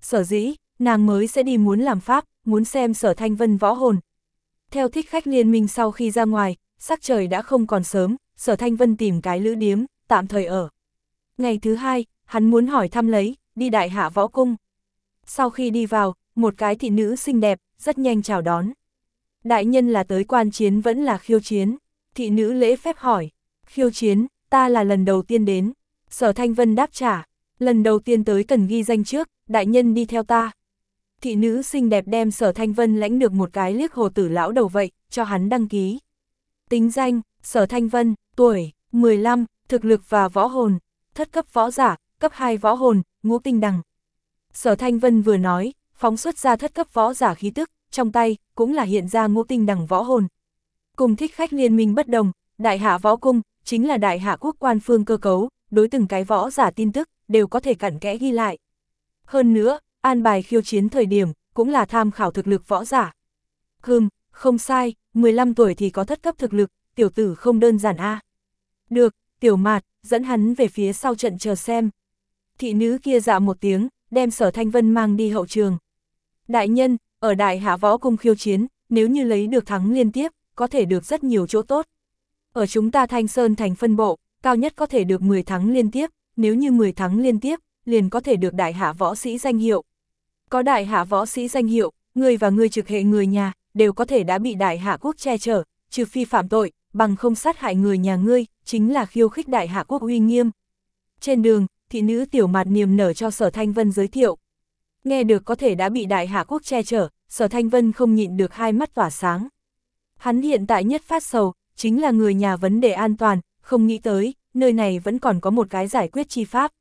Sở dĩ, nàng mới sẽ đi muốn làm pháp, muốn xem sở thanh vân võ hồn. Theo thích khách liên minh sau khi ra ngoài, sắc trời đã không còn sớm, sở thanh vân tìm cái lữ điếm, tạm thời ở. Ngày thứ hai, hắn muốn hỏi thăm lấy, đi đại hạ võ cung. Sau khi đi vào, một cái thị nữ xinh đẹp, rất nhanh chào đón. Đại nhân là tới quan chiến vẫn là khiêu chiến. Thị nữ lễ phép hỏi, khiêu chiến, ta là lần đầu tiên đến. Sở Thanh Vân đáp trả, lần đầu tiên tới cần ghi danh trước, đại nhân đi theo ta. Thị nữ xinh đẹp đem sở Thanh Vân lãnh được một cái liếc hồ tử lão đầu vậy, cho hắn đăng ký. Tính danh, sở Thanh Vân, tuổi, 15, thực lực và võ hồn, thất cấp võ giả, cấp 2 võ hồn, ngũ tinh đằng. Sở Thanh Vân vừa nói, phóng xuất ra thất cấp võ giả khí tức, trong tay, cũng là hiện ra ngũ tinh đằng võ hồn. Cùng thích khách liên minh bất đồng, đại hạ võ cung, chính là đại hạ quốc quan phương cơ cấu, đối từng cái võ giả tin tức, đều có thể cặn kẽ ghi lại. Hơn nữa, an bài khiêu chiến thời điểm, cũng là tham khảo thực lực võ giả. Hừm, không sai, 15 tuổi thì có thất cấp thực lực, tiểu tử không đơn giản a. Được, tiểu mạt, dẫn hắn về phía sau trận chờ xem. Thị nữ kia dạ một tiếng, đem sở thanh vân mang đi hậu trường. Đại nhân, ở đại hạ võ cung khiêu chiến, nếu như lấy được thắng liên tiếp, có thể được rất nhiều chỗ tốt. Ở chúng ta thanh sơn thành phân bộ, cao nhất có thể được 10 thắng liên tiếp, nếu như 10 thắng liên tiếp, liền có thể được đại hạ võ sĩ danh hiệu. Có đại hạ võ sĩ danh hiệu, người và người trực hệ người nhà, đều có thể đã bị đại hạ quốc che chở, trừ phi phạm tội, bằng không sát hại người nhà ngươi, chính là khiêu khích đại hạ quốc uy nghiêm. Trên đường, thị nữ tiểu mặt niềm nở cho sở thanh vân giới thiệu. Nghe được có thể đã bị đại hạ quốc che chở, sở thanh vân không nhịn được hai mắt tỏa sáng. Hắn hiện tại nhất phát sầu, chính là người nhà vấn đề an toàn, không nghĩ tới, nơi này vẫn còn có một cái giải quyết chi pháp.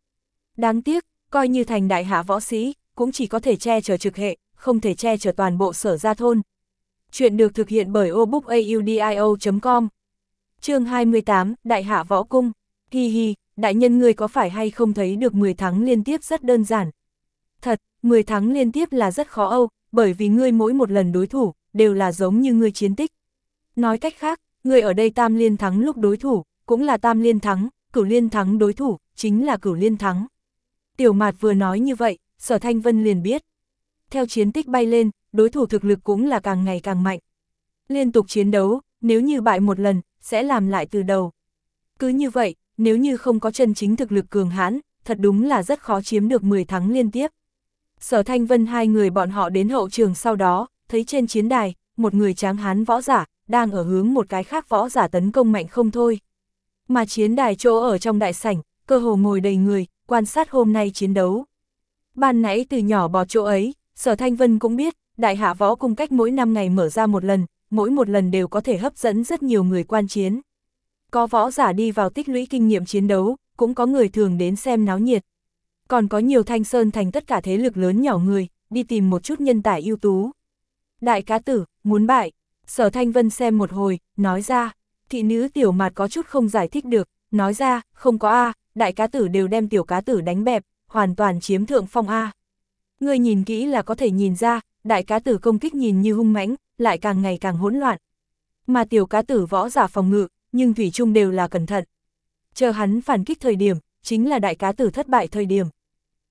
Đáng tiếc, coi như thành đại hạ võ sĩ, cũng chỉ có thể che chở trực hệ, không thể che chở toàn bộ sở gia thôn. Chuyện được thực hiện bởi obookaudio.com chương 28, Đại hạ võ cung. Hi hi, đại nhân người có phải hay không thấy được 10 tháng liên tiếp rất đơn giản. Thật, 10 tháng liên tiếp là rất khó âu, bởi vì ngươi mỗi một lần đối thủ, đều là giống như ngươi chiến tích. Nói cách khác, ngươi ở đây tam liên thắng lúc đối thủ, cũng là tam liên thắng, cửu liên thắng đối thủ, chính là cửu liên thắng. Tiểu mạt vừa nói như vậy, sở thanh vân liền biết. Theo chiến tích bay lên, đối thủ thực lực cũng là càng ngày càng mạnh. Liên tục chiến đấu, nếu như bại một lần, sẽ làm lại từ đầu. Cứ như vậy, nếu như không có chân chính thực lực cường hãn, thật đúng là rất khó chiếm được 10 thắng liên tiếp. Sở Thanh Vân hai người bọn họ đến hậu trường sau đó, thấy trên chiến đài, một người tráng hán võ giả, đang ở hướng một cái khác võ giả tấn công mạnh không thôi. Mà chiến đài chỗ ở trong đại sảnh, cơ hồ ngồi đầy người, quan sát hôm nay chiến đấu. Ban nãy từ nhỏ bỏ chỗ ấy, Sở Thanh Vân cũng biết, đại hạ võ cung cách mỗi năm ngày mở ra một lần, mỗi một lần đều có thể hấp dẫn rất nhiều người quan chiến. Có võ giả đi vào tích lũy kinh nghiệm chiến đấu, cũng có người thường đến xem náo nhiệt. Còn có nhiều thanh sơn thành tất cả thế lực lớn nhỏ người, đi tìm một chút nhân tài ưu tú. Đại cá tử, muốn bại, sở thanh vân xem một hồi, nói ra, thị nữ tiểu mạt có chút không giải thích được, nói ra, không có A, đại cá tử đều đem tiểu cá tử đánh bẹp, hoàn toàn chiếm thượng phong A. Người nhìn kỹ là có thể nhìn ra, đại cá tử công kích nhìn như hung mãnh, lại càng ngày càng hỗn loạn. Mà tiểu cá tử võ giả phòng ngự, nhưng thủy chung đều là cẩn thận. Chờ hắn phản kích thời điểm, chính là đại cá tử thất bại thời điểm.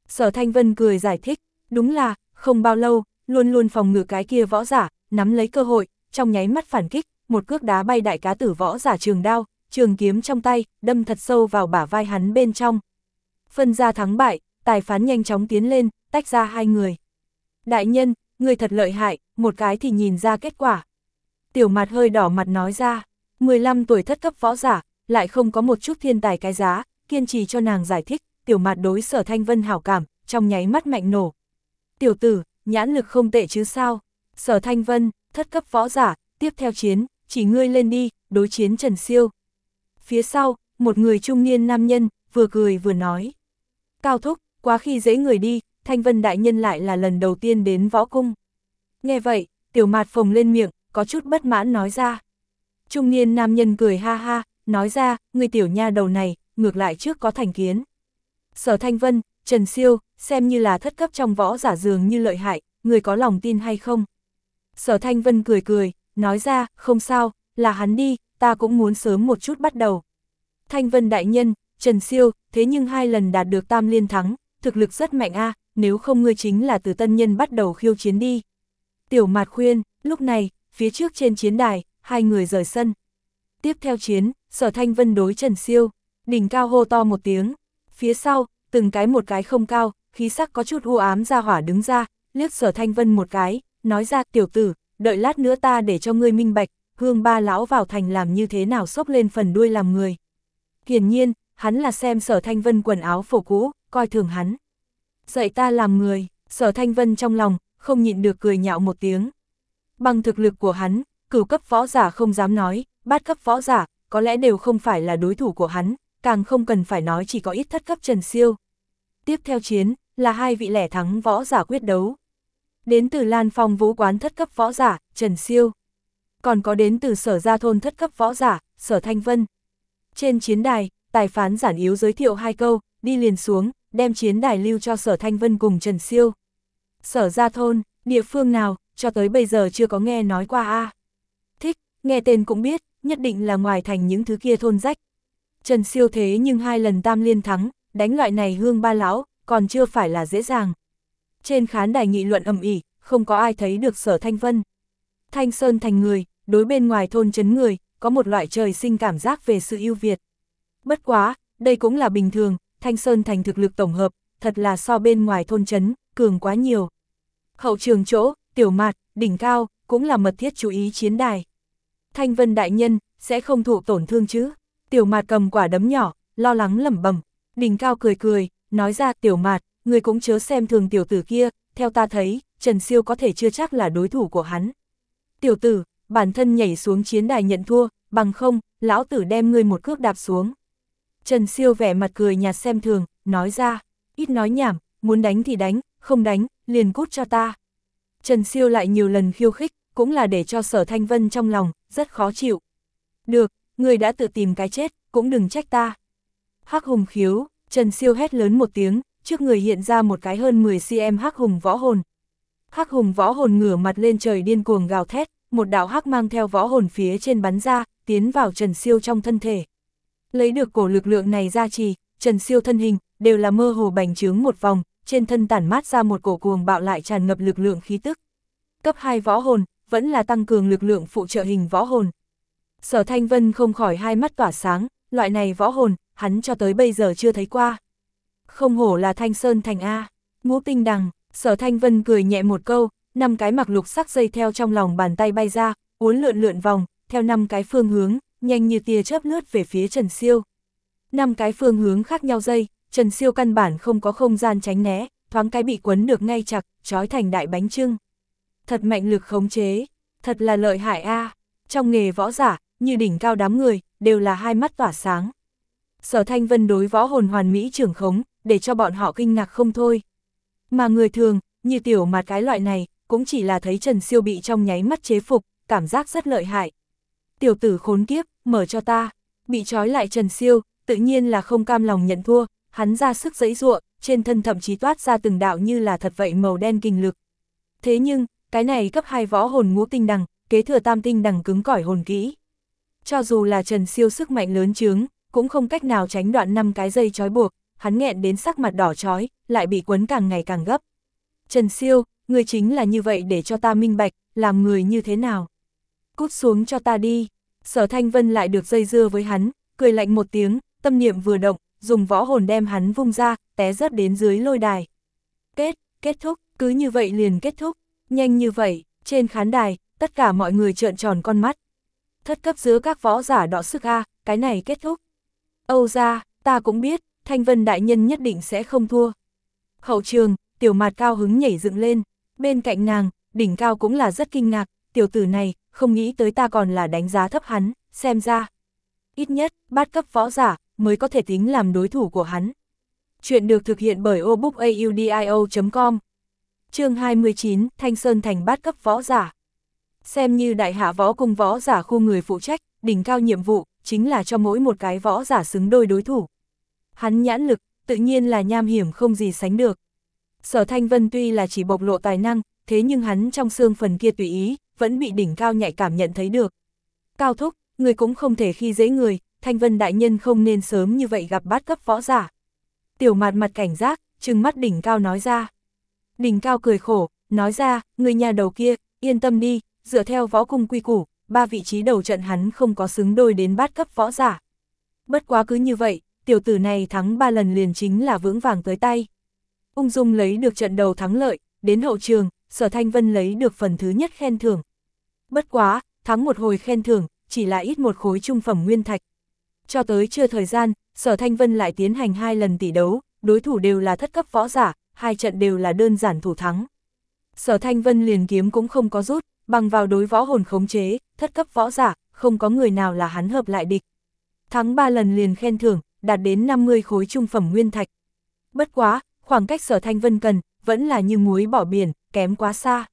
Sở Thanh Vân cười giải thích, đúng là, không bao lâu, luôn luôn phòng ngự cái kia võ giả, nắm lấy cơ hội, trong nháy mắt phản kích, một cước đá bay đại cá tử võ giả trường đao, trường kiếm trong tay, đâm thật sâu vào bả vai hắn bên trong. Phân ra thắng bại, tài phán nhanh chóng tiến lên, tách ra hai người. Đại nhân, người thật lợi hại, một cái thì nhìn ra kết quả. Tiểu mặt hơi đỏ mặt nói ra, 15 tuổi thất cấp võ giả, lại không có một chút thiên tài cái giá, kiên trì cho nàng giải thích, tiểu mặt đối sở thanh vân hảo cảm, trong nháy mắt mạnh nổ. Tiểu tử, nhãn lực không tệ chứ sao? Sở thanh vân, thất cấp võ giả, tiếp theo chiến, chỉ ngươi lên đi, đối chiến Trần Siêu. Phía sau, một người trung niên nam nhân, vừa cười vừa nói. Cao thúc, quá khi dễ người đi, thanh vân đại nhân lại là lần đầu tiên đến võ cung. Nghe vậy, tiểu mạt phồng lên miệng, có chút bất mãn nói ra. Trung niên nam nhân cười ha ha, nói ra, người tiểu nha đầu này, ngược lại trước có thành kiến. Sở Thanh Vân, Trần Siêu, xem như là thất cấp trong võ giả dường như lợi hại, người có lòng tin hay không? Sở Thanh Vân cười cười, nói ra, không sao, là hắn đi, ta cũng muốn sớm một chút bắt đầu. Thanh Vân đại nhân, Trần Siêu, thế nhưng hai lần đạt được tam liên thắng, thực lực rất mạnh a nếu không ngươi chính là từ tân nhân bắt đầu khiêu chiến đi. Tiểu mạt khuyên, lúc này, phía trước trên chiến đài, hai người rời sân. Tiếp theo chiến, sở thanh vân đối Trần Siêu, đỉnh cao hô to một tiếng. Phía sau, từng cái một cái không cao, khí sắc có chút u ám ra hỏa đứng ra, liếc sở thanh vân một cái, nói ra tiểu tử, đợi lát nữa ta để cho ngươi minh bạch, hương ba lão vào thành làm như thế nào xốc lên phần đuôi làm người. Hiển nhiên, hắn là xem sở thanh vân quần áo phổ cũ, coi thường hắn. Dạy ta làm người, sở thanh vân trong lòng, không nhịn được cười nhạo một tiếng. Bằng thực lực của hắn, cửu cấp võ giả không dám nói, bát cấp võ giả, có lẽ đều không phải là đối thủ của hắn, càng không cần phải nói chỉ có ít thất cấp Trần Siêu. Tiếp theo chiến, là hai vị lẻ thắng võ giả quyết đấu. Đến từ Lan Phong vũ quán thất cấp võ giả, Trần Siêu. Còn có đến từ sở gia thôn thất cấp võ giả, sở Thanh Vân. Trên chiến đài, tài phán giản yếu giới thiệu hai câu, đi liền xuống, đem chiến đài lưu cho sở Thanh Vân cùng Trần Siêu. Sở gia thôn, địa phương nào, cho tới bây giờ chưa có nghe nói qua a Thích, nghe tên cũng biết, nhất định là ngoài thành những thứ kia thôn rách. Trần Siêu thế nhưng hai lần tam liên thắng, đánh loại này hương ba lão, còn chưa phải là dễ dàng. Trên khán đài nghị luận ầm ĩ, không có ai thấy được sở Thanh Vân. Thanh Sơn thành người, đối bên ngoài thôn chấn người, có một loại trời sinh cảm giác về sự ưu việt. Bất quá, đây cũng là bình thường, Thanh Sơn thành thực lực tổng hợp, thật là so bên ngoài thôn chấn, cường quá nhiều. Hậu trường chỗ, tiểu mạt, đỉnh cao, cũng là mật thiết chú ý chiến đài. Thanh Vân đại nhân, sẽ không thụ tổn thương chứ. Tiểu mạt cầm quả đấm nhỏ, lo lắng lẩm bẩm. Đỉnh cao cười cười, nói ra tiểu mạt, người cũng chớ xem thường tiểu tử kia, theo ta thấy, Trần Siêu có thể chưa chắc là đối thủ của hắn. Tiểu tử, bản thân nhảy xuống chiến đài nhận thua, bằng không, lão tử đem ngươi một cước đạp xuống. Trần Siêu vẻ mặt cười nhạt xem thường, nói ra, ít nói nhảm, muốn đánh thì đánh, không đánh, liền cút cho ta. Trần Siêu lại nhiều lần khiêu khích, cũng là để cho sở thanh vân trong lòng, rất khó chịu. Được, người đã tự tìm cái chết, cũng đừng trách ta. Hắc hùng khiếu, Trần Siêu hét lớn một tiếng, trước người hiện ra một cái hơn 10cm hắc hùng võ hồn. Hắc hùng võ hồn ngửa mặt lên trời điên cuồng gào thét, một đạo hắc mang theo võ hồn phía trên bắn ra, tiến vào Trần Siêu trong thân thể. Lấy được cổ lực lượng này ra trì, Trần Siêu thân hình, đều là mơ hồ bành trướng một vòng, trên thân tản mát ra một cổ cuồng bạo lại tràn ngập lực lượng khí tức. Cấp 2 võ hồn, vẫn là tăng cường lực lượng phụ trợ hình võ hồn. Sở Thanh Vân không khỏi hai mắt tỏa sáng, loại này võ hồn, hắn cho tới bây giờ chưa thấy qua. Không hổ là Thanh Sơn Thành A, ngũ tinh đằng, sở Thanh Vân cười nhẹ một câu, năm cái mặc lục sắc dây theo trong lòng bàn tay bay ra, uốn lượn lượn vòng, theo năm cái phương hướng, nhanh như tia chớp lướt về phía Trần Siêu. Năm cái phương hướng khác nhau dây, Trần Siêu căn bản không có không gian tránh né, thoáng cái bị quấn được ngay chặt, trói thành đại bánh trưng. Thật mạnh lực khống chế, thật là lợi hại a. Trong nghề võ giả, như đỉnh cao đám người, đều là hai mắt tỏa sáng. Sở Thanh Vân đối võ hồn hoàn mỹ trưởng khống, để cho bọn họ kinh ngạc không thôi. Mà người thường, như tiểu mặt cái loại này, cũng chỉ là thấy Trần Siêu bị trong nháy mắt chế phục, cảm giác rất lợi hại. Tiểu tử khốn kiếp, mở cho ta, bị trói lại Trần Siêu, tự nhiên là không cam lòng nhận thua, hắn ra sức giãy ruộng, trên thân thậm chí toát ra từng đạo như là thật vậy màu đen kinh lực. Thế nhưng, cái này cấp hai võ hồn ngũ tinh đằng, kế thừa tam tinh đằng cứng cỏi hồn kỹ. Cho dù là Trần Siêu sức mạnh lớn chướng, cũng không cách nào tránh đoạn năm cái dây trói buộc, hắn nghẹn đến sắc mặt đỏ chói, lại bị quấn càng ngày càng gấp. Trần Siêu, người chính là như vậy để cho ta minh bạch, làm người như thế nào. Cút xuống cho ta đi. Sở Thanh Vân lại được dây dưa với hắn, cười lạnh một tiếng, tâm niệm vừa động, dùng võ hồn đem hắn vung ra, té rớt đến dưới lôi đài. Kết, kết thúc, cứ như vậy liền kết thúc, nhanh như vậy, trên khán đài, tất cả mọi người trợn tròn con mắt. Thất cấp giữa các võ giả đọ sức A, cái này kết thúc. Âu ra, ta cũng biết, Thanh Vân Đại Nhân nhất định sẽ không thua. Hậu trường, tiểu mạt cao hứng nhảy dựng lên, bên cạnh nàng, đỉnh cao cũng là rất kinh ngạc, tiểu tử này, không nghĩ tới ta còn là đánh giá thấp hắn, xem ra. Ít nhất, bát cấp võ giả, mới có thể tính làm đối thủ của hắn. Chuyện được thực hiện bởi obookaudio.com chương 29, Thanh Sơn thành bát cấp võ giả. Xem như đại hạ võ cùng võ giả khu người phụ trách, đỉnh cao nhiệm vụ, chính là cho mỗi một cái võ giả xứng đôi đối thủ. Hắn nhãn lực, tự nhiên là nham hiểm không gì sánh được. Sở Thanh Vân tuy là chỉ bộc lộ tài năng, thế nhưng hắn trong xương phần kia tùy ý, vẫn bị đỉnh cao nhạy cảm nhận thấy được. Cao thúc, người cũng không thể khi dễ người, Thanh Vân đại nhân không nên sớm như vậy gặp bát cấp võ giả. Tiểu mặt mặt cảnh giác, trừng mắt đỉnh cao nói ra, Đỉnh cao cười khổ, nói ra, người nhà đầu kia, yên tâm đi, dựa theo võ cung quy củ, ba vị trí đầu trận hắn không có xứng đôi đến bát cấp võ giả. Bất quá cứ như vậy, tiểu tử này thắng ba lần liền chính là vững vàng tới tay. Ung dung lấy được trận đầu thắng lợi, đến hậu trường, sở thanh vân lấy được phần thứ nhất khen thưởng. Bất quá, thắng một hồi khen thưởng, chỉ là ít một khối trung phẩm nguyên thạch. Cho tới chưa thời gian, sở thanh vân lại tiến hành hai lần tỷ đấu, đối thủ đều là thất cấp võ giả, hai trận đều là đơn giản thủ thắng. Sở thanh vân liền kiếm cũng không có rút, bằng vào đối võ hồn khống chế, thất cấp võ giả, không có người nào là hắn hợp lại địch. Thắng ba lần liền khen thưởng, đạt đến 50 khối trung phẩm nguyên thạch. Bất quá, khoảng cách sở thanh vân cần, vẫn là như muối bỏ biển, kém quá xa.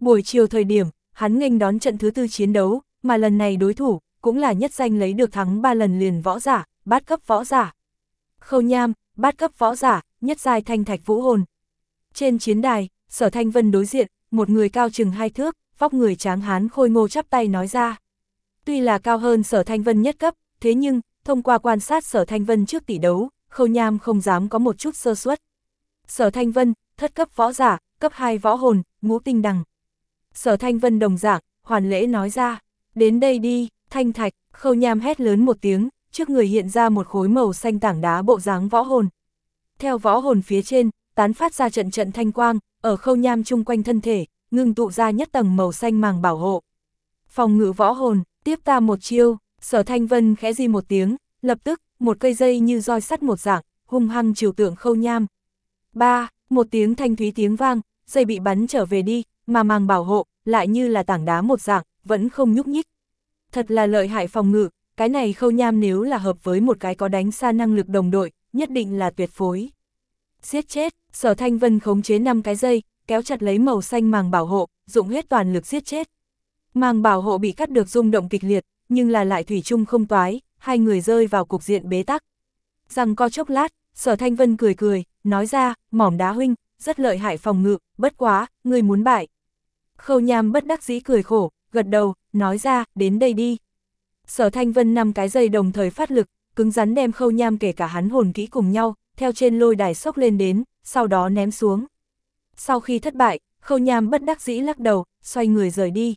Buổi chiều thời điểm, hắn nghênh đón trận thứ tư chiến đấu, mà lần này đối thủ, cũng là nhất danh lấy được thắng ba lần liền võ giả, bát cấp võ giả. Khâu nham, bát cấp võ giả, nhất giai thanh thạch vũ hồn. Trên chiến đài, sở thanh vân đối diện, một người cao chừng hai thước, vóc người tráng hán khôi ngô chắp tay nói ra. Tuy là cao hơn sở thanh vân nhất cấp, thế nhưng, thông qua quan sát sở thanh vân trước tỷ đấu, khâu nham không dám có một chút sơ suất. Sở thanh vân, thất cấp võ giả, cấp 2 võ hồn, ngũ tinh đằng. Sở thanh vân đồng dạng, hoàn lễ nói ra, đến đây đi, thanh thạch, khâu nham hét lớn một tiếng, trước người hiện ra một khối màu xanh tảng đá bộ dáng võ hồn. Theo võ hồn phía trên, tán phát ra trận trận thanh quang, ở khâu nham chung quanh thân thể, ngưng tụ ra nhất tầng màu xanh màng bảo hộ. Phòng ngự võ hồn, tiếp ta một chiêu, sở thanh vân khẽ di một tiếng, lập tức, một cây dây như roi sắt một dạng, hung hăng chiều tượng khâu nham. Ba, một tiếng thanh thúy tiếng vang, dây bị bắn trở về đi, mà màng bảo hộ, lại như là tảng đá một dạng, vẫn không nhúc nhích. Thật là lợi hại phòng ngự, cái này khâu nham nếu là hợp với một cái có đánh xa năng lực đồng đội, nhất định là tuyệt phối. Giết chết, sở thanh vân khống chế 5 cái dây, kéo chặt lấy màu xanh màng bảo hộ, dụng hết toàn lực giết chết. Màng bảo hộ bị cắt được rung động kịch liệt, nhưng là lại thủy chung không toái, hai người rơi vào cục diện bế tắc. Rằng co chốc lát, sở thanh vân cười cười, nói ra, mỏm đá huynh, rất lợi hại phòng ngự, bất quá, người muốn bại. Khâu nham bất đắc dĩ cười khổ, gật đầu, nói ra, đến đây đi. Sở thanh vân năm cái dây đồng thời phát lực, cứng rắn đem khâu nham kể cả hắn hồn kỹ cùng nhau, theo trên lôi đài sốc lên đến, sau đó ném xuống. Sau khi thất bại, khâu nham bất đắc dĩ lắc đầu, xoay người rời đi.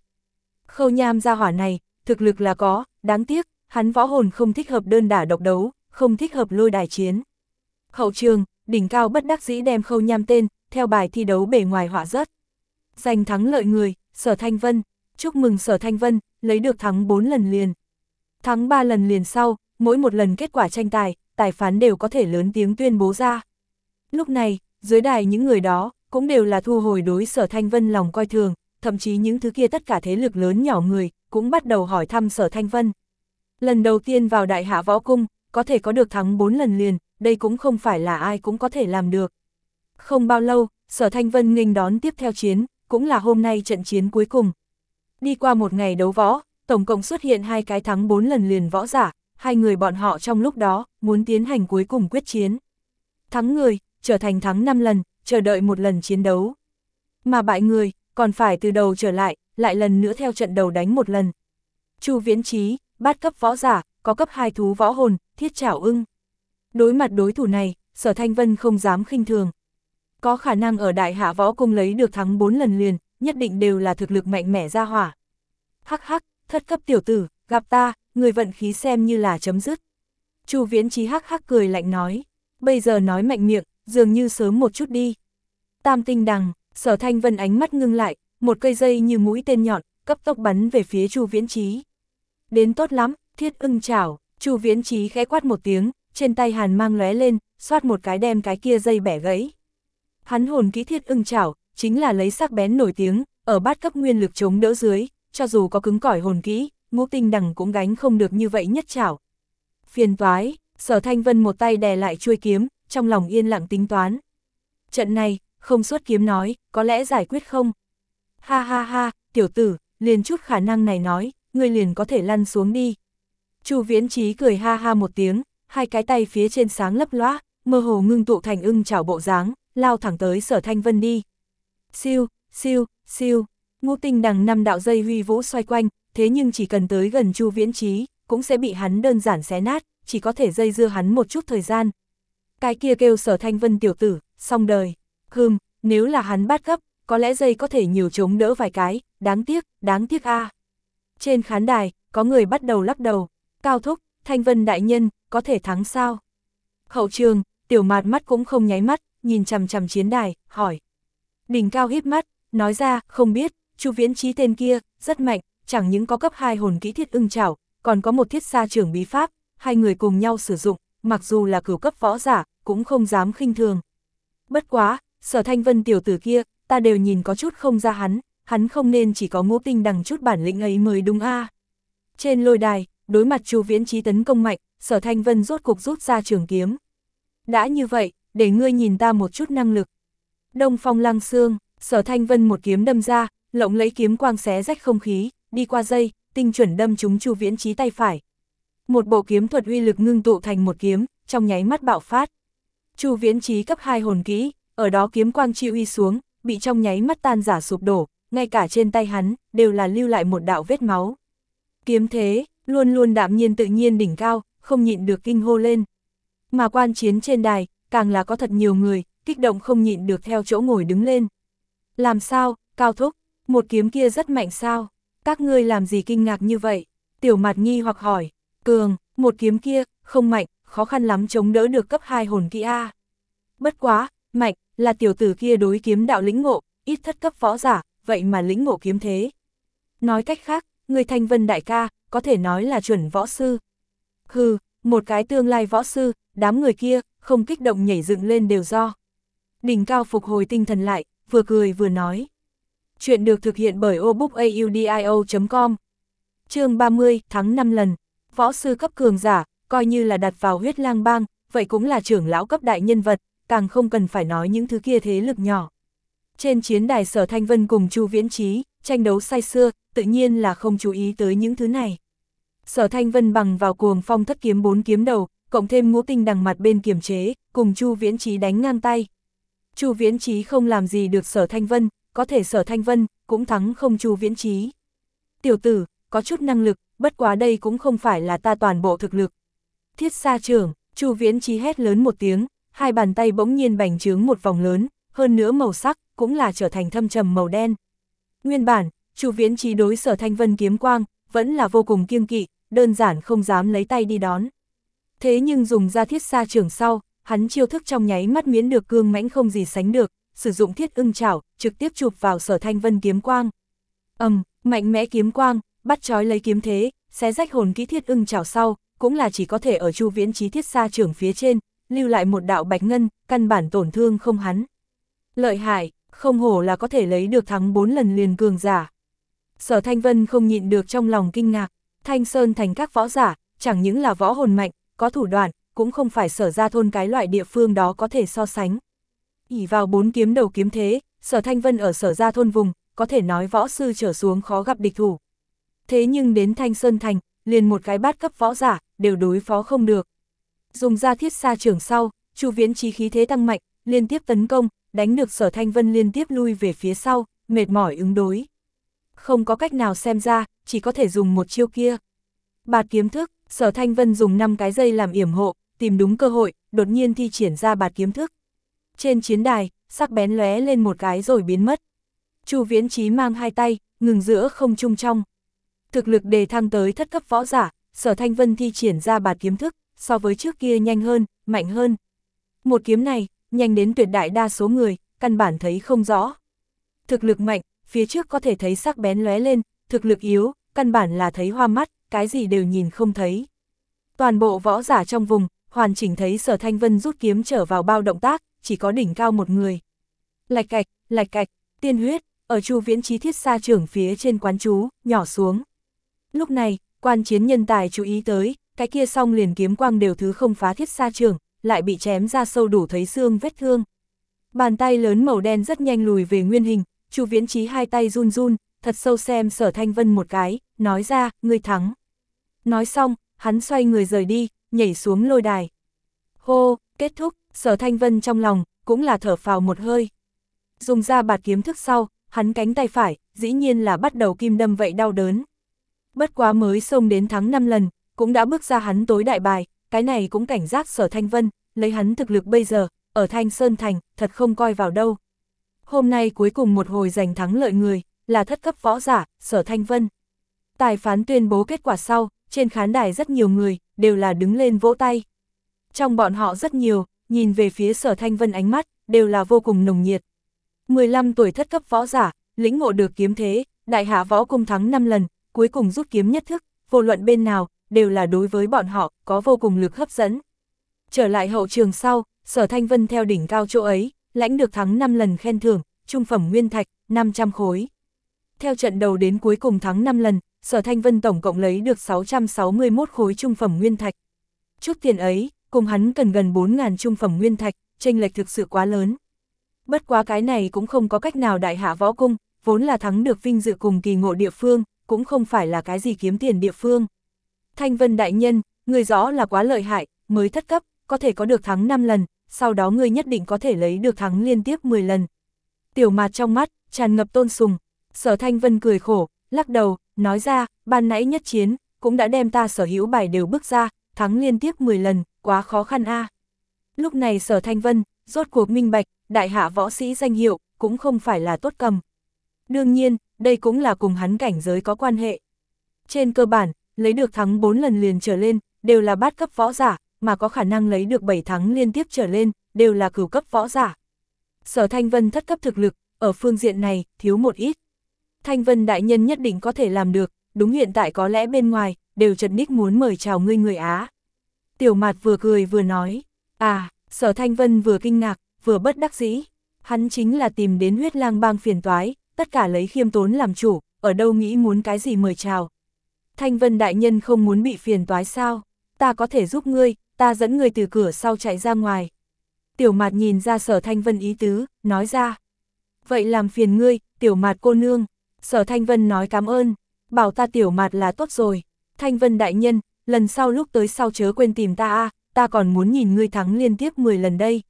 Khâu nham ra hỏa này, thực lực là có, đáng tiếc, hắn võ hồn không thích hợp đơn đả độc đấu, không thích hợp lôi đài chiến. Hậu trường, đỉnh cao bất đắc dĩ đem khâu nham tên, theo bài thi đấu bề ngoài họa rớt. Giành thắng lợi người, Sở Thanh Vân, chúc mừng Sở Thanh Vân, lấy được thắng 4 lần liền. Thắng 3 lần liền sau, mỗi một lần kết quả tranh tài, tài phán đều có thể lớn tiếng tuyên bố ra. Lúc này, dưới đài những người đó, cũng đều là thu hồi đối Sở Thanh Vân lòng coi thường, thậm chí những thứ kia tất cả thế lực lớn nhỏ người, cũng bắt đầu hỏi thăm Sở Thanh Vân. Lần đầu tiên vào đại hạ võ cung, có thể có được thắng 4 lần liền, đây cũng không phải là ai cũng có thể làm được. Không bao lâu, Sở Thanh Vân nghênh đón tiếp theo chiến, cũng là hôm nay trận chiến cuối cùng. Đi qua một ngày đấu võ, tổng cộng xuất hiện hai cái thắng 4 lần liền võ giả, hai người bọn họ trong lúc đó, muốn tiến hành cuối cùng quyết chiến. Thắng người, trở thành thắng 5 lần, chờ đợi một lần chiến đấu. Mà bại người, còn phải từ đầu trở lại, lại lần nữa theo trận đầu đánh một lần. Chu Viễn Trí, bát cấp võ giả, có cấp 2 thú võ hồn, thiết trảo ưng. Đối mặt đối thủ này, Sở Thanh Vân không dám khinh thường. Có khả năng ở đại hạ võ cung lấy được thắng 4 lần liền, nhất định đều là thực lực mạnh mẽ ra hỏa. Hắc hắc, thất cấp tiểu tử, gặp ta, người vận khí xem như là chấm dứt. Chu Viễn Trí hắc hắc cười lạnh nói, bây giờ nói mạnh miệng, dường như sớm một chút đi. Tam tinh đằng, sở thanh vân ánh mắt ngưng lại, một cây dây như mũi tên nhọn, cấp tốc bắn về phía Chu Viễn Trí. Đến tốt lắm, thiết ưng chảo, Chu Viễn Trí khẽ quát một tiếng, trên tay hàn mang lóe lên, xoát một cái đem cái kia dây bẻ gãy. Hắn hồn kỹ thiết ưng chảo, chính là lấy sắc bén nổi tiếng, ở bát cấp nguyên lực chống đỡ dưới, cho dù có cứng cỏi hồn kỹ, ngũ tinh đằng cũng gánh không được như vậy nhất chảo. Phiền toái, sở thanh vân một tay đè lại chuôi kiếm, trong lòng yên lặng tính toán. Trận này, không xuất kiếm nói, có lẽ giải quyết không? Ha ha ha, tiểu tử, liền chút khả năng này nói, ngươi liền có thể lăn xuống đi. Chu Viễn Trí cười ha ha một tiếng, hai cái tay phía trên sáng lấp loa, mơ hồ ngưng tụ thành ưng chảo bộ dáng, lao thẳng tới sở thanh vân đi. Siêu, siêu, siêu, ngũ tinh đằng năm đạo dây huy vũ xoay quanh, thế nhưng chỉ cần tới gần Chu Viễn Trí, cũng sẽ bị hắn đơn giản xé nát, chỉ có thể dây dưa hắn một chút thời gian. Cái kia kêu sở thanh vân tiểu tử, xong đời. Hừm, nếu là hắn bắt gấp, có lẽ dây có thể nhiều chống đỡ vài cái, đáng tiếc, đáng tiếc a. Trên khán đài, có người bắt đầu lắc đầu, cao thúc, thanh vân đại nhân, có thể thắng sao? Hậu trường, tiểu mạt mắt cũng không nháy mắt, nhìn chằm chằm chiến đài, hỏi. Đỉnh cao híp mắt, nói ra, không biết, chu viễn trí tên kia, rất mạnh, chẳng những có cấp 2 hồn kỹ thiết ưng chảo, còn có một thiết xa trưởng bí pháp, hai người cùng nhau sử dụng, mặc dù là cửu cấp võ giả, cũng không dám khinh thường. Bất quá, sở thanh vân tiểu tử kia, ta đều nhìn có chút không ra hắn, hắn không nên chỉ có ngũ tinh đằng chút bản lĩnh ấy mới đúng a. Trên lôi đài, đối mặt Chu Viễn Trí tấn công mạnh, Sở Thanh Vân rốt cục rút ra trường kiếm. Đã như vậy, để ngươi nhìn ta một chút năng lực. Đông Phong Lăng Xương, Sở Thanh Vân một kiếm đâm ra, lộng lấy kiếm quang xé rách không khí, đi qua dây, tinh chuẩn đâm trúng Chu Viễn Trí tay phải. Một bộ kiếm thuật uy lực ngưng tụ thành một kiếm, trong nháy mắt bạo phát. Chu Viễn Trí cấp 2 hồn kỹ, ở đó kiếm quang chi uy xuống, bị trong nháy mắt tan giả sụp đổ, ngay cả trên tay hắn, đều là lưu lại một đạo vết máu. Kiếm thế, luôn luôn đạm nhiên tự nhiên đỉnh cao, không nhịn được kinh hô lên. Mà quan chiến trên đài, càng là có thật nhiều người, kích động không nhịn được theo chỗ ngồi đứng lên. Làm sao, cao thúc, một kiếm kia rất mạnh sao, các ngươi làm gì kinh ngạc như vậy? Tiểu mặt nghi hoặc hỏi, cường, một kiếm kia, không mạnh, khó khăn lắm chống đỡ được cấp 2 hồn kỹ A. Bất quá, mạnh, là tiểu tử kia đối kiếm đạo lĩnh ngộ, ít thất cấp võ giả, vậy mà lĩnh ngộ kiếm thế. Nói cách khác, người thanh vân đại ca, có thể nói là chuẩn võ sư. Hừ, một cái tương lai võ sư, đám người kia, không kích động nhảy dựng lên đều do. Đỉnh cao phục hồi tinh thần lại, vừa cười vừa nói. Chuyện được thực hiện bởi obookaudio.com chương 30, tháng 5 lần, võ sư cấp cường giả, coi như là đặt vào huyết lang bang, vậy cũng là trưởng lão cấp đại nhân vật, càng không cần phải nói những thứ kia thế lực nhỏ. Trên chiến đài sở Thanh Vân cùng Chu Viễn Trí, tranh đấu say xưa, tự nhiên là không chú ý tới những thứ này. Sở Thanh Vân bằng vào cuồng phong thất kiếm bốn kiếm đầu, cộng thêm ngũ tinh đằng mặt bên kiềm chế, cùng Chu Viễn Trí đánh ngang tay. Chu Viễn Trí không làm gì được Sở Thanh Vân, có thể Sở Thanh Vân cũng thắng không Chu Viễn Trí. Tiểu tử, có chút năng lực, bất quá đây cũng không phải là ta toàn bộ thực lực. Thiết xa trưởng, Chu Viễn Trí hét lớn một tiếng, hai bàn tay bỗng nhiên bành trướng một vòng lớn, hơn nữa màu sắc cũng là trở thành thâm trầm màu đen. Nguyên bản, Chu Viễn Trí đối Sở Thanh Vân kiếm quang vẫn là vô cùng kiêng kỵ, đơn giản không dám lấy tay đi đón. Thế nhưng dùng ra thiết xa trường sau, hắn chiêu thức trong nháy mắt miễn được cương mãnh không gì sánh được, sử dụng thiết ưng chảo, trực tiếp chụp vào sở thanh vân kiếm quang. ầm, mạnh mẽ kiếm quang, bắt trói lấy kiếm thế, xé rách hồn kỹ thiết ưng chảo sau, cũng là chỉ có thể ở chu viễn trí thiết xa trưởng phía trên, lưu lại một đạo bạch ngân, căn bản tổn thương không hắn. Lợi hại, không hổ là có thể lấy được thắng 4 lần liền cường giả. Sở Thanh Vân không nhịn được trong lòng kinh ngạc, Thanh Sơn thành các võ giả, chẳng những là võ hồn mạnh, có thủ đoạn, cũng không phải sở ra thôn cái loại địa phương đó có thể so sánh. ỉ vào bốn kiếm đầu kiếm thế, sở Thanh Vân ở sở ra thôn vùng, có thể nói võ sư trở xuống khó gặp địch thủ. Thế nhưng đến Thanh Sơn Thành, liền một cái bát cấp võ giả, đều đối phó không được. Dùng ra thiết xa trường sau, chu viễn chí khí thế tăng mạnh, liên tiếp tấn công, đánh được sở Thanh Vân liên tiếp lui về phía sau, mệt mỏi ứng đối không có cách nào xem ra, chỉ có thể dùng một chiêu kia. Bạt kiếm thức, sở thanh vân dùng 5 cái dây làm yểm hộ, tìm đúng cơ hội, đột nhiên thi triển ra bạt kiếm thức. Trên chiến đài, sắc bén lóe lên một cái rồi biến mất. Chu Viễn Chí mang hai tay, ngừng giữa không trung trong. Thực lực đề thăng tới thất cấp võ giả, sở thanh vân thi triển ra bạt kiếm thức, so với trước kia nhanh hơn, mạnh hơn. Một kiếm này, nhanh đến tuyệt đại đa số người, căn bản thấy không rõ. Thực lực mạnh, phía trước có thể thấy sắc bén lóe lên, thực lực yếu, căn bản là thấy hoa mắt, cái gì đều nhìn không thấy. Toàn bộ võ giả trong vùng, hoàn chỉnh thấy sở thanh vân rút kiếm trở vào bao động tác, chỉ có đỉnh cao một người. Lạch cạch, lạch cạch, tiên huyết, ở chu viễn trí thiết xa trưởng phía trên quán chú, nhỏ xuống. Lúc này, quan chiến nhân tài chú ý tới, cái kia song liền kiếm quang đều thứ không phá thiết xa trường lại bị chém ra sâu đủ thấy xương vết thương. Bàn tay lớn màu đen rất nhanh lùi về nguyên hình, Chu Viễn Chí hai tay run run, thật sâu xem Sở Thanh Vân một cái, nói ra, ngươi thắng. Nói xong, hắn xoay người rời đi, nhảy xuống lôi đài. Hô, kết thúc, Sở Thanh Vân trong lòng, cũng là thở phào một hơi. Dùng ra bạt kiếm thức sau, hắn cánh tay phải, dĩ nhiên là bắt đầu kim đâm vậy đau đớn. Bất quá mới xông đến thắng 5 lần, cũng đã bước ra hắn tối đại bài, cái này cũng cảnh giác Sở Thanh Vân, lấy hắn thực lực bây giờ, ở Thanh Sơn Thành, thật không coi vào đâu. Hôm nay cuối cùng một hồi giành thắng lợi người, là thất cấp võ giả, Sở Thanh Vân. Tài phán tuyên bố kết quả sau, trên khán đài rất nhiều người, đều là đứng lên vỗ tay. Trong bọn họ rất nhiều, nhìn về phía Sở Thanh Vân ánh mắt, đều là vô cùng nồng nhiệt. 15 tuổi thất cấp võ giả, lĩnh ngộ được kiếm thế, đại hạ võ cung thắng 5 lần, cuối cùng rút kiếm nhất thức, vô luận bên nào, đều là đối với bọn họ, có vô cùng lực hấp dẫn. Trở lại hậu trường sau, Sở Thanh Vân theo đỉnh cao chỗ ấy, lãnh được thắng 5 lần khen thưởng, trung phẩm nguyên thạch, 500 khối. Theo trận đầu đến cuối cùng thắng 5 lần, Sở Thanh Vân tổng cộng lấy được 661 khối trung phẩm nguyên thạch. Chút tiền ấy, cùng hắn cần gần 4.000 trung phẩm nguyên thạch, tranh lệch thực sự quá lớn. Bất quá cái này cũng không có cách nào đại hạ võ cung, vốn là thắng được vinh dự cùng kỳ ngộ địa phương, cũng không phải là cái gì kiếm tiền địa phương. Thanh Vân đại nhân, người rõ là quá lợi hại, mới thất cấp, có thể có được thắng 5 lần, sau đó ngươi nhất định có thể lấy được thắng liên tiếp 10 lần. Tiểu mạt trong mắt, tràn ngập tôn sùng, sở Thanh Vân cười khổ, lắc đầu, nói ra, ban nãy nhất chiến, cũng đã đem ta sở hữu bài đều bước ra, thắng liên tiếp 10 lần, quá khó khăn a. Lúc này sở Thanh Vân, rốt cuộc minh bạch, đại hạ võ sĩ danh hiệu, cũng không phải là tốt cầm. Đương nhiên, đây cũng là cùng hắn cảnh giới có quan hệ. Trên cơ bản, lấy được thắng 4 lần liền trở lên, đều là bát cấp võ giả, mà có khả năng lấy được 7 thắng liên tiếp trở lên, đều là cửu cấp võ giả. Sở Thanh Vân thất cấp thực lực, ở phương diện này, thiếu một ít. Thanh Vân đại nhân nhất định có thể làm được, đúng hiện tại có lẽ bên ngoài, đều trật ních muốn mời chào ngươi người Á. Tiểu Mạt vừa cười vừa nói, à, Sở Thanh Vân vừa kinh ngạc, vừa bất đắc dĩ. Hắn chính là tìm đến huyết lang bang phiền toái, tất cả lấy khiêm tốn làm chủ, ở đâu nghĩ muốn cái gì mời chào. Thanh Vân đại nhân không muốn bị phiền toái sao, ta có thể giúp ngươi, ta dẫn ngươi từ cửa sau chạy ra ngoài. Tiểu Mạt nhìn ra Sở Thanh Vân ý tứ, nói ra. Vậy làm phiền ngươi, Tiểu Mạt cô nương. Sở Thanh Vân nói cảm ơn, bảo ta Tiểu Mạt là tốt rồi. Thanh Vân đại nhân, lần sau lúc tới sau chớ quên tìm ta a, ta còn muốn nhìn ngươi thắng liên tiếp 10 lần đây.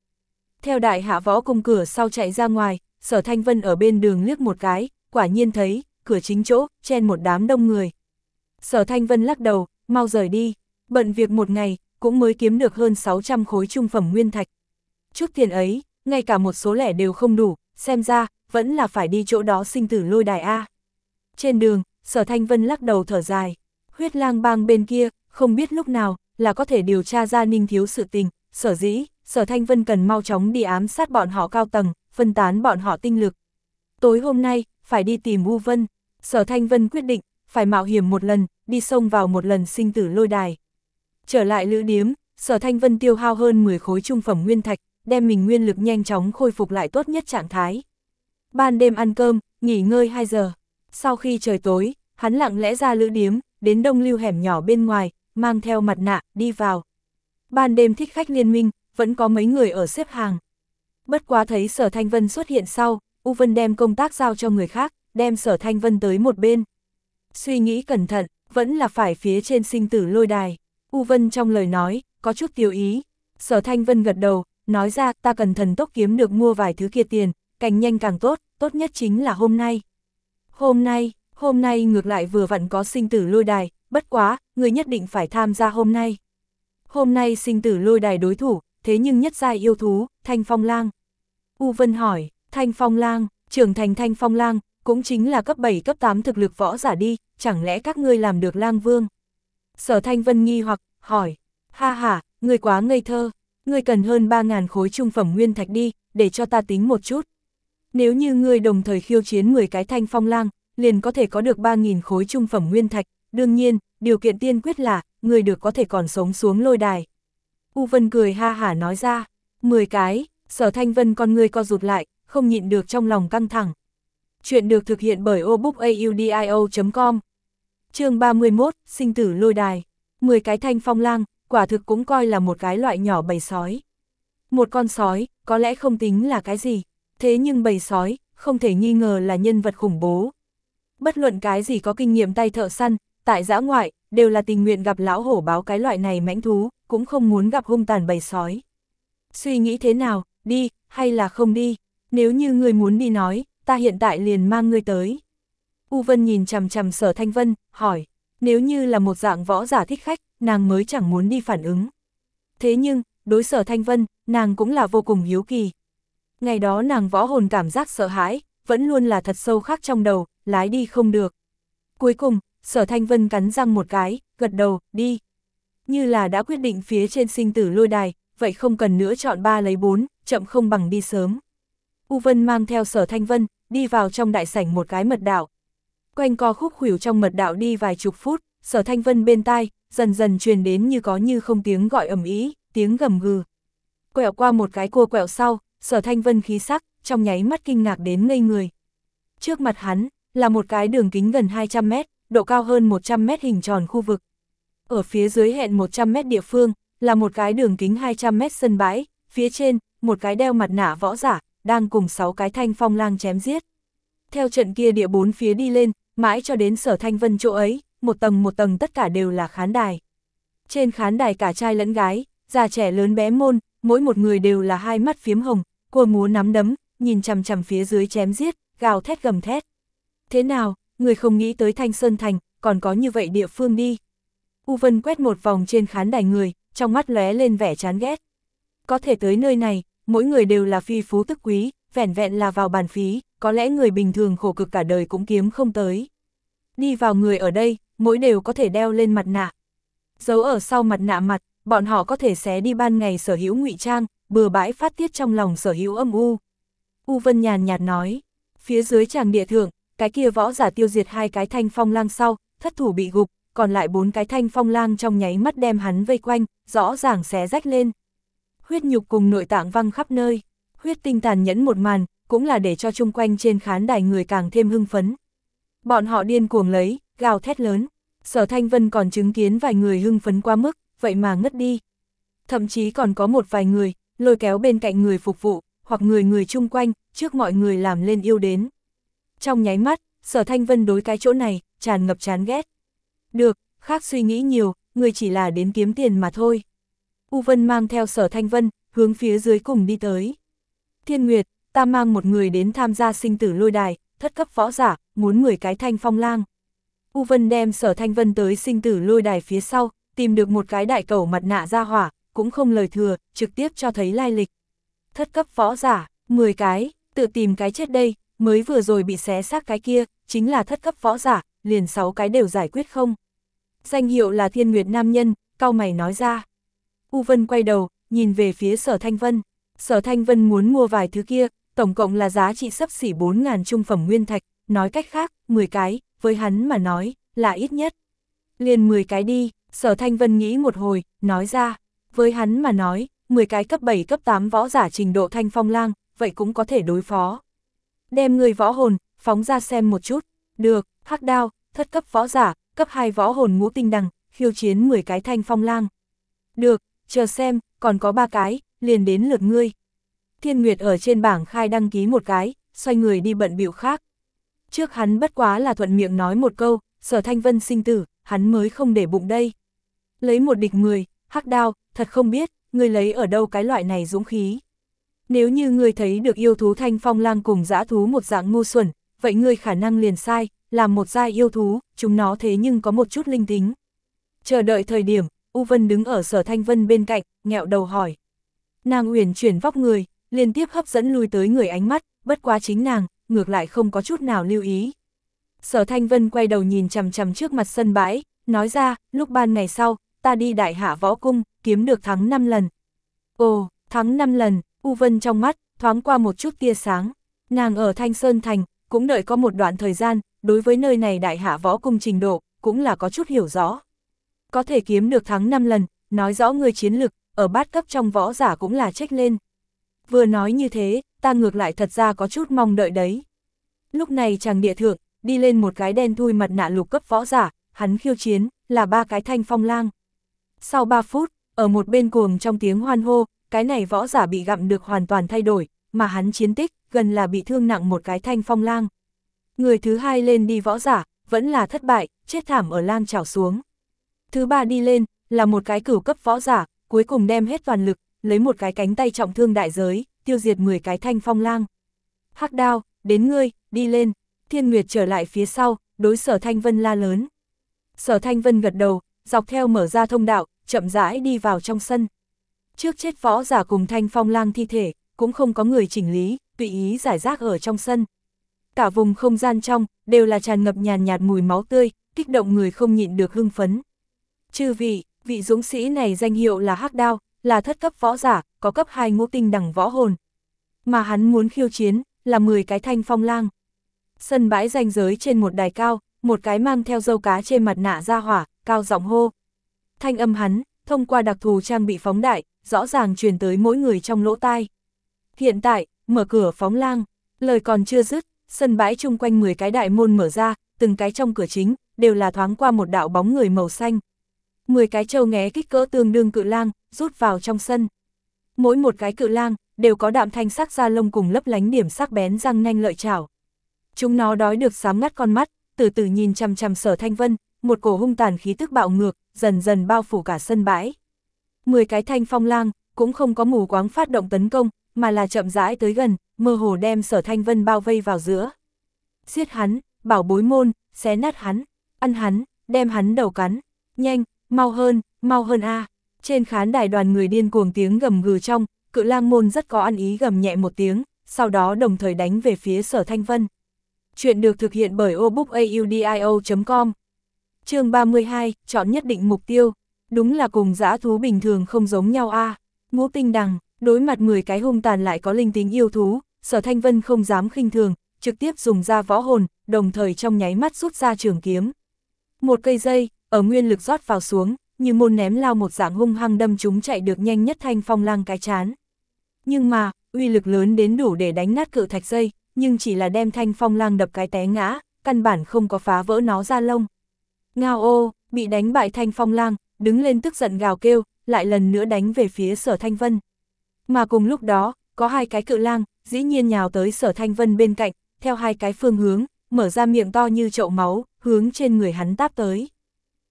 Theo đại hạ võ cung cửa sau chạy ra ngoài, sở thanh vân ở bên đường liếc một cái, quả nhiên thấy, cửa chính chỗ, chen một đám đông người. Sở thanh vân lắc đầu, mau rời đi, bận việc một ngày, cũng mới kiếm được hơn 600 khối trung phẩm nguyên thạch. Chút tiền ấy, ngay cả một số lẻ đều không đủ, xem ra, vẫn là phải đi chỗ đó sinh tử lôi đài A. Trên đường, sở thanh vân lắc đầu thở dài, huyết lang bang bên kia, không biết lúc nào, là có thể điều tra ra ninh thiếu sự tình, sở dĩ, sở thanh vân cần mau chóng đi ám sát bọn họ cao tầng, phân tán bọn họ tinh lực. Tối hôm nay, phải đi tìm U Vân, sở thanh vân quyết định, phải mạo hiểm một lần, đi sông vào một lần sinh tử lôi đài. Trở lại lữ điếm, sở thanh vân tiêu hao hơn 10 khối trung phẩm nguyên thạch, đem mình nguyên lực nhanh chóng khôi phục lại tốt nhất trạng thái. Ban đêm ăn cơm, nghỉ ngơi 2 giờ. Sau khi trời tối, hắn lặng lẽ ra lữ điếm, đến đông lưu hẻm nhỏ bên ngoài, mang theo mặt nạ, đi vào. Ban đêm thích khách liên minh, vẫn có mấy người ở xếp hàng. Bất quá thấy sở Thanh Vân xuất hiện sau, U Vân đem công tác giao cho người khác, đem sở Thanh Vân tới một bên. Suy nghĩ cẩn thận, vẫn là phải phía trên sinh tử lôi đài. U Vân trong lời nói, có chút tiêu ý. Sở Thanh Vân gật đầu, nói ra ta cần thần tốc kiếm được mua vài thứ kia tiền, càng nhanh càng tốt, tốt nhất chính là hôm nay. Hôm nay, hôm nay ngược lại vừa vặn có sinh tử lôi đài, bất quá, người nhất định phải tham gia hôm nay. Hôm nay sinh tử lôi đài đối thủ, thế nhưng nhất giai yêu thú, Thanh Phong Lang. U Vân hỏi, Thanh Phong Lang, trưởng thành Thanh Phong Lang, cũng chính là cấp 7 cấp 8 thực lực võ giả đi, chẳng lẽ các ngươi làm được lang vương? Sở Thanh Vân nghi hoặc, hỏi, ha ha, ngươi quá ngây thơ, ngươi cần hơn 3.000 khối trung phẩm nguyên thạch đi, để cho ta tính một chút. Nếu như ngươi đồng thời khiêu chiến 10 cái Thanh Phong Lang, liền có thể có được 3.000 khối trung phẩm nguyên thạch, đương nhiên, điều kiện tiên quyết là, người được có thể còn sống xuống lôi đài. U Vân cười ha hả nói ra, 10 cái, sở thanh vân con ngươi co rụt lại, không nhịn được trong lòng căng thẳng. Chuyện được thực hiện bởi obookaudio.com chương 31, sinh tử lôi đài. 10 cái thanh phong lang, quả thực cũng coi là một cái loại nhỏ bầy sói. Một con sói, có lẽ không tính là cái gì, thế nhưng bầy sói, không thể nghi ngờ là nhân vật khủng bố. Bất luận cái gì có kinh nghiệm tay thợ săn, tại giã ngoại, đều là tình nguyện gặp lão hổ báo cái loại này mãnh thú, cũng không muốn gặp hung tàn bầy sói. Suy nghĩ thế nào, đi, hay là không đi, nếu như người muốn đi nói, ta hiện tại liền mang ngươi tới. U Vân nhìn chằm chằm sở Thanh Vân, hỏi, nếu như là một dạng võ giả thích khách, nàng mới chẳng muốn đi phản ứng. Thế nhưng, đối sở Thanh Vân, nàng cũng là vô cùng hiếu kỳ. Ngày đó nàng võ hồn cảm giác sợ hãi, vẫn luôn là thật sâu khắc trong đầu, lái đi không được. Cuối cùng, sở thanh vân cắn răng một cái, gật đầu, đi. Như là đã quyết định phía trên sinh tử lôi đài, vậy không cần nữa chọn ba lấy bốn, chậm không bằng đi sớm. U Vân mang theo sở thanh vân, đi vào trong đại sảnh một cái mật đạo. Quanh co khúc khuỷu trong mật đạo đi vài chục phút, sở thanh vân bên tai, dần dần truyền đến như có như không tiếng gọi ầm ý, tiếng gầm gừ. Quẹo qua một cái cua quẹo sau, sở thanh vân khí sắc, trong nháy mắt kinh ngạc đến ngây người. Trước mặt hắn, là một cái đường kính gần 200 mét, độ cao hơn 100 mét hình tròn khu vực. Ở phía dưới hẹn 100 mét địa phương, là một cái đường kính 200 mét sân bãi, phía trên, một cái đeo mặt nạ võ giả, đang cùng 6 cái thanh phong lang chém giết. Theo trận kia địa bốn phía đi lên, mãi cho đến sở thanh vân chỗ ấy, một tầng một tầng tất cả đều là khán đài. Trên khán đài cả trai lẫn gái, già trẻ lớn bé môn, mỗi một người đều là hai mắt phiếm hồng, cua múa nắm đấm, nhìn chằm chằm phía dưới chém giết, gào thét gầm thét. Thế nào, người không nghĩ tới Thanh Sơn Thành, còn có như vậy địa phương đi. U Vân quét một vòng trên khán đài người, trong mắt lóe lên vẻ chán ghét. Có thể tới nơi này, mỗi người đều là phi phú tức quý, vẻn vẹn là vào bàn phí, có lẽ người bình thường khổ cực cả đời cũng kiếm không tới. Đi vào người ở đây, mỗi đều có thể đeo lên mặt nạ. Giấu ở sau mặt nạ mặt, bọn họ có thể xé đi ban ngày sở hữu ngụy trang, bừa bãi phát tiết trong lòng sở hữu âm u. U Vân nhàn nhạt nói, phía dưới tràng địa thượng, cái kia võ giả tiêu diệt hai cái thanh phong lang sau, thất thủ bị gục, còn lại bốn cái thanh phong lang trong nháy mắt đem hắn vây quanh, rõ ràng xé rách lên. Huyết nhục cùng nội tạng văng khắp nơi, huyết tinh tàn nhẫn một màn, cũng là để cho chung quanh trên khán đài người càng thêm hưng phấn. Bọn họ điên cuồng lấy, gào thét lớn, sở thanh vân còn chứng kiến vài người hưng phấn quá mức, vậy mà ngất đi. Thậm chí còn có một vài người, lôi kéo bên cạnh người phục vụ, hoặc người người chung quanh, trước mọi người làm lên yêu đến. Trong nháy mắt, sở thanh vân đối cái chỗ này, tràn ngập chán ghét. Được, khác suy nghĩ nhiều, người chỉ là đến kiếm tiền mà thôi. U Vân mang theo sở thanh vân, hướng phía dưới cùng đi tới. Thiên Nguyệt, ta mang một người đến tham gia sinh tử lôi đài, thất cấp võ giả, muốn 10 cái thanh phong lang. U Vân đem sở thanh vân tới sinh tử lôi đài phía sau, tìm được một cái đại cầu mặt nạ ra hỏa, cũng không lời thừa, trực tiếp cho thấy lai lịch. Thất cấp võ giả, 10 cái, tự tìm cái chết đây, mới vừa rồi bị xé xác cái kia, chính là thất cấp võ giả, liền 6 cái đều giải quyết không. Danh hiệu là thiên nguyệt nam nhân, cao mày nói ra. U Vân quay đầu, nhìn về phía sở Thanh Vân. Sở Thanh Vân muốn mua vài thứ kia, tổng cộng là giá trị sấp xỉ 4.000 trung phẩm nguyên thạch, nói cách khác, 10 cái, với hắn mà nói, là ít nhất. Liền 10 cái đi, sở Thanh Vân nghĩ một hồi, nói ra, với hắn mà nói, 10 cái cấp 7 cấp 8 võ giả trình độ thanh phong lang, vậy cũng có thể đối phó. Đem người võ hồn, phóng ra xem một chút, được, hắc đao, thất cấp võ giả, cấp 2 võ hồn ngũ tinh đằng, khiêu chiến 10 cái thanh phong lang. Được, chờ xem, còn có ba cái, liền đến lượt ngươi. Thiên Nguyệt ở trên bảng khai đăng ký một cái, xoay người đi bận biểu khác. Trước hắn bất quá là thuận miệng nói một câu, sở thanh vân sinh tử, hắn mới không để bụng đây. Lấy một địch 10, hắc đao, thật không biết, người lấy ở đâu cái loại này dũng khí. Nếu như người thấy được yêu thú thanh phong lang cùng dã thú một dạng ngu xuẩn, vậy người khả năng liền sai, làm một giai yêu thú, chúng nó thế nhưng có một chút linh tính. Chờ đợi thời điểm, U Vân đứng ở sở thanh vân bên cạnh, nghẹo đầu hỏi. Nàng uyển chuyển vóc người, liên tiếp hấp dẫn lui tới người ánh mắt, bất quá chính nàng, ngược lại không có chút nào lưu ý. Sở Thanh Vân quay đầu nhìn chằm chằm trước mặt sân bãi, nói ra, lúc ban ngày sau, ta đi đại hạ võ cung, kiếm được thắng 5 lần. Ồ, thắng 5 lần, U Vân trong mắt, thoáng qua một chút tia sáng. Nàng ở Thanh Sơn Thành, cũng đợi có một đoạn thời gian, đối với nơi này đại hạ võ cung trình độ, cũng là có chút hiểu rõ. Có thể kiếm được thắng 5 lần, nói rõ người chiến lực, ở bát cấp trong võ giả cũng là trách lên. Vừa nói như thế, ta ngược lại thật ra có chút mong đợi đấy. Lúc này chàng địa thượng, đi lên một cái đen thui mặt nạ lục cấp võ giả, hắn khiêu chiến, là ba cái thanh phong lang. Sau 3 phút, ở một bên cuồng trong tiếng hoan hô, cái này võ giả bị gặm được hoàn toàn thay đổi, mà hắn chiến tích, gần là bị thương nặng một cái thanh phong lang. Người thứ hai lên đi võ giả, vẫn là thất bại, chết thảm ở lang trào xuống. Thứ ba đi lên, là một cái cửu cấp võ giả, cuối cùng đem hết toàn lực, lấy một cái cánh tay trọng thương đại giới, tiêu diệt 10 cái thanh phong lang. Hắc đao, đến ngươi, đi lên, thiên nguyệt trở lại phía sau, đối sở thanh vân la lớn. Sở thanh vân gật đầu, dọc theo mở ra thông đạo, chậm rãi đi vào trong sân. Trước chết võ giả cùng thanh phong lang thi thể, cũng không có người chỉnh lý, tùy ý giải rác ở trong sân. Cả vùng không gian trong, đều là tràn ngập nhàn nhạt mùi máu tươi, kích động người không nhịn được hưng phấn. Chư vị, vị dũng sĩ này danh hiệu là Hắc Đao, là thất cấp võ giả, có cấp 2 ngũ tinh đẳng võ hồn. Mà hắn muốn khiêu chiến, là 10 cái thanh phong lang. Sân bãi danh giới trên một đài cao, một cái mang theo dâu cá trên mặt nạ ra hỏa, cao giọng hô. Thanh âm hắn, thông qua đặc thù trang bị phóng đại, rõ ràng truyền tới mỗi người trong lỗ tai. Hiện tại, mở cửa phóng lang, lời còn chưa dứt, sân bãi chung quanh 10 cái đại môn mở ra, từng cái trong cửa chính, đều là thoáng qua một đạo bóng người màu xanh. 10 cái trâu nghé kích cỡ tương đương cự lang, rút vào trong sân. Mỗi một cái cự lang, đều có đạm thanh sắc da lông cùng lấp lánh điểm sắc bén răng nanh lợi chảo. Chúng nó đói được sám ngắt con mắt, từ từ nhìn chằm chằm sở thanh vân, một cổ hung tàn khí tức bạo ngược, dần dần bao phủ cả sân bãi. 10 cái thanh phong lang, cũng không có mù quáng phát động tấn công, mà là chậm rãi tới gần, mơ hồ đem sở thanh vân bao vây vào giữa. Giết hắn, bảo bối môn, xé nát hắn, ăn hắn, đem hắn đầu cắn, nhanh, mau hơn, mau hơn a. Trên khán đài đoàn người điên cuồng tiếng gầm gừ trong, cự lang môn rất có ăn ý gầm nhẹ một tiếng, sau đó đồng thời đánh về phía sở thanh vân. Chuyện được thực hiện bởi obookaudio.com chương 32, chọn nhất định mục tiêu. Đúng là cùng dã thú bình thường không giống nhau a Ngũ tinh đằng, đối mặt 10 cái hung tàn lại có linh tính yêu thú, sở thanh vân không dám khinh thường, trực tiếp dùng ra võ hồn, đồng thời trong nháy mắt rút ra trường kiếm. Một cây dây, ở nguyên lực rót vào xuống, như môn ném lao một dạng hung hăng đâm chúng chạy được nhanh nhất thanh phong lang cái chán. Nhưng mà, uy lực lớn đến đủ để đánh nát cự thạch dây, nhưng chỉ là đem thanh phong lang đập cái té ngã, căn bản không có phá vỡ nó ra lông. Ngao ô, bị đánh bại thanh phong lang, đứng lên tức giận gào kêu, lại lần nữa đánh về phía sở thanh vân. Mà cùng lúc đó, có hai cái cự lang, dĩ nhiên nhào tới sở thanh vân bên cạnh, theo hai cái phương hướng, mở ra miệng to như chậu máu, hướng trên người hắn táp tới.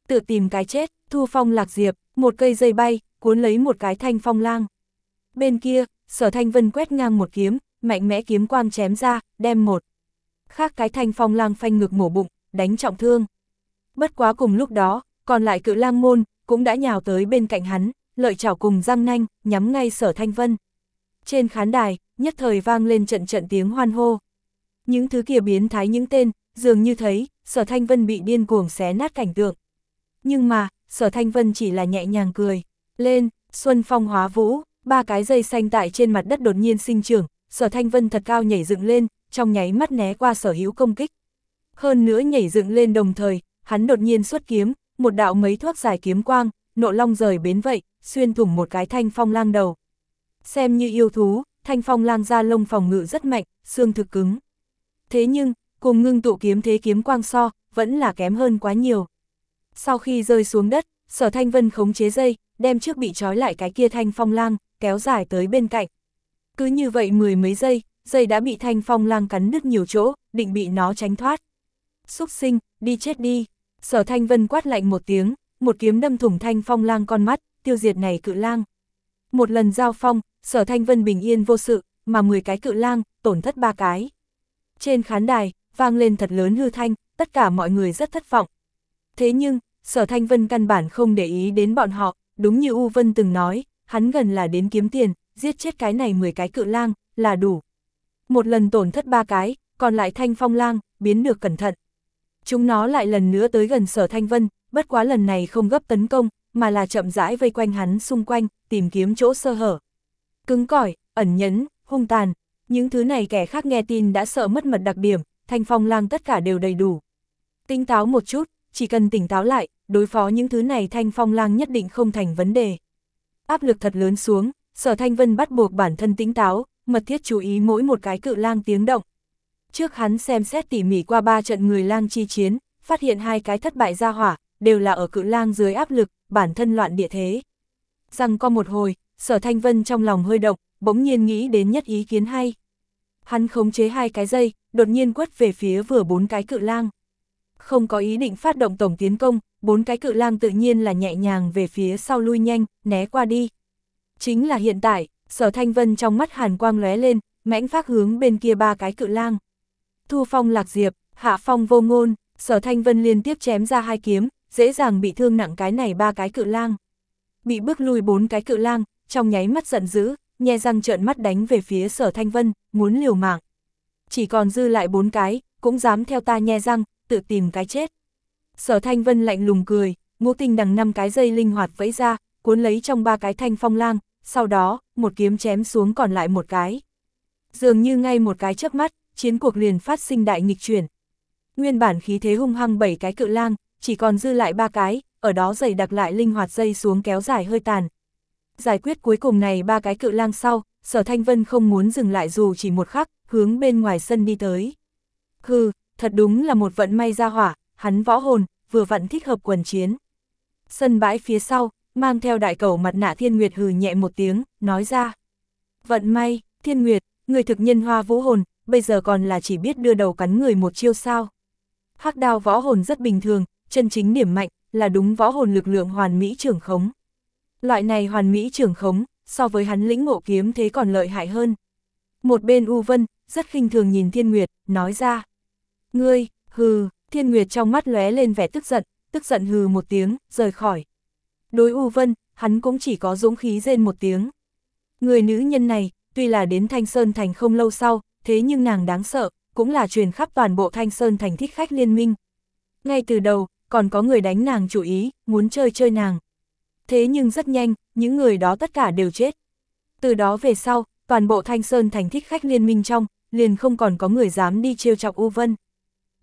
Tự tìm cái chết, thu phong lạc diệp, một cây dây bay, cuốn lấy một cái thanh phong lang. Bên kia, sở thanh vân quét ngang một kiếm, mạnh mẽ kiếm quang chém ra, đem một. Khác cái thanh phong lang phanh ngực mổ bụng, đánh trọng thương. Bất quá cùng lúc đó, còn lại cự lang môn, cũng đã nhào tới bên cạnh hắn, lợi chảo cùng răng nanh, nhắm ngay sở thanh vân. Trên khán đài, nhất thời vang lên trận trận tiếng hoan hô. Những thứ kia biến thái những tên, dường như thấy, sở thanh vân bị điên cuồng xé nát cảnh tượng. Nhưng mà, sở thanh vân chỉ là nhẹ nhàng cười. Lên, xuân phong hóa vũ, ba cái dây xanh tại trên mặt đất đột nhiên sinh trưởng, sở thanh vân thật cao nhảy dựng lên, trong nháy mắt né qua sở hữu công kích. Hơn nữa nhảy dựng lên đồng thời, hắn đột nhiên xuất kiếm, một đạo mấy thoát dài kiếm quang, nộ long rời bến vậy, xuyên thủng một cái thanh phong lang đầu. Xem như yêu thú, thanh phong lang ra lông phòng ngự rất mạnh, xương thực cứng. Thế nhưng, cùng ngưng tụ kiếm thế kiếm quang so, vẫn là kém hơn quá nhiều. Sau khi rơi xuống đất, sở thanh vân khống chế dây, đem trước bị trói lại cái kia thanh phong lang, kéo dài tới bên cạnh. Cứ như vậy mười mấy giây, dây đã bị thanh phong lang cắn đứt nhiều chỗ, định bị nó tránh thoát. Xúc sinh, đi chết đi. Sở thanh vân quát lạnh một tiếng, một kiếm đâm thủng thanh phong lang con mắt, tiêu diệt này cự lang. Một lần giao phong, sở thanh vân bình yên vô sự, mà 10 cái cự lang, tổn thất ba cái. Trên khán đài, vang lên thật lớn hư thanh, tất cả mọi người rất thất vọng. Thế nhưng, sở thanh vân căn bản không để ý đến bọn họ, đúng như U Vân từng nói, hắn gần là đến kiếm tiền, giết chết cái này 10 cái cự lang, là đủ. Một lần tổn thất ba cái, còn lại thanh phong lang, biến được cẩn thận. Chúng nó lại lần nữa tới gần sở thanh vân, bất quá lần này không gấp tấn công, mà là chậm rãi vây quanh hắn xung quanh, tìm kiếm chỗ sơ hở. Cứng cỏi, ẩn nhẫn, hung tàn, những thứ này kẻ khác nghe tin đã sợ mất mật đặc điểm, thanh phong lang tất cả đều đầy đủ. Tinh táo một chút, chỉ cần tỉnh táo lại, đối phó những thứ này thanh phong lang nhất định không thành vấn đề. Áp lực thật lớn xuống, sở thanh vân bắt buộc bản thân tỉnh táo, mật thiết chú ý mỗi một cái cự lang tiếng động. Trước hắn xem xét tỉ mỉ qua ba trận người lang chi chiến, phát hiện hai cái thất bại ra hỏa, đều là ở cự lang dưới áp lực, bản thân loạn địa thế. Rằng có một hồi, sở thanh vân trong lòng hơi động, bỗng nhiên nghĩ đến nhất ý kiến hay. Hắn khống chế hai cái dây, đột nhiên quất về phía vừa bốn cái cự lang. Không có ý định phát động tổng tiến công, bốn cái cự lang tự nhiên là nhẹ nhàng về phía sau lui nhanh, né qua đi. Chính là hiện tại, sở thanh vân trong mắt hàn quang lóe lên, mãnh phát hướng bên kia ba cái cự lang. Thu phong lạc diệp, hạ phong vô ngôn, sở thanh vân liên tiếp chém ra hai kiếm, dễ dàng bị thương nặng cái này ba cái cự lang. Bị bước lui bốn cái cự lang, trong nháy mắt giận dữ, nhe răng trợn mắt đánh về phía sở thanh vân, muốn liều mạng. Chỉ còn dư lại bốn cái, cũng dám theo ta nhe răng, tự tìm cái chết. Sở thanh vân lạnh lùng cười, ngũ tinh đằng năm cái dây linh hoạt vẫy ra, cuốn lấy trong ba cái thanh phong lang, sau đó, một kiếm chém xuống còn lại một cái. Dường như ngay một cái chớp mắt, chiến cuộc liền phát sinh đại nghịch chuyển. Nguyên bản khí thế hung hăng bảy cái cự lang, chỉ còn dư lại ba cái, ở đó dày đặc lại linh hoạt dây xuống kéo dài hơi tàn. Giải quyết cuối cùng này ba cái cự lang sau, sở thanh vân không muốn dừng lại dù chỉ một khắc, hướng bên ngoài sân đi tới. Hừ, thật đúng là một vận may ra hỏa, hắn võ hồn, vừa vặn thích hợp quần chiến. Sân bãi phía sau, mang theo đại cầu mặt nạ thiên nguyệt hừ nhẹ một tiếng, nói ra. Vận may, thiên nguyệt, người thực nhân hoa vũ hồn, bây giờ còn là chỉ biết đưa đầu cắn người một chiêu sao. hắc đao võ hồn rất bình thường, chân chính điểm mạnh, là đúng võ hồn lực lượng hoàn mỹ trưởng khống. Loại này hoàn mỹ trưởng khống, so với hắn lĩnh ngộ kiếm thế còn lợi hại hơn. Một bên U Vân, rất khinh thường nhìn Thiên Nguyệt, nói ra. Ngươi, hừ, Thiên Nguyệt trong mắt lóe lên vẻ tức giận, tức giận hừ một tiếng, rời khỏi. Đối U Vân, hắn cũng chỉ có dũng khí rên một tiếng. Người nữ nhân này, tuy là đến Thanh Sơn Thành không lâu sau, thế nhưng nàng đáng sợ, cũng là truyền khắp toàn bộ Thanh Sơn Thành thích khách liên minh. Ngay từ đầu, còn có người đánh nàng chủ ý, muốn chơi chơi nàng. Thế nhưng rất nhanh, những người đó tất cả đều chết. Từ đó về sau, toàn bộ Thanh Sơn Thành thích khách liên minh trong, liền không còn có người dám đi trêu chọc U Vân.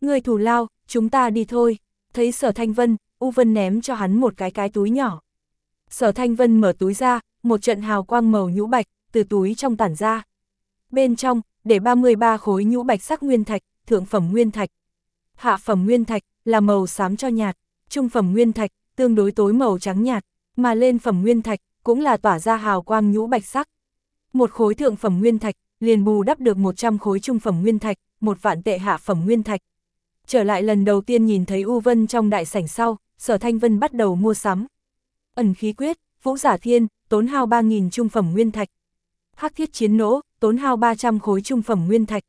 Người thủ lao, chúng ta đi thôi. Thấy sở Thanh Vân, U Vân ném cho hắn một cái cái túi nhỏ. Sở Thanh Vân mở túi ra, một trận hào quang màu nhũ bạch, từ túi trong tản ra. Bên trong, để 33 khối nhũ bạch sắc nguyên thạch, thượng phẩm nguyên thạch. Hạ phẩm nguyên thạch, là màu xám cho nhạt, trung phẩm nguyên thạch, tương đối tối màu trắng nhạt, mà lên phẩm nguyên thạch, cũng là tỏa ra hào quang nhũ bạch sắc. Một khối thượng phẩm nguyên thạch, liền bù đắp được 100 khối trung phẩm nguyên thạch, một vạn tệ hạ phẩm nguyên thạch. Trở lại lần đầu tiên nhìn thấy U Vân trong đại sảnh sau, Sở Thanh Vân bắt đầu mua sắm. Ẩn khí quyết, Vũ Giả Thiên, tốn hao 3.000 trung phẩm nguyên thạch. Hắc thiết chiến nỗ, tốn hao 300 khối trung phẩm nguyên thạch.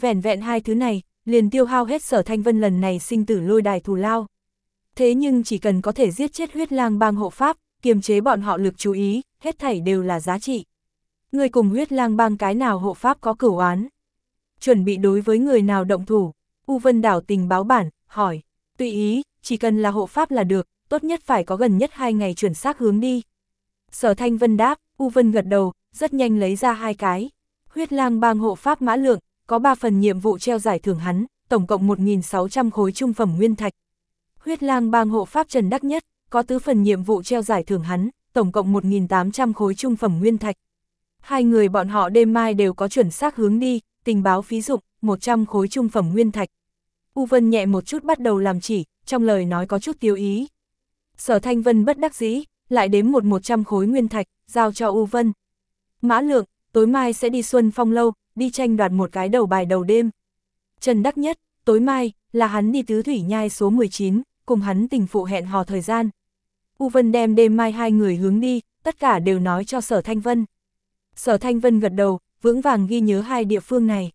Vẹn vẹn hai thứ này, liền tiêu hao hết Sở Thanh Vân lần này sinh tử lôi đài thù lao. Thế nhưng chỉ cần có thể giết chết huyết lang bang hộ pháp, kiềm chế bọn họ lực chú ý, hết thảy đều là giá trị. Người cùng huyết lang bang cái nào hộ pháp có cửu án? Chuẩn bị đối với người nào động thủ? U Vân đảo tình báo bản, hỏi. Tùy ý, chỉ cần là hộ pháp là được, tốt nhất phải có gần nhất hai ngày chuẩn xác hướng đi. Sở Thanh Vân đáp, U Vân gật đầu, rất nhanh lấy ra hai cái. Huyết lang bang hộ pháp mã lượng, có 3 phần nhiệm vụ treo giải thưởng hắn, tổng cộng 1.600 khối trung phẩm nguyên thạch. Huyết lang bang hộ pháp Trần Đắc Nhất, có tứ phần nhiệm vụ treo giải thưởng hắn, tổng cộng 1.800 khối trung phẩm nguyên thạch. Hai người bọn họ đêm mai đều có chuẩn xác hướng đi, tình báo phí dụng, 100 khối trung phẩm nguyên thạch. U Vân nhẹ một chút bắt đầu làm chỉ, trong lời nói có chút tiêu ý. Sở Thanh Vân bất đắc dĩ, lại đếm một 100 khối nguyên thạch, giao cho U Vân. Mã Lượng, tối mai sẽ đi Xuân Phong Lâu, đi tranh đoạt một cái đầu bài đầu đêm. Trần Đắc Nhất, tối mai, là hắn đi tứ thủy nhai số 19, cùng hắn tình phụ hẹn hò thời gian. U Vân đem đêm mai hai người hướng đi, tất cả đều nói cho Sở Thanh Vân. Sở Thanh Vân gật đầu, vững vàng ghi nhớ hai địa phương này.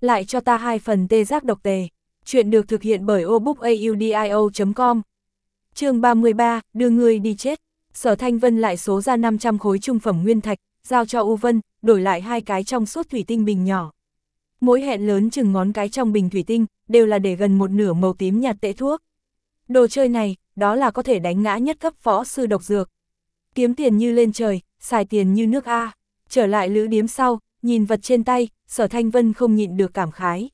Lại cho ta hai phần tê giác độc tề. Chuyện được thực hiện bởi obookaudio.com chương 33, đưa người đi chết. Sở Thanh Vân lại số ra 500 khối trung phẩm nguyên thạch, giao cho U Vân, đổi lại hai cái trong suốt thủy tinh bình nhỏ. Mỗi hẹn lớn chừng ngón cái trong bình thủy tinh, đều là để gần một nửa màu tím nhạt tệ thuốc. Đồ chơi này, đó là có thể đánh ngã nhất cấp võ sư độc dược. Kiếm tiền như lên trời, xài tiền như nước A. Trở lại lữ điếm sau, nhìn vật trên tay, sở thanh vân không nhịn được cảm khái.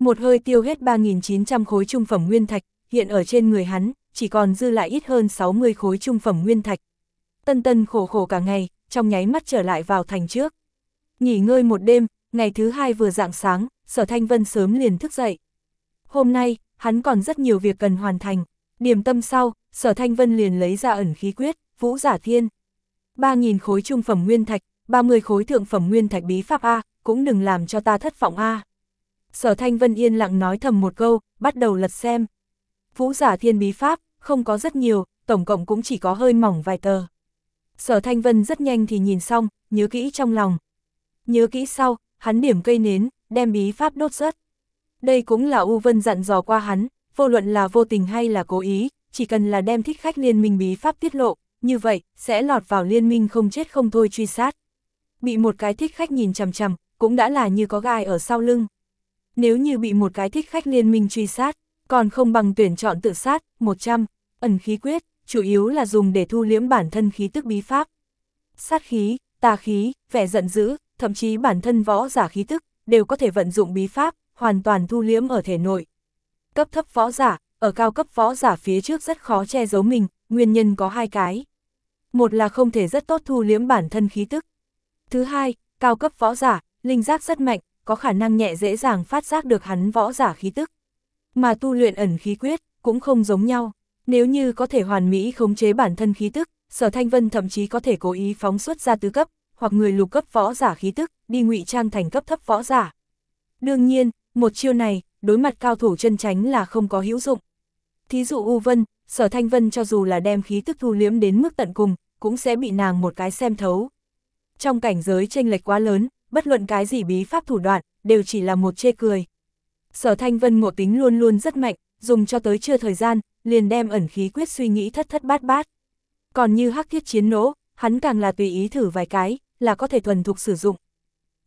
Một hơi tiêu hết 3.900 khối trung phẩm nguyên thạch, hiện ở trên người hắn, chỉ còn dư lại ít hơn 60 khối trung phẩm nguyên thạch. Tân tân khổ khổ cả ngày, trong nháy mắt trở lại vào thành trước. Nghỉ ngơi một đêm, ngày thứ hai vừa dạng sáng, sở thanh vân sớm liền thức dậy. Hôm nay, hắn còn rất nhiều việc cần hoàn thành. Điểm tâm sau, sở thanh vân liền lấy ra ẩn khí quyết, vũ giả thiên. 3.000 khối trung phẩm nguyên thạch, 30 khối thượng phẩm nguyên thạch bí pháp A, cũng đừng làm cho ta thất vọng A. Sở thanh vân yên lặng nói thầm một câu, bắt đầu lật xem. Vũ giả thiên bí pháp, không có rất nhiều, tổng cộng cũng chỉ có hơi mỏng vài tờ. Sở thanh vân rất nhanh thì nhìn xong, nhớ kỹ trong lòng. Nhớ kỹ sau, hắn điểm cây nến, đem bí pháp đốt rớt. Đây cũng là U Vân dặn dò qua hắn, vô luận là vô tình hay là cố ý, chỉ cần là đem thích khách liên minh bí pháp tiết lộ, như vậy, sẽ lọt vào liên minh không chết không thôi truy sát. bị một cái thích khách nhìn chằm chằm, cũng đã là như có gai ở sau lưng. Nếu như bị một cái thích khách liên minh truy sát, còn không bằng tuyển chọn tự sát, 100, ẩn khí quyết, chủ yếu là dùng để thu liếm bản thân khí tức bí pháp. Sát khí, tà khí, vẻ giận dữ, thậm chí bản thân võ giả khí tức, đều có thể vận dụng bí pháp, hoàn toàn thu liếm ở thể nội. Cấp thấp võ giả, ở cao cấp võ giả phía trước rất khó che giấu mình, nguyên nhân có hai cái. Một là không thể rất tốt thu liếm bản thân khí tức. Thứ hai, cao cấp võ giả, linh giác rất mạnh, có khả năng nhẹ dễ dàng phát giác được hắn võ giả khí tức. Mà tu luyện ẩn khí quyết, cũng không giống nhau. Nếu như có thể hoàn mỹ khống chế bản thân khí tức, Sở Thanh Vân thậm chí có thể cố ý phóng xuất ra tứ cấp, hoặc người lục cấp võ giả khí tức, đi ngụy trang thành cấp thấp võ giả. Đương nhiên, một chiêu này, đối mặt cao thủ chân tránh là không có hữu dụng. Thí dụ U Vân, Sở Thanh Vân cho dù là đem khí tức thu liếm đến mức tận cùng, cũng sẽ bị nàng một cái xem thấu. Trong cảnh giới chênh lệch quá lớn, bất luận cái gì bí pháp thủ đoạn, đều chỉ là một chê cười. Sở Thanh Vân ngộ tính luôn luôn rất mạnh, dùng cho tới chưa thời gian, liền đem ẩn khí quyết suy nghĩ thất thất bát bát. Còn như hắc thiết chiến nỗ, hắn càng là tùy ý thử vài cái, là có thể thuần thục sử dụng.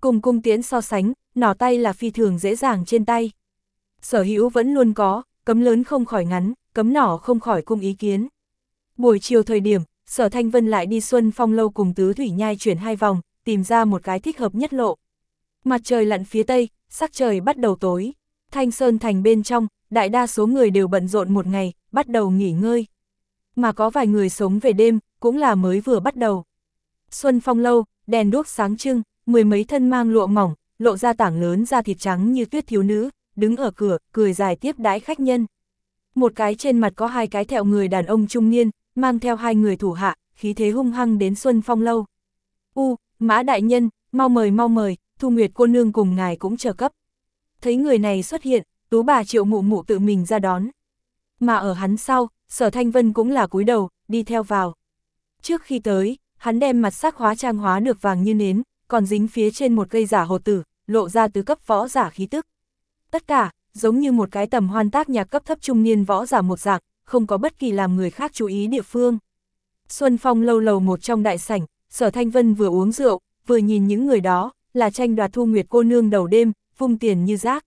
Cùng cung tiễn so sánh, nỏ tay là phi thường dễ dàng trên tay. Sở hữu vẫn luôn có, cấm lớn không khỏi ngắn, cấm nỏ không khỏi cung ý kiến. Buổi chiều thời điểm, sở thanh vân lại đi xuân phong lâu cùng tứ thủy nhai chuyển hai vòng, tìm ra một cái thích hợp nhất lộ. Mặt trời lặn phía tây, sắc trời bắt đầu tối. Thanh Sơn Thành bên trong, đại đa số người đều bận rộn một ngày, bắt đầu nghỉ ngơi. Mà có vài người sống về đêm, cũng là mới vừa bắt đầu. Xuân Phong Lâu, đèn đuốc sáng trưng, mười mấy thân mang lụa mỏng, lộ ra tảng lớn da thịt trắng như tuyết thiếu nữ, đứng ở cửa, cười dài tiếp đãi khách nhân. Một cái trên mặt có hai cái thẹo người đàn ông trung niên, mang theo hai người thủ hạ, khí thế hung hăng đến Xuân Phong Lâu. U, Mã Đại Nhân, mau mời mau mời, Thu Nguyệt cô nương cùng ngài cũng chờ cấp. Thấy người này xuất hiện, tú bà triệu mụ mụ tự mình ra đón. Mà ở hắn sau, sở thanh vân cũng là cúi đầu, đi theo vào. Trước khi tới, hắn đem mặt sắc hóa trang hóa được vàng như nến, còn dính phía trên một cây giả hồ tử, lộ ra từ cấp võ giả khí tức. Tất cả, giống như một cái tầm hoan tác nhạc cấp thấp trung niên võ giả một dạng, không có bất kỳ làm người khác chú ý địa phương. Xuân Phong lâu lầu một trong đại sảnh, sở thanh vân vừa uống rượu, vừa nhìn những người đó, là tranh đoạt thu nguyệt cô nương đầu đêm, vung tiền như rác.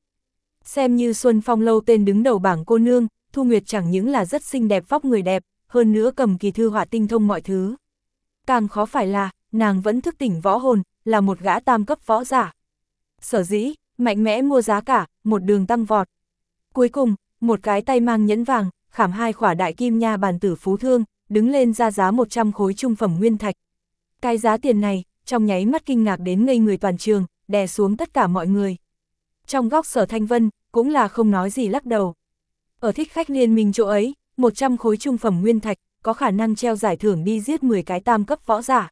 Xem như Xuân Phong lâu tên đứng đầu bảng cô nương, Thu Nguyệt chẳng những là rất xinh đẹp vóc người đẹp, hơn nữa cầm kỳ thư họa tinh thông mọi thứ. Càng khó phải là, nàng vẫn thức tỉnh võ hồn, là một gã tam cấp võ giả. Sở dĩ, mạnh mẽ mua giá cả, một đường tăng vọt. Cuối cùng, một cái tay mang nhẫn vàng, khảm hai khỏa đại kim nha bàn tử phú thương, đứng lên ra giá 100 khối trung phẩm nguyên thạch. Cái giá tiền này, trong nháy mắt kinh ngạc đến ngây người toàn trường, đè xuống tất cả mọi người. Trong góc sở thanh vân, cũng là không nói gì lắc đầu. Ở thích khách liên minh chỗ ấy, 100 khối trung phẩm nguyên thạch, có khả năng treo giải thưởng đi giết 10 cái tam cấp võ giả.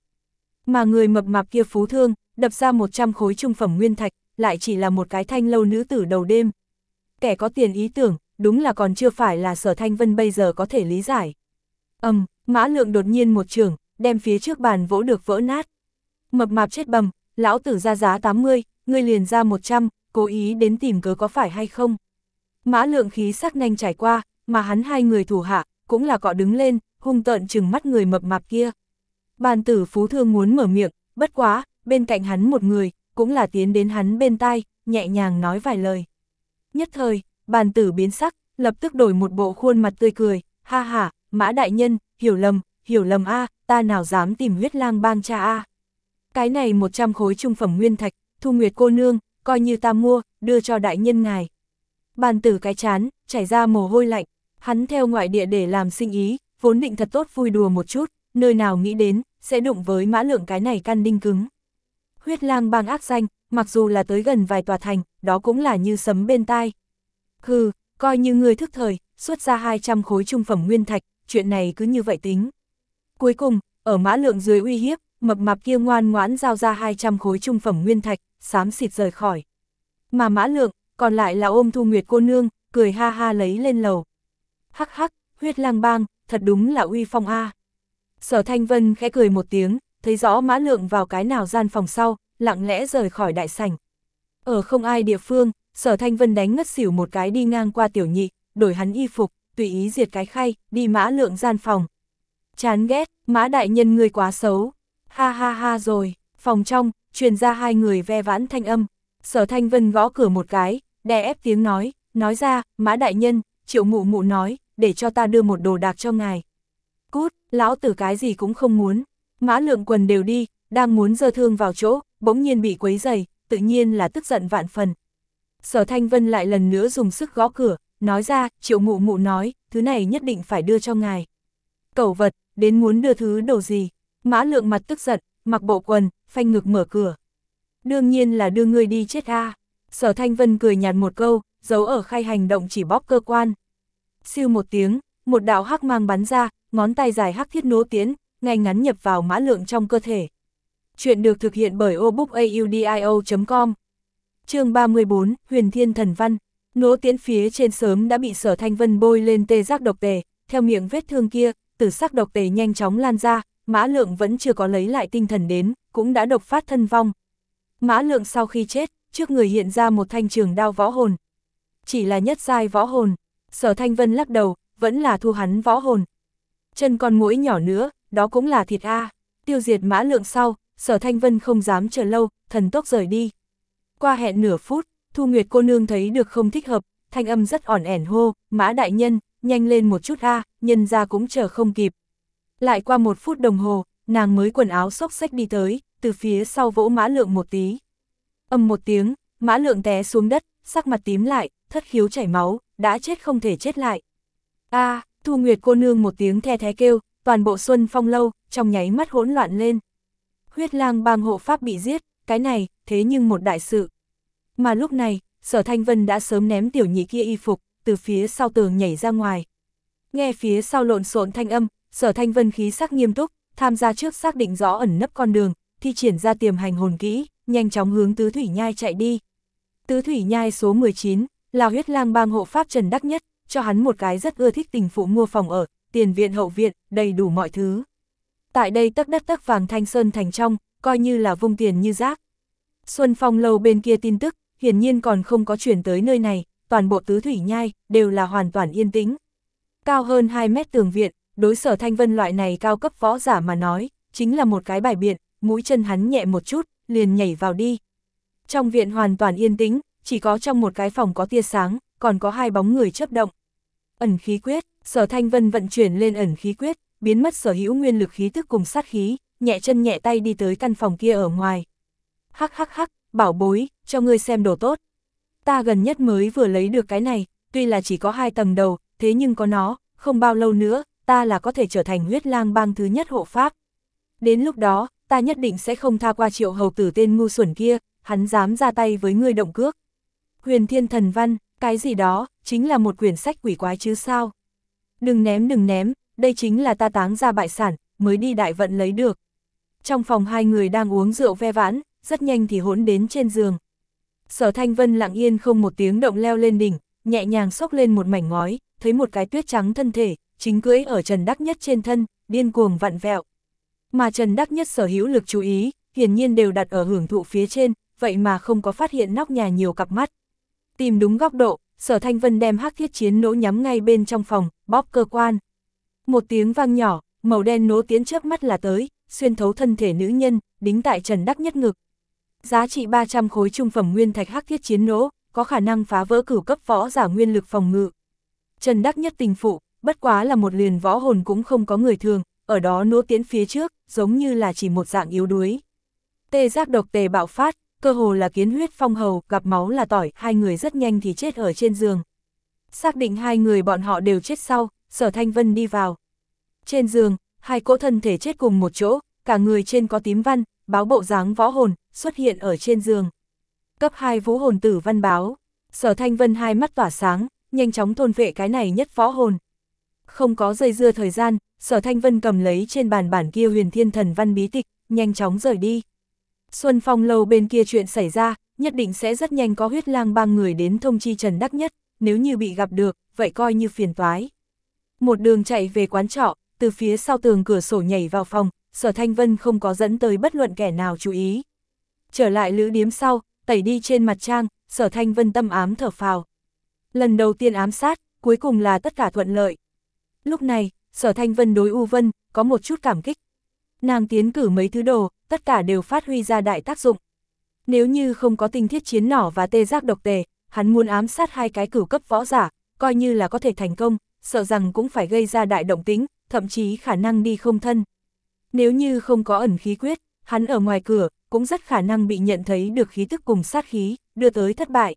Mà người mập mạp kia phú thương, đập ra 100 khối trung phẩm nguyên thạch, lại chỉ là một cái thanh lâu nữ tử đầu đêm. Kẻ có tiền ý tưởng, đúng là còn chưa phải là sở thanh vân bây giờ có thể lý giải. Âm, um, mã lượng đột nhiên một trường, đem phía trước bàn vỗ được vỡ nát. Mập mạp chết bầm, lão tử ra giá 80, ngươi liền ra 100, cố ý đến tìm cớ có phải hay không. Mã lượng khí sắc nhanh trải qua, mà hắn hai người thủ hạ, cũng là cọ đứng lên, hung tợn chừng mắt người mập mạp kia. Bàn tử phú thương muốn mở miệng, bất quá, bên cạnh hắn một người, cũng là tiến đến hắn bên tai, nhẹ nhàng nói vài lời. Nhất thời, bàn tử biến sắc, lập tức đổi một bộ khuôn mặt tươi cười, ha ha, mã đại nhân, hiểu lầm, hiểu lầm a ta nào dám tìm huyết lang bang cha a Cái này 100 khối trung phẩm nguyên thạch, thu nguyệt cô nương, coi như ta mua, đưa cho đại nhân ngài. Bàn tử cái chán, chảy ra mồ hôi lạnh, hắn theo ngoại địa để làm sinh ý, vốn định thật tốt vui đùa một chút, nơi nào nghĩ đến, sẽ đụng với mã lượng cái này căn đinh cứng. Huyết lang bang ác danh, mặc dù là tới gần vài tòa thành, đó cũng là như sấm bên tai. Hừ, coi như người thức thời, xuất ra 200 khối trung phẩm nguyên thạch, chuyện này cứ như vậy tính. Cuối cùng, ở mã lượng dưới uy hiếp, mập mạp kia ngoan ngoãn giao ra 200 khối trung phẩm nguyên thạch, xám xịt rời khỏi. Mà mã lượng, còn lại là ôm thu nguyệt cô nương, cười ha ha lấy lên lầu. Hắc hắc, huyết lang bang, thật đúng là uy phong a. Sở Thanh Vân khẽ cười một tiếng, thấy rõ mã lượng vào cái nào gian phòng sau, lặng lẽ rời khỏi đại sảnh. Ở không ai địa phương, sở Thanh Vân đánh ngất xỉu một cái đi ngang qua tiểu nhị, đổi hắn y phục, tùy ý diệt cái khay, đi mã lượng gian phòng. Chán ghét, mã đại nhân người quá xấu. Ha ha ha rồi, phòng trong, truyền ra hai người ve vãn thanh âm. Sở Thanh Vân gõ cửa một cái, đè ép tiếng nói, nói ra, mã đại nhân, triệu mụ mụ nói, để cho ta đưa một đồ đạc cho ngài. Cút, lão tử cái gì cũng không muốn. Mã lượng quần đều đi, đang muốn dơ thương vào chỗ, bỗng nhiên bị quấy dày, tự nhiên là tức giận vạn phần. Sở Thanh Vân lại lần nữa dùng sức gõ cửa, nói ra, triệu mụ mụ nói, thứ này nhất định phải đưa cho ngài. Cẩu vật, đến muốn đưa thứ đồ gì? Mã lượng mặt tức giận, mặc bộ quần, phanh ngực mở cửa. Đương nhiên là đưa ngươi đi chết a. Sở Thanh Vân cười nhạt một câu, giấu ở khai hành động chỉ bóp cơ quan. Siêu một tiếng, một đạo hắc mang bắn ra, ngón tay dài hắc thiết nố tiến, ngay ngắn nhập vào mã lượng trong cơ thể. Chuyện được thực hiện bởi obookaudio.com chương 34, Huyền Thiên Thần Văn, nỗ tiến phía trên sớm đã bị sở thanh vân bôi lên tê giác độc tề, theo miệng vết thương kia, tử sắc độc tề nhanh chóng lan ra, mã lượng vẫn chưa có lấy lại tinh thần đến, cũng đã độc phát thân vong. Mã lượng sau khi chết, trước người hiện ra một thanh trường đao võ hồn. Chỉ là nhất giai võ hồn, sở thanh vân lắc đầu, vẫn là thu hắn võ hồn. Chân con mũi nhỏ nữa, đó cũng là thịt A, tiêu diệt mã lượng sau, sở thanh vân không dám chờ lâu, thần tốc rời đi. Qua hẹn nửa phút, Thu Nguyệt cô nương thấy được không thích hợp, thanh âm rất ỏn ẻn hô, mã đại nhân, nhanh lên một chút a, nhân ra cũng chờ không kịp. Lại qua một phút đồng hồ, nàng mới quần áo xốc xách đi tới, từ phía sau vỗ mã lượng một tí. Âm một tiếng, mã lượng té xuống đất, sắc mặt tím lại, thất khiếu chảy máu, đã chết không thể chết lại. a Thu Nguyệt cô nương một tiếng the thé kêu, toàn bộ xuân phong lâu, trong nháy mắt hỗn loạn lên. Huyết lang bang hộ pháp bị giết, cái này, thế nhưng một đại sự. Mà lúc này, sở thanh vân đã sớm ném tiểu nhị kia y phục, từ phía sau tường nhảy ra ngoài. Nghe phía sau lộn xộn thanh âm, sở thanh vân khí sắc nghiêm túc, tham gia trước xác định rõ ẩn nấp con đường, thi triển ra tiềm hành hồn kỹ, nhanh chóng hướng tứ thủy nhai chạy đi. Tứ thủy nhai số 19, là huyết lang bang hộ pháp Trần Đắc Nhất, cho hắn một cái rất ưa thích tình phụ mua phòng ở, tiền viện hậu viện, đầy đủ mọi thứ. Tại đây tấc đất tấc vàng thanh sơn thành trong, coi như là vung tiền như rác. Xuân Phong lâu bên kia tin tức, hiển nhiên còn không có chuyển tới nơi này, toàn bộ tứ thủy nhai, đều là hoàn toàn yên tĩnh. Cao hơn 2 mét tường viện, đối sở thanh vân loại này cao cấp võ giả mà nói, chính là một cái bài biện, mũi chân hắn nhẹ một chút, liền nhảy vào đi. Trong viện hoàn toàn yên tĩnh, chỉ có trong một cái phòng có tia sáng, còn có hai bóng người chấp động. Ẩn khí quyết, sở thanh vân vận chuyển lên ẩn khí quyết, biến mất sở hữu nguyên lực khí tức cùng sát khí, nhẹ chân nhẹ tay đi tới căn phòng kia ở ngoài. Hắc hắc hắc, bảo bối, cho ngươi xem đồ tốt. Ta gần nhất mới vừa lấy được cái này, tuy là chỉ có hai tầng đầu, thế nhưng có nó, không bao lâu nữa, ta là có thể trở thành huyết lang bang thứ nhất hộ pháp. Đến lúc đó, ta nhất định sẽ không tha qua triệu hầu tử tên ngu xuẩn kia, hắn dám ra tay với ngươi động cước. Huyền thiên thần văn, cái gì đó, chính là một quyển sách quỷ quái chứ sao. Đừng ném đừng ném, đây chính là ta táng ra bại sản, mới đi đại vận lấy được. Trong phòng hai người đang uống rượu ve vãn, rất nhanh thì hỗn đến trên giường. Sở Thanh Vân lặng yên không một tiếng động leo lên đỉnh, nhẹ nhàng xốc lên một mảnh ngói, thấy một cái tuyết trắng thân thể, chính cưỡi ở Trần Đắc Nhất trên thân, điên cuồng vặn vẹo. Mà Trần Đắc Nhất sở hữu lực chú ý, hiển nhiên đều đặt ở hưởng thụ phía trên, vậy mà không có phát hiện nóc nhà nhiều cặp mắt. Tìm đúng góc độ, Sở Thanh Vân đem hắc thiết chiến nỗ nhắm ngay bên trong phòng, bóp cơ quan. Một tiếng vang nhỏ, màu đen nỗ tiến trước mắt là tới, xuyên thấu thân thể nữ nhân, đính tại Trần Đắc Nhất ngực. Giá trị 300 khối trung phẩm nguyên thạch hắc thiết chiến nỗ, có khả năng phá vỡ cửu cấp võ giả nguyên lực phòng ngự. Trần Đắc Nhất tình phụ, bất quá là một liền võ hồn cũng không có người thường, ở đó nỗ tiến phía trước, giống như là chỉ một dạng yếu đuối. Tê giác độc tề bạo phát, cơ hồ là kiến huyết phong hầu, gặp máu là tỏi, hai người rất nhanh thì chết ở trên giường. Xác định hai người bọn họ đều chết sau, sở thanh vân đi vào. Trên giường, hai cỗ thân thể chết cùng một chỗ, cả người trên có tím văn, báo bộ dáng võ hồn, xuất hiện ở trên giường. Cấp 2 vũ hồn tử văn báo, sở thanh vân hai mắt tỏa sáng, nhanh chóng thôn vệ cái này nhất võ hồn. Không có dây dưa thời gian, sở thanh vân cầm lấy trên bàn bản kia huyền thiên thần văn bí tịch, nhanh chóng rời đi. Xuân Phong lâu bên kia chuyện xảy ra, nhất định sẽ rất nhanh có huyết lang bang người đến thông chi Trần Đắc Nhất, nếu như bị gặp được, vậy coi như phiền toái. Một đường chạy về quán trọ, từ phía sau tường cửa sổ nhảy vào phòng, sở thanh vân không có dẫn tới bất luận kẻ nào chú ý. Trở lại lữ điếm sau, tẩy đi trên mặt trang, sở thanh vân tâm ám thở phào. Lần đầu tiên ám sát, cuối cùng là tất cả thuận lợi. Lúc này, sở thanh vân đối U Vân, có một chút cảm kích. Nàng tiến cử mấy thứ đồ, tất cả đều phát huy ra đại tác dụng. Nếu như không có tinh thiết chiến nỏ và tê giác độc tề, hắn muốn ám sát hai cái cửu cấp võ giả, coi như là có thể thành công, sợ rằng cũng phải gây ra đại động tính, thậm chí khả năng đi không thân. Nếu như không có ẩn khí quyết, hắn ở ngoài cửa, cũng rất khả năng bị nhận thấy được khí tức cùng sát khí, đưa tới thất bại.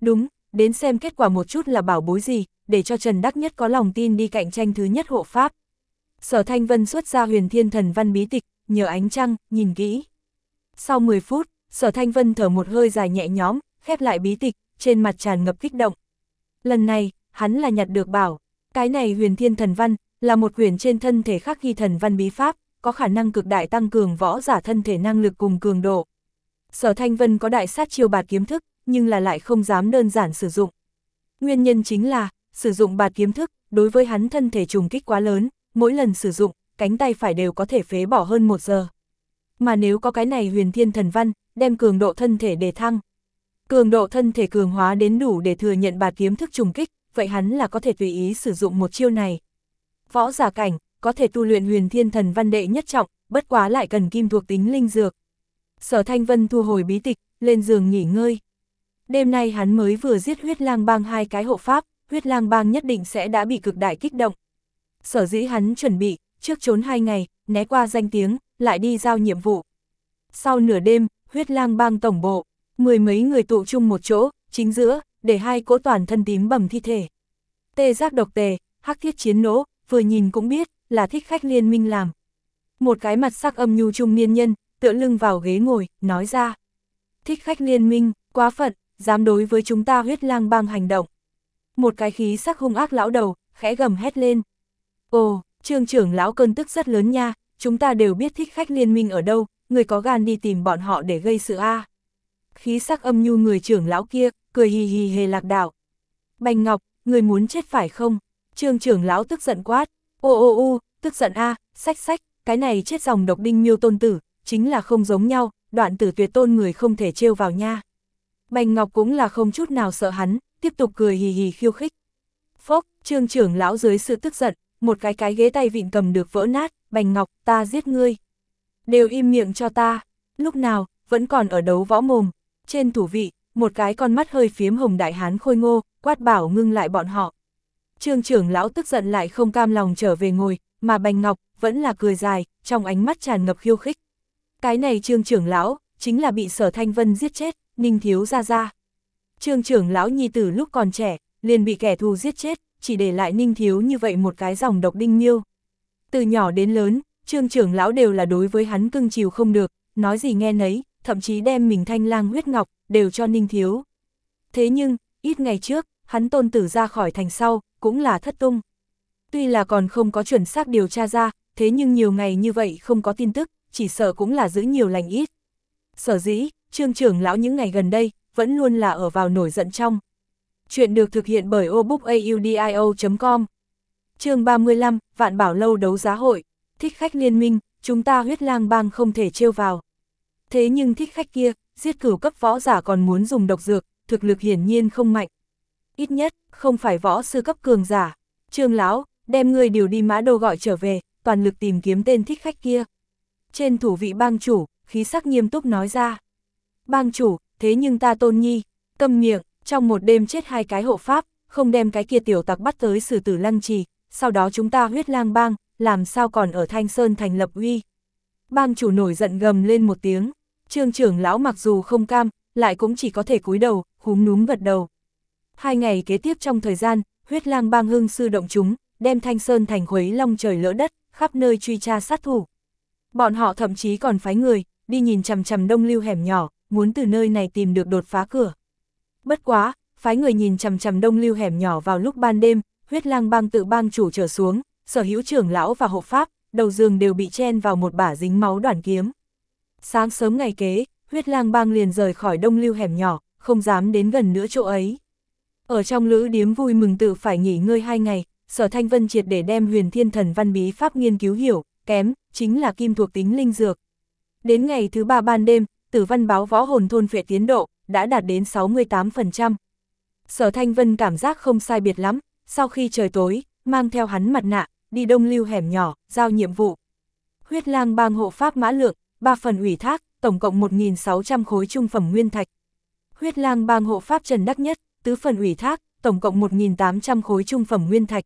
Đúng, đến xem kết quả một chút là bảo bối gì, để cho Trần Đắc Nhất có lòng tin đi cạnh tranh thứ nhất hộ pháp. Sở Thanh Vân xuất ra huyền thiên thần văn bí tịch, nhờ ánh trăng, nhìn kỹ. Sau 10 phút, Sở Thanh Vân thở một hơi dài nhẹ nhõm, khép lại bí tịch, trên mặt tràn ngập kích động. Lần này, hắn là nhặt được bảo, cái này huyền thiên thần văn, là một quyển trên thân thể khắc ghi thần văn bí pháp, có khả năng cực đại tăng cường võ giả thân thể năng lực cùng cường độ. Sở Thanh Vân có đại sát chiêu bạt kiếm thức, nhưng là lại không dám đơn giản sử dụng. Nguyên nhân chính là, sử dụng bạt kiếm thức, đối với hắn thân thể trùng kích quá lớn, mỗi lần sử dụng, cánh tay phải đều có thể phế bỏ hơn một giờ. Mà nếu có cái này huyền thiên thần văn, đem cường độ thân thể đề thăng. Cường độ thân thể cường hóa đến đủ để thừa nhận bạt kiếm thức trùng kích, vậy hắn là có thể tùy ý sử dụng một chiêu này. Võ giả cảnh, có thể tu luyện huyền thiên thần văn đệ nhất trọng, bất quá lại cần kim thuộc tính linh dược. Sở Thanh Vân thu hồi bí tịch, lên giường nghỉ ngơi. Đêm nay hắn mới vừa giết huyết lang bang hai cái hộ pháp, huyết lang bang nhất định sẽ đã bị cực đại kích động. Sở dĩ hắn chuẩn bị, trước trốn hai ngày, né qua danh tiếng, lại đi giao nhiệm vụ. Sau nửa đêm, huyết lang bang tổng bộ, mười mấy người tụ chung một chỗ, chính giữa, để hai cỗ toàn thân tím bầm thi thể. Tê giác độc tề, hắc thiết chiến nỗ, vừa nhìn cũng biết, là thích khách liên minh làm. Một cái mặt sắc âm nhu trung niên nhân, tựa lưng vào ghế ngồi, nói ra. Thích khách liên minh, quá phận, dám đối với chúng ta huyết lang bang hành động. Một cái khí sắc hung ác lão đầu, khẽ gầm hét lên. Ồ, trương trưởng lão cơn tức rất lớn nha, chúng ta đều biết thích khách liên minh ở đâu, người có gan đi tìm bọn họ để gây sự A. Khí sắc âm nhu người trưởng lão kia, cười hì hì hề lạc đạo. Bành Ngọc, người muốn chết phải không? Trương trưởng lão tức giận quát. Ô ô ô, tức giận A, sách sách, cái này chết dòng độc đinh miêu tôn tử, chính là không giống nhau, đoạn tử tuyệt tôn người không thể trêu vào nha. Bành Ngọc cũng là không chút nào sợ hắn, tiếp tục cười hì hì khiêu khích. Phốc, trương trưởng lão dưới sự tức giận, một cái cái ghế tay vịn cầm được vỡ nát, Bành Ngọc, ta giết ngươi. Đều im miệng cho ta, lúc nào, vẫn còn ở đấu võ mồm. Trên thủ vị, một cái con mắt hơi phiếm hồng đại hán khôi ngô, quát bảo ngưng lại bọn họ. Trương trưởng lão tức giận lại không cam lòng trở về ngồi, mà Bành Ngọc vẫn là cười dài, trong ánh mắt tràn ngập khiêu khích. Cái này trương trưởng lão, chính là bị sở thanh vân giết chết, ninh thiếu ra ra. Trương trưởng lão nhi tử lúc còn trẻ, liền bị kẻ thù giết chết, chỉ để lại ninh thiếu như vậy một cái dòng độc đinh miêu. Từ nhỏ đến lớn, trương trưởng lão đều là đối với hắn cưng chiều không được, nói gì nghe nấy, thậm chí đem mình thanh lang huyết ngọc, đều cho ninh thiếu. Thế nhưng, ít ngày trước, hắn tôn tử ra khỏi thành sau, cũng là thất tung. Tuy là còn không có chuẩn xác điều tra ra, thế nhưng nhiều ngày như vậy không có tin tức, chỉ sợ cũng là giữ nhiều lành ít. Sở dĩ, trương trưởng lão những ngày gần đây, vẫn luôn là ở vào nổi giận trong. Chuyện được thực hiện bởi obookaudio.com chương 35, Vạn Bảo Lâu đấu giá hội, thích khách liên minh, chúng ta huyết lang bang không thể trêu vào. Thế nhưng thích khách kia, giết cửu cấp võ giả còn muốn dùng độc dược, thực lực hiển nhiên không mạnh. Ít nhất, không phải võ sư cấp cường giả. Trương lão, đem người điều đi mã đô gọi trở về, toàn lực tìm kiếm tên thích khách kia. Trên thủ vị bang chủ, khí sắc nghiêm túc nói ra. Bang chủ, thế nhưng ta tôn nhi, câm miệng, trong một đêm chết hai cái hộ pháp, không đem cái kia tiểu tặc bắt tới xử tử lăng trì, sau đó chúng ta huyết lang bang, làm sao còn ở Thanh Sơn thành lập uy. Bang chủ nổi giận gầm lên một tiếng, trương trưởng lão mặc dù không cam, lại cũng chỉ có thể cúi đầu, húm núm gật đầu. Hai ngày kế tiếp trong thời gian, huyết lang bang hưng sư động chúng, đem Thanh Sơn thành khuấy long trời lỡ đất, khắp nơi truy tra sát thủ. Bọn họ thậm chí còn phái người, đi nhìn chằm chằm đông lưu hẻm nhỏ, muốn từ nơi này tìm được đột phá cửa. Bất quá, phái người nhìn chằm chằm đông lưu hẻm nhỏ vào lúc ban đêm, huyết lang bang tự bang chủ trở xuống, sở hữu trưởng lão và hộ pháp, đầu giường đều bị chen vào một bả dính máu đoàn kiếm. Sáng sớm ngày kế, huyết lang bang liền rời khỏi đông lưu hẻm nhỏ, không dám đến gần nữa chỗ ấy. Ở trong lữ điếm vui mừng tự phải nghỉ ngơi hai ngày, sở thanh vân triệt để đem huyền thiên thần văn bí pháp nghiên cứu hiểu, kém, chính là kim thuộc tính linh dược. Đến ngày thứ ba ban đêm, tử văn báo võ hồn thôn phệ tiến độ, đã đạt đến 68%. Sở Thanh Vân cảm giác không sai biệt lắm, sau khi trời tối, mang theo hắn mặt nạ, đi đông lưu hẻm nhỏ, giao nhiệm vụ. Huyết lang bang hộ pháp mã lượng, ba phần ủy thác, tổng cộng 1.600 khối trung phẩm nguyên thạch. Huyết lang bang hộ pháp Trần Đắc Nhất, tứ phần ủy thác, tổng cộng 1.800 khối trung phẩm nguyên thạch.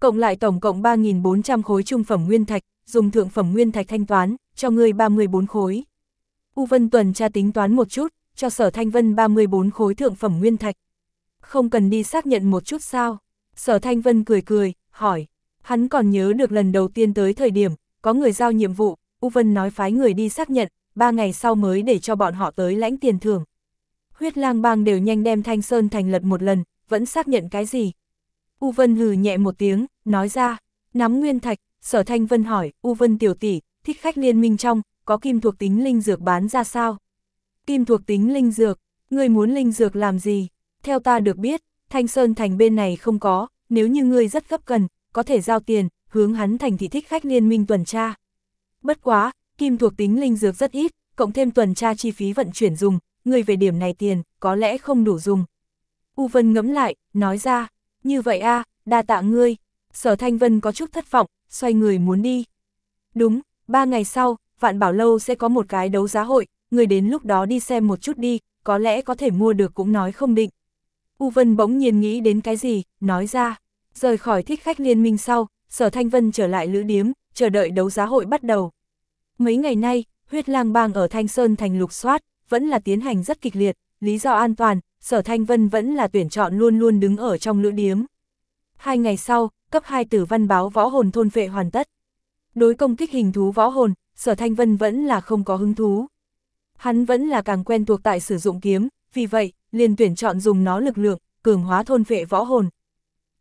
Cộng lại tổng cộng 3.400 khối trung phẩm nguyên thạch, dùng thượng phẩm nguyên thạch thanh toán, cho ngươi 34 khối. U Vân Tuần tra tính toán một chút, cho sở thanh vân 34 khối thượng phẩm nguyên thạch. Không cần đi xác nhận một chút sao? Sở thanh vân cười cười, hỏi. Hắn còn nhớ được lần đầu tiên tới thời điểm, có người giao nhiệm vụ, U Vân nói phái người đi xác nhận, ba ngày sau mới để cho bọn họ tới lãnh tiền thưởng. Huyết lang bang đều nhanh đem Thanh Sơn thành lật một lần, vẫn xác nhận cái gì? U Vân hừ nhẹ một tiếng, nói ra, nắm nguyên thạch, sở Thanh Vân hỏi, U Vân tiểu tỷ, thích khách liên minh trong, có kim thuộc tính linh dược bán ra sao? Kim thuộc tính linh dược, người muốn linh dược làm gì? Theo ta được biết, Thanh Sơn thành bên này không có, nếu như ngươi rất gấp cần, có thể giao tiền, hướng hắn thành thị thích khách liên minh tuần tra. Bất quá, kim thuộc tính linh dược rất ít, cộng thêm tuần tra chi phí vận chuyển dùng, người về điểm này tiền, có lẽ không đủ dùng. U Vân ngẫm lại, nói ra, như vậy a đa tạ ngươi. Sở Thanh Vân có chút thất vọng, xoay người muốn đi. Đúng, ba ngày sau, Vạn Bảo Lâu sẽ có một cái đấu giá hội, người đến lúc đó đi xem một chút đi, có lẽ có thể mua được cũng nói không định. U Vân bỗng nhiên nghĩ đến cái gì, nói ra, rời khỏi thích khách liên minh sau, Sở Thanh Vân trở lại lữ điếm, chờ đợi đấu giá hội bắt đầu. Mấy ngày nay, huyết lang bang ở Thanh Sơn thành lục soát, vẫn là tiến hành rất kịch liệt, lý do an toàn, Sở Thanh Vân vẫn là tuyển chọn luôn luôn đứng ở trong lữ điếm. Hai ngày sau, cấp 2 tử văn báo võ hồn thôn vệ hoàn tất. Đối công kích hình thú võ hồn, Sở Thanh Vân vẫn là không có hứng thú. Hắn vẫn là càng quen thuộc tại sử dụng kiếm, vì vậy, liền tuyển chọn dùng nó lực lượng, cường hóa thôn vệ võ hồn.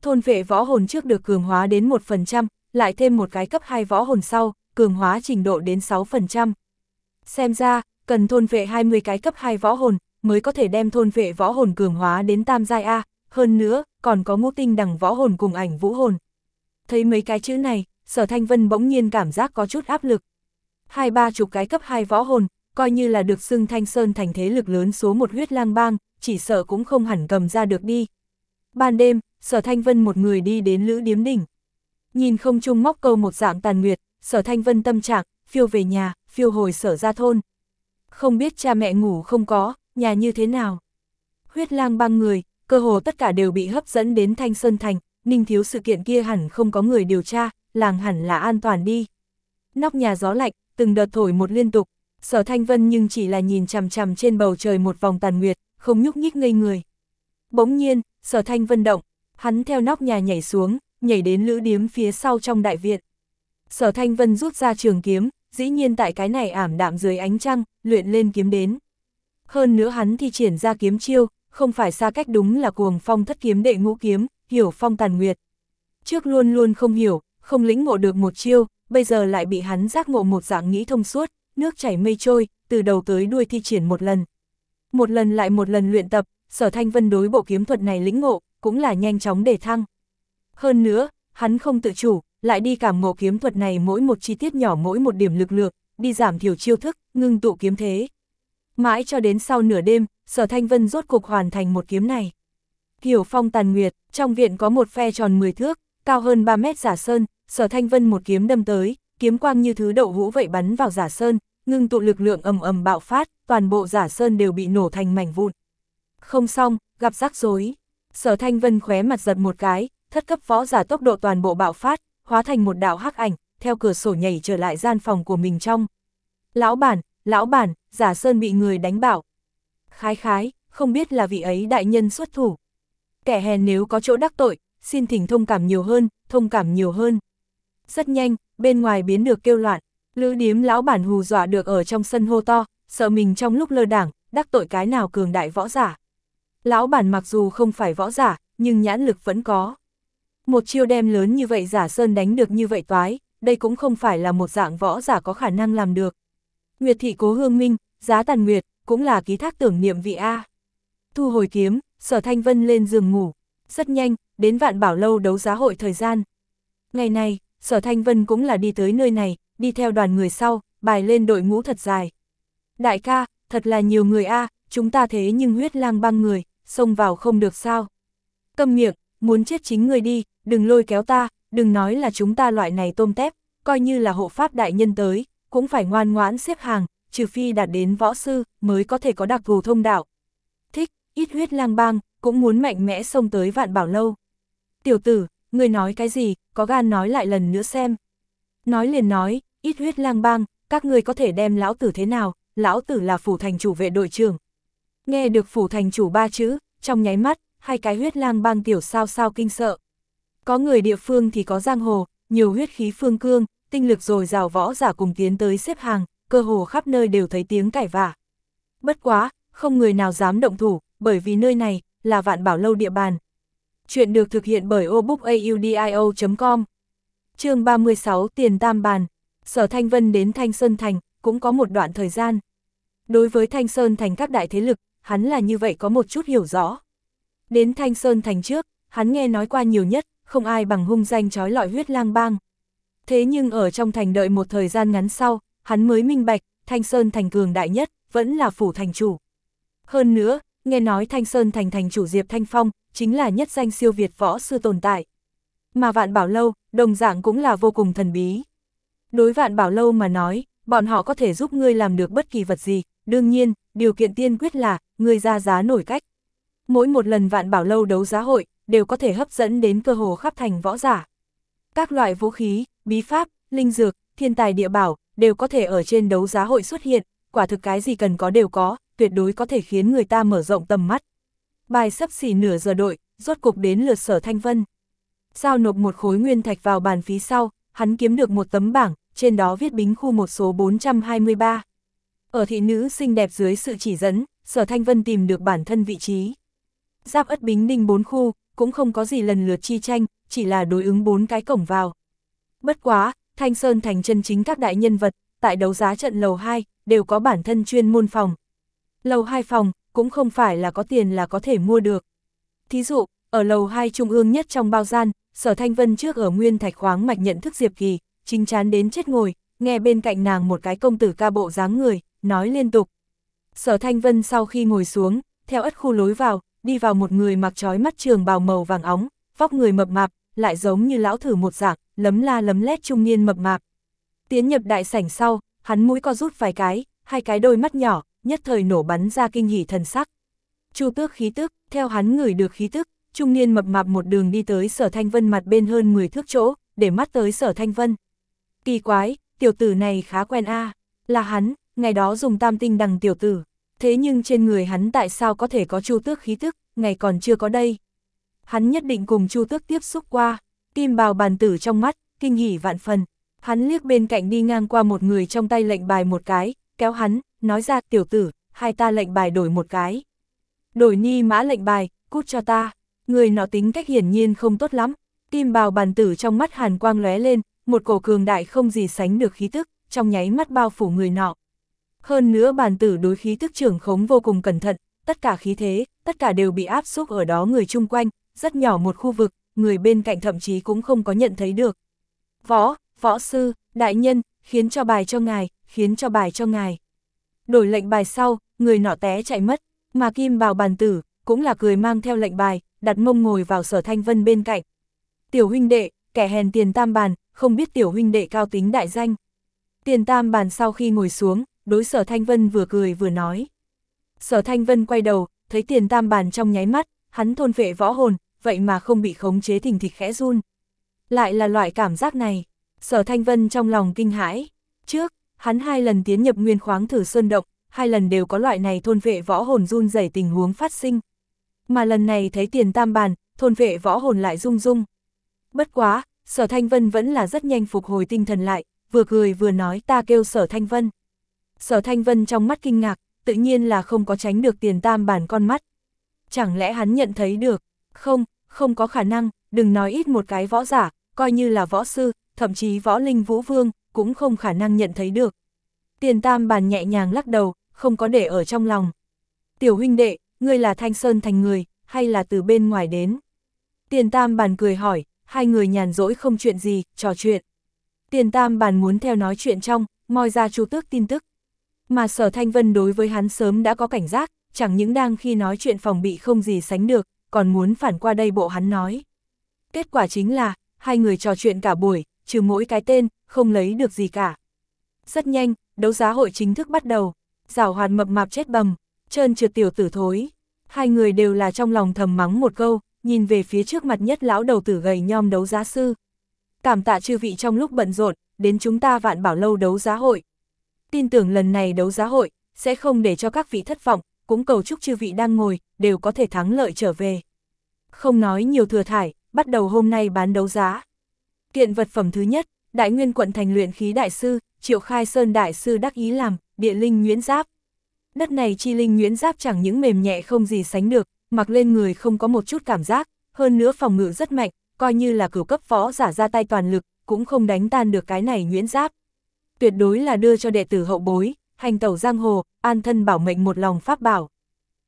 Thôn vệ võ hồn trước được cường hóa đến 1%, lại thêm một cái cấp 2 võ hồn sau, cường hóa trình độ đến 6%. Xem ra, cần thôn vệ 20 cái cấp 2 võ hồn, mới có thể đem thôn vệ võ hồn cường hóa đến tam giai A, hơn nữa, còn có ngũ tinh đẳng võ hồn cùng ảnh vũ hồn. Thấy mấy cái chữ này, sở thanh vân bỗng nhiên cảm giác có chút áp lực. Hai ba chục cái cấp 2 võ hồn, coi như là được xưng thanh sơn thành thế lực lớn số một huyết lang bang, chỉ sợ cũng không hẳn cầm ra được đi. Ban đêm, sở thanh vân một người đi đến lữ điếm đỉnh. Nhìn không trung móc câu một dạng tàn nguyệt, sở thanh vân tâm trạng, phiêu về nhà, phiêu hồi sở ra thôn. Không biết cha mẹ ngủ không có, nhà như thế nào. Huyết lang băng người, cơ hồ tất cả đều bị hấp dẫn đến Thanh Sơn Thành, ninh thiếu sự kiện kia hẳn không có người điều tra, làng hẳn là an toàn đi. Nóc nhà gió lạnh, từng đợt thổi một liên tục, sở thanh vân nhưng chỉ là nhìn chằm chằm trên bầu trời một vòng tàn nguyệt, không nhúc nhích ngây người. Bỗng nhiên, sở thanh vân động, hắn theo nóc nhà nhảy xuống, nhảy đến lữ điếm phía sau trong đại viện. Sở thanh vân rút ra trường kiếm, dĩ nhiên tại cái này ảm đạm dưới ánh trăng, luyện lên kiếm đến. Hơn nữa hắn thì triển ra kiếm chiêu, không phải xa cách đúng là cuồng phong thất kiếm đệ ngũ kiếm, hiểu phong tàn nguyệt. Trước luôn luôn không hiểu, không lĩnh ngộ được một chiêu, bây giờ lại bị hắn giác ngộ một dạng nghĩ thông suốt, nước chảy mây trôi, từ đầu tới đuôi thi triển một lần. Một lần lại một lần luyện tập, sở thanh vân đối bộ kiếm thuật này lĩnh ngộ, cũng là nhanh chóng để thăng. Hơn nữa, hắn không tự chủ, lại đi cảm ngộ kiếm thuật này mỗi một chi tiết nhỏ mỗi một điểm lực lượng, đi giảm thiểu chiêu thức, ngưng tụ kiếm thế. Mãi cho đến sau nửa đêm, sở thanh vân rốt cục hoàn thành một kiếm này. Hiểu phong tàn nguyệt, trong viện có một phe tròn 10 thước, cao hơn 3 mét giả sơn, sở thanh vân một kiếm đâm tới, kiếm quang như thứ đậu hũ vậy bắn vào giả sơn, ngưng tụ lực lượng ầm ầm bạo phát, toàn bộ giả sơn đều bị nổ thành mảnh vụn. Không xong, gặp rắc rối. Sở thanh vân khóe mặt giật một cái, thất cấp võ giả tốc độ toàn bộ bạo phát, hóa thành một đạo hắc ảnh, theo cửa sổ nhảy trở lại gian phòng của mình trong. Lão bản, lão bản, giả sơn bị người đánh bảo. Khái khái, không biết là vị ấy đại nhân xuất thủ. Kẻ hèn nếu có chỗ đắc tội, xin thỉnh thông cảm nhiều hơn, thông cảm nhiều hơn. Rất nhanh, bên ngoài biến được kêu loạn, lữ điếm lão bản hù dọa được ở trong sân hô to, sợ mình trong lúc lơ đảng, đắc tội cái nào cường đại võ giả. Lão bản mặc dù không phải võ giả, nhưng nhãn lực vẫn có. Một chiêu đem lớn như vậy giả sơn đánh được như vậy toái, đây cũng không phải là một dạng võ giả có khả năng làm được. Nguyệt thị cố hương minh, giá tàn nguyệt, cũng là ký thác tưởng niệm vị A. Thu hồi kiếm, sở thanh vân lên giường ngủ, rất nhanh, đến vạn bảo lâu đấu giá hội thời gian. Ngày này, sở thanh vân cũng là đi tới nơi này, đi theo đoàn người sau, bài lên đội ngũ thật dài. Đại ca, thật là nhiều người A, chúng ta thế nhưng huyết lang băng người, xông vào không được sao. Câm miệng, muốn chết chính người đi, đừng lôi kéo ta, đừng nói là chúng ta loại này tôm tép, coi như là hộ pháp đại nhân tới, cũng phải ngoan ngoãn xếp hàng, trừ phi đạt đến võ sư, mới có thể có đặc thù thông đạo. Thích, ít huyết lang bang, cũng muốn mạnh mẽ xông tới vạn bảo lâu. Tiểu tử, người nói cái gì, có gan nói lại lần nữa xem. Nói liền nói, ít huyết lang bang, các người có thể đem lão tử thế nào, lão tử là phủ thành chủ vệ đội trưởng. Nghe được phủ thành chủ ba chữ, trong nháy mắt, hai cái huyết lang bang tiểu sao sao kinh sợ. Có người địa phương thì có giang hồ, nhiều huyết khí phương cương, tinh lực rồi rào võ giả cùng tiến tới xếp hàng, cơ hồ khắp nơi đều thấy tiếng cải vả. Bất quá, không người nào dám động thủ, bởi vì nơi này, là vạn bảo lâu địa bàn. Chuyện được thực hiện bởi obookaudio.com chương 36 Tiền Tam Bàn Sở Thanh Vân đến Thanh Sơn Thành, cũng có một đoạn thời gian. Đối với Thanh Sơn Thành các đại thế lực, hắn là như vậy có một chút hiểu rõ. Đến Thanh Sơn Thành trước, hắn nghe nói qua nhiều nhất, không ai bằng hung danh trói lọi huyết lang bang. Thế nhưng ở trong thành đợi một thời gian ngắn sau, hắn mới minh bạch, Thanh Sơn Thành cường đại nhất, vẫn là phủ thành chủ. Hơn nữa, nghe nói Thanh Sơn Thành thành chủ Diệp Thanh Phong, chính là nhất danh siêu việt võ sư tồn tại. Mà Vạn Bảo Lâu, đồng dạng cũng là vô cùng thần bí. Đối Vạn Bảo Lâu mà nói, bọn họ có thể giúp ngươi làm được bất kỳ vật gì, đương nhiên, điều kiện tiên quyết là, ngươi ra giá nổi cách. Mỗi một lần Vạn Bảo Lâu đấu giá hội, đều có thể hấp dẫn đến cơ hồ khắp thành võ giả. Các loại vũ khí, bí pháp, linh dược, thiên tài địa bảo, đều có thể ở trên đấu giá hội xuất hiện, quả thực cái gì cần có đều có, tuyệt đối có thể khiến người ta mở rộng tầm mắt. Bài sắp xỉ nửa giờ đội, rốt cục đến lượt sở thanh vân. Giao nộp một khối nguyên thạch vào bàn phí sau, hắn kiếm được một tấm bảng, trên đó viết bính khu một số 423. Ở thị nữ xinh đẹp dưới sự chỉ dẫn, sở thanh vân tìm được bản thân vị trí. Giáp ất bính ninh bốn khu, cũng không có gì lần lượt chi tranh, chỉ là đối ứng bốn cái cổng vào. Bất quá, Thanh Sơn thành chân chính các đại nhân vật, tại đấu giá trận lầu 2, đều có bản thân chuyên môn phòng. Lầu 2 phòng, cũng không phải là có tiền là có thể mua được. Thí dụ, ở lầu 2 trung ương nhất trong bao gian, Sở Thanh Vân trước ở Nguyên Thạch khoáng mạch nhận thức Diệp Kỳ, chính chán đến chết ngồi, nghe bên cạnh nàng một cái công tử ca bộ dáng người, nói liên tục. Sở Thanh Vân sau khi ngồi xuống, theo ất khu lối vào, đi vào một người mặc trói mắt trường bào màu vàng óng, vóc người mập mạp, lại giống như lão thử một dạng, lấm la lấm lét trung niên mập mạp. Tiến nhập đại sảnh sau, hắn mũi co rút vài cái, hai cái đôi mắt nhỏ, nhất thời nổ bắn ra kinh hỉ thần sắc. Chu tước khí tức, theo hắn ngửi được khí tức, trung niên mập mạp một đường đi tới sở thanh vân mặt bên hơn 10 thước chỗ, để mắt tới sở thanh vân. Kỳ quái, tiểu tử này khá quen a là hắn, ngày đó dùng tam tinh đằng tiểu tử. Thế nhưng trên người hắn tại sao có thể có chu tước khí tức, ngày còn chưa có đây. Hắn nhất định cùng chu tước tiếp xúc qua, kim bào bàn tử trong mắt, kinh hỉ vạn phần. Hắn liếc bên cạnh đi ngang qua một người trong tay lệnh bài một cái, kéo hắn, nói ra tiểu tử, hai ta lệnh bài đổi một cái. Đổi ni mã lệnh bài, cút cho ta. Người nọ tính cách hiển nhiên không tốt lắm. Kim bào bàn tử trong mắt hàn quang lóe lên, một cổ cường đại không gì sánh được khí tức, trong nháy mắt bao phủ người nọ. Hơn nữa bàn tử đối khí tức trưởng khống vô cùng cẩn thận, tất cả khí thế, tất cả đều bị áp xúc ở đó người chung quanh, rất nhỏ một khu vực, người bên cạnh thậm chí cũng không có nhận thấy được. Võ, võ sư, đại nhân, khiến cho bài cho ngài, khiến cho bài cho ngài. Đổi lệnh bài sau, người nọ té chạy mất, mà kim bào bàn tử, cũng là cười mang theo lệnh bài, đặt mông ngồi vào sở thanh vân bên cạnh. Tiểu huynh đệ, kẻ hèn tiền tam bàn, không biết tiểu huynh đệ cao tính đại danh. Tiền tam bàn sau khi ngồi xuống, đối sở thanh vân vừa cười vừa nói. Sở thanh vân quay đầu, thấy tiền tam bàn trong nháy mắt, hắn thôn vệ võ hồn, vậy mà không bị khống chế thình thịch khẽ run. Lại là loại cảm giác này, sở thanh vân trong lòng kinh hãi. Trước, hắn hai lần tiến nhập nguyên khoáng thử sơn động, hai lần đều có loại này thôn vệ võ hồn run rẩy tình huống phát sinh. Mà lần này thấy tiền tam bàn, thôn vệ võ hồn lại rung rung. Bất quá, sở thanh vân vẫn là rất nhanh phục hồi tinh thần lại, vừa cười vừa nói ta kêu sở thanh vân. Sở thanh vân trong mắt kinh ngạc, tự nhiên là không có tránh được tiền tam bản con mắt. Chẳng lẽ hắn nhận thấy được? Không, không có khả năng, đừng nói ít một cái võ giả, coi như là võ sư, thậm chí võ linh vũ vương, cũng không khả năng nhận thấy được. Tiền tam bàn nhẹ nhàng lắc đầu, không có để ở trong lòng. Tiểu huynh đệ, ngươi là thanh sơn thành người, hay là từ bên ngoài đến? Tiền tam bàn cười hỏi, hai người nhàn rỗi không chuyện gì, trò chuyện. Tiền tam bàn muốn theo nói chuyện trong, moi ra chu tước tin tức. Mà sở thanh vân đối với hắn sớm đã có cảnh giác, chẳng những đang khi nói chuyện phòng bị không gì sánh được, còn muốn phản qua đây bộ hắn nói. Kết quả chính là, hai người trò chuyện cả buổi, trừ mỗi cái tên, không lấy được gì cả. Rất nhanh, đấu giá hội chính thức bắt đầu. rào hoạt mập mạp chết bầm, trơn trượt tiểu tử thối. Hai người đều là trong lòng thầm mắng một câu, nhìn về phía trước mặt nhất lão đầu tử gầy nhom đấu giá sư. Cảm tạ chư vị trong lúc bận rộn, đến chúng ta vạn bảo lâu đấu giá hội. Tin tưởng lần này đấu giá hội, sẽ không để cho các vị thất vọng, cũng cầu chúc chư vị đang ngồi, đều có thể thắng lợi trở về. Không nói nhiều thừa thải, bắt đầu hôm nay bán đấu giá. Kiện vật phẩm thứ nhất, Đại Nguyên quận thành luyện khí đại sư, Triệu Khai Sơn đại sư đắc ý làm, địa linh nguyễn giáp. Đất này chi linh nguyễn giáp chẳng những mềm nhẹ không gì sánh được, mặc lên người không có một chút cảm giác, hơn nữa phòng ngự rất mạnh, coi như là cửu cấp võ giả ra tay toàn lực, cũng không đánh tan được cái này nguyễn giáp. Tuyệt đối là đưa cho đệ tử hậu bối, hành tẩu giang hồ, an thân bảo mệnh một lòng pháp bảo.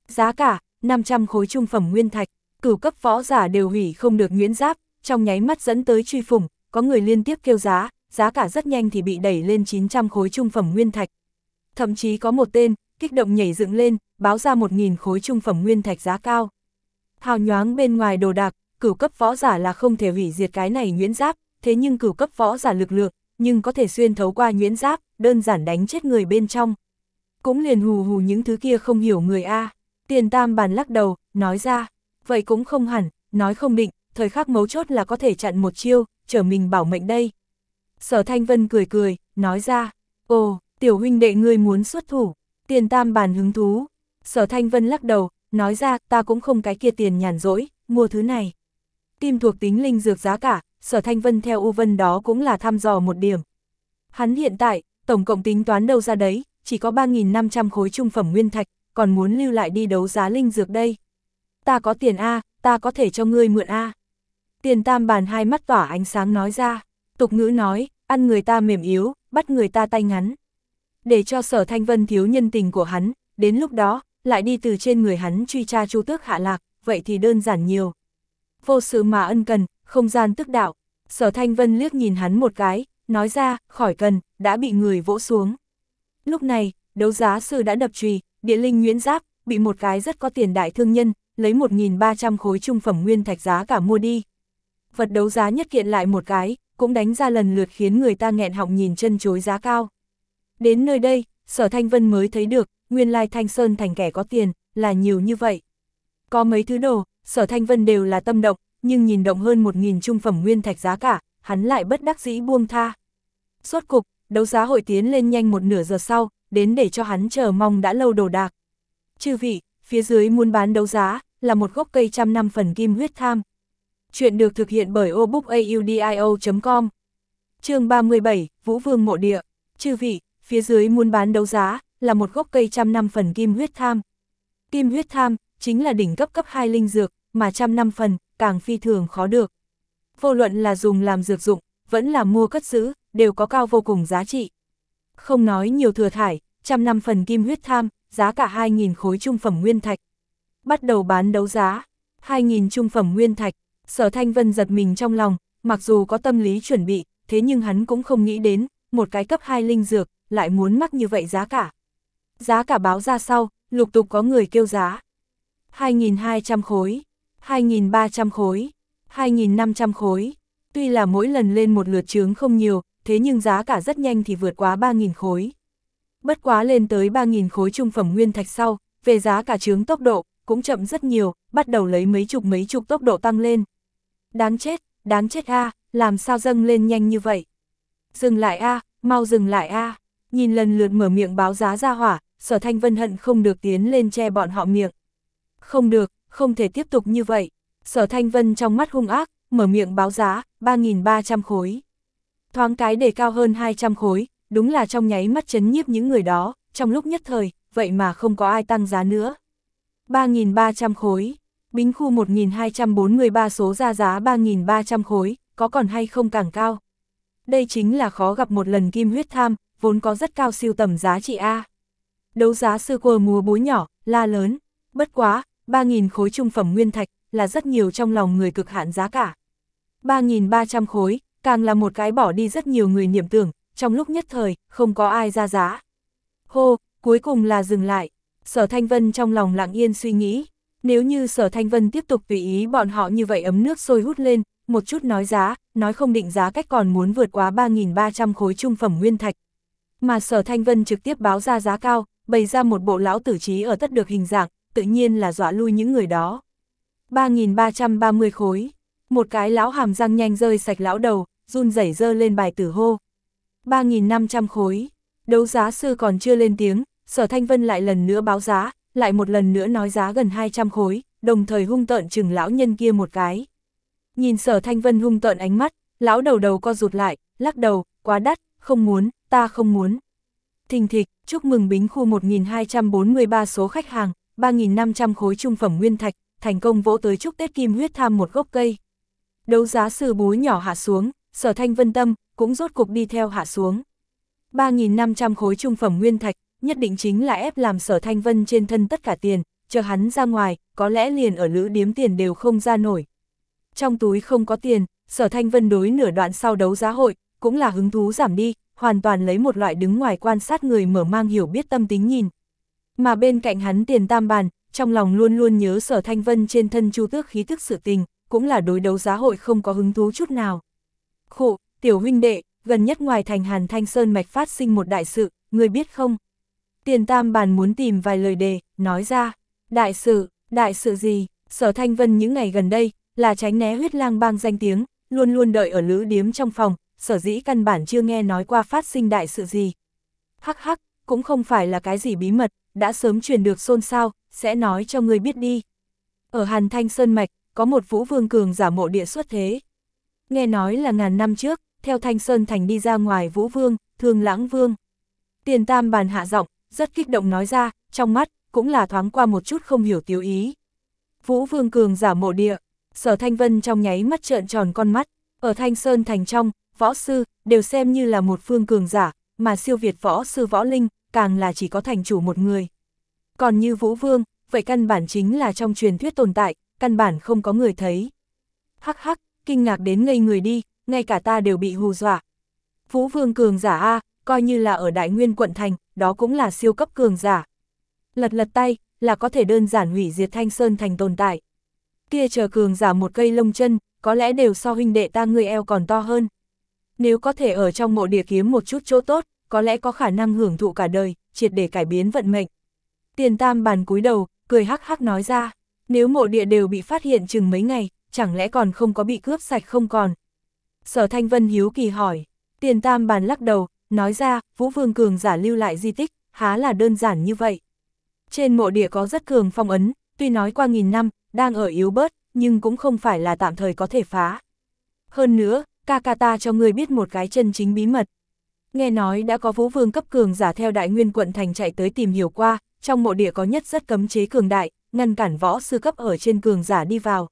Giá cả, 500 khối trung phẩm nguyên thạch, cửu cấp võ giả đều hủy không được nguyễn giáp, trong nháy mắt dẫn tới truy phủng, có người liên tiếp kêu giá, giá cả rất nhanh thì bị đẩy lên 900 khối trung phẩm nguyên thạch. Thậm chí có một tên, kích động nhảy dựng lên, báo ra 1.000 khối trung phẩm nguyên thạch giá cao. Hào nhoáng bên ngoài đồ đạc, cửu cấp võ giả là không thể hủy diệt cái này nguyễn giáp, thế nhưng cửu cấp võ giả lực lượng, nhưng có thể xuyên thấu qua nhuyễn giáp, đơn giản đánh chết người bên trong. Cũng liền hù hù những thứ kia không hiểu người A. Tiền tam bàn lắc đầu, nói ra, vậy cũng không hẳn, nói không định, thời khắc mấu chốt là có thể chặn một chiêu, trở mình bảo mệnh đây. Sở Thanh Vân cười cười, nói ra, ồ, tiểu huynh đệ ngươi muốn xuất thủ, tiền tam bàn hứng thú. Sở Thanh Vân lắc đầu, nói ra, ta cũng không cái kia tiền nhàn rỗi, mua thứ này. Tim thuộc tính linh dược giá cả, Sở Thanh Vân theo U Vân đó cũng là thăm dò một điểm. Hắn hiện tại, tổng cộng tính toán đâu ra đấy, chỉ có 3.500 khối trung phẩm nguyên thạch, còn muốn lưu lại đi đấu giá linh dược đây. Ta có tiền A, ta có thể cho ngươi mượn A. Tiền tam bàn hai mắt tỏa ánh sáng nói ra, tục ngữ nói, ăn người ta mềm yếu, bắt người ta tay ngắn. Để cho sở thanh vân thiếu nhân tình của hắn, đến lúc đó, lại đi từ trên người hắn truy tra chu tước hạ lạc, vậy thì đơn giản nhiều. Vô sự mà ân cần, không gian tức đạo, sở thanh vân liếc nhìn hắn một cái, nói ra, khỏi cần, đã bị người vỗ xuống. Lúc này, đấu giá sư đã đập trùy, địa linh nguyễn giáp, bị một cái rất có tiền đại thương nhân, lấy 1.300 khối trung phẩm nguyên thạch giá cả mua đi. Vật đấu giá nhất kiện lại một cái, cũng đánh ra lần lượt khiến người ta nghẹn họng nhìn chân chối giá cao. Đến nơi đây, sở thanh vân mới thấy được, nguyên lai thanh sơn thành kẻ có tiền, là nhiều như vậy. Có mấy thứ đồ, sở thanh vân đều là tâm động, nhưng nhìn động hơn 1.000 trung phẩm nguyên thạch giá cả, hắn lại bất đắc dĩ buông tha. Suốt cục, đấu giá hội tiến lên nhanh một nửa giờ sau, đến để cho hắn chờ mong đã lâu đồ đạc. Chư vị, phía dưới muốn bán đấu giá, là một gốc cây trăm năm phần kim huyết tham. Chuyện được thực hiện bởi obookaudio.com chương 37, Vũ Vương Mộ Địa. Chư vị, phía dưới muốn bán đấu giá, là một gốc cây trăm năm phần kim huyết tham. Kim huyết tham, chính là đỉnh cấp cấp 2 linh dược, mà trăm năm phần, càng phi thường khó được. Vô luận là dùng làm dược dụng, vẫn là mua cất giữ, đều có cao vô cùng giá trị. Không nói nhiều thừa thải, trăm năm phần kim huyết tham, giá cả 2.000 khối trung phẩm nguyên thạch. Bắt đầu bán đấu giá, 2.000 trung phẩm nguyên thạch, sở thanh vân giật mình trong lòng, mặc dù có tâm lý chuẩn bị, thế nhưng hắn cũng không nghĩ đến, một cái cấp 2 linh dược, lại muốn mắc như vậy giá cả. Giá cả báo ra sau, lục tục có người kêu giá. 2.200 khối, 2.300 khối, 2.500 khối. Tuy là mỗi lần lên một lượt chướng không nhiều, thế nhưng giá cả rất nhanh thì vượt quá 3.000 khối. Bất quá lên tới 3.000 khối trung phẩm nguyên thạch sau, về giá cả chướng tốc độ, cũng chậm rất nhiều, bắt đầu lấy mấy chục mấy chục tốc độ tăng lên. Đáng chết, đáng chết a làm sao dâng lên nhanh như vậy? Dừng lại a mau dừng lại a Nhìn lần lượt mở miệng báo giá ra hỏa, sở thanh vân hận không được tiến lên che bọn họ miệng. Không được, không thể tiếp tục như vậy. Sở thanh vân trong mắt hung ác, mở miệng báo giá, 3.300 khối. Thoáng cái đề cao hơn 200 khối, đúng là trong nháy mắt chấn nhiếp những người đó, trong lúc nhất thời, vậy mà không có ai tăng giá nữa. 3.300 khối, bính khu 1.243 số ra giá 3.300 khối, có còn hay không càng cao. Đây chính là khó gặp một lần kim huyết tham, vốn có rất cao siêu tầm giá trị A. Đấu giá sư quờ múa bối nhỏ, la lớn, bất quá, 3.000 khối trung phẩm nguyên thạch, là rất nhiều trong lòng người cực hạn giá cả. 3.300 khối, càng là một cái bỏ đi rất nhiều người niệm tưởng, trong lúc nhất thời, không có ai ra giá. Hô, cuối cùng là dừng lại, sở thanh vân trong lòng lặng yên suy nghĩ, nếu như sở thanh vân tiếp tục tùy ý bọn họ như vậy ấm nước sôi hút lên, một chút nói giá, nói không định giá cách còn muốn vượt quá 3.300 khối trung phẩm nguyên thạch. Mà sở thanh vân trực tiếp báo ra giá cao, bày ra một bộ lão tử trí ở tất được hình dạng, tự nhiên là dọa lui những người đó. 3.330 khối, một cái lão hàm răng nhanh rơi sạch lão đầu, run rẩy dơ lên bài tử hô. 3.500 khối, đấu giá sư còn chưa lên tiếng, sở thanh vân lại lần nữa báo giá, lại một lần nữa nói giá gần 200 khối, đồng thời hung tợn chừng lão nhân kia một cái. Nhìn sở thanh vân hung tợn ánh mắt, lão đầu đầu co rụt lại, lắc đầu, quá đắt, không muốn, ta không muốn. Thình thịch, chúc mừng bính khu 1243 số khách hàng, 3.500 khối trung phẩm nguyên thạch, thành công vỗ tới chúc Tết Kim huyết tham một gốc cây. Đấu giá sư búi nhỏ hạ xuống, sở thanh vân tâm, cũng rốt cục đi theo hạ xuống. 3.500 khối trung phẩm nguyên thạch, nhất định chính là ép làm sở thanh vân trên thân tất cả tiền, chờ hắn ra ngoài, có lẽ liền ở lữ điếm tiền đều không ra nổi. Trong túi không có tiền, sở thanh vân đối nửa đoạn sau đấu giá hội, cũng là hứng thú giảm đi, hoàn toàn lấy một loại đứng ngoài quan sát người mở mang hiểu biết tâm tính nhìn. Mà bên cạnh hắn tiền tam bàn, trong lòng luôn luôn nhớ sở thanh vân trên thân chu tước khí thức sự tình, cũng là đối đấu giá hội không có hứng thú chút nào. Khổ, tiểu huynh đệ, gần nhất ngoài thành Hàn Thanh Sơn mạch phát sinh một đại sự, người biết không? Tiền tam bàn muốn tìm vài lời đề, nói ra, đại sự, đại sự gì, sở thanh vân những ngày gần đây, là tránh né huyết lang bang danh tiếng, luôn luôn đợi ở lữ điếm trong phòng, sở dĩ căn bản chưa nghe nói qua phát sinh đại sự gì. Hắc hắc, cũng không phải là cái gì bí mật, đã sớm truyền được xôn xao, sẽ nói cho người biết đi. Ở Hàn Thanh Sơn Mạch, có một vũ vương cường giả mộ địa xuất thế. Nghe nói là ngàn năm trước, theo Thanh Sơn Thành đi ra ngoài vũ vương, thương lãng vương. Tiền tam bàn hạ giọng, rất kích động nói ra, trong mắt, cũng là thoáng qua một chút không hiểu tiêu ý. Vũ vương cường giả mộ địa, sở thanh vân trong nháy mắt trợn tròn con mắt, ở Thanh Sơn Thành trong, võ sư, đều xem như là một phương cường giả, mà siêu việt võ sư võ linh, càng là chỉ có thành chủ một người. Còn như Vũ Vương, vậy căn bản chính là trong truyền thuyết tồn tại, căn bản không có người thấy. Hắc hắc, kinh ngạc đến ngây người đi, ngay cả ta đều bị hù dọa. Vũ Vương cường giả A, coi như là ở Đại Nguyên quận thành, đó cũng là siêu cấp cường giả. Lật lật tay, là có thể đơn giản hủy diệt Thanh Sơn thành tồn tại. Kia chờ cường giả một cây lông chân, có lẽ đều so huynh đệ ta người eo còn to hơn. Nếu có thể ở trong mộ địa kiếm một chút chỗ tốt, có lẽ có khả năng hưởng thụ cả đời, triệt để cải biến vận mệnh. Tiền tam bàn cúi đầu, cười hắc hắc nói ra, nếu mộ địa đều bị phát hiện chừng mấy ngày, chẳng lẽ còn không có bị cướp sạch không còn. Sở Thanh Vân hiếu kỳ hỏi, tiền tam bàn lắc đầu, nói ra, Vũ Vương Cường giả lưu lại di tích, há là đơn giản như vậy. Trên mộ địa có rất cường phong ấn, tuy nói qua nghìn năm, đang ở yếu bớt, nhưng cũng không phải là tạm thời có thể phá. Hơn nữa, ca ca ta cho người biết một cái chân chính bí mật. Nghe nói đã có vũ vương cấp cường giả theo đại nguyên quận thành chạy tới tìm hiểu qua, trong mộ địa có nhất rất cấm chế cường đại, ngăn cản võ sư cấp ở trên cường giả đi vào.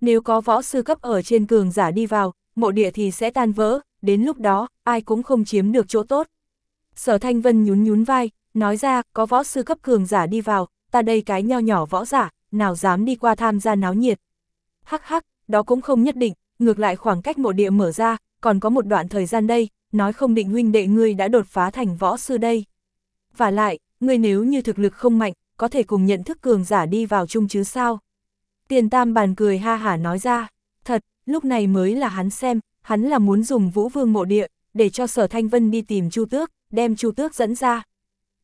Nếu có võ sư cấp ở trên cường giả đi vào, mộ địa thì sẽ tan vỡ, đến lúc đó, ai cũng không chiếm được chỗ tốt. Sở Thanh Vân nhún nhún vai, nói ra, có võ sư cấp cường giả đi vào, ta đây cái nho nhỏ võ giả, nào dám đi qua tham gia náo nhiệt. Hắc hắc, đó cũng không nhất định, ngược lại khoảng cách mộ địa mở ra, còn có một đoạn thời gian đây, nói không định huynh đệ ngươi đã đột phá thành võ sư đây. Và lại, ngươi nếu như thực lực không mạnh, có thể cùng nhận thức cường giả đi vào chung chứ sao? Tiền tam bàn cười ha hả nói ra, thật, lúc này mới là hắn xem, hắn là muốn dùng vũ vương mộ địa, để cho sở thanh vân đi tìm chu tước, đem chu tước dẫn ra.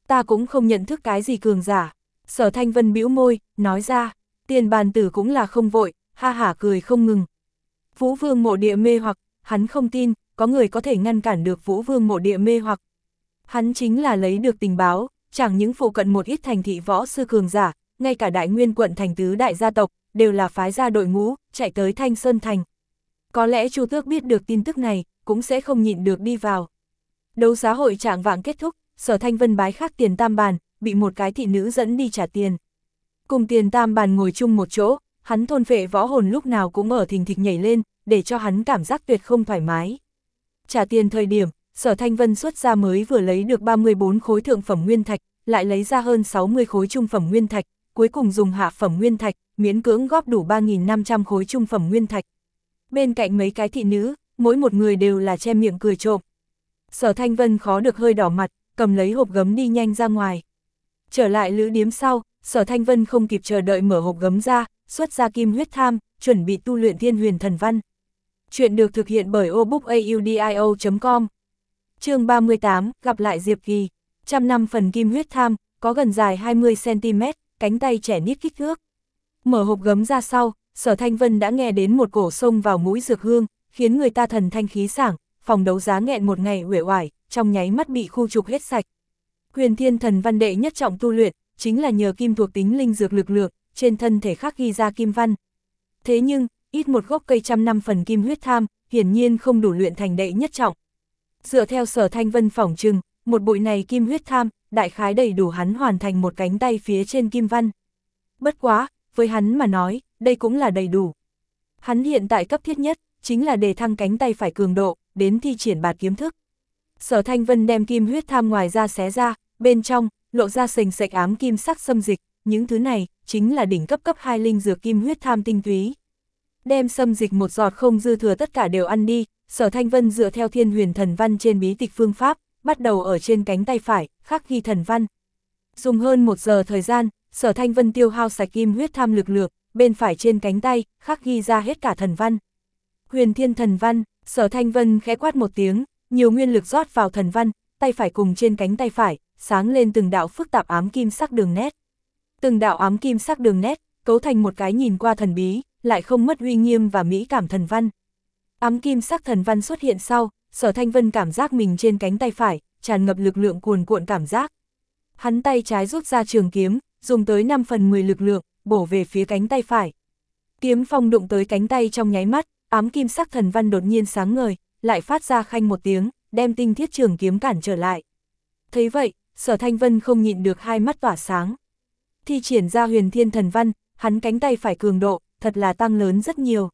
Ta cũng không nhận thức cái gì cường giả. Sở thanh vân bĩu môi, nói ra, tiền bàn tử cũng là không vội, ha hả cười không ngừng. Vũ vương mộ địa mê hoặc, hắn không tin, có người có thể ngăn cản được vũ vương mộ địa mê hoặc. Hắn chính là lấy được tình báo, chẳng những phụ cận một ít thành thị võ sư cường giả, ngay cả đại nguyên quận thành tứ đại gia tộc, đều là phái ra đội ngũ, chạy tới Thanh Sơn Thành. Có lẽ Chu Tước biết được tin tức này, cũng sẽ không nhịn được đi vào. Đấu giá hội trạng vạng kết thúc, sở thanh vân bái khác tiền tam bàn, bị một cái thị nữ dẫn đi trả tiền. Cùng tiền tam bàn ngồi chung một chỗ, hắn thôn vệ võ hồn lúc nào cũng ở thình thịch nhảy lên, để cho hắn cảm giác tuyệt không thoải mái. Trả tiền thời điểm, sở thanh vân xuất ra mới vừa lấy được 34 khối thượng phẩm nguyên thạch, lại lấy ra hơn 60 khối trung phẩm nguyên thạch, cuối cùng dùng hạ phẩm nguyên thạch, miễn cưỡng góp đủ 3.500 khối trung phẩm nguyên thạch. Bên cạnh mấy cái thị nữ, mỗi một người đều là che miệng cười trộm. Sở Thanh Vân khó được hơi đỏ mặt, cầm lấy hộp gấm đi nhanh ra ngoài. Trở lại lữ điếm sau, Sở Thanh Vân không kịp chờ đợi mở hộp gấm ra, xuất ra kim huyết tham, chuẩn bị tu luyện thiên huyền thần văn. Chuyện được thực hiện bởi obookaudio.com chương 38, gặp lại Diệp Kỳ. Trăm năm phần kim huyết tham, có gần dài 20cm, cánh tay trẻ nít kích thước. Mở hộp gấm ra sau, sở thanh vân đã nghe đến một cổ sông vào mũi dược hương, khiến người ta thần thanh khí sảng, phòng đấu giá nghẹn một ngày uể oải, trong nháy mắt bị khu trục hết sạch. Huyền thiên thần văn đệ nhất trọng tu luyện, chính là nhờ kim thuộc tính linh dược lực lượng, trên thân thể khắc ghi ra kim văn. Thế nhưng, ít một gốc cây trăm năm phần kim huyết tham, hiển nhiên không đủ luyện thành đệ nhất trọng. Dựa theo sở thanh vân phỏng trừng, một bụi này kim huyết tham, đại khái đầy đủ hắn hoàn thành một cánh tay phía trên kim văn. Bất quá, với hắn mà nói, đây cũng là đầy đủ. Hắn hiện tại cấp thiết nhất, chính là đề thăng cánh tay phải cường độ, đến thi triển bạt kiếm thức. Sở Thanh Vân đem kim huyết tham ngoài ra xé ra, bên trong, lộ ra sình sạch ám kim sắc xâm dịch, những thứ này, chính là đỉnh cấp cấp 2 linh dược kim huyết tham tinh túy. Đem xâm dịch một giọt không dư thừa tất cả đều ăn đi, sở thanh vân dựa theo thiên huyền thần văn trên bí tịch phương pháp, bắt đầu ở trên cánh tay phải, khắc ghi thần văn. Dùng hơn một giờ thời gian, sở thanh vân tiêu hao sạch kim huyết tham lực lược bên phải trên cánh tay, khắc ghi ra hết cả thần văn. Huyền thiên thần văn, sở thanh vân khẽ quát một tiếng, nhiều nguyên lực rót vào thần văn, tay phải cùng trên cánh tay phải, sáng lên từng đạo phức tạp ám kim sắc đường nét. Từng đạo ám kim sắc đường nét, cấu thành một cái nhìn qua thần bí, lại không mất uy nghiêm và mỹ cảm thần văn. Ám kim sắc thần văn xuất hiện sau, sở thanh vân cảm giác mình trên cánh tay phải, tràn ngập lực lượng cuồn cuộn cảm giác. Hắn tay trái rút ra trường kiếm, dùng tới 5 phần 10 lực lượng, bổ về phía cánh tay phải. Kiếm phong đụng tới cánh tay trong nháy mắt, ám kim sắc thần văn đột nhiên sáng ngời, lại phát ra khanh một tiếng, đem tinh thiết trường kiếm cản trở lại. Thấy vậy, sở thanh vân không nhịn được hai mắt tỏa sáng. Thi triển ra huyền thiên thần văn, hắn cánh tay phải cường độ, thật là tăng lớn rất nhiều.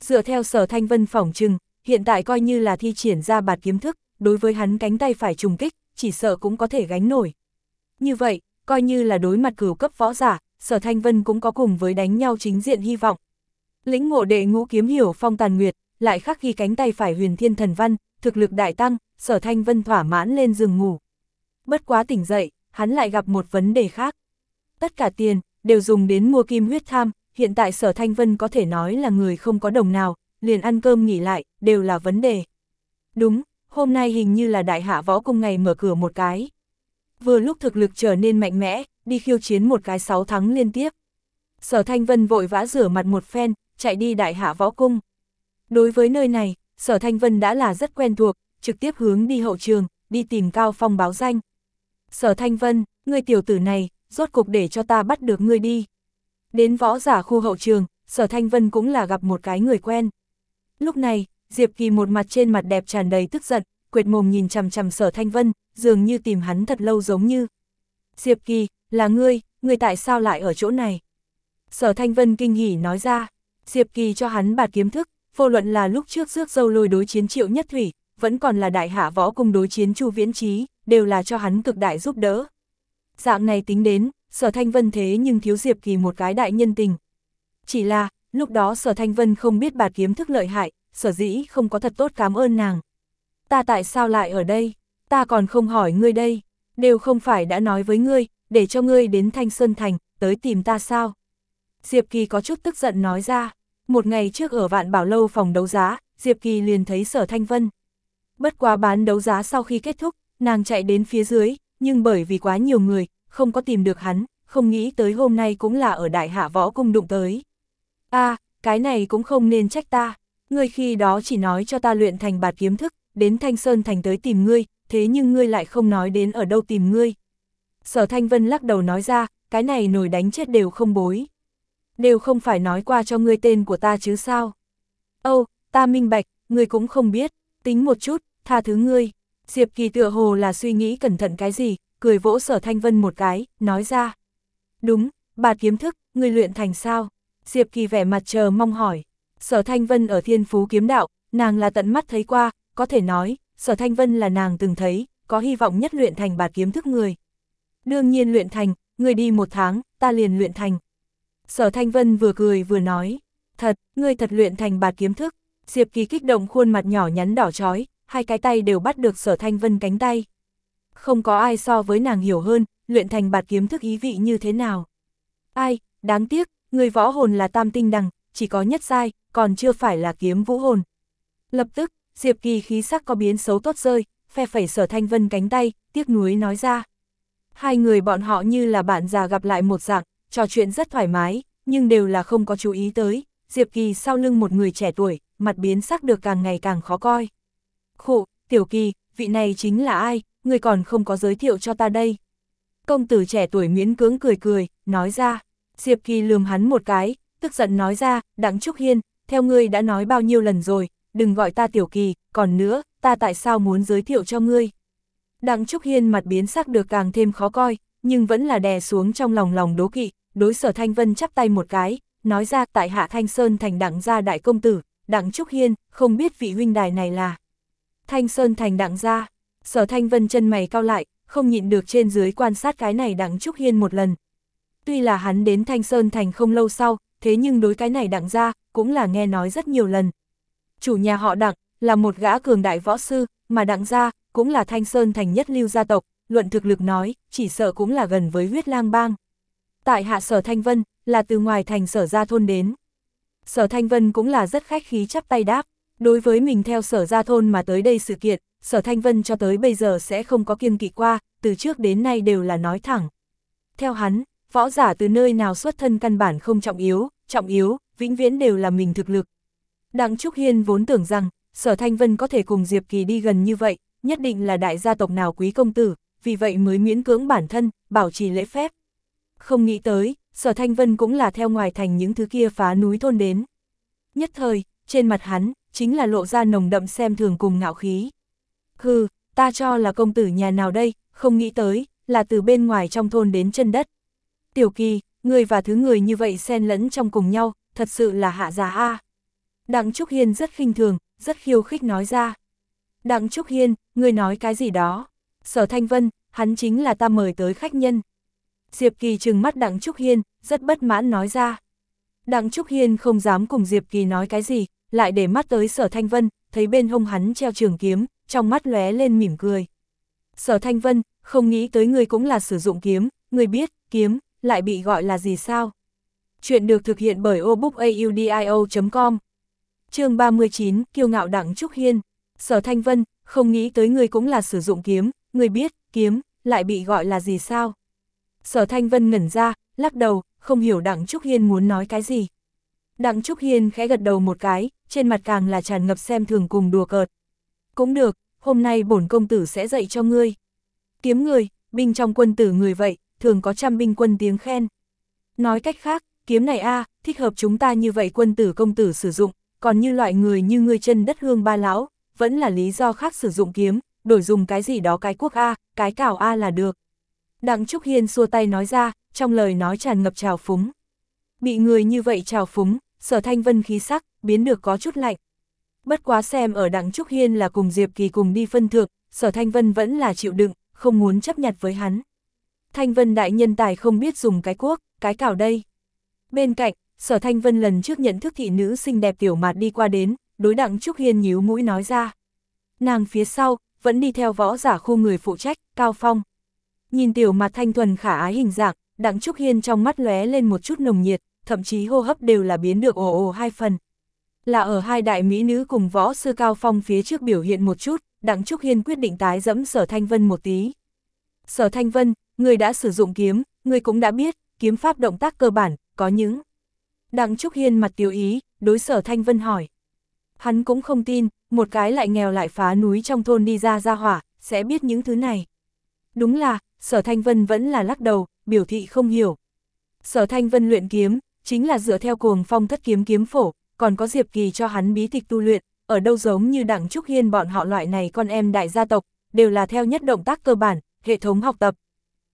Dựa theo sở thanh vân phỏng trừng, hiện tại coi như là thi triển ra bạt kiếm thức, đối với hắn cánh tay phải trùng kích, chỉ sợ cũng có thể gánh nổi. Như vậy, coi như là đối mặt cửu cấp võ giả, sở thanh vân cũng có cùng với đánh nhau chính diện hy vọng. Lĩnh ngộ đệ ngũ kiếm hiểu phong tàn nguyệt, lại khắc ghi cánh tay phải huyền thiên thần văn, thực lực đại tăng, sở thanh vân thỏa mãn lên giường ngủ. Bất quá tỉnh dậy, hắn lại gặp một vấn đề khác. Tất cả tiền, đều dùng đến mua kim huyết tham, hiện tại sở thanh vân có thể nói là người không có đồng nào, liền ăn cơm nghỉ lại, đều là vấn đề. Đúng, hôm nay hình như là đại hạ võ cung ngày mở cửa một cái. Vừa lúc thực lực trở nên mạnh mẽ, đi khiêu chiến một cái sáu thắng liên tiếp. Sở Thanh Vân vội vã rửa mặt một phen, chạy đi đại hạ võ cung. Đối với nơi này, Sở Thanh Vân đã là rất quen thuộc, trực tiếp hướng đi hậu trường, đi tìm Cao Phong báo danh. Sở Thanh Vân, người tiểu tử này, rốt cục để cho ta bắt được ngươi đi. Đến võ giả khu hậu trường, Sở Thanh Vân cũng là gặp một cái người quen. Lúc này, Diệp Kỳ một mặt trên mặt đẹp tràn đầy tức giận, quệt mồm nhìn chằm chằm Sở Thanh Vân, dường như tìm hắn thật lâu giống như. Diệp Kỳ, là ngươi, ngươi tại sao lại ở chỗ này? Sở Thanh Vân kinh hỉ nói ra, Diệp Kỳ cho hắn bạt kiếm thức, vô luận là lúc trước rước dâu lôi đối chiến triệu nhất thủy, vẫn còn là đại hạ võ cung đối chiến chu viễn trí, đều là cho hắn cực đại giúp đỡ. Dạng này tính đến, sở thanh vân thế nhưng thiếu Diệp Kỳ một cái đại nhân tình. Chỉ là, lúc đó sở thanh vân không biết bạt kiếm thức lợi hại, sở dĩ không có thật tốt cảm ơn nàng. Ta tại sao lại ở đây? Ta còn không hỏi ngươi đây, đều không phải đã nói với ngươi, để cho ngươi đến Thanh Sơn Thành, tới tìm ta sao? Diệp Kỳ có chút tức giận nói ra, một ngày trước ở vạn bảo lâu phòng đấu giá, Diệp Kỳ liền thấy sở thanh vân. Bất quá bán đấu giá sau khi kết thúc, nàng chạy đến phía dưới, nhưng bởi vì quá nhiều người, không có tìm được hắn, không nghĩ tới hôm nay cũng là ở đại hạ võ cung đụng tới. a à, cái này cũng không nên trách ta, ngươi khi đó chỉ nói cho ta luyện thành bạt kiếm thức, đến Thanh Sơn Thành tới tìm ngươi, thế nhưng ngươi lại không nói đến ở đâu tìm ngươi. Sở Thanh Vân lắc đầu nói ra, cái này nổi đánh chết đều không bối. Đều không phải nói qua cho ngươi tên của ta chứ sao. Âu, ta minh bạch, ngươi cũng không biết, tính một chút, tha thứ ngươi. Diệp Kỳ tựa hồ là suy nghĩ cẩn thận cái gì, cười vỗ sở thanh vân một cái, nói ra. Đúng, bà kiếm thức, người luyện thành sao? Diệp Kỳ vẻ mặt chờ mong hỏi. Sở thanh vân ở thiên phú kiếm đạo, nàng là tận mắt thấy qua, có thể nói, sở thanh vân là nàng từng thấy, có hy vọng nhất luyện thành bà kiếm thức người. Đương nhiên luyện thành, người đi một tháng, ta liền luyện thành. Sở thanh vân vừa cười vừa nói, thật, ngươi thật luyện thành bạt kiếm thức. Diệp Kỳ kích động khuôn mặt nhỏ nhắn đỏ chói, hai cái tay đều bắt được sở thanh vân cánh tay. Không có ai so với nàng hiểu hơn, luyện thành bạt kiếm thức ý vị như thế nào. Ai, đáng tiếc, người võ hồn là tam tinh đằng, chỉ có nhất sai, còn chưa phải là kiếm vũ hồn. Lập tức, Diệp Kỳ khí sắc có biến xấu tốt rơi, phe phẩy sở thanh vân cánh tay, tiếc nuối nói ra. Hai người bọn họ như là bạn già gặp lại một dạng, trò chuyện rất thoải mái, nhưng đều là không có chú ý tới, Diệp Kỳ sau lưng một người trẻ tuổi, mặt biến sắc được càng ngày càng khó coi. Khụ, Tiểu Kỳ, vị này chính là ai, người còn không có giới thiệu cho ta đây. Công tử trẻ tuổi miễn cưỡng cười cười, nói ra. Diệp Kỳ lườm hắn một cái, tức giận nói ra, Đặng Trúc Hiên, theo ngươi đã nói bao nhiêu lần rồi, đừng gọi ta Tiểu Kỳ, còn nữa, ta tại sao muốn giới thiệu cho ngươi. Đặng Trúc Hiên mặt biến sắc được càng thêm khó coi, nhưng vẫn là đè xuống trong lòng lòng đố kỵ, đối sở Thanh Vân chắp tay một cái, nói ra tại Hạ Thanh Sơn thành đặng gia đại công tử, đặng Trúc Hiên, không biết vị huynh đài này là. Thanh Sơn thành đặng gia, sở Thanh Vân chân mày cao lại, không nhịn được trên dưới quan sát cái này đặng Trúc Hiên một lần. Tuy là hắn đến Thanh Sơn thành không lâu sau, thế nhưng đối cái này đặng gia, cũng là nghe nói rất nhiều lần. Chủ nhà họ đặng, là một gã cường đại võ sư, mà đặng gia, cũng là Thanh Sơn thành nhất lưu gia tộc, luận thực lực nói, chỉ sợ cũng là gần với huyết lang bang. Tại hạ sở Thanh Vân, là từ ngoài thành sở gia thôn đến. Sở Thanh Vân cũng là rất khách khí chắp tay đáp, đối với mình theo sở gia thôn mà tới đây sự kiện, sở Thanh Vân cho tới bây giờ sẽ không có kiêng kỵ qua, từ trước đến nay đều là nói thẳng. Theo hắn, võ giả từ nơi nào xuất thân căn bản không trọng yếu, trọng yếu, vĩnh viễn đều là mình thực lực. Đặng Trúc Hiên vốn tưởng rằng, sở Thanh Vân có thể cùng Diệp Kỳ đi gần như vậy, nhất định là đại gia tộc nào quý công tử, vì vậy mới miễn cưỡng bản thân, bảo trì lễ phép. Không nghĩ tới, sở Thanh Vân cũng là theo ngoài thành những thứ kia phá núi thôn đến. Nhất thời, trên mặt hắn, chính là lộ ra nồng đậm xem thường cùng ngạo khí. Hừ, ta cho là công tử nhà nào đây, không nghĩ tới, là từ bên ngoài trong thôn đến chân đất. Tiểu kỳ, người và thứ người như vậy xen lẫn trong cùng nhau, thật sự là hạ giá a. Đặng Trúc Hiên rất khinh thường, rất khiêu khích nói ra. Đặng Trúc Hiên, người nói cái gì đó? Sở Thanh Vân, hắn chính là ta mời tới khách nhân. Diệp Kỳ trừng mắt Đặng Trúc Hiên, rất bất mãn nói ra. Đặng Trúc Hiên không dám cùng Diệp Kỳ nói cái gì, lại để mắt tới Sở Thanh Vân, thấy bên hông hắn treo trường kiếm, trong mắt lóe lên mỉm cười. Sở Thanh Vân, không nghĩ tới người cũng là sử dụng kiếm, người biết, kiếm, lại bị gọi là gì sao? Chuyện được thực hiện bởi obookaudio.com chương 39, Kiêu ngạo Đặng Trúc Hiên. Sở Thanh Vân, không nghĩ tới người cũng là sử dụng kiếm, người biết, kiếm, lại bị gọi là gì sao? Sở Thanh Vân ngẩn ra, lắc đầu, không hiểu Đặng Trúc Hiên muốn nói cái gì. Đặng Trúc Hiên khẽ gật đầu một cái, trên mặt càng là tràn ngập xem thường cùng đùa cợt. Cũng được, hôm nay bổn công tử sẽ dạy cho ngươi. Kiếm người, binh trong quân tử người vậy, thường có trăm binh quân tiếng khen. Nói cách khác, kiếm này a thích hợp chúng ta như vậy quân tử công tử sử dụng, còn như loại người như ngươi chân đất hương ba lão, vẫn là lý do khác sử dụng kiếm, đổi dùng cái gì đó cái quốc A, cái cào A là được. Đặng Trúc Hiên xua tay nói ra, trong lời nói tràn ngập trào phúng. Bị người như vậy trào phúng, sở thanh vân khí sắc, biến được có chút lạnh. Bất quá xem ở Đặng Trúc Hiên là cùng Diệp Kỳ cùng đi phân thượng, sở thanh vân vẫn là chịu đựng, không muốn chấp nhặt với hắn. Thanh vân đại nhân tài không biết dùng cái cuốc cái cào đây. Bên cạnh, sở thanh vân lần trước nhận thức thị nữ xinh đẹp tiểu mạt đi qua đến, đối đặng Trúc Hiên nhíu mũi nói ra. Nàng phía sau, vẫn đi theo võ giả khu người phụ trách, Cao Phong. Nhìn tiểu mặt thanh thuần khả ái hình dạng, đặng Trúc Hiên trong mắt lóe lên một chút nồng nhiệt, thậm chí hô hấp đều là biến được ồ ồ hai phần. Là ở hai đại mỹ nữ cùng võ sư Cao Phong phía trước biểu hiện một chút, đặng Trúc Hiên quyết định tái dẫm sở thanh vân một tí. Sở thanh vân, người đã sử dụng kiếm, người cũng đã biết, kiếm pháp động tác cơ bản, có những Đặng Trúc Hiên mặt tiêu ý, đối sở Thanh Vân hỏi. Hắn cũng không tin, một cái lại nghèo lại phá núi trong thôn đi ra ra hỏa, sẽ biết những thứ này. Đúng là, sở Thanh Vân vẫn là lắc đầu, biểu thị không hiểu. Sở Thanh Vân luyện kiếm, chính là dựa theo cuồng phong thất kiếm kiếm phổ, còn có Diệp Kỳ cho hắn bí tịch tu luyện, ở đâu giống như Đặng Trúc Hiên bọn họ loại này con em đại gia tộc, đều là theo nhất động tác cơ bản, hệ thống học tập.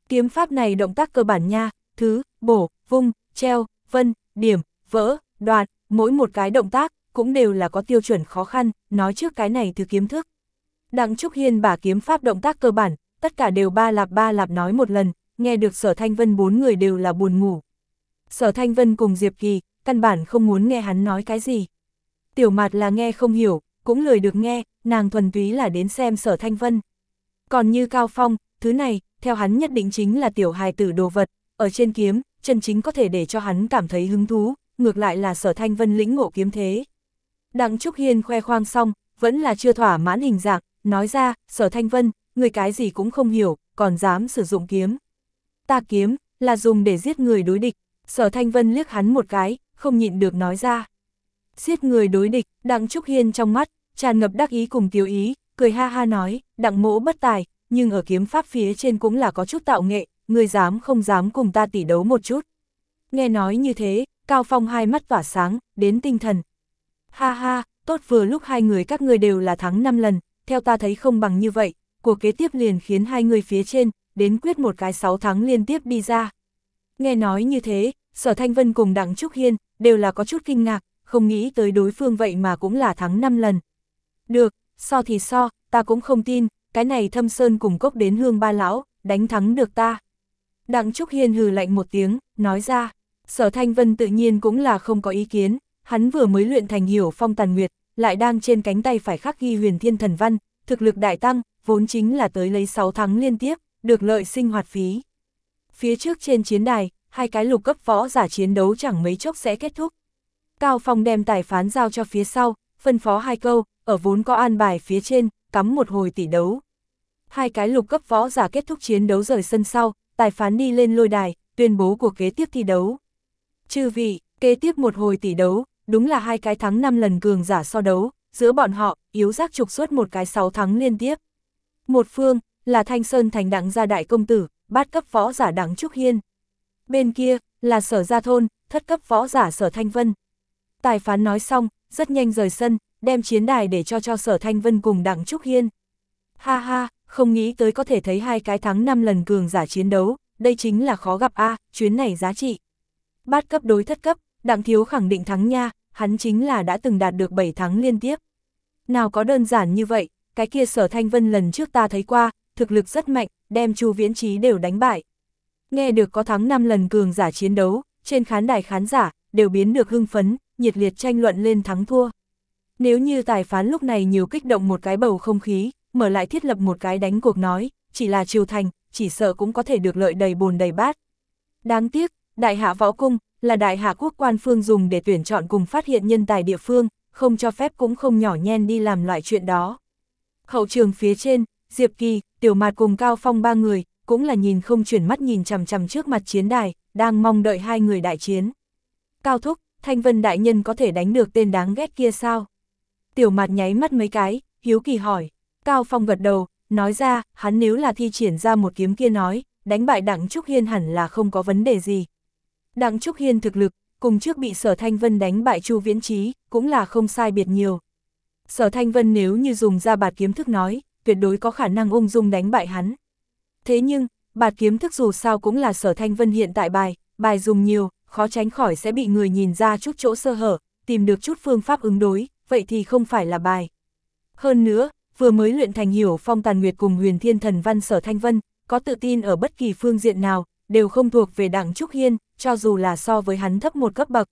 Kiếm pháp này động tác cơ bản nha, thứ, bổ, vung, treo, vân, điểm, vỡ, đoạn, mỗi một cái động tác, cũng đều là có tiêu chuẩn khó khăn, nói trước cái này thứ kiếm thức. Đặng Trúc Hiên bả kiếm pháp động tác cơ bản, tất cả đều ba lạp ba lạp nói một lần, nghe được sở thanh vân bốn người đều là buồn ngủ. Sở thanh vân cùng Diệp Kỳ, căn bản không muốn nghe hắn nói cái gì. Tiểu mặt là nghe không hiểu, cũng lười được nghe, nàng thuần túy là đến xem sở thanh vân. Còn như Cao Phong, thứ này, theo hắn nhất định chính là tiểu hài tử đồ vật, ở trên kiếm, chân chính có thể để cho hắn cảm thấy hứng thú, ngược lại là sở thanh vân lĩnh ngộ kiếm thế. Đặng Trúc Hiên khoe khoang xong, vẫn là chưa thỏa mãn hình dạng, nói ra, sở thanh vân, người cái gì cũng không hiểu, còn dám sử dụng kiếm. Ta kiếm, là dùng để giết người đối địch, sở thanh vân liếc hắn một cái, không nhịn được nói ra. Giết người đối địch, đặng Trúc Hiên trong mắt, tràn ngập đắc ý cùng tiêu ý, cười ha ha nói, đặng mỗ bất tài, nhưng ở kiếm pháp phía trên cũng là có chút tạo nghệ, người dám không dám cùng ta tỉ đấu một chút. Nghe nói như thế, Cao Phong hai mắt tỏa sáng, đến tinh thần. Ha ha, tốt vừa lúc hai người các ngươi đều là thắng 5 lần, theo ta thấy không bằng như vậy, cuộc kế tiếp liền khiến hai người phía trên, đến quyết một cái 6 thắng liên tiếp đi ra. Nghe nói như thế, Sở Thanh Vân cùng Đặng Trúc Hiên, đều là có chút kinh ngạc, không nghĩ tới đối phương vậy mà cũng là thắng 5 lần. Được, so thì so, ta cũng không tin, cái này thâm sơn cùng cốc đến hương ba lão, đánh thắng được ta. Đặng Trúc Hiên hừ lạnh một tiếng, nói ra, sở thanh vân tự nhiên cũng là không có ý kiến, hắn vừa mới luyện thành hiểu phong tàn nguyệt, lại đang trên cánh tay phải khắc ghi huyền thiên thần văn, thực lực đại tăng, vốn chính là tới lấy 6 thắng liên tiếp, được lợi sinh hoạt phí. Phía trước trên chiến đài, hai cái lục cấp võ giả chiến đấu chẳng mấy chốc sẽ kết thúc. Cao Phong đem tài phán giao cho phía sau, phân phó hai câu, ở vốn có an bài phía trên, cắm một hồi tỷ đấu. Hai cái lục cấp võ giả kết thúc chiến đấu rời sân sau, tài phán đi lên lôi đài, tuyên bố cuộc kế tiếp thi đấu. Chư vị, kế tiếp một hồi tỷ đấu, đúng là hai cái thắng 5 lần cường giả so đấu, giữa bọn họ, yếu giác trục xuất một cái 6 thắng liên tiếp. Một phương, là Thanh Sơn Thành đặng gia đại công tử, bát cấp võ giả đặng Trúc Hiên. Bên kia, là sở gia thôn, thất cấp võ giả sở Thanh Vân. Tài phán nói xong, rất nhanh rời sân, đem chiến đài để cho cho sở Thanh Vân cùng đặng Trúc Hiên. Ha ha, không nghĩ tới có thể thấy hai cái thắng 5 lần cường giả chiến đấu, đây chính là khó gặp a chuyến này giá trị. Bát cấp đối thất cấp, đặng thiếu khẳng định thắng nha, hắn chính là đã từng đạt được 7 thắng liên tiếp. Nào có đơn giản như vậy, cái kia sở thanh vân lần trước ta thấy qua, thực lực rất mạnh, đem chu viễn trí đều đánh bại. Nghe được có thắng 5 lần cường giả chiến đấu, trên khán đài khán giả, đều biến được hưng phấn, nhiệt liệt tranh luận lên thắng thua. Nếu như tài phán lúc này nhiều kích động một cái bầu không khí, mở lại thiết lập một cái đánh cuộc nói, chỉ là triều thành, chỉ sợ cũng có thể được lợi đầy bồn đầy bát. Đáng tiếc, đại hạ võ cung, là đại hạ quốc quan phương dùng để tuyển chọn cùng phát hiện nhân tài địa phương, không cho phép cũng không nhỏ nhen đi làm loại chuyện đó. Hậu trường phía trên, Diệp Kỳ, Tiểu Mạt cùng Cao Phong ba người, cũng là nhìn không chuyển mắt nhìn chằm chằm trước mặt chiến đài, đang mong đợi hai người đại chiến. Cao Thúc, Thanh Vân Đại Nhân có thể đánh được tên đáng ghét kia sao? Tiểu Mạt nháy mắt mấy cái, hiếu kỳ hỏi. Cao Phong gật đầu, nói ra, hắn nếu là thi triển ra một kiếm kia nói, đánh bại Đặng Trúc Hiên hẳn là không có vấn đề gì. Đặng Trúc Hiên thực lực, cùng trước bị Sở Thanh Vân đánh bại Chu Viễn Trí, cũng là không sai biệt nhiều. Sở Thanh Vân nếu như dùng ra bạt kiếm thức nói, tuyệt đối có khả năng ung dung đánh bại hắn. Thế nhưng, bạt kiếm thức dù sao cũng là Sở Thanh Vân hiện tại bài, bài dùng nhiều, khó tránh khỏi sẽ bị người nhìn ra chút chỗ sơ hở, tìm được chút phương pháp ứng đối, vậy thì không phải là bài. Hơn nữa, vừa mới luyện thành hiểu phong tàn nguyệt cùng huyền thiên thần văn sở thanh vân, có tự tin ở bất kỳ phương diện nào, đều không thuộc về đảng Trúc Hiên, cho dù là so với hắn thấp một cấp bậc.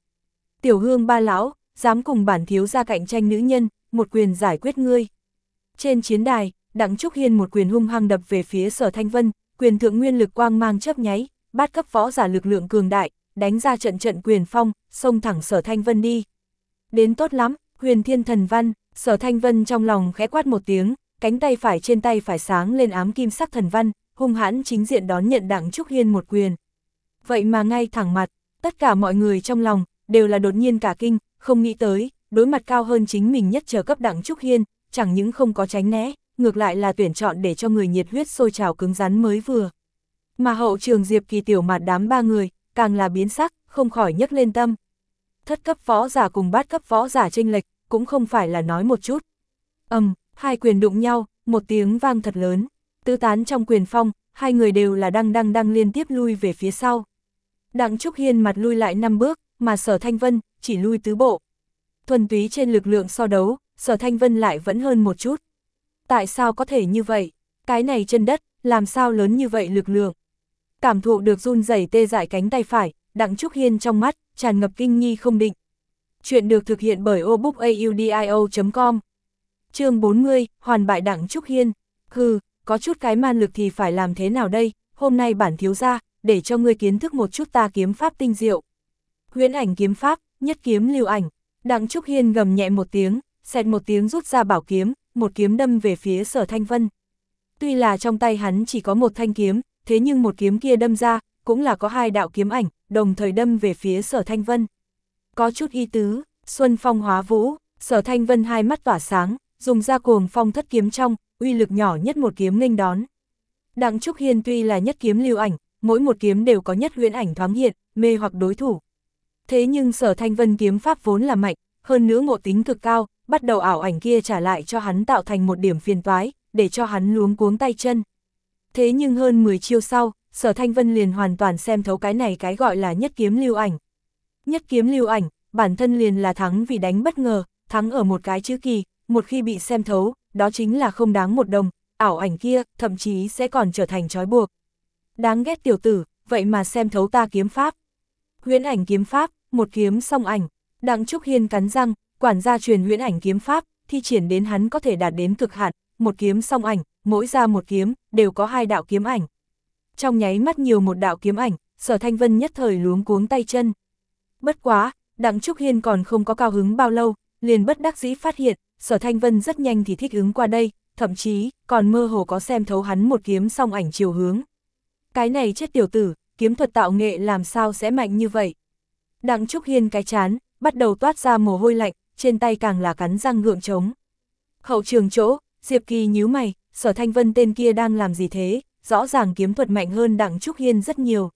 Tiểu hương ba lão, dám cùng bản thiếu ra cạnh tranh nữ nhân, một quyền giải quyết ngươi. Trên chiến đài, đặng Trúc Hiên một quyền hung hăng đập về phía sở thanh vân, quyền thượng nguyên lực quang mang chớp nháy, bát cấp võ giả lực lượng cường đại, đánh ra trận trận quyền phong, xông thẳng sở thanh vân đi. Đến tốt lắm, huyền thiên thần văn, Sở Thanh Vân trong lòng khẽ quát một tiếng, cánh tay phải trên tay phải sáng lên ám kim sắc thần văn, hung hãn chính diện đón nhận Đặng Trúc Hiên một quyền. Vậy mà ngay thẳng mặt, tất cả mọi người trong lòng, đều là đột nhiên cả kinh, không nghĩ tới, đối mặt cao hơn chính mình nhất chờ cấp Đặng Trúc Hiên, chẳng những không có tránh né, ngược lại là tuyển chọn để cho người nhiệt huyết sôi trào cứng rắn mới vừa. Mà hậu trường Diệp Kỳ tiểu mặt đám ba người, càng là biến sắc, không khỏi nhấc lên tâm. Thất cấp võ giả cùng bát cấp võ giả tranh lệch, cũng không phải là nói một chút. ầm, um, hai quyền đụng nhau, một tiếng vang thật lớn, tứ tán trong quyền phong, hai người đều là đang đang đang liên tiếp lui về phía sau. Đặng Trúc Hiên mặt lui lại năm bước, mà Sở Thanh Vân chỉ lui tứ bộ. Thuần túy trên lực lượng so đấu, Sở Thanh Vân lại vẫn hơn một chút. Tại sao có thể như vậy? Cái này chân đất, làm sao lớn như vậy lực lượng? Cảm thụ được run rẩy tê dại cánh tay phải, Đặng Trúc Hiên trong mắt, tràn ngập kinh nghi không định. Chuyện được thực hiện bởi obookaudio.com chương 40, Hoàn bại đặng Trúc Hiên. Hừ, có chút cái man lực thì phải làm thế nào đây, hôm nay bản thiếu ra, để cho ngươi kiến thức một chút ta kiếm pháp tinh diệu. Huyễn ảnh kiếm pháp, nhất kiếm lưu ảnh. Đặng Trúc Hiên gầm nhẹ một tiếng, xẹt một tiếng rút ra bảo kiếm, một kiếm đâm về phía sở thanh vân. Tuy là trong tay hắn chỉ có một thanh kiếm, thế nhưng một kiếm kia đâm ra, cũng là có hai đạo kiếm ảnh, đồng thời đâm về phía sở thanh vân. Có chút y tứ, xuân phong hóa vũ, sở thanh vân hai mắt tỏa sáng, dùng ra cuồng phong thất kiếm trong, uy lực nhỏ nhất một kiếm nghênh đón. Đặng Trúc Hiên tuy là nhất kiếm lưu ảnh, mỗi một kiếm đều có nhất huyễn ảnh thoáng hiện, mê hoặc đối thủ. Thế nhưng sở thanh vân kiếm pháp vốn là mạnh, hơn nữa ngộ tính cực cao, bắt đầu ảo ảnh kia trả lại cho hắn tạo thành một điểm phiền toái, để cho hắn luống cuống tay chân. Thế nhưng hơn 10 chiêu sau, sở thanh vân liền hoàn toàn xem thấu cái này cái gọi là nhất kiếm lưu ảnh. Nhất kiếm lưu ảnh, bản thân liền là thắng vì đánh bất ngờ, thắng ở một cái chữ kỳ, một khi bị xem thấu, đó chính là không đáng một đồng, ảo ảnh kia, thậm chí sẽ còn trở thành trói buộc. Đáng ghét tiểu tử, vậy mà xem thấu ta kiếm pháp. Huyễn ảnh kiếm pháp, một kiếm song ảnh, Đặng Trúc Hiên cắn răng, quản gia truyền huyễn ảnh kiếm pháp, thi triển đến hắn có thể đạt đến cực hạn, một kiếm song ảnh, mỗi ra một kiếm, đều có hai đạo kiếm ảnh. Trong nháy mắt nhiều một đạo kiếm ảnh, sở thanh vân nhất thời luống cuống tay chân. Bất quá, Đặng Trúc Hiên còn không có cao hứng bao lâu, liền bất đắc dĩ phát hiện, sở thanh vân rất nhanh thì thích ứng qua đây, thậm chí, còn mơ hồ có xem thấu hắn một kiếm song ảnh chiều hướng. Cái này chết tiểu tử, kiếm thuật tạo nghệ làm sao sẽ mạnh như vậy. Đặng Trúc Hiên cái chán, bắt đầu toát ra mồ hôi lạnh, trên tay càng là cắn răng gượng trống. Hậu trường chỗ, Diệp Kỳ nhíu mày, sở thanh vân tên kia đang làm gì thế, rõ ràng kiếm thuật mạnh hơn Đặng Trúc Hiên rất nhiều.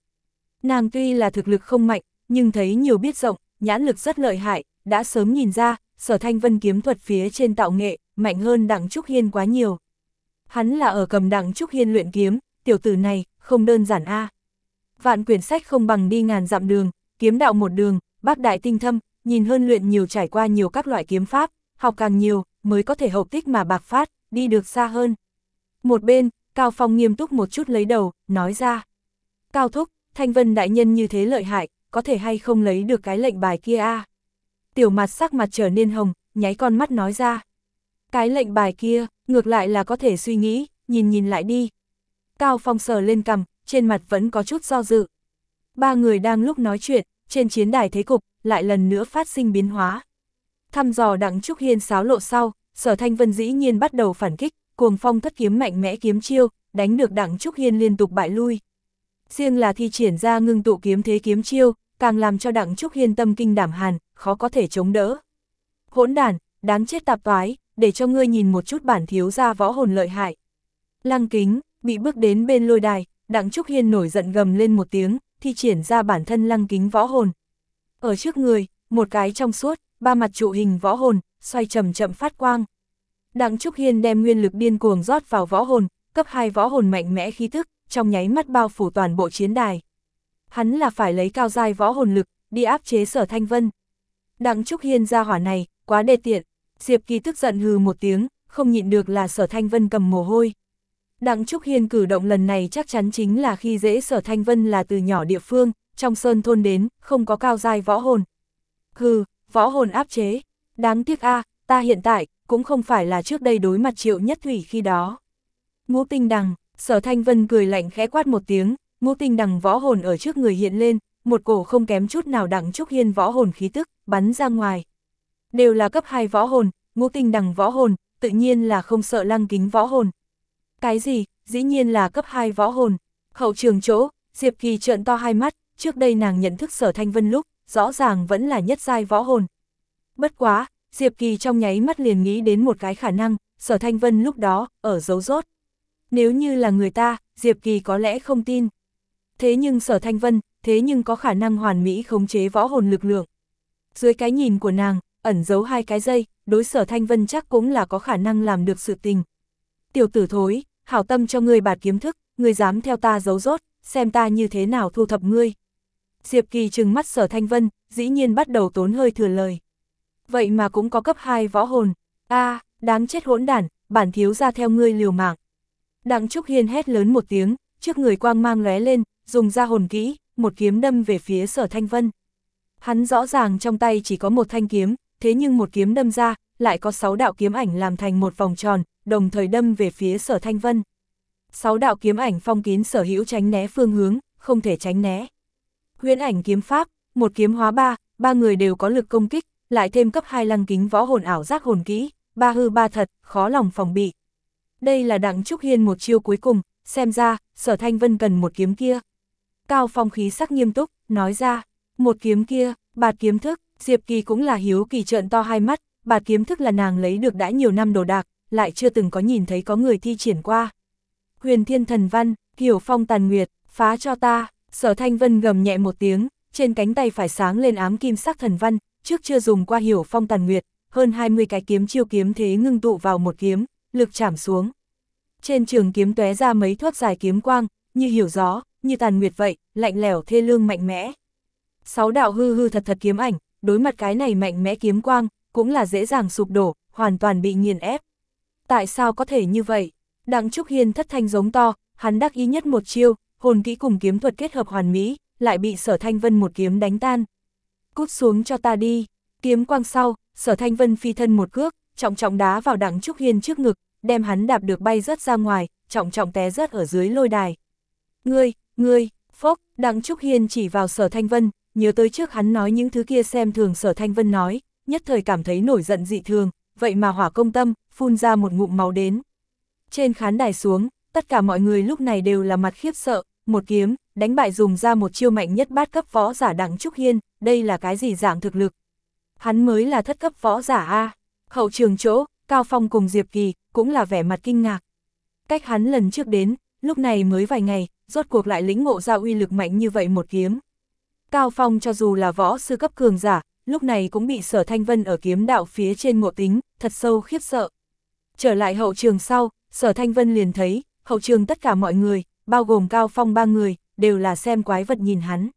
Nàng tuy là thực lực không mạnh, nhưng thấy nhiều biết rộng, nhãn lực rất lợi hại, đã sớm nhìn ra, sở thanh vân kiếm thuật phía trên tạo nghệ, mạnh hơn Đặng Trúc Hiên quá nhiều. Hắn là ở cầm Đặng Trúc Hiên luyện kiếm, tiểu tử này, không đơn giản a Vạn quyển sách không bằng đi ngàn dặm đường, kiếm đạo một đường, bác đại tinh thâm, nhìn hơn luyện nhiều trải qua nhiều các loại kiếm pháp, học càng nhiều, mới có thể hậu tích mà bạc phát, đi được xa hơn. Một bên, Cao Phong nghiêm túc một chút lấy đầu, nói ra. Cao Thúc, Thanh Vân đại nhân như thế lợi hại, có thể hay không lấy được cái lệnh bài kia a Tiểu mặt sắc mặt trở nên hồng, nháy con mắt nói ra. Cái lệnh bài kia, ngược lại là có thể suy nghĩ, nhìn nhìn lại đi. Cao Phong sờ lên cầm, trên mặt vẫn có chút do dự. Ba người đang lúc nói chuyện, trên chiến đài thế cục, lại lần nữa phát sinh biến hóa. Thăm dò đặng Trúc Hiên sáo lộ sau, sở thanh vân dĩ nhiên bắt đầu phản kích, cuồng phong thất kiếm mạnh mẽ kiếm chiêu, đánh được đặng Trúc Hiên liên tục bại lui. Riêng là thi triển ra ngưng tụ kiếm thế kiếm chiêu, càng làm cho đặng Trúc Hiên tâm kinh đảm hàn, khó có thể chống đỡ. Hỗn đàn, đáng chết tạp toái, để cho ngươi nhìn một chút bản thiếu ra võ hồn lợi hại. Lăng kính, bị bước đến bên lôi đài, đặng Trúc Hiên nổi giận gầm lên một tiếng, thi triển ra bản thân lăng kính võ hồn. Ở trước người, một cái trong suốt, ba mặt trụ hình võ hồn, xoay chậm chậm phát quang. Đặng Trúc Hiên đem nguyên lực điên cuồng rót vào võ hồn, cấp hai võ hồn mạnh mẽ khí thức, trong nháy mắt bao phủ toàn bộ chiến đài. Hắn là phải lấy cao giai võ hồn lực, đi áp chế sở thanh vân. Đặng Trúc Hiên ra hỏa này, quá đề tiện. Diệp Kỳ tức giận hừ một tiếng, không nhịn được là sở thanh vân cầm mồ hôi. Đặng Trúc Hiên cử động lần này chắc chắn chính là khi dễ sở thanh vân là từ nhỏ địa phương, trong sơn thôn đến, không có cao giai võ hồn. Hừ, võ hồn áp chế. Đáng tiếc a ta hiện tại, cũng không phải là trước đây đối mặt triệu nhất thủy khi đó. Ngũ tinh đằng, sở thanh vân cười lạnh khẽ quát một tiếng, ngũ tinh đằng võ hồn ở trước người hiện lên, một cổ không kém chút nào đặng trúc hiên võ hồn khí tức, bắn ra ngoài. Đều là cấp 2 võ hồn, ngũ tinh đằng võ hồn, tự nhiên là không sợ lăng kính võ hồn. Cái gì, dĩ nhiên là cấp 2 võ hồn. Hậu trường chỗ, Diệp Kỳ trợn to hai mắt, trước đây nàng nhận thức sở thanh vân lúc, rõ ràng vẫn là nhất giai võ hồn. Bất quá, Diệp Kỳ trong nháy mắt liền nghĩ đến một cái khả năng, sở thanh vân lúc đó, ở dấu rốt. Nếu như là người ta, Diệp Kỳ có lẽ không tin. Thế nhưng sở thanh vân, thế nhưng có khả năng hoàn mỹ khống chế võ hồn lực lượng. Dưới cái nhìn của nàng, ẩn giấu hai cái dây, đối sở thanh vân chắc cũng là có khả năng làm được sự tình. Tiểu tử thối, hảo tâm cho ngươi bạt kiếm thức, ngươi dám theo ta giấu rốt, xem ta như thế nào thu thập ngươi. Diệp Kỳ trừng mắt sở thanh vân, dĩ nhiên bắt đầu tốn hơi thừa lời. Vậy mà cũng có cấp 2 võ hồn. a đáng chết hỗn đản, bản thiếu ra theo ngươi liều mạng. Đặng Trúc Hiên hét lớn một tiếng, trước người quang mang lóe lên, dùng ra hồn kỹ, một kiếm đâm về phía sở thanh vân. Hắn rõ ràng trong tay chỉ có một thanh kiếm, thế nhưng một kiếm đâm ra, lại có sáu đạo kiếm ảnh làm thành một vòng tròn, đồng thời đâm về phía sở thanh vân. Sáu đạo kiếm ảnh phong kín sở hữu tránh né phương hướng, không thể tránh né. Huyễn ảnh kiếm pháp, một kiếm hóa ba, ba người đều có lực công kích, lại thêm cấp hai lăng kính võ hồn ảo giác hồn kỹ, ba hư ba thật, khó lòng phòng bị. Đây là đặng Trúc Hiên một chiêu cuối cùng, xem ra, sở thanh vân cần một kiếm kia. Cao phong khí sắc nghiêm túc, nói ra, một kiếm kia, bạt kiếm thức, Diệp Kỳ cũng là hiếu kỳ trợn to hai mắt, bạt kiếm thức là nàng lấy được đã nhiều năm đồ đạc, lại chưa từng có nhìn thấy có người thi triển qua. Huyền thiên thần văn, hiểu phong tàn nguyệt, phá cho ta, sở thanh vân gầm nhẹ một tiếng, trên cánh tay phải sáng lên ám kim sắc thần văn, trước chưa dùng qua hiểu phong tàn nguyệt, hơn 20 cái kiếm chiêu kiếm thế ngưng tụ vào một kiếm, lực chạm xuống. Trên trường kiếm tóe ra mấy thoát dài kiếm quang, như hiểu gió, như tàn nguyệt vậy, lạnh lẻo thê lương mạnh mẽ. Sáu đạo hư hư thật thật kiếm ảnh, đối mặt cái này mạnh mẽ kiếm quang, cũng là dễ dàng sụp đổ, hoàn toàn bị nghiền ép. Tại sao có thể như vậy? Đặng Trúc Hiên thất thanh giống to, hắn đắc ý nhất một chiêu, hồn kỹ cùng kiếm thuật kết hợp hoàn mỹ, lại bị sở thanh vân một kiếm đánh tan. Cút xuống cho ta đi, kiếm quang sau, sở thanh vân phi thân một cước, trọng trọng đá vào đặng Trúc Hiên trước ngực, đem hắn đạp được bay rớt ra ngoài, trọng trọng té rớt ở dưới lôi đài. Ngươi, ngươi, phốc, đặng Trúc Hiên chỉ vào sở thanh vân, nhớ tới trước hắn nói những thứ kia xem thường sở thanh vân nói, nhất thời cảm thấy nổi giận dị thường, vậy mà hỏa công tâm, phun ra một ngụm máu đến. Trên khán đài xuống, tất cả mọi người lúc này đều là mặt khiếp sợ, một kiếm, đánh bại dùng ra một chiêu mạnh nhất bát cấp võ giả đặng Trúc Hiên, đây là cái gì dạng thực lực. Hắn mới là thất cấp võ giả A. Hậu trường chỗ, Cao Phong cùng Diệp Kỳ, cũng là vẻ mặt kinh ngạc. Cách hắn lần trước đến, lúc này mới vài ngày, rốt cuộc lại lĩnh ngộ ra uy lực mạnh như vậy một kiếm. Cao Phong cho dù là võ sư cấp cường giả, lúc này cũng bị sở thanh vân ở kiếm đạo phía trên ngộ tính, thật sâu khiếp sợ. Trở lại hậu trường sau, sở thanh vân liền thấy, hậu trường tất cả mọi người, bao gồm Cao Phong ba người, đều là xem quái vật nhìn hắn.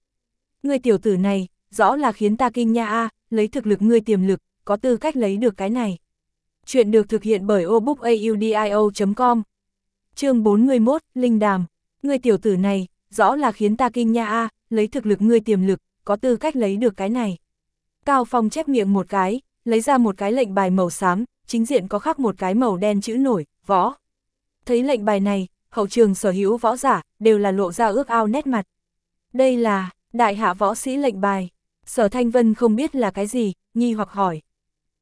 Người tiểu tử này, rõ là khiến ta kinh nha a lấy thực lực ngươi tiềm lực, có tư cách lấy được cái này. Chuyện được thực hiện bởi obookaudio.com chương 41, Linh Đàm. người tiểu tử này, rõ là khiến ta kinh nha a lấy thực lực ngươi tiềm lực, có tư cách lấy được cái này. Cao Phong chép miệng một cái, lấy ra một cái lệnh bài màu xám, chính diện có khắc một cái màu đen chữ nổi, võ. Thấy lệnh bài này, hậu trường sở hữu võ giả, đều là lộ ra ước ao nét mặt. Đây là, đại hạ võ sĩ lệnh bài. Sở Thanh Vân không biết là cái gì, nghi hoặc hỏi.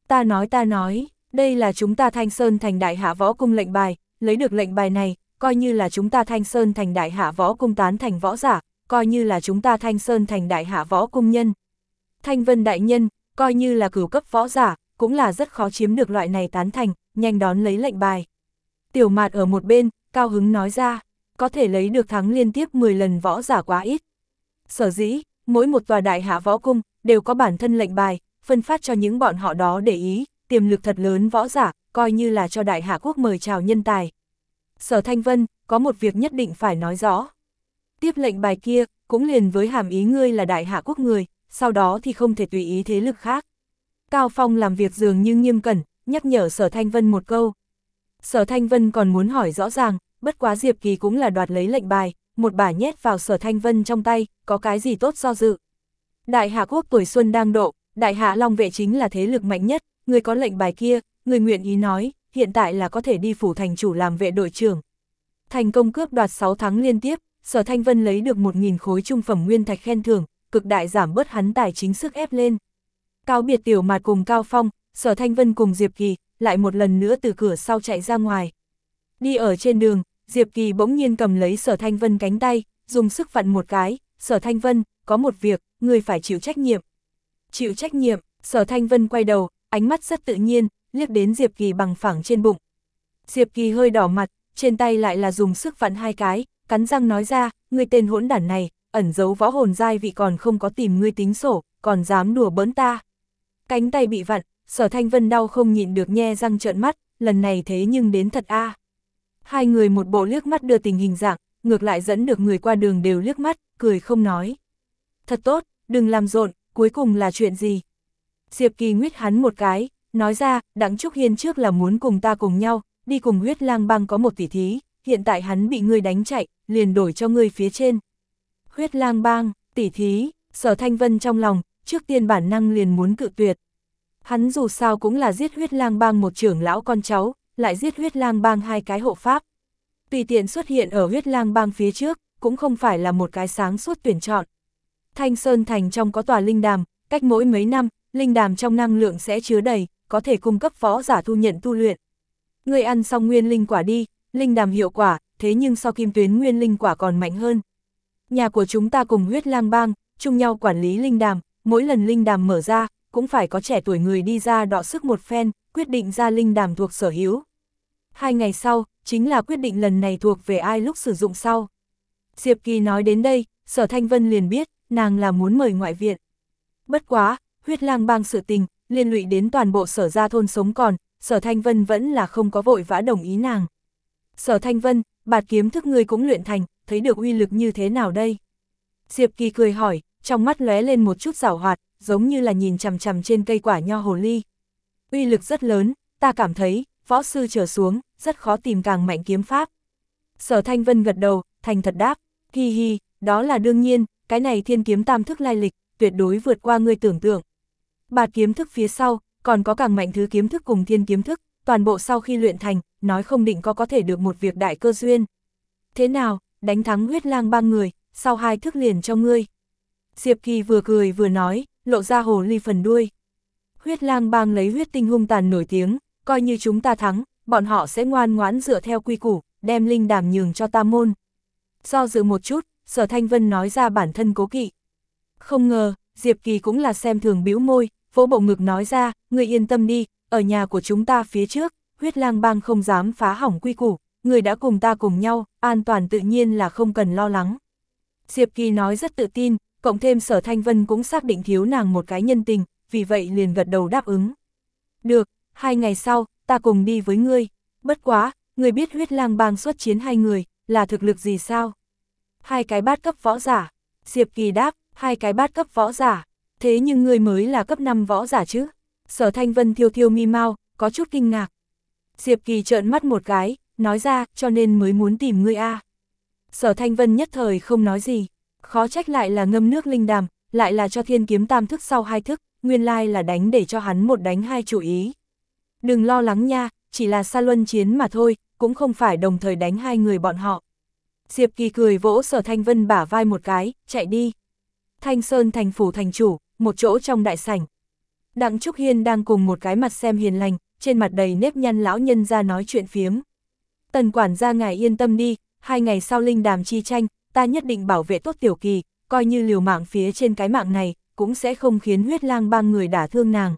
Ta nói ta nói, đây là chúng ta Thanh Sơn thành đại hạ võ cung lệnh bài, lấy được lệnh bài này, coi như là chúng ta Thanh Sơn thành đại hạ võ cung tán thành võ giả, coi như là chúng ta Thanh Sơn thành đại hạ võ cung nhân. Thanh Vân đại nhân, coi như là cửu cấp võ giả, cũng là rất khó chiếm được loại này tán thành, nhanh đón lấy lệnh bài. Tiểu mạt ở một bên, cao hứng nói ra, có thể lấy được thắng liên tiếp 10 lần võ giả quá ít. Sở dĩ, mỗi một tòa đại hạ võ cung, đều có bản thân lệnh bài, phân phát cho những bọn họ đó để ý, tiềm lực thật lớn võ giả, coi như là cho đại hạ quốc mời chào nhân tài. Sở Thanh Vân, có một việc nhất định phải nói rõ. Tiếp lệnh bài kia, cũng liền với hàm ý ngươi là đại hạ quốc người, sau đó thì không thể tùy ý thế lực khác. Cao Phong làm việc dường như nghiêm cẩn, nhắc nhở Sở Thanh Vân một câu. Sở Thanh Vân còn muốn hỏi rõ ràng, bất quá Diệp Kỳ cũng là đoạt lấy lệnh bài, một bả nhét vào Sở Thanh Vân trong tay, có cái gì tốt do dự. Đại Hạ Quốc tuổi xuân đang độ, Đại Hạ Long vệ chính là thế lực mạnh nhất, người có lệnh bài kia, người nguyện ý nói, hiện tại là có thể đi phủ thành chủ làm vệ đội trưởng. Thành công cướp đoạt 6 tháng liên tiếp, Sở Thanh Vân lấy được 1.000 khối trung phẩm nguyên thạch khen thưởng, cực đại giảm bớt hắn tài chính sức ép lên. Cao biệt tiểu mạt cùng Cao Phong, Sở Thanh Vân cùng Diệp Kỳ, lại một lần nữa từ cửa sau chạy ra ngoài. Đi ở trên đường, Diệp Kỳ bỗng nhiên cầm lấy Sở Thanh Vân cánh tay, dùng sức vặn một cái, Sở Thanh Vân, có một việc, người phải chịu trách nhiệm. Chịu trách nhiệm, Sở Thanh Vân quay đầu, ánh mắt rất tự nhiên, liếc đến Diệp Kỳ bằng phẳng trên bụng. Diệp Kỳ hơi đỏ mặt, trên tay lại là dùng sức vặn hai cái, cắn răng nói ra, người tên hỗn đản này, ẩn giấu võ hồn giai vị còn không có tìm ngươi tính sổ, còn dám đùa bỡn ta. Cánh tay bị vặn, sở thanh vân đau không nhịn được nhe răng trợn mắt, lần này thế nhưng đến thật a Hai người một bộ liếc mắt đưa tình hình dạng, ngược lại dẫn được người qua đường đều liếc mắt, cười không nói. Thật tốt, đừng làm rộn, cuối cùng là chuyện gì? Diệp Kỳ nguyết hắn một cái, nói ra, Đặng Trúc Hiên trước là muốn cùng ta cùng nhau, đi cùng huyết lang băng có một tỷ thí, hiện tại hắn bị ngươi đánh chạy, liền đổi cho ngươi phía trên. Huyết lang bang, tỷ thí, sở thanh vân trong lòng, trước tiên bản năng liền muốn cự tuyệt. Hắn dù sao cũng là giết huyết lang bang một trưởng lão con cháu, lại giết huyết lang bang hai cái hộ pháp. Tùy tiện xuất hiện ở huyết lang bang phía trước, cũng không phải là một cái sáng suốt tuyển chọn. Thanh Sơn Thành trong có tòa linh đàm, cách mỗi mấy năm, linh đàm trong năng lượng sẽ chứa đầy, có thể cung cấp võ giả thu nhận tu luyện. Người ăn xong nguyên linh quả đi, linh đàm hiệu quả, thế nhưng so kim tuyến nguyên linh quả còn mạnh hơn. Nhà của chúng ta cùng huyết lang bang, chung nhau quản lý linh đàm, mỗi lần linh đàm mở ra, cũng phải có trẻ tuổi người đi ra đọ sức một phen, quyết định ra linh đàm thuộc sở hữu. Hai ngày sau, chính là quyết định lần này thuộc về ai lúc sử dụng sau. Diệp Kỳ nói đến đây, sở Thanh Vân liền biết, nàng là muốn mời ngoại viện. Bất quá, huyết lang bang sự tình, liên lụy đến toàn bộ sở gia thôn sống còn, sở Thanh Vân vẫn là không có vội vã đồng ý nàng. Sở Thanh Vân, bạt kiếm thức ngươi cũng luyện thành, thấy được uy lực như thế nào đây? Diệp Kỳ cười hỏi, trong mắt lóe lên một chút rảo hoạt, giống như là nhìn chằm chằm trên cây quả nho hồ ly. Uy lực rất lớn, ta cảm thấy, võ sư trở xuống, rất khó tìm càng mạnh kiếm pháp. Sở Thanh Vân gật đầu, thành thật đáp, hi hi, đó là đương nhiên, cái này thiên kiếm tam thức lai lịch, tuyệt đối vượt qua ngươi tưởng tượng. Bạt kiếm thức phía sau, còn có càng mạnh thứ kiếm thức cùng thiên kiếm thức, toàn bộ sau khi luyện thành, nói không định có có thể được một việc đại cơ duyên. Thế nào, đánh thắng huyết lang ba người, sau hai thức liền cho ngươi. Diệp Kỳ vừa cười vừa nói, lộ ra hồ ly phần đuôi. Huyết lang bang lấy huyết tinh hung tàn nổi tiếng, coi như chúng ta thắng, bọn họ sẽ ngoan ngoãn dựa theo quy củ, đem linh đàm nhường cho ta môn. Do dự một chút, sở thanh vân nói ra bản thân cố kỵ. Không ngờ, Diệp Kỳ cũng là xem thường bĩu môi, vỗ bộ ngực nói ra, người yên tâm đi, ở nhà của chúng ta phía trước, huyết lang bang không dám phá hỏng quy củ, người đã cùng ta cùng nhau, an toàn tự nhiên là không cần lo lắng. Diệp Kỳ nói rất tự tin, cộng thêm sở thanh vân cũng xác định thiếu nàng một cái nhân tình, vì vậy liền gật đầu đáp ứng. Được, hai ngày sau, ta cùng đi với ngươi. Bất quá, người biết huyết lang bang xuất chiến hai người, là thực lực gì sao? Hai cái bát cấp võ giả. Diệp Kỳ đáp, hai cái bát cấp võ giả. Thế nhưng người mới là cấp 5 võ giả chứ? Sở Thanh Vân thiêu thiêu mi mau, có chút kinh ngạc. Diệp Kỳ trợn mắt một cái, nói ra, cho nên mới muốn tìm ngươi a. Sở Thanh Vân nhất thời không nói gì, khó trách lại là ngâm nước linh đàm, lại là cho thiên kiếm tam thức sau hai thức, nguyên lai là đánh để cho hắn một đánh hai chủ ý. Đừng lo lắng nha, chỉ là xa luân chiến mà thôi, cũng không phải đồng thời đánh hai người bọn họ. Diệp Kỳ cười vỗ sở Thanh Vân bả vai một cái, chạy đi. Thanh Sơn thành phủ thành chủ, một chỗ trong đại sảnh. Đặng Trúc Hiên đang cùng một cái mặt xem hiền lành, trên mặt đầy nếp nhăn lão nhân ra nói chuyện phiếm. Tần quản gia ngài yên tâm đi, hai ngày sau linh đàm chi tranh, ta nhất định bảo vệ tốt tiểu kỳ, coi như liều mạng phía trên cái mạng này, cũng sẽ không khiến huyết lang bang người đả thương nàng.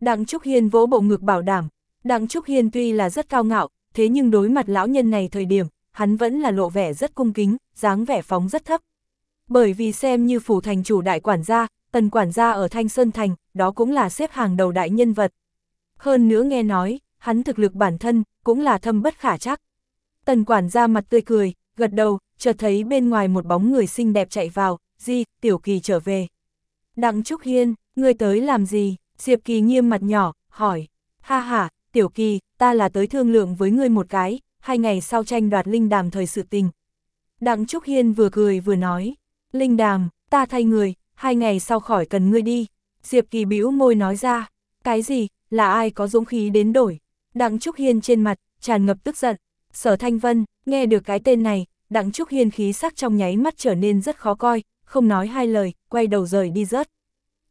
Đặng Trúc Hiên vỗ bộ ngực bảo đảm, Đặng Trúc Hiên tuy là rất cao ngạo, thế nhưng đối mặt lão nhân này thời điểm, hắn vẫn là lộ vẻ rất cung kính, dáng vẻ phóng rất thấp. Bởi vì xem như phủ thành chủ đại quản gia, tần quản gia ở Thanh Sơn Thành, đó cũng là xếp hàng đầu đại nhân vật. Hơn nữa nghe nói, hắn thực lực bản thân, cũng là thâm bất khả chắc. Tần quản gia mặt tươi cười, gật đầu, chợt thấy bên ngoài một bóng người xinh đẹp chạy vào, di, tiểu kỳ trở về. Đặng Trúc Hiên, ngươi tới làm gì? Diệp Kỳ nghiêm mặt nhỏ, hỏi. Ha ha, tiểu kỳ, ta là tới thương lượng với ngươi một cái, hai ngày sau tranh đoạt linh đàm thời sự tình. Đặng Trúc Hiên vừa cười vừa nói. Linh đàm, ta thay người, hai ngày sau khỏi cần ngươi đi. Diệp Kỳ bĩu môi nói ra. Cái gì, là ai có dũng khí đến đổi? Đặng Trúc Hiên trên mặt, tràn ngập tức giận. Sở Thanh Vân, nghe được cái tên này, Đặng Trúc Hiên khí sắc trong nháy mắt trở nên rất khó coi, không nói hai lời, quay đầu rời đi rớt.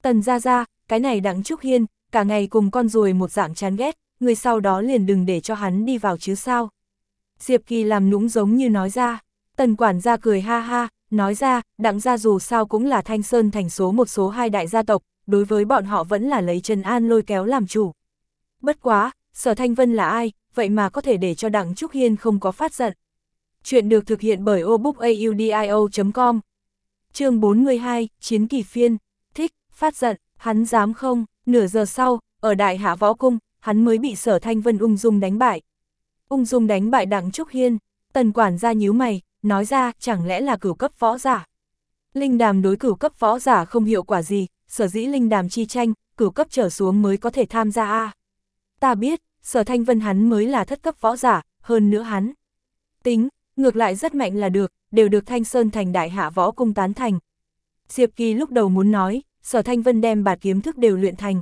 Tần ra ra, cái này Đặng Trúc Hiên, cả ngày cùng con ruồi một dạng chán ghét, người sau đó liền đừng để cho hắn đi vào chứ sao. Diệp Kỳ làm nũng giống như nói ra, tần quản gia cười ha ha, nói ra, đặng gia dù sao cũng là thanh sơn thành số một số hai đại gia tộc, đối với bọn họ vẫn là lấy Trần An lôi kéo làm chủ. Bất quá, sở thanh vân là ai, vậy mà có thể để cho đặng Trúc Hiên không có phát giận. Chuyện được thực hiện bởi obookaudio.com chương 42, Chiến kỳ phiên, thích, phát giận, hắn dám không, nửa giờ sau, ở đại hạ võ cung, hắn mới bị sở thanh vân ung dung đánh bại. Ung dung đánh bại đặng Trúc Hiên, tần quản ra nhíu mày, nói ra chẳng lẽ là cửu cấp võ giả. Linh đàm đối cửu cấp võ giả không hiệu quả gì, sở dĩ linh đàm chi tranh, cửu cấp trở xuống mới có thể tham gia a. Ta biết, sở thanh vân hắn mới là thất cấp võ giả, hơn nữa hắn. Tính, ngược lại rất mạnh là được, đều được Thanh Sơn thành đại hạ võ cung tán thành. Diệp Kỳ lúc đầu muốn nói, sở thanh vân đem bạt kiếm thức đều luyện thành.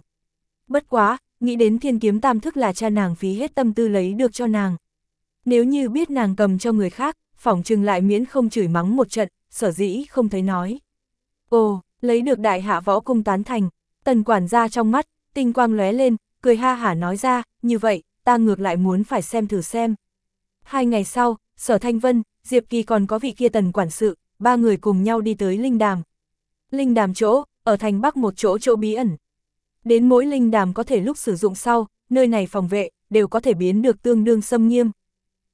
Bất quá, nghĩ đến thiên kiếm tam thức là cha nàng phí hết tâm tư lấy được cho nàng. Nếu như biết nàng cầm cho người khác, phỏng chừng lại miễn không chửi mắng một trận, sở dĩ không thấy nói. Ồ, lấy được đại hạ võ cung tán thành, tần quản gia trong mắt, tinh quang lóe lên, cười ha hả nói ra, như vậy, ta ngược lại muốn phải xem thử xem. Hai ngày sau, Sở Thanh Vân, Diệp Kỳ còn có vị kia tần quản sự, ba người cùng nhau đi tới Linh Đàm. Linh Đàm chỗ, ở thành Bắc một chỗ chỗ bí ẩn. Đến mỗi Linh Đàm có thể lúc sử dụng sau, nơi này phòng vệ, đều có thể biến được tương đương xâm nghiêm.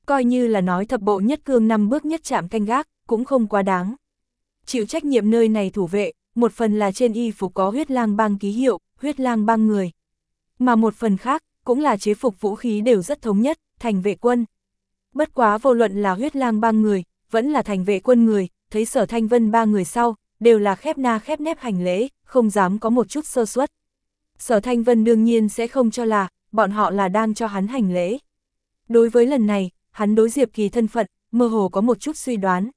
Coi như là nói thập bộ nhất cương năm bước nhất chạm canh gác, cũng không quá đáng. Chịu trách nhiệm nơi này thủ vệ, một phần là trên y phục có huyết lang bang ký hiệu, huyết lang bang người. Mà một phần khác, cũng là chế phục vũ khí đều rất thống nhất, thành vệ quân. Bất quá vô luận là huyết lang ba người, vẫn là thành vệ quân người, thấy sở thanh vân ba người sau, đều là khép na khép nép hành lễ, không dám có một chút sơ suất. Sở thanh vân đương nhiên sẽ không cho là, bọn họ là đang cho hắn hành lễ. Đối với lần này, hắn đối Diệp Kỳ thân phận, mơ hồ có một chút suy đoán.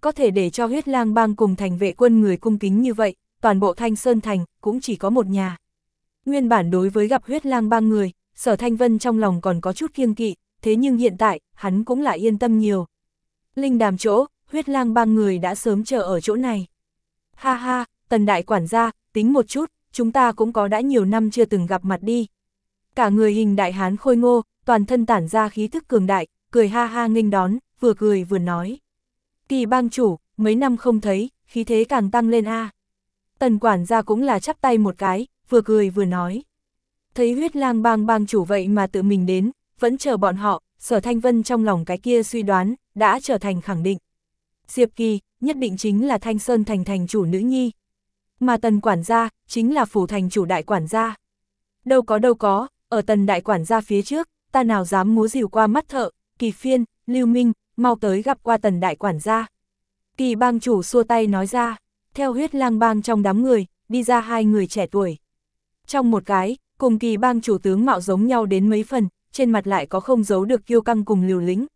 Có thể để cho huyết lang bang cùng thành vệ quân người cung kính như vậy, toàn bộ thanh sơn thành, cũng chỉ có một nhà. Nguyên bản đối với gặp huyết lang bang người, sở thanh vân trong lòng còn có chút kiêng kỵ, thế nhưng hiện tại, hắn cũng lại yên tâm nhiều. Linh đàm chỗ, huyết lang bang người đã sớm chờ ở chỗ này. Ha ha, tần đại quản gia, tính một chút, chúng ta cũng có đã nhiều năm chưa từng gặp mặt đi. Cả người hình đại hán khôi ngô, toàn thân tản ra khí thức cường đại, cười ha ha nghênh đón, vừa cười vừa nói. Kỳ bang chủ, mấy năm không thấy, khí thế càng tăng lên a. Tần quản gia cũng là chắp tay một cái, vừa cười vừa nói. Thấy huyết lang bang bang chủ vậy mà tự mình đến, vẫn chờ bọn họ, sở thanh vân trong lòng cái kia suy đoán, đã trở thành khẳng định. Diệp Kỳ, nhất định chính là Thanh Sơn thành thành chủ nữ nhi. Mà tần quản gia, chính là phủ thành chủ đại quản gia. Đâu có đâu có, ở tần đại quản gia phía trước, ta nào dám múa dìu qua mắt thợ, kỳ phiên, lưu minh, mau tới gặp qua tần đại quản gia. Kỳ bang chủ xua tay nói ra, theo huyết lang bang trong đám người, đi ra hai người trẻ tuổi. Trong một cái, cùng kỳ bang chủ tướng mạo giống nhau đến mấy phần, trên mặt lại có không giấu được kiêu căng cùng liều lĩnh.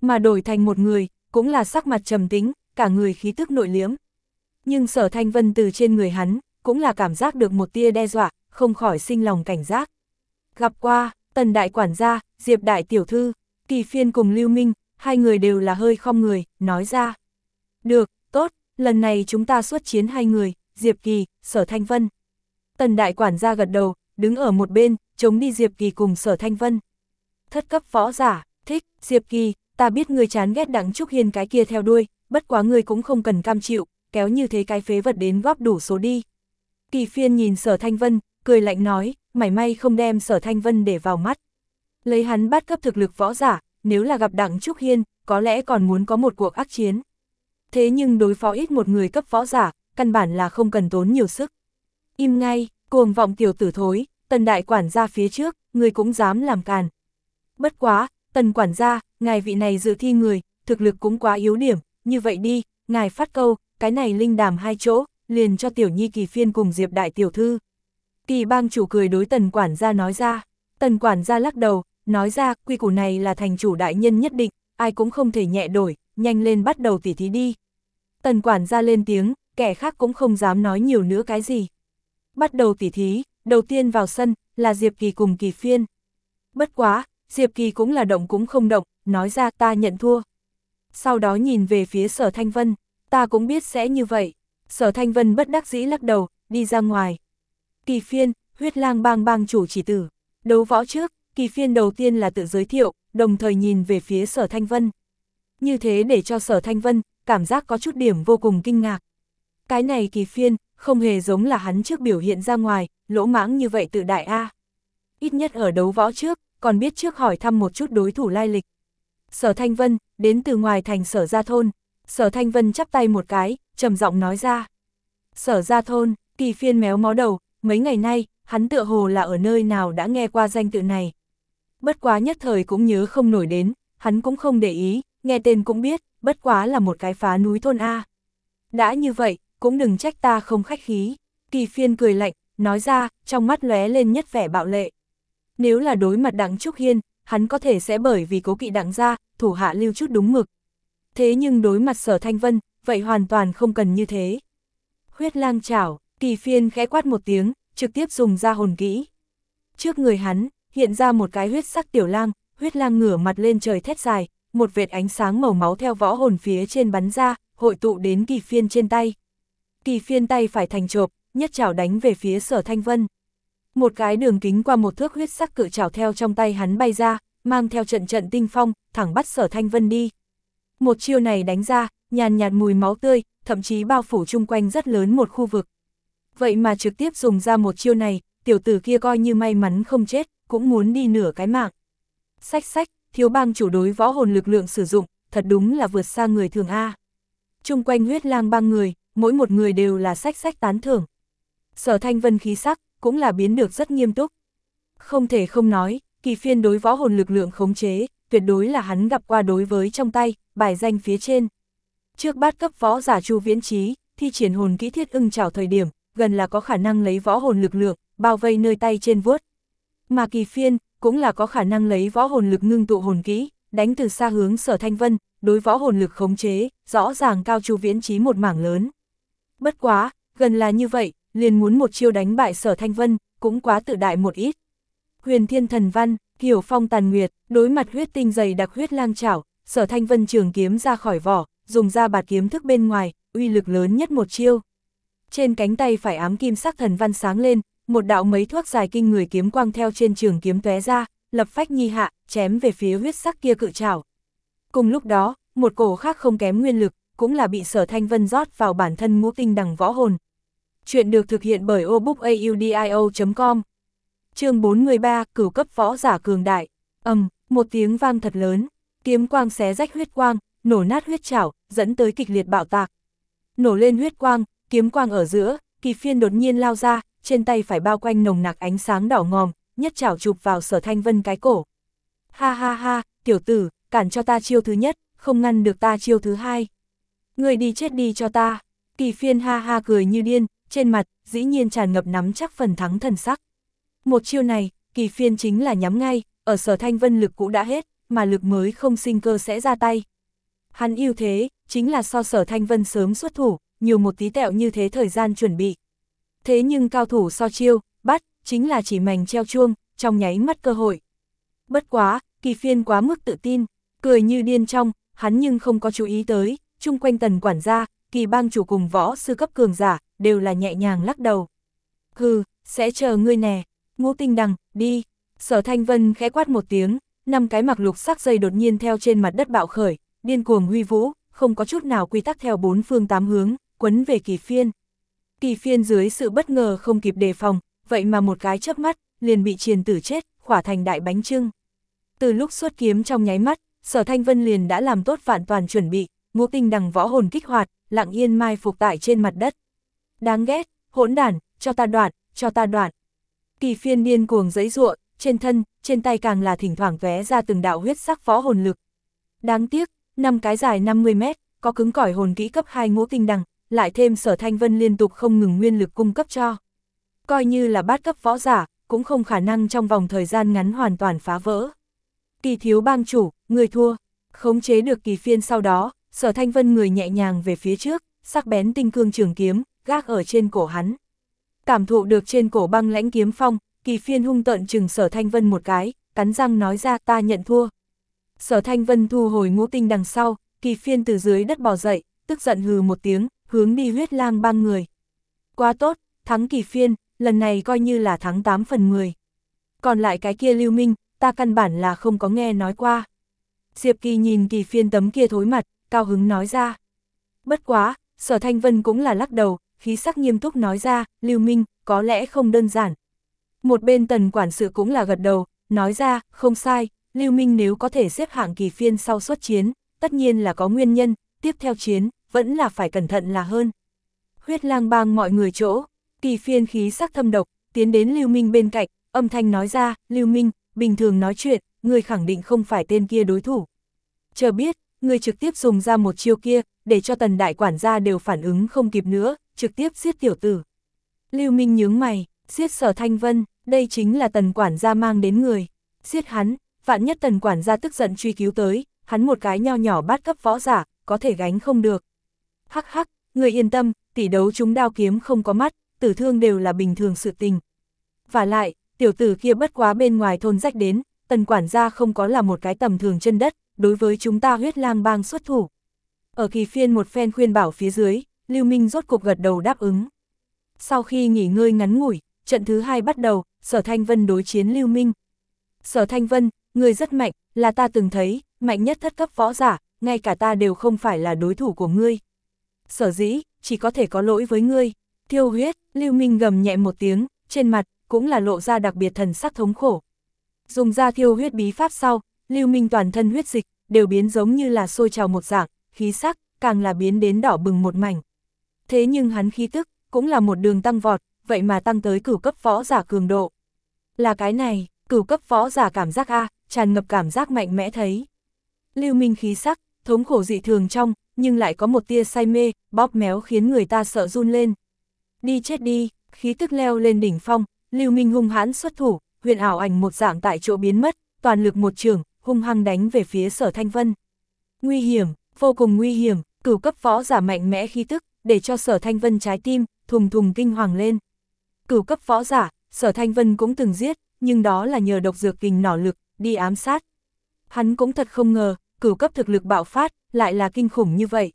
Mà đổi thành một người, cũng là sắc mặt trầm tính, cả người khí tức nội liếm. Nhưng sở thanh vân từ trên người hắn, cũng là cảm giác được một tia đe dọa, không khỏi sinh lòng cảnh giác. Gặp qua, tần đại quản gia, diệp đại tiểu thư, kỳ phiên cùng lưu minh, hai người đều là hơi không người, nói ra. Được, tốt, lần này chúng ta xuất chiến hai người, Diệp Kỳ, Sở Thanh Vân. Tần đại quản gia gật đầu, đứng ở một bên, chống đi Diệp Kỳ cùng Sở Thanh Vân. Thất cấp võ giả, thích, Diệp Kỳ, ta biết người chán ghét đặng Trúc Hiên cái kia theo đuôi, bất quá người cũng không cần cam chịu, kéo như thế cái phế vật đến góp đủ số đi. Kỳ phiên nhìn Sở Thanh Vân, cười lạnh nói, mảy may không đem Sở Thanh Vân để vào mắt. Lấy hắn bắt cấp thực lực võ giả, nếu là gặp đặng Trúc Hiên, có lẽ còn muốn có một cuộc ác chiến. Thế nhưng đối phó ít một người cấp võ giả, căn bản là không cần tốn nhiều sức. Im ngay, cuồng vọng tiểu tử thối, tần đại quản gia phía trước, người cũng dám làm càn. Bất quá, tần quản gia, ngài vị này dự thi người, thực lực cũng quá yếu điểm, như vậy đi, ngài phát câu, cái này linh đàm hai chỗ, liền cho tiểu nhi kỳ phiên cùng diệp đại tiểu thư. Kỳ bang chủ cười đối tần quản gia nói ra, tần quản gia lắc đầu, nói ra quy củ này là thành chủ đại nhân nhất định, ai cũng không thể nhẹ đổi, nhanh lên bắt đầu tỉ thí đi. Tần quản gia lên tiếng, kẻ khác cũng không dám nói nhiều nữa cái gì. Bắt đầu tỉ thí, đầu tiên vào sân, là Diệp Kỳ cùng Kỳ Phiên. Bất quá, Diệp Kỳ cũng là động cũng không động, nói ra ta nhận thua. Sau đó nhìn về phía sở Thanh Vân, ta cũng biết sẽ như vậy. Sở Thanh Vân bất đắc dĩ lắc đầu, đi ra ngoài. Kỳ Phiên, huyết lang bang bang chủ chỉ tử. Đấu võ trước, Kỳ Phiên đầu tiên là tự giới thiệu, đồng thời nhìn về phía sở Thanh Vân. Như thế để cho sở Thanh Vân, cảm giác có chút điểm vô cùng kinh ngạc. Cái này Kỳ Phiên, không hề giống là hắn trước biểu hiện ra ngoài, lỗ mãng như vậy tự đại A. Ít nhất ở đấu võ trước, còn biết trước hỏi thăm một chút đối thủ lai lịch. Sở Thanh Vân, đến từ ngoài thành sở gia thôn. Sở Thanh Vân chắp tay một cái, trầm giọng nói ra. Sở gia thôn, kỳ phiên méo mó đầu, mấy ngày nay, hắn tựa hồ là ở nơi nào đã nghe qua danh tự này. Bất quá nhất thời cũng nhớ không nổi đến, hắn cũng không để ý, nghe tên cũng biết, bất quá là một cái phá núi thôn A. Đã như vậy, cũng đừng trách ta không khách khí. Kỳ phiên cười lạnh, nói ra, trong mắt lóe lên nhất vẻ bạo lệ. Nếu là đối mặt đặng Trúc Hiên, hắn có thể sẽ bởi vì cố kỵ đặng ra, thủ hạ lưu chút đúng mực. Thế nhưng đối mặt sở thanh vân, vậy hoàn toàn không cần như thế. Huyết lang chảo, kỳ phiên khẽ quát một tiếng, trực tiếp dùng ra hồn kỹ. Trước người hắn, hiện ra một cái huyết sắc tiểu lang, huyết lang ngửa mặt lên trời thét dài, một vệt ánh sáng màu máu theo võ hồn phía trên bắn ra, hội tụ đến kỳ phiên trên tay. Kỳ phiên tay phải thành chộp, nhất chảo đánh về phía sở thanh vân. Một cái đường kính qua một thước huyết sắc cự trảo theo trong tay hắn bay ra, mang theo trận trận tinh phong, thẳng bắt sở thanh vân đi. Một chiêu này đánh ra, nhàn nhạt mùi máu tươi, thậm chí bao phủ chung quanh rất lớn một khu vực. Vậy mà trực tiếp dùng ra một chiêu này, tiểu tử kia coi như may mắn không chết, cũng muốn đi nửa cái mạng. Sách sách, thiếu bang chủ đối võ hồn lực lượng sử dụng, thật đúng là vượt xa người thường A. Chung quanh huyết lang bang người, mỗi một người đều là sách sách tán thưởng. Sở thanh vân khí sắc, cũng là biến được rất nghiêm túc. Không thể không nói, kỳ phiên đối võ hồn lực lượng khống chế, tuyệt đối là hắn gặp qua đối với trong tay, bài danh phía trên. Trước bát cấp võ giả chu viễn trí, thi triển hồn kỹ thiết ưng trảo thời điểm, gần là có khả năng lấy võ hồn lực lượng, bao vây nơi tay trên vuốt. Mà kỳ phiên, cũng là có khả năng lấy võ hồn lực ngưng tụ hồn kỹ, đánh từ xa hướng sở thanh vân, đối võ hồn lực khống chế, rõ ràng cao chu viễn trí một mảng lớn. Bất quá, gần là như vậy, liền muốn một chiêu đánh bại sở thanh vân, cũng quá tự đại một ít. Huyền thiên thần văn, hiểu phong tàn nguyệt, đối mặt huyết tinh dày đặc huyết lang chảo, sở thanh vân trường kiếm ra khỏi vỏ, dùng ra bạt kiếm thức bên ngoài, uy lực lớn nhất một chiêu. Trên cánh tay phải ám kim sắc thần văn sáng lên, một đạo mấy thuốc dài kinh người kiếm quang theo trên trường kiếm tóe ra, lập phách nhi hạ, chém về phía huyết sắc kia cự trảo. Cùng lúc đó, một cổ khác không kém nguyên lực, cũng là bị sở thanh vân rót vào bản thân ngũ tinh đằng võ hồn. Chuyện được thực hiện bởi obookaudio.com chương 43, cửu cấp võ giả cường đại. ầm, một tiếng vang thật lớn, kiếm quang xé rách huyết quang, nổ nát huyết chảo, dẫn tới kịch liệt bạo tạc. Nổ lên huyết quang, kiếm quang ở giữa, kỳ phiên đột nhiên lao ra, trên tay phải bao quanh nồng nặc ánh sáng đỏ ngòm, nhất chảo chụp vào sở thanh vân cái cổ. Ha ha ha, tiểu tử, cản cho ta chiêu thứ nhất, không ngăn được ta chiêu thứ hai. Người đi chết đi cho ta. Kỳ phiên ha ha cười như điên, trên mặt, dĩ nhiên tràn ngập nắm chắc phần thắng thần sắc. Một chiêu này, kỳ phiên chính là nhắm ngay, ở sở thanh vân lực cũ đã hết, mà lực mới không sinh cơ sẽ ra tay. Hắn yêu thế, chính là so sở thanh vân sớm xuất thủ, nhiều một tí tẹo như thế thời gian chuẩn bị. Thế nhưng cao thủ so chiêu, bắt, chính là chỉ mảnh treo chuông, trong nháy mắt cơ hội. Bất quá, kỳ phiên quá mức tự tin, cười như điên trong, hắn nhưng không có chú ý tới, chung quanh tần quản gia, kỳ bang chủ cùng võ sư cấp cường giả, đều là nhẹ nhàng lắc đầu. Hừ, sẽ chờ ngươi nè, ngũ tinh đằng, đi. Sở Thanh Vân khẽ quát một tiếng, năm cái mặc lục sắc dây đột nhiên theo trên mặt đất bạo khởi, điên cuồng huy vũ, không có chút nào quy tắc theo bốn phương tám hướng, quấn về kỳ phiên. Kỳ phiên dưới sự bất ngờ không kịp đề phòng, vậy mà một cái chớp mắt, liền bị triền tử chết, khỏa thành đại bánh trưng. Từ lúc xuất kiếm trong nháy mắt, sở thanh vân liền đã làm tốt vạn toàn chuẩn bị, ngũ tinh đằng võ hồn kích hoạt, lặng yên mai phục tại trên mặt đất. Đáng ghét, hỗn đản, cho ta đoạn, cho ta đoạn. Kỳ phiên điên cuồng giấy ruộng, trên thân, trên tay càng là thỉnh thoảng vé ra từng đạo huyết sắc võ hồn lực. Đáng tiếc, năm cái dài 50 mét, có cứng cỏi hồn kỹ cấp 2 ngũ tinh đằng, lại thêm sở thanh vân liên tục không ngừng nguyên lực cung cấp cho. Coi như là bát cấp võ giả, cũng không khả năng trong vòng thời gian ngắn hoàn toàn phá vỡ. Kỳ thiếu bang chủ, người thua, khống chế được kỳ phiên sau đó, sở thanh vân người nhẹ nhàng về phía trước, sắc bén tinh cương trường kiếm, gác ở trên cổ hắn. Cảm thụ được trên cổ băng lãnh kiếm phong, kỳ phiên hung tận chừng sở thanh vân một cái, cắn răng nói ra ta nhận thua. Sở thanh vân thu hồi ngũ tinh đằng sau, kỳ phiên từ dưới đất bò dậy, tức giận hừ một tiếng, hướng đi huyết lang băng người. Quá tốt, thắng kỳ phiên, lần này coi như là thắng 8 phần 10. Còn lại cái kia lưu minh, ta căn bản là không có nghe nói qua. Diệp Kỳ nhìn kỳ phiên tấm kia thối mặt, cao hứng nói ra. Bất quá, sở thanh vân cũng là lắc đầu, khí sắc nghiêm túc nói ra, lưu minh, có lẽ không đơn giản. Một bên tần quản sự cũng là gật đầu, nói ra, không sai, lưu minh nếu có thể xếp hạng kỳ phiên sau xuất chiến, tất nhiên là có nguyên nhân, tiếp theo chiến, vẫn là phải cẩn thận là hơn. Huyết lang bang mọi người chỗ, kỳ phiên khí sắc thâm độc, tiến đến Lưu Minh bên cạnh, âm thanh nói ra, Lưu Minh, bình thường nói chuyện, người khẳng định không phải tên kia đối thủ. Chờ biết, người trực tiếp dùng ra một chiêu kia, để cho tần đại quản gia đều phản ứng không kịp nữa, trực tiếp giết tiểu tử. Lưu Minh nhướng mày, giết sở thanh vân, đây chính là tần quản gia mang đến người. Giết hắn, vạn nhất tần quản gia tức giận truy cứu tới, hắn một cái nho nhỏ bát cấp võ giả, có thể gánh không được. Hắc hắc, người yên tâm, tỷ đấu chúng đao kiếm không có mắt, tử thương đều là bình thường sự tình. Và lại, tiểu tử kia bất quá bên ngoài thôn rách đến, tần quản gia không có là một cái tầm thường chân đất, đối với chúng ta huyết lang bang xuất thủ. Ở kỳ phiên một phen khuyên bảo phía dưới, Lưu Minh rốt cuộc gật đầu đáp ứng. Sau khi nghỉ ngơi ngắn ngủi, trận thứ hai bắt đầu, Sở Thanh Vân đối chiến Lưu Minh. Sở Thanh Vân, người rất mạnh, là ta từng thấy, mạnh nhất thất cấp võ giả, ngay cả ta đều không phải là đối thủ của ngươi. Sở dĩ, chỉ có thể có lỗi với ngươi. Thiêu huyết, Lưu Minh gầm nhẹ một tiếng, trên mặt, cũng là lộ ra đặc biệt thần sắc thống khổ. Dùng ra thiêu huyết bí pháp sau, Lưu Minh toàn thân huyết dịch, đều biến giống như là sôi trào một dạng, khí sắc, càng là biến đến đỏ bừng một mảnh. Thế nhưng hắn khí tức, cũng là một đường tăng vọt, vậy mà tăng tới cửu cấp võ giả cường độ. Là cái này, cửu cấp võ giả cảm giác A, tràn ngập cảm giác mạnh mẽ thấy. Lưu Minh khí sắc, thống khổ dị thường trong, nhưng lại có một tia say mê, bóp méo khiến người ta sợ run lên. Đi chết đi, khí tức leo lên đỉnh phong, Lưu Minh hung hãn xuất thủ, huyền ảo ảnh một dạng tại chỗ biến mất, toàn lực một trường, hung hăng đánh về phía sở thanh vân. Nguy hiểm, vô cùng nguy hiểm, cửu cấp võ giả mạnh mẽ khí tức, để cho sở thanh vân trái tim, thùng thùng kinh hoàng lên. Cửu cấp võ giả, sở thanh vân cũng từng giết, nhưng đó là nhờ độc dược kình nỏ lực, đi ám sát. Hắn cũng thật không ngờ, cửu cấp thực lực bạo phát, lại là kinh khủng như vậy.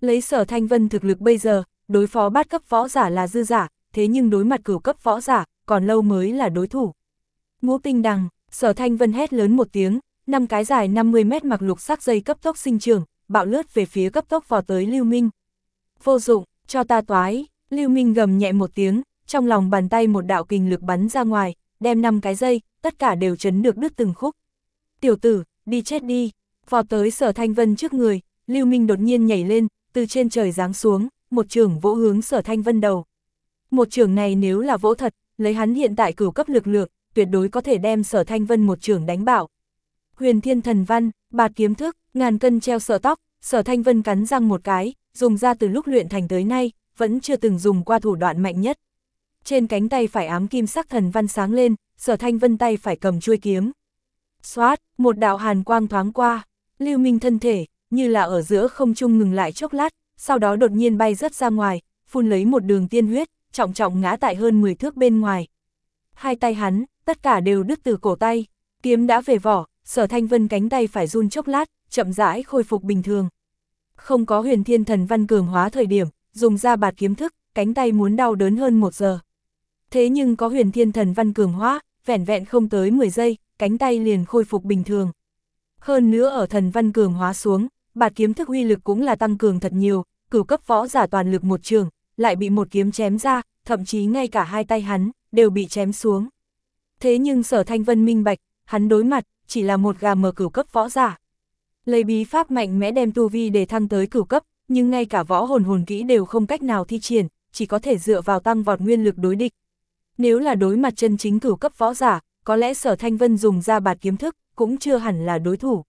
Lấy sở thanh vân thực lực bây giờ, đối phó bát cấp võ giả là dư giả, thế nhưng đối mặt cửu cấp võ giả, còn lâu mới là đối thủ. Ngũ tinh đằng, sở thanh vân hét lớn một tiếng, năm cái dài 50 mét mặc lục sắc dây cấp tốc sinh trưởng bạo lướt về phía cấp tốc vào tới Lưu Minh. Vô dụng, cho ta toái, Lưu Minh gầm nhẹ một tiếng, trong lòng bàn tay một đạo kình lực bắn ra ngoài, đem năm cái dây, tất cả đều chấn được đứt từng khúc. Tiểu tử, đi chết đi, vào tới sở thanh vân trước người, Lưu Minh đột nhiên nhảy lên, từ trên trời giáng xuống, một trường vỗ hướng sở thanh vân đầu. Một trường này nếu là vỗ thật, lấy hắn hiện tại cửu cấp lực lượng, tuyệt đối có thể đem sở thanh vân một trường đánh bạo. Huyền thiên thần văn, bạt kiếm thức, ngàn cân treo sở tóc, sở thanh vân cắn răng một cái, dùng ra từ lúc luyện thành tới nay, vẫn chưa từng dùng qua thủ đoạn mạnh nhất. Trên cánh tay phải ám kim sắc thần văn sáng lên, sở thanh vân tay phải cầm chuôi kiếm. Xoát, một đạo hàn quang thoáng qua, lưu minh thân thể, như là ở giữa không trung ngừng lại chốc lát, sau đó đột nhiên bay rớt ra ngoài, phun lấy một đường tiên huyết, trọng trọng ngã tại hơn 10 thước bên ngoài. Hai tay hắn, tất cả đều đứt từ cổ tay, kiếm đã về vỏ, sở thanh vân cánh tay phải run chốc lát, chậm rãi khôi phục bình thường. Không có huyền thiên thần văn cường hóa thời điểm, dùng ra bạt kiếm thức, cánh tay muốn đau đớn hơn một giờ. Thế nhưng có huyền thiên thần văn cường hóa, vẻn vẹn không tới 10 giây, cánh tay liền khôi phục bình thường. Hơn nữa ở thần văn cường hóa xuống, bạt kiếm thức uy lực cũng là tăng cường thật nhiều, cửu cấp võ giả toàn lực một trường, lại bị một kiếm chém ra, thậm chí ngay cả hai tay hắn, đều bị chém xuống. Thế nhưng sở thanh vân minh bạch, hắn đối mặt, chỉ là một gà mờ cửu cấp võ giả. Lấy bí pháp mạnh mẽ đem tu vi để thăng tới cửu cấp, nhưng ngay cả võ hồn hồn kỹ đều không cách nào thi triển, chỉ có thể dựa vào tăng vọt nguyên lực đối địch. Nếu là đối mặt chân chính cửu cấp võ giả, có lẽ sở thanh vân dùng ra bạt kiếm thức, cũng chưa hẳn là đối thủ.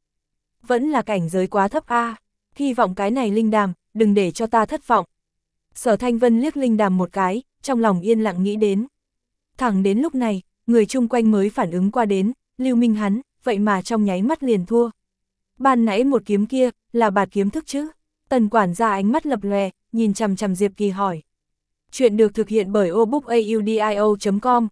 Vẫn là cảnh giới quá thấp a hy vọng cái này linh đàm, đừng để cho ta thất vọng. Sở thanh vân liếc linh đàm một cái, trong lòng yên lặng nghĩ đến. Thẳng đến lúc này, người chung quanh mới phản ứng qua đến, lưu minh hắn, vậy mà trong nháy mắt liền thua. Ban nãy một kiếm kia, là bạt kiếm thức chứ? Tần quản ra ánh mắt lập lòe, nhìn chằm chằm Diệp Kỳ hỏi. Chuyện được thực hiện bởi obookaudio.com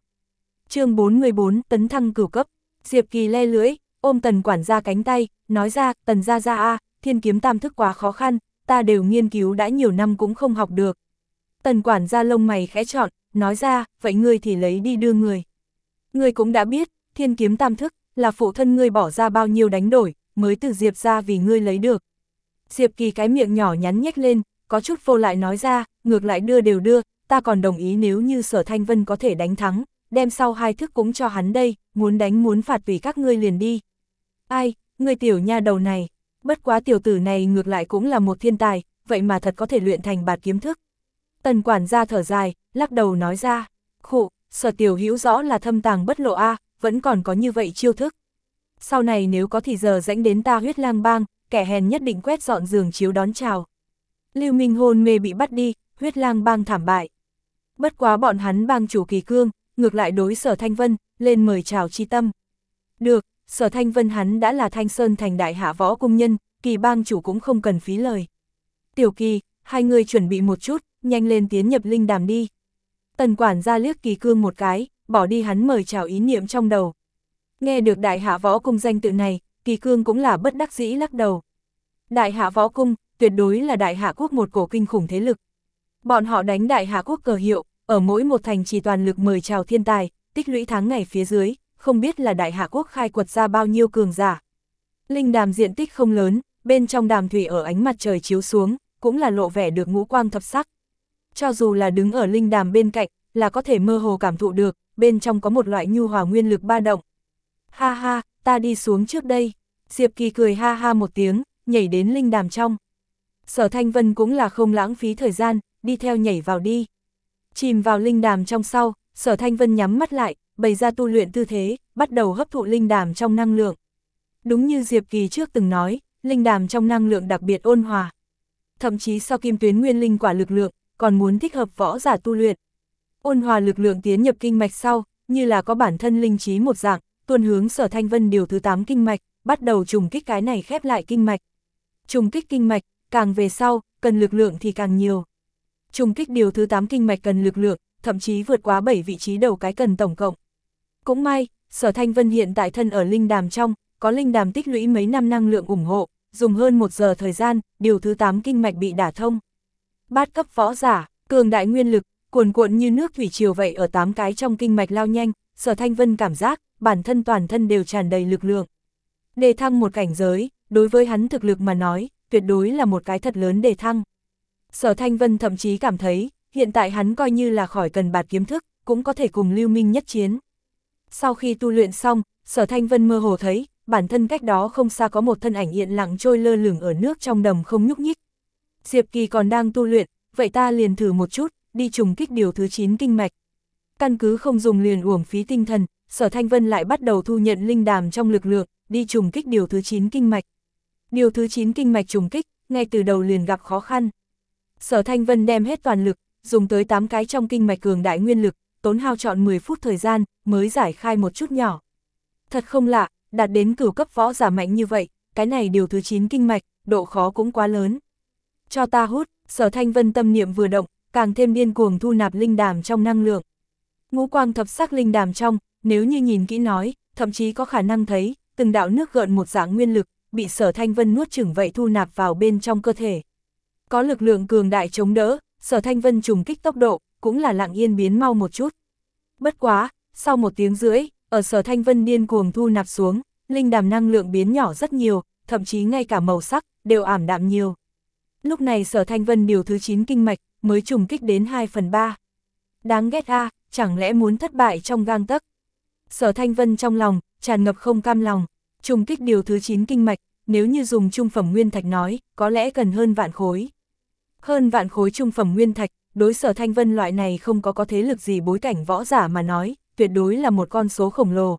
chương 44 tấn thăng cửu cấp, Diệp Kỳ le lưỡi, ôm tần quản gia cánh tay, nói ra, tần gia gia a thiên kiếm tam thức quá khó khăn, ta đều nghiên cứu đã nhiều năm cũng không học được. Tần quản gia lông mày khẽ chọn, nói ra, vậy ngươi thì lấy đi đưa người. Ngươi cũng đã biết, thiên kiếm tam thức, là phụ thân ngươi bỏ ra bao nhiêu đánh đổi, mới từ Diệp ra vì ngươi lấy được. Diệp Kỳ cái miệng nhỏ nhắn nhếch lên, có chút vô lại nói ra, ngược lại đưa đều đưa, ta còn đồng ý nếu như sở thanh vân có thể đánh thắng, đem sau hai thức cũng cho hắn đây, muốn đánh muốn phạt vì các ngươi liền đi. Ai, ngươi tiểu nha đầu này, bất quá tiểu tử này ngược lại cũng là một thiên tài, vậy mà thật có thể luyện thành bạt kiếm thức. Tần quản gia thở dài, lắc đầu nói ra, khụ, sở tiểu hữu rõ là thâm tàng bất lộ a vẫn còn có như vậy chiêu thức. Sau này nếu có thì giờ rãnh đến ta huyết lang bang, kẻ hèn nhất định quét dọn giường chiếu đón chào. Lưu Minh hôn mê bị bắt đi, huyết lang bang thảm bại. Bất quá bọn hắn bang chủ kỳ cương, ngược lại đối sở Thanh Vân, lên mời chào chi tâm. Được, sở Thanh Vân hắn đã là Thanh Sơn thành đại hạ võ công nhân, kỳ bang chủ cũng không cần phí lời. Tiểu kỳ, hai người chuẩn bị một chút, nhanh lên tiến nhập linh đàm đi. Tần quản ra liếc kỳ cương một cái, bỏ đi hắn mời chào ý niệm trong đầu. Nghe được đại hạ võ cung danh tự này, kỳ cương cũng là bất đắc dĩ lắc đầu. Đại hạ võ cung, tuyệt đối là đại hạ quốc một cổ kinh khủng thế lực. Bọn họ đánh đại hạ quốc cờ hiệu, ở mỗi một thành trì toàn lực mời chào thiên tài, tích lũy tháng ngày phía dưới, không biết là đại hạ quốc khai quật ra bao nhiêu cường giả. Linh đàm diện tích không lớn, bên trong đàm thủy ở ánh mặt trời chiếu xuống, cũng là lộ vẻ được ngũ quang thập sắc. Cho dù là đứng ở linh đàm bên cạnh, là có thể mơ hồ cảm thụ được, bên trong có một loại nhu hòa nguyên lực ba động. Ha ha, ta đi xuống trước đây. Diệp Kỳ cười ha ha một tiếng, nhảy đến linh đàm trong. Sở Thanh Vân cũng là không lãng phí thời gian, đi theo nhảy vào đi. Chìm vào linh đàm trong sau, Sở Thanh Vân nhắm mắt lại, bày ra tu luyện tư thế, bắt đầu hấp thụ linh đàm trong năng lượng. Đúng như Diệp Kỳ trước từng nói, linh đàm trong năng lượng đặc biệt ôn hòa. Thậm chí sau kim tuyến nguyên linh quả lực lượng, còn muốn thích hợp võ giả tu luyện. Ôn hòa lực lượng tiến nhập kinh mạch sau, như là có bản thân linh trí một dạng, tuôn hướng sở thanh vân điều thứ 8 kinh mạch, bắt đầu trùng kích cái này khép lại kinh mạch. Trùng kích kinh mạch, càng về sau, cần lực lượng thì càng nhiều. Trùng kích điều thứ 8 kinh mạch cần lực lượng, thậm chí vượt quá 7 vị trí đầu cái cần tổng cộng. Cũng may, sở thanh vân hiện tại thân ở linh đàm trong, có linh đàm tích lũy mấy năm năng lượng ủng hộ, dùng hơn một giờ thời gian, điều thứ 8 kinh mạch bị đả thông. Bát cấp võ giả, cường đại nguyên lực, cuồn cuộn như nước thủy triều vậy ở tám cái trong kinh mạch lao nhanh, sở thanh vân cảm giác, bản thân toàn thân đều tràn đầy lực lượng. Đề thăng một cảnh giới, đối với hắn thực lực mà nói, tuyệt đối là một cái thật lớn đề thăng. Sở thanh vân thậm chí cảm thấy, hiện tại hắn coi như là khỏi cần bạt kiếm thức, cũng có thể cùng lưu minh nhất chiến. Sau khi tu luyện xong, sở thanh vân mơ hồ thấy, bản thân cách đó không xa có một thân ảnh yên lặng trôi lơ lửng ở nước trong đầm không nhúc nhích. Diệp Kỳ còn đang tu luyện, vậy ta liền thử một chút, đi trùng kích điều thứ 9 kinh mạch. Căn cứ không dùng liền uổng phí tinh thần, sở thanh vân lại bắt đầu thu nhận linh đàm trong lực lượng, đi trùng kích điều thứ 9 kinh mạch. Điều thứ 9 kinh mạch trùng kích, ngay từ đầu liền gặp khó khăn. Sở thanh vân đem hết toàn lực, dùng tới 8 cái trong kinh mạch cường đại nguyên lực, tốn hao trọn 10 phút thời gian, mới giải khai một chút nhỏ. Thật không lạ, đạt đến cửu cấp võ giả mạnh như vậy, cái này điều thứ 9 kinh mạch, độ khó cũng quá lớn. Cho ta hút, sở thanh vân tâm niệm vừa động, càng thêm điên cuồng thu nạp linh đàm trong năng lượng. Ngũ quang thập sắc linh đàm trong, nếu như nhìn kỹ nói, thậm chí có khả năng thấy, từng đạo nước gợn một dạng nguyên lực, bị sở thanh vân nuốt chửng vậy thu nạp vào bên trong cơ thể. Có lực lượng cường đại chống đỡ, sở thanh vân trùng kích tốc độ, cũng là lặng yên biến mau một chút. Bất quá, sau một tiếng rưỡi, ở sở thanh vân điên cuồng thu nạp xuống, linh đàm năng lượng biến nhỏ rất nhiều, thậm chí ngay cả màu sắc, đều ảm đạm nhiều. Lúc này sở thanh vân điều thứ 9 kinh mạch, mới trùng kích đến 2 phần 3. Đáng ghét a chẳng lẽ muốn thất bại trong gang tấc. Sở thanh vân trong lòng, tràn ngập không cam lòng, trùng kích điều thứ 9 kinh mạch, nếu như dùng trung phẩm nguyên thạch nói, có lẽ cần hơn vạn khối. Hơn vạn khối trung phẩm nguyên thạch, đối sở thanh vân loại này không có có thế lực gì bối cảnh võ giả mà nói, tuyệt đối là một con số khổng lồ.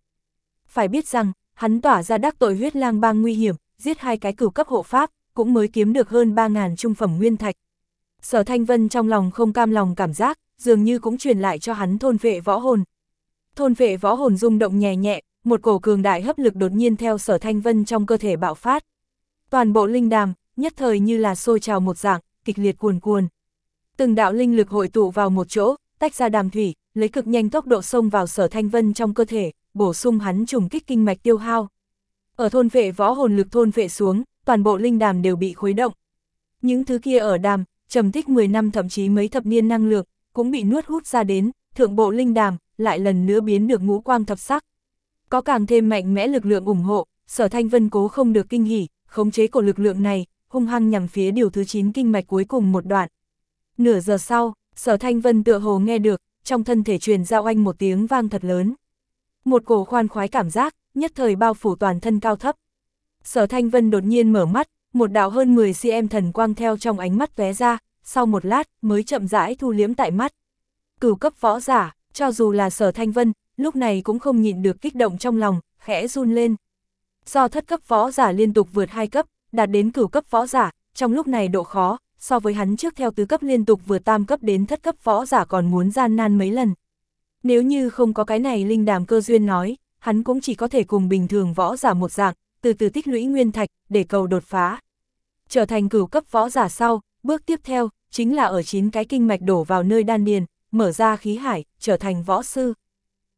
Phải biết rằng, hắn tỏa ra đắc tội huyết lang bang nguy hiểm, giết hai cái cửu cấp hộ pháp, cũng mới kiếm được hơn 3.000 trung phẩm nguyên thạch. Sở Thanh Vân trong lòng không cam lòng cảm giác, dường như cũng truyền lại cho hắn thôn vệ võ hồn. Thôn vệ võ hồn rung động nhẹ nhẹ, một cổ cường đại hấp lực đột nhiên theo Sở Thanh Vân trong cơ thể bạo phát. Toàn bộ linh đàm, nhất thời như là sôi trào một dạng, kịch liệt cuồn cuồn. Từng đạo linh lực hội tụ vào một chỗ, tách ra đàm thủy, lấy cực nhanh tốc độ xông vào Sở Thanh Vân trong cơ thể, bổ sung hắn trùng kích kinh mạch tiêu hao. Ở thôn vệ võ hồn lực thôn vệ xuống, toàn bộ linh đàm đều bị khuấy động. Những thứ kia ở đàm, trầm tích 10 năm thậm chí mấy thập niên năng lượng, cũng bị nuốt hút ra đến, thượng bộ linh đàm, lại lần nữa biến được ngũ quang thập sắc. Có càng thêm mạnh mẽ lực lượng ủng hộ, sở thanh vân cố không được kinh hỉ, khống chế của lực lượng này, hung hăng nhằm phía điều thứ 9 kinh mạch cuối cùng một đoạn. Nửa giờ sau, sở thanh vân tựa hồ nghe được, trong thân thể truyền ra oanh một tiếng vang thật lớn. Một cổ khoan khoái cảm giác, nhất thời bao phủ toàn thân cao thấp. Sở Thanh Vân đột nhiên mở mắt, một đạo hơn 10 cm thần quang theo trong ánh mắt vé ra, sau một lát mới chậm rãi thu liếm tại mắt. Cửu cấp võ giả, cho dù là Sở Thanh Vân, lúc này cũng không nhịn được kích động trong lòng, khẽ run lên. Do thất cấp võ giả liên tục vượt hai cấp, đạt đến cửu cấp võ giả, trong lúc này độ khó, so với hắn trước theo tứ cấp liên tục vượt tam cấp đến thất cấp võ giả còn muốn gian nan mấy lần. Nếu như không có cái này linh đàm cơ duyên nói, hắn cũng chỉ có thể cùng bình thường võ giả một dạng, từ từ tích lũy nguyên thạch, để cầu đột phá. Trở thành cửu cấp võ giả sau, bước tiếp theo, chính là ở chín cái kinh mạch đổ vào nơi đan điền, mở ra khí hải, trở thành võ sư.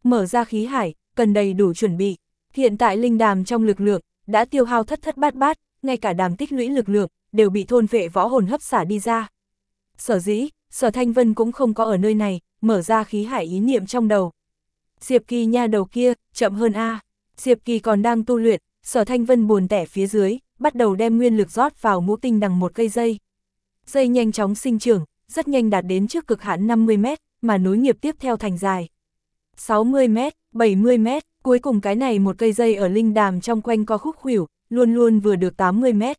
Mở ra khí hải, cần đầy đủ chuẩn bị. Hiện tại linh đàm trong lực lượng, đã tiêu hao thất thất bát bát, ngay cả đàm tích lũy lực lượng, đều bị thôn vệ võ hồn hấp xả đi ra. Sở dĩ, sở thanh vân cũng không có ở nơi này, mở ra khí hải ý niệm trong đầu. Diệp Kỳ nha đầu kia, chậm hơn A. Diệp Kỳ còn đang tu luyện, sở thanh vân buồn tẻ phía dưới, bắt đầu đem nguyên lực rót vào ngũ tinh đằng một cây dây. Dây nhanh chóng sinh trưởng, rất nhanh đạt đến trước cực hạn 50 mét, mà nối nghiệp tiếp theo thành dài. 60 mét, 70 mét, cuối cùng cái này một cây dây ở linh đàm trong quanh co khúc khủyểu, luôn luôn vừa được 80 mét.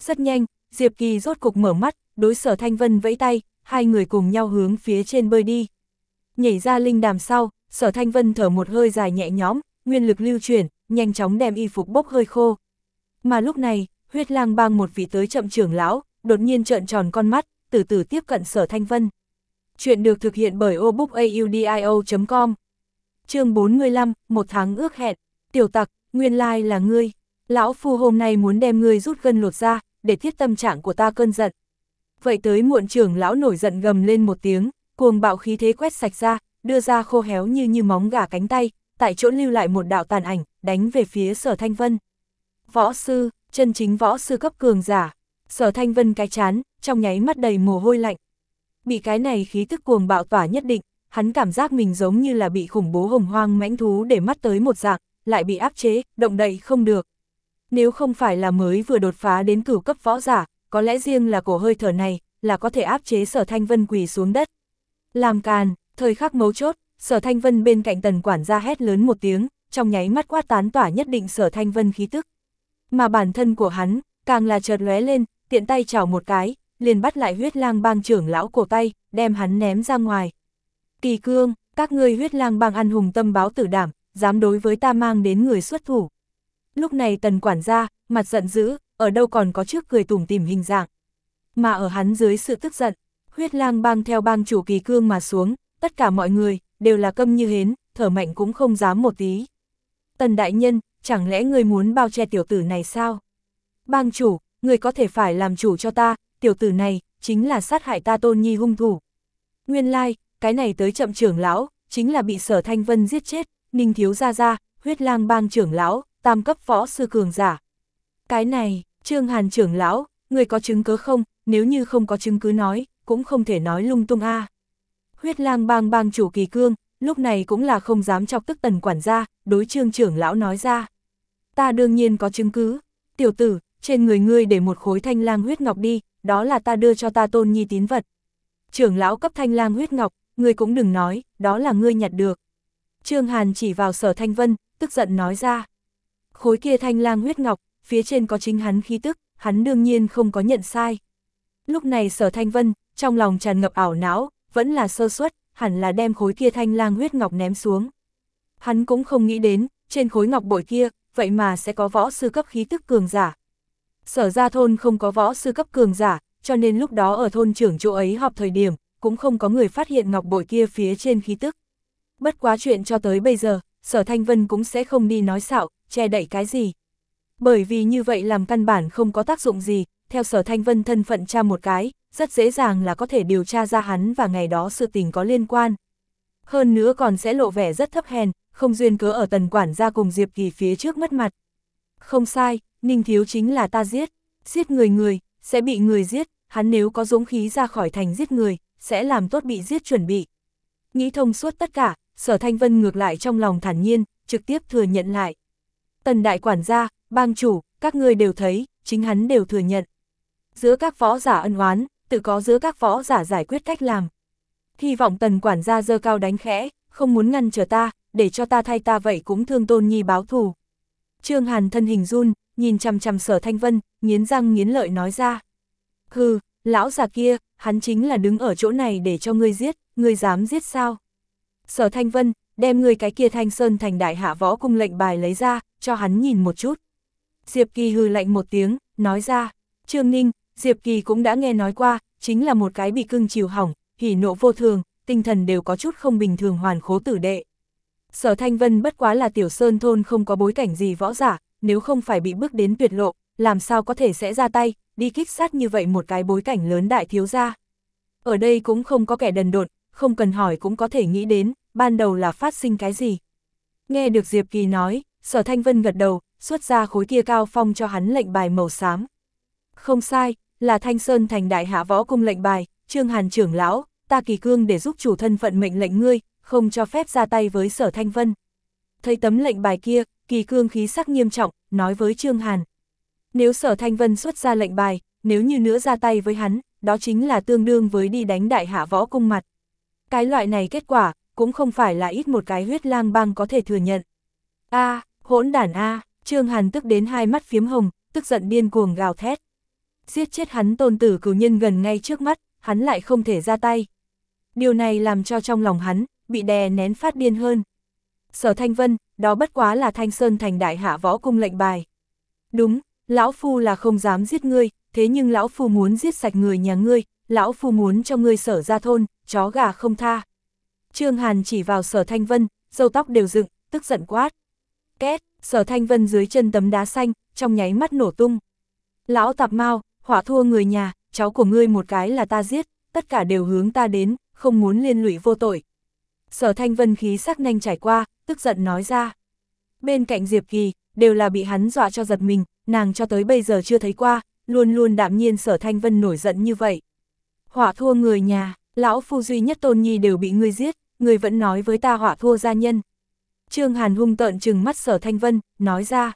Rất nhanh, Diệp Kỳ rốt cục mở mắt, đối sở Thanh Vân vẫy tay, hai người cùng nhau hướng phía trên bơi đi. Nhảy ra linh đàm sau, sở Thanh Vân thở một hơi dài nhẹ nhõm, nguyên lực lưu chuyển, nhanh chóng đem y phục bốc hơi khô. Mà lúc này, huyết lang bang một vị tới chậm trưởng lão, đột nhiên trợn tròn con mắt, từ từ tiếp cận sở Thanh Vân. Chuyện được thực hiện bởi obookaudio.com chương 45, một tháng ước hẹn, tiểu tặc, nguyên lai là ngươi. Lão phu hôm nay muốn đem ngươi rút gân lột ra, để thiết tâm trạng của ta cơn giận. Vậy tới muộn trưởng lão nổi giận gầm lên một tiếng, cuồng bạo khí thế quét sạch ra, đưa ra khô héo như như móng gà cánh tay, tại chỗ lưu lại một đạo tàn ảnh, đánh về phía sở thanh vân. Võ sư, chân chính võ sư cấp cường giả, sở thanh vân cái chán, trong nháy mắt đầy mồ hôi lạnh. Bị cái này khí tức cuồng bạo tỏa nhất định, hắn cảm giác mình giống như là bị khủng bố hồng hoang mãnh thú để mắt tới một dạng, lại bị áp chế, động đậy không được. Nếu không phải là mới vừa đột phá đến cửu cấp võ giả, có lẽ riêng là cổ hơi thở này, là có thể áp chế sở thanh vân quỳ xuống đất. Làm càn, thời khắc mấu chốt, sở thanh vân bên cạnh tần quản gia hét lớn một tiếng, trong nháy mắt quát tán tỏa nhất định sở thanh vân khí tức. Mà bản thân của hắn, càng là chợt lóe lên, tiện tay chảo một cái, liền bắt lại huyết lang bang trưởng lão cổ tay, đem hắn ném ra ngoài. Kỳ cương, các ngươi huyết lang bang ăn hùng tâm báo tử đảm, dám đối với ta mang đến người xuất thủ. Lúc này tần quản gia, mặt giận dữ, ở đâu còn có trước cười tủm tìm hình dạng. Mà ở hắn dưới sự tức giận, huyết lang bang theo bang chủ kỳ cương mà xuống, tất cả mọi người, đều là câm như hến, thở mạnh cũng không dám một tí. Tần đại nhân, chẳng lẽ người muốn bao che tiểu tử này sao? Bang chủ, người có thể phải làm chủ cho ta, tiểu tử này, chính là sát hại ta tôn nhi hung thủ. Nguyên lai, like, cái này tới chậm trưởng lão, chính là bị sở thanh vân giết chết, ninh thiếu ra ra, huyết lang bang trưởng lão, tam cấp võ sư cường giả. Cái này, trương hàn trưởng lão, người có chứng cứ không, nếu như không có chứng cứ nói, cũng không thể nói lung tung a. Huyết lang bang bang chủ kỳ cương, lúc này cũng là không dám chọc tức tần quản gia, đối trương trưởng lão nói ra. Ta đương nhiên có chứng cứ, tiểu tử, trên người ngươi để một khối thanh lang huyết ngọc đi, đó là ta đưa cho ta tôn nhi tín vật. Trưởng lão cấp thanh lang huyết ngọc, ngươi cũng đừng nói, đó là ngươi nhặt được. Trương Hàn chỉ vào sở thanh vân, tức giận nói ra. Khối kia thanh lang huyết ngọc, phía trên có chính hắn khí tức, hắn đương nhiên không có nhận sai. Lúc này sở thanh vân, trong lòng tràn ngập ảo não, vẫn là sơ suất, hẳn là đem khối kia thanh lang huyết ngọc ném xuống. Hắn cũng không nghĩ đến, trên khối ngọc bội kia, vậy mà sẽ có võ sư cấp khí tức cường giả. Sở ra thôn không có võ sư cấp cường giả, cho nên lúc đó ở thôn trưởng chỗ ấy họp thời điểm, cũng không có người phát hiện ngọc bội kia phía trên khí tức. Bất quá chuyện cho tới bây giờ, sở thanh vân cũng sẽ không đi nói xạo, che đậy cái gì. Bởi vì như vậy làm căn bản không có tác dụng gì, theo sở thanh vân thân phận tra một cái, rất dễ dàng là có thể điều tra ra hắn và ngày đó sự tình có liên quan. Hơn nữa còn sẽ lộ vẻ rất thấp hèn, không duyên cớ ở tần quản gia cùng Diệp Kỳ phía trước mất mặt. Không sai, Ninh Thiếu chính là ta giết, giết người người, sẽ bị người giết, hắn nếu có dũng khí ra khỏi thành giết người, sẽ làm tốt bị giết chuẩn bị. Nghĩ thông suốt tất cả, sở thanh vân ngược lại trong lòng thản nhiên, trực tiếp thừa nhận lại. Tần đại quản gia, bang chủ, các ngươi đều thấy, chính hắn đều thừa nhận. Giữa các võ giả ân oán, tự có giữa các võ giả giải quyết cách làm. Hy vọng tần quản gia dơ cao đánh khẽ, không muốn ngăn trở ta, để cho ta thay ta vậy cũng thương tôn nhi báo thù. Trương Hàn thân hình run, nhìn chằm chằm sở thanh vân, nghiến răng nghiến lợi nói ra. Hừ, lão già kia, hắn chính là đứng ở chỗ này để cho ngươi giết, ngươi dám giết sao? Sở Thanh Vân, đem ngươi cái kia Thanh Sơn thành đại hạ võ cung lệnh bài lấy ra, cho hắn nhìn một chút. Diệp Kỳ hừ lạnh một tiếng, nói ra, Trương Ninh, Diệp Kỳ cũng đã nghe nói qua, chính là một cái bị cưng chiều hỏng, hỉ nộ vô thường, tinh thần đều có chút không bình thường hoàn khố tử đệ. Sở Thanh Vân bất quá là tiểu sơn thôn không có bối cảnh gì võ giả, nếu không phải bị bước đến tuyệt lộ, làm sao có thể sẽ ra tay, đi kích sát như vậy một cái bối cảnh lớn đại thiếu gia. Ở đây cũng không có kẻ đần độn, không cần hỏi cũng có thể nghĩ đến, ban đầu là phát sinh cái gì. Nghe được Diệp Kỳ nói, sở thanh vân gật đầu, xuất ra khối kia cao phong cho hắn lệnh bài màu xám. Không sai, là Thanh Sơn thành đại hạ võ cung lệnh bài, Trương Hàn trưởng lão, ta kỳ cương để giúp chủ thân phận mệnh lệnh ngươi, không cho phép ra tay với sở thanh vân. Thấy tấm lệnh bài kia, kỳ cương khí sắc nghiêm trọng, nói với Trương Hàn. Nếu sở thanh vân xuất ra lệnh bài, nếu như nữa ra tay với hắn, đó chính là tương đương với đi đánh đại hạ võ cung mặt. Cái loại này kết quả, cũng không phải là ít một cái huyết lang bang có thể thừa nhận. a hỗn đản a Trương Hàn tức đến hai mắt phiếm hồng, tức giận điên cuồng gào thét. Giết chết hắn tôn tử cửu nhân gần ngay trước mắt, hắn lại không thể ra tay. Điều này làm cho trong lòng hắn, bị đè nén phát điên hơn. Sở Thanh Vân, đó bất quá là Thanh Sơn thành đại hạ võ cung lệnh bài. Đúng, lão phu là không dám giết ngươi, thế nhưng lão phu muốn giết sạch người nhà ngươi, lão phu muốn cho ngươi sở ra thôn, chó gà không tha. Trương Hàn chỉ vào sở Thanh Vân, dâu tóc đều dựng, tức giận quát. Két, sở Thanh Vân dưới chân tấm đá xanh, trong nháy mắt nổ tung. Lão tạp mau, hỏa thua người nhà, cháu của ngươi một cái là ta giết, tất cả đều hướng ta đến, không muốn liên lụy vô tội. Sở Thanh Vân khí sắc nhanh trải qua, tức giận nói ra. Bên cạnh Diệp Kỳ, đều là bị hắn dọa cho giật mình, nàng cho tới bây giờ chưa thấy qua, luôn luôn đạm nhiên Sở Thanh Vân nổi giận như vậy. Hỏa thua người nhà, lão phu duy nhất tôn nhi đều bị ngươi giết, ngươi vẫn nói với ta hỏa thua gia nhân. Trương Hàn hung tợn trừng mắt Sở Thanh Vân, nói ra.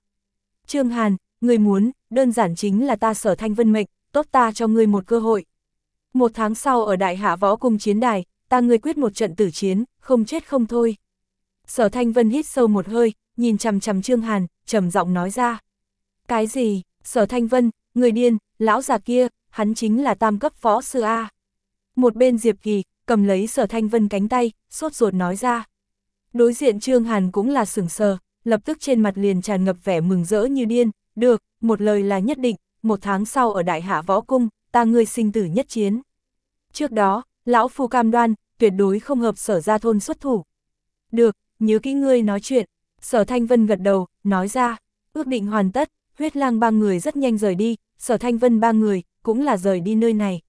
Trương Hàn, ngươi muốn, đơn giản chính là ta Sở Thanh Vân mệnh, tốt ta cho ngươi một cơ hội. Một tháng sau ở Đại Hạ Võ Cung Chiến Đài, ta ngươi quyết một trận tử chiến, không chết không thôi. Sở Thanh Vân hít sâu một hơi, nhìn chằm chằm Trương Hàn, trầm giọng nói ra. Cái gì, Sở Thanh Vân, người điên, lão già kia, hắn chính là tam cấp võ sư A. Một bên Diệp Kỳ, cầm lấy Sở Thanh Vân cánh tay, sốt ruột nói ra. Đối diện Trương Hàn cũng là sửng sờ, lập tức trên mặt liền tràn ngập vẻ mừng rỡ như điên, được, một lời là nhất định, một tháng sau ở Đại Hạ Võ Cung, ta ngươi sinh tử nhất chiến. Trước đó, lão phu cam đoan, tuyệt đối không hợp sở ra thôn xuất thủ. Được, nhớ kỹ ngươi nói chuyện, sở thanh vân gật đầu, nói ra, ước định hoàn tất, huyết lang ba người rất nhanh rời đi, sở thanh vân ba người, cũng là rời đi nơi này.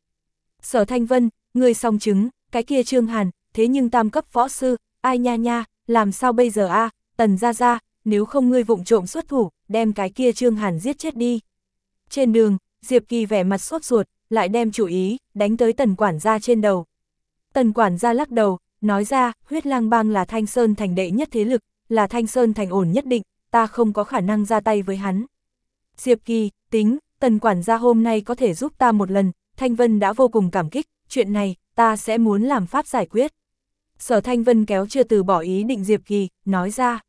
Sở thanh vân, ngươi song chứng, cái kia trương hàn, thế nhưng tam cấp võ sư, ai nha nha, làm sao bây giờ a tần ra ra, nếu không ngươi vụng trộm xuất thủ, đem cái kia trương hàn giết chết đi. Trên đường, Diệp Kỳ vẻ mặt sốt ruột, lại đem chủ ý, đánh tới tần quản gia trên đầu. Tần quản gia lắc đầu, nói ra, huyết lang bang là thanh sơn thành đệ nhất thế lực, là thanh sơn thành ổn nhất định, ta không có khả năng ra tay với hắn. Diệp Kỳ, tính, tần quản gia hôm nay có thể giúp ta một lần, Thanh Vân đã vô cùng cảm kích, chuyện này, ta sẽ muốn làm pháp giải quyết. Sở Thanh Vân kéo chưa từ bỏ ý định Diệp Kỳ, nói ra.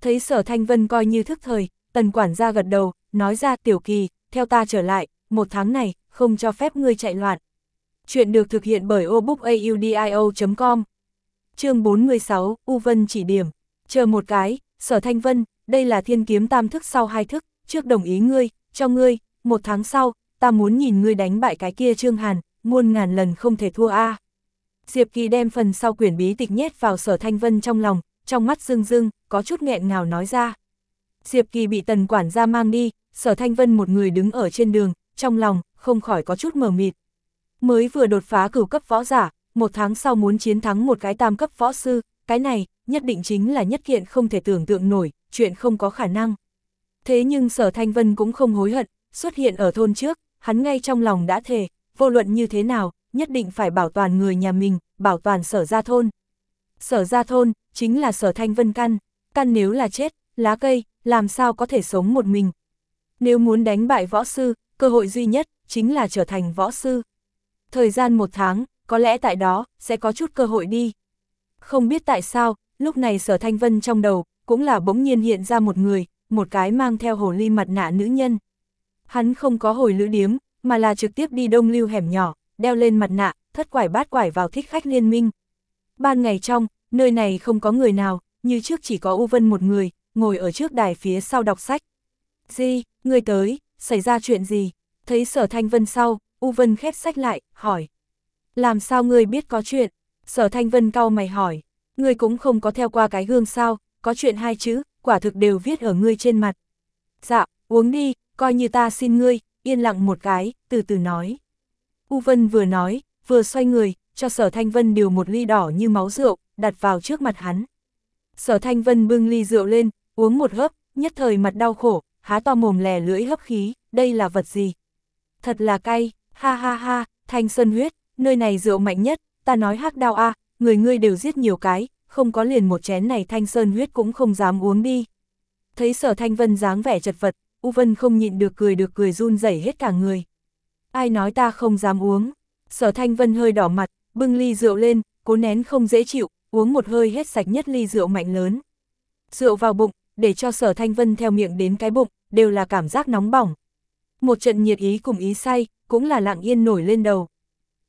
Thấy sở Thanh Vân coi như thức thời, tần quản gia gật đầu, nói ra tiểu kỳ, theo ta trở lại, một tháng này, không cho phép ngươi chạy loạn. Chuyện được thực hiện bởi obookaudio.com Chương 46, U Vân chỉ điểm. Chờ một cái, sở thanh vân, đây là thiên kiếm tam thức sau hai thức, trước đồng ý ngươi, cho ngươi, một tháng sau, ta muốn nhìn ngươi đánh bại cái kia Trương Hàn, muôn ngàn lần không thể thua a. Diệp Kỳ đem phần sau quyển bí tịch nhét vào sở thanh vân trong lòng, trong mắt rưng rưng, có chút nghẹn ngào nói ra. Diệp Kỳ bị tần quản gia mang đi, sở thanh vân một người đứng ở trên đường, trong lòng, không khỏi có chút mờ mịt. Mới vừa đột phá cửu cấp võ giả, một tháng sau muốn chiến thắng một cái tam cấp võ sư, cái này, nhất định chính là nhất kiện không thể tưởng tượng nổi, chuyện không có khả năng. Thế nhưng sở thanh vân cũng không hối hận, xuất hiện ở thôn trước, hắn ngay trong lòng đã thề, vô luận như thế nào, nhất định phải bảo toàn người nhà mình, bảo toàn sở gia thôn. Sở gia thôn, chính là sở thanh vân căn, căn nếu là chết, lá cây, làm sao có thể sống một mình. Nếu muốn đánh bại võ sư, cơ hội duy nhất, chính là trở thành võ sư. Thời gian một tháng, có lẽ tại đó, sẽ có chút cơ hội đi. Không biết tại sao, lúc này sở thanh vân trong đầu, cũng là bỗng nhiên hiện ra một người, một cái mang theo hồ ly mặt nạ nữ nhân. Hắn không có hồi lữ điếm, mà là trực tiếp đi đông lưu hẻm nhỏ, đeo lên mặt nạ, thất quải bát quải vào thích khách liên minh. Ban ngày trong, nơi này không có người nào, như trước chỉ có U Vân một người, ngồi ở trước đài phía sau đọc sách. Di, người tới, xảy ra chuyện gì? Thấy sở thanh vân sau, U Vân khép sách lại, hỏi. Làm sao ngươi biết có chuyện? Sở thanh vân cau mày hỏi. Ngươi cũng không có theo qua cái gương sao, có chuyện hai chữ, quả thực đều viết ở ngươi trên mặt. Dạ, uống đi, coi như ta xin ngươi, yên lặng một cái, từ từ nói. U Vân vừa nói, vừa xoay người, cho sở thanh vân điều một ly đỏ như máu rượu, đặt vào trước mặt hắn. Sở thanh vân bưng ly rượu lên, uống một hớp, nhất thời mặt đau khổ, há to mồm lè lưỡi hấp khí, đây là vật gì? Thật là cay, ha ha ha, thanh xuân huyết, nơi này rượu mạnh nhất, ta nói hắc đau a, người ngươi đều giết nhiều cái, không có liền một chén này thanh sơn huyết cũng không dám uống đi. Thấy sở thanh vân dáng vẻ chật vật, U Vân không nhịn được cười được cười run rẩy hết cả người. Ai nói ta không dám uống, sở thanh vân hơi đỏ mặt, bưng ly rượu lên, cố nén không dễ chịu, uống một hơi hết sạch nhất ly rượu mạnh lớn. Rượu vào bụng, để cho sở thanh vân theo miệng đến cái bụng, đều là cảm giác nóng bỏng. Một trận nhiệt ý cùng ý say, cũng là lặng yên nổi lên đầu.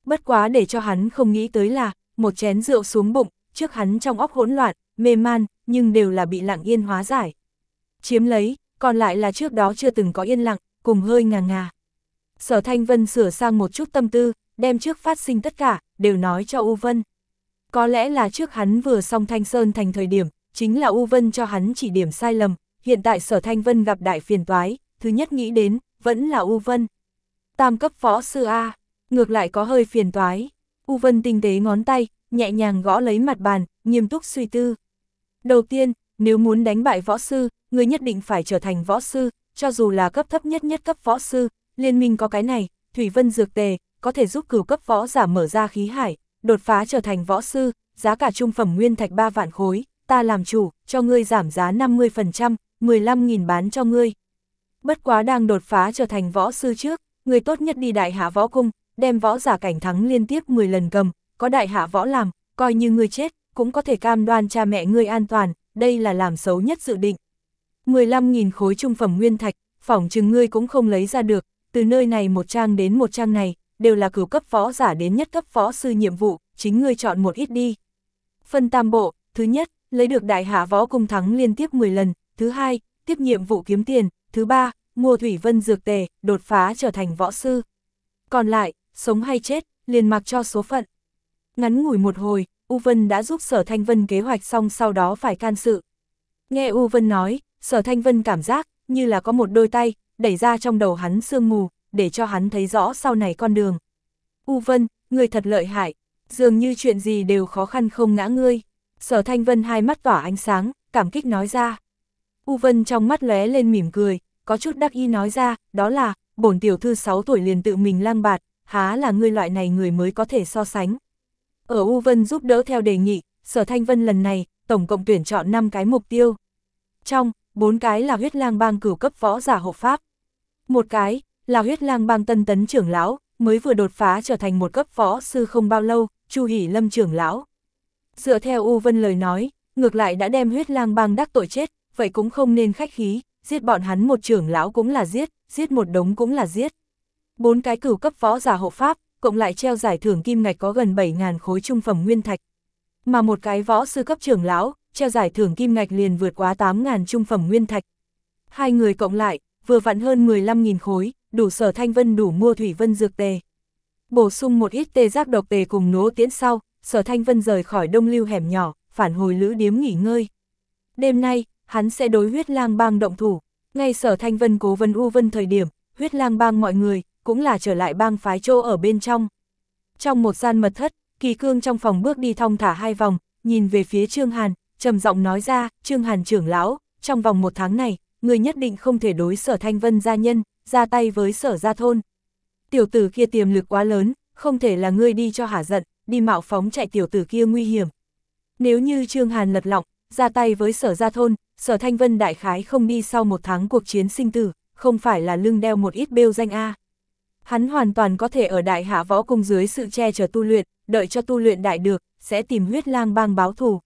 Bất quá để cho hắn không nghĩ tới là, một chén rượu xuống bụng, trước hắn trong óc hỗn loạn, mê man, nhưng đều là bị lặng yên hóa giải. Chiếm lấy, còn lại là trước đó chưa từng có yên lặng, cùng hơi ngà ngà. Sở Thanh Vân sửa sang một chút tâm tư, đem trước phát sinh tất cả, đều nói cho U Vân. Có lẽ là trước hắn vừa xong Thanh Sơn thành thời điểm, chính là U Vân cho hắn chỉ điểm sai lầm, hiện tại Sở Thanh Vân gặp đại phiền toái, thứ nhất nghĩ đến, vẫn là U Vân. Tam cấp võ sư A, ngược lại có hơi phiền toái. U Vân tinh tế ngón tay, nhẹ nhàng gõ lấy mặt bàn, nghiêm túc suy tư. Đầu tiên, nếu muốn đánh bại võ sư, người nhất định phải trở thành võ sư, cho dù là cấp thấp nhất nhất cấp võ sư, liên minh có cái này, Thủy Vân Dược Tề, có thể giúp cửu cấp võ giả mở ra khí hải, đột phá trở thành võ sư, giá cả trung phẩm nguyên thạch 3 vạn khối, ta làm chủ, cho ngươi giảm giá 50%, 15.000 bán cho ngươi. Bất quá đang đột phá trở thành võ sư trước, người tốt nhất đi đại hạ võ cung, đem võ giả cảnh thắng liên tiếp 10 lần cầm, có đại hạ võ làm, coi như ngươi chết, cũng có thể cam đoan cha mẹ ngươi an toàn, đây là làm xấu nhất dự định. 15.000 khối trung phẩm nguyên thạch, phỏng chừng ngươi cũng không lấy ra được, từ nơi này một trang đến một trang này, đều là cửu cấp võ giả đến nhất cấp võ sư nhiệm vụ, chính ngươi chọn một ít đi. Phân tam bộ, thứ nhất, lấy được đại hạ võ công thắng liên tiếp 10 lần, thứ hai, tiếp nhiệm vụ kiếm tiền, thứ ba, mua thủy vân dược tề, đột phá trở thành võ sư. Còn lại, sống hay chết, liền mặc cho số phận. Ngắn ngủi một hồi, U Vân đã giúp Sở Thanh Vân kế hoạch xong sau đó phải can sự. Nghe U Vân nói, Sở Thanh Vân cảm giác như là có một đôi tay, đẩy ra trong đầu hắn sương mù, để cho hắn thấy rõ sau này con đường. U Vân, người thật lợi hại, dường như chuyện gì đều khó khăn không ngã ngươi. Sở Thanh Vân hai mắt tỏa ánh sáng, cảm kích nói ra. U Vân trong mắt lóe lên mỉm cười, có chút đắc ý nói ra, đó là, bổn tiểu thư 6 tuổi liền tự mình lang bạt, há là người loại này người mới có thể so sánh. Ở U Vân giúp đỡ theo đề nghị, Sở Thanh Vân lần này, tổng cộng tuyển chọn 5 cái mục tiêu. Trong, 4 cái là huyết lang bang cửu cấp võ giả hộ pháp. Một cái, là huyết lang bang tân tấn trưởng lão, mới vừa đột phá trở thành một cấp võ sư không bao lâu, Chu Hỷ Lâm trưởng lão. Dựa theo U Vân lời nói, ngược lại đã đem huyết lang bang đắc tội chết, vậy cũng không nên khách khí, giết bọn hắn một trưởng lão cũng là giết, giết một đống cũng là giết. Bốn cái cửu cấp võ giả hộ pháp, cộng lại treo giải thưởng kim ngạch có gần 7.000 khối trung phẩm nguyên thạch. Mà một cái võ sư cấp trưởng lão, treo giải thưởng kim ngạch liền vượt quá 8.000 trung phẩm nguyên thạch. Hai người cộng lại, vừa vặn hơn 15.000 khối, đủ sở thanh vân đủ mua thủy vân dược tề. Bổ sung một ít tê giác độc tề cùng nố tiễn sau, sở thanh vân rời khỏi đông lưu hẻm nhỏ, phản hồi lữ điếm nghỉ ngơi. Đêm nay, hắn sẽ đối huyết lang bang động thủ, ngay sở thanh vân cố vân u vân thời điểm, huyết lang bang mọi người, cũng là trở lại bang phái chỗ ở bên trong. Trong một gian mật thất, kỳ cương trong phòng bước đi thong thả hai vòng, nhìn về phía Trương Hàn, trầm giọng nói ra, Trương Hàn trưởng lão, trong vòng một tháng này, người nhất định không thể đối sở thanh vân gia nhân, ra tay với sở gia thôn. Tiểu tử kia tiềm lực quá lớn, không thể là ngươi đi cho hả giận, đi mạo phóng chạy tiểu tử kia nguy hiểm. Nếu như Trương Hàn lật lọng, ra tay với sở gia thôn, sở thanh vân đại khái không đi sau một tháng cuộc chiến sinh tử, không phải là lưng đeo một ít bêu danh A. Hắn hoàn toàn có thể ở đại hạ võ cung dưới sự che chở tu luyện, đợi cho tu luyện đại được, sẽ tìm huyết lang bang báo thù.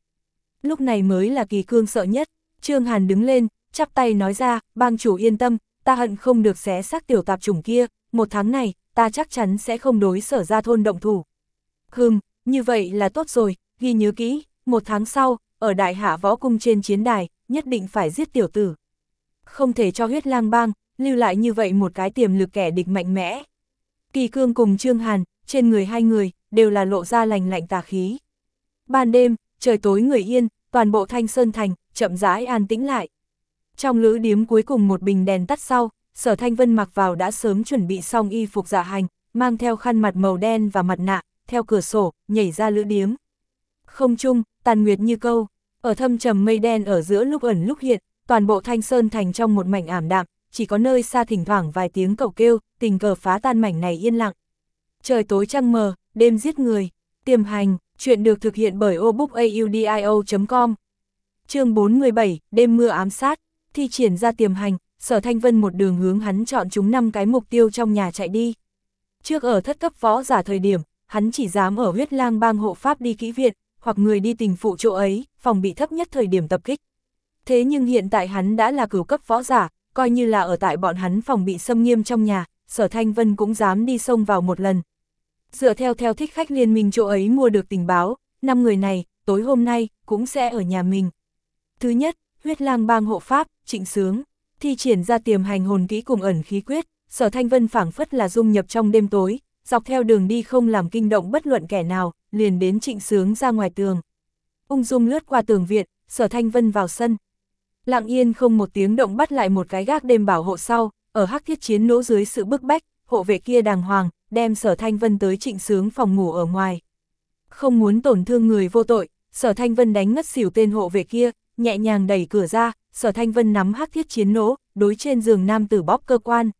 Lúc này mới là kỳ cương sợ nhất, Trương Hàn đứng lên, chắp tay nói ra, bang chủ yên tâm, ta hận không được xé xác tiểu tạp chủng kia, một tháng này, ta chắc chắn sẽ không đối sở ra thôn động thủ. Hừm, như vậy là tốt rồi, ghi nhớ kỹ, một tháng sau, ở đại hạ võ cung trên chiến đài, nhất định phải giết tiểu tử. Không thể cho huyết lang bang, lưu lại như vậy một cái tiềm lực kẻ địch mạnh mẽ. Kỳ cương cùng Trương Hàn, trên người hai người, đều là lộ ra lành lạnh tà khí. Ban đêm, trời tối người yên, toàn bộ thanh sơn thành, chậm rãi an tĩnh lại. Trong lữ điếm cuối cùng một bình đèn tắt sau, sở thanh vân mặc vào đã sớm chuẩn bị xong y phục dạ hành, mang theo khăn mặt màu đen và mặt nạ, theo cửa sổ, nhảy ra lữ điếm. Không chung, tàn nguyệt như câu, ở thâm trầm mây đen ở giữa lúc ẩn lúc hiện, toàn bộ thanh sơn thành trong một mảnh ảm đạm, chỉ có nơi xa thỉnh thoảng vài tiếng cậu kêu, tình cờ phá tan mảnh này yên lặng. Trời tối trăng mờ, đêm giết người, Tiềm hành, chuyện được thực hiện bởi obookaudio.com chương 47, đêm mưa ám sát, thi triển ra tiềm hành, sở thanh vân một đường hướng hắn chọn chúng năm cái mục tiêu trong nhà chạy đi. Trước ở thất cấp võ giả thời điểm, hắn chỉ dám ở huyết lang bang hộ pháp đi kỹ viện, hoặc người đi tình phụ chỗ ấy, phòng bị thấp nhất thời điểm tập kích. Thế nhưng hiện tại hắn đã là cửu cấp võ giả, coi như là ở tại bọn hắn phòng bị xâm nghiêm trong nhà, sở thanh vân cũng dám đi xông vào một lần. Dựa theo theo thích khách liên minh chỗ ấy mua được tình báo, năm người này, tối hôm nay, cũng sẽ ở nhà mình. Thứ nhất, huyết lang bang hộ pháp, trịnh sướng, thi triển ra tiềm hành hồn kỹ cùng ẩn khí quyết, sở thanh vân phảng phất là dung nhập trong đêm tối, dọc theo đường đi không làm kinh động bất luận kẻ nào, liền đến trịnh sướng ra ngoài tường. Ung dung lướt qua tường viện, sở thanh vân vào sân. Lặng yên không một tiếng động bắt lại một cái gác đêm bảo hộ sau, ở hắc thiết chiến nỗ dưới sự bức bách, hộ vệ kia đàng hoàng, đem sở thanh vân tới trịnh sướng phòng ngủ ở ngoài. Không muốn tổn thương người vô tội, sở thanh vân đánh ngất xỉu tên hộ vệ kia, nhẹ nhàng đẩy cửa ra, sở thanh vân nắm hắc thiết chiến nỗ, đối trên giường nam tử bóp cơ quan.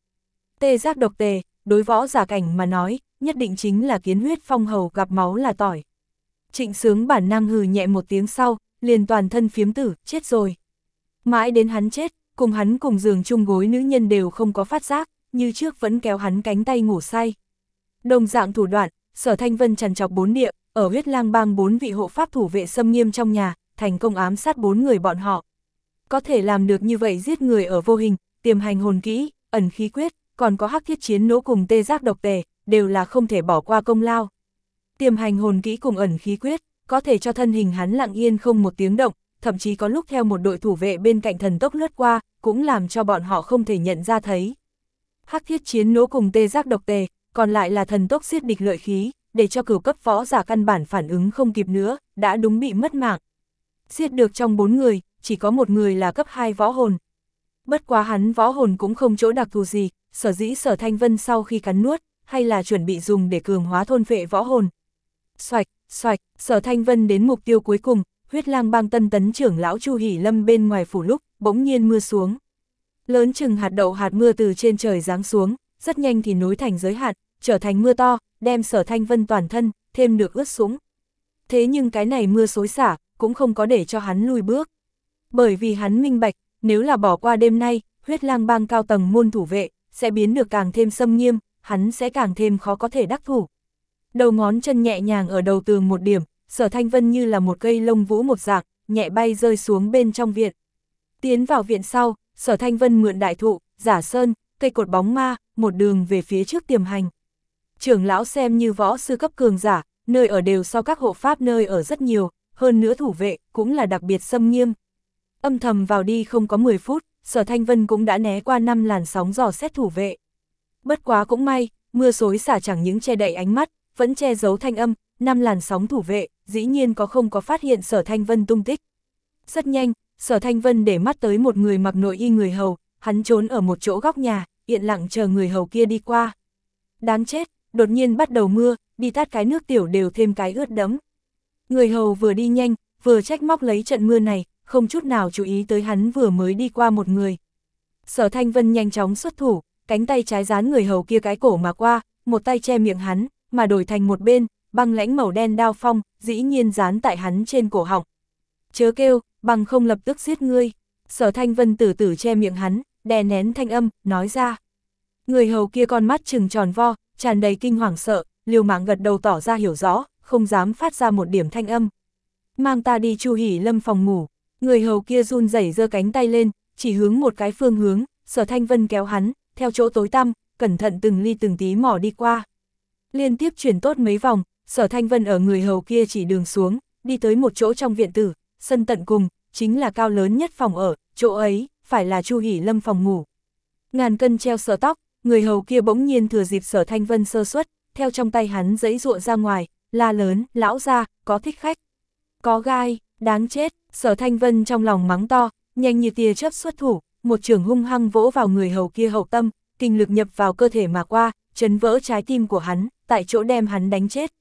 Tê giác độc tề, đối võ giả cảnh mà nói, nhất định chính là kiến huyết phong hầu gặp máu là tỏi. Trịnh sướng bản năng hừ nhẹ một tiếng sau, liền toàn thân phiếm tử, chết rồi. Mãi đến hắn chết, cùng hắn cùng giường chung gối nữ nhân đều không có phát giác, như trước vẫn kéo hắn cánh tay ngủ say. Đồng dạng thủ đoạn, sở thanh vân trần chọc bốn địa, ở huyết lang bang bốn vị hộ pháp thủ vệ xâm nghiêm trong nhà, thành công ám sát bốn người bọn họ. Có thể làm được như vậy giết người ở vô hình, tiềm hành hồn kỹ, ẩn khí quyết, còn có hắc thiết chiến nỗ cùng tê giác độc tề, đều là không thể bỏ qua công lao. Tiềm hành hồn kỹ cùng ẩn khí quyết, có thể cho thân hình hắn lặng yên không một tiếng động, thậm chí có lúc theo một đội thủ vệ bên cạnh thần tốc lướt qua, cũng làm cho bọn họ không thể nhận ra thấy. Hắc thiết chiến nỗ cùng tê giác độc tề, còn lại là thần tốc siết địch lợi khí, để cho cửu cấp võ giả căn bản phản ứng không kịp nữa, đã đúng bị mất mạng. Siết được trong bốn người, chỉ có một người là cấp 2 võ hồn. Bất quá hắn võ hồn cũng không chỗ đặc thù gì, sở dĩ sở thanh vân sau khi cắn nuốt, hay là chuẩn bị dùng để cường hóa thôn vệ võ hồn. Xoạch, xoạch, sở thanh vân đến mục tiêu cuối cùng, huyết lang bang tân tấn trưởng lão Chu Hỷ Lâm bên ngoài phủ lúc, bỗng nhiên mưa xuống. Lớn chừng hạt đậu hạt mưa từ trên trời giáng xuống, rất nhanh thì nối thành giới hạn, trở thành mưa to, đem sở thanh vân toàn thân, thêm được ướt sũng. Thế nhưng cái này mưa xối xả, cũng không có để cho hắn lùi bước. Bởi vì hắn minh bạch, nếu là bỏ qua đêm nay, huyết lang bang cao tầng môn thủ vệ, sẽ biến được càng thêm xâm nghiêm, hắn sẽ càng thêm khó có thể đắc thủ. Đầu ngón chân nhẹ nhàng ở đầu tường một điểm, sở thanh vân như là một cây lông vũ một dạng, nhẹ bay rơi xuống bên trong viện. Tiến vào viện sau, sở thanh vân mượn đại thụ, giả sơn, cây cột bóng ma, một đường về phía trước tiềm hành. Trưởng lão xem như võ sư cấp cường giả, nơi ở đều so các hộ pháp nơi ở rất nhiều, hơn nữa thủ vệ, cũng là đặc biệt xâm nghiêm. Âm thầm vào đi không có 10 phút, sở thanh vân cũng đã né qua năm làn sóng dò xét thủ vệ. Bất quá cũng may, mưa xối xả chẳng những che đậy ánh mắt, vẫn che giấu thanh âm, năm làn sóng thủ vệ, dĩ nhiên có không có phát hiện sở thanh vân tung tích. Rất nhanh, sở thanh vân để mắt tới một người mặc nội y người hầu, hắn trốn ở một chỗ góc nhà, yên lặng chờ người hầu kia đi qua. Đáng chết, đột nhiên bắt đầu mưa, đi tát cái nước tiểu đều thêm cái ướt đẫm. Người hầu vừa đi nhanh, vừa trách móc lấy trận mưa này, không chút nào chú ý tới hắn vừa mới đi qua một người. Sở Thanh Vân nhanh chóng xuất thủ, cánh tay trái dán người hầu kia cái cổ mà qua, một tay che miệng hắn, mà đổi thành một bên, băng lãnh màu đen đao phong, dĩ nhiên dán tại hắn trên cổ họng. Chớ kêu, bằng không lập tức giết ngươi. Sở Thanh Vân tử tử che miệng hắn, đè nén thanh âm, nói ra. Người hầu kia con mắt trừng tròn vo, tràn đầy kinh hoàng sợ, liều mạng gật đầu tỏ ra hiểu rõ, không dám phát ra một điểm thanh âm. Mang ta đi Chu Hỷ Lâm phòng ngủ, người hầu kia run rẩy giơ cánh tay lên, chỉ hướng một cái phương hướng, Sở Thanh Vân kéo hắn, theo chỗ tối tăm, cẩn thận từng ly từng tí mỏ đi qua. Liên tiếp chuyển tốt mấy vòng, Sở Thanh Vân ở người hầu kia chỉ đường xuống, đi tới một chỗ trong viện tử, sân tận cùng, chính là cao lớn nhất phòng ở, chỗ ấy, phải là Chu Hỷ Lâm phòng ngủ. Ngàn cân treo sở tóc, người hầu kia bỗng nhiên thừa dịp Sở Thanh Vân sơ suất, theo trong tay hắn dẫy ruộng ra ngoài, la lớn, lão ra, có thích khách. Có gai, đáng chết, sở thanh vân trong lòng mắng to, nhanh như tia chớp xuất thủ, một trường hung hăng vỗ vào người hầu kia hậu tâm, kinh lực nhập vào cơ thể mà qua, chấn vỡ trái tim của hắn, tại chỗ đem hắn đánh chết.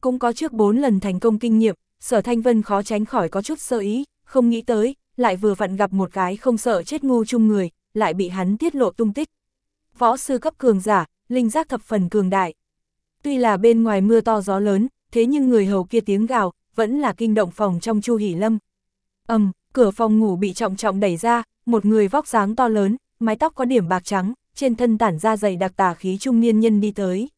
Cũng có trước bốn lần thành công kinh nghiệm, sở thanh vân khó tránh khỏi có chút sơ ý, không nghĩ tới, lại vừa vặn gặp một cái không sợ chết ngu chung người, lại bị hắn tiết lộ tung tích. Võ sư cấp cường giả, linh giác thập phần cường đại. Tuy là bên ngoài mưa to gió lớn, thế nhưng người hầu kia tiếng gào, vẫn là kinh động phòng trong Chu Hỷ Lâm ầm, um, cửa phòng ngủ bị trọng trọng đẩy ra, một người vóc dáng to lớn, mái tóc có điểm bạc trắng, trên thân tản ra dày đặc tà khí trung niên nhân đi tới.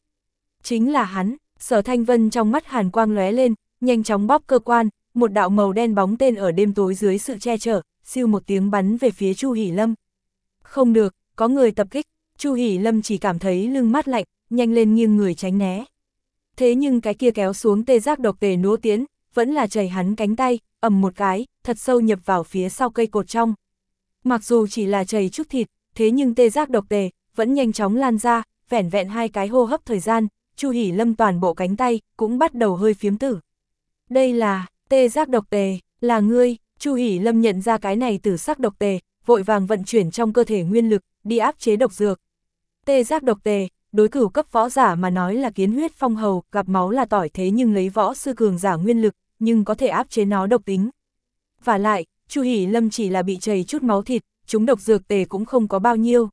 Chính là hắn, sở thanh vân trong mắt hàn quang lóe lên, nhanh chóng bóp cơ quan, một đạo màu đen bóng tên ở đêm tối dưới sự che chở, siêu một tiếng bắn về phía Chu Hỷ Lâm. Không được, có người tập kích, Chu Hỷ Lâm chỉ cảm thấy lưng mát lạnh, nhanh lên nghiêng người tránh né. Thế nhưng cái kia kéo xuống tê giác độc tề núa tiến, vẫn là chảy hắn cánh tay, ầm một cái, thật sâu nhập vào phía sau cây cột trong. Mặc dù chỉ là chảy chút thịt, thế nhưng tê giác độc tề, vẫn nhanh chóng lan ra, vẻn vẹn hai cái hô hấp thời gian, Chu Hỷ Lâm toàn bộ cánh tay, cũng bắt đầu hơi phiếm tử. Đây là, tê giác độc tề, là ngươi, Chu Hỷ Lâm nhận ra cái này từ sắc độc tề, vội vàng vận chuyển trong cơ thể nguyên lực, đi áp chế độc dược. Tê giác độc tề, đối cửu cấp võ giả mà nói là kiến huyết phong hầu, gặp máu là tỏi thế nhưng lấy võ sư cường giả nguyên lực, nhưng có thể áp chế nó độc tính. Và lại, Chu Hỷ Lâm chỉ là bị chảy chút máu thịt, chúng độc dược tề cũng không có bao nhiêu.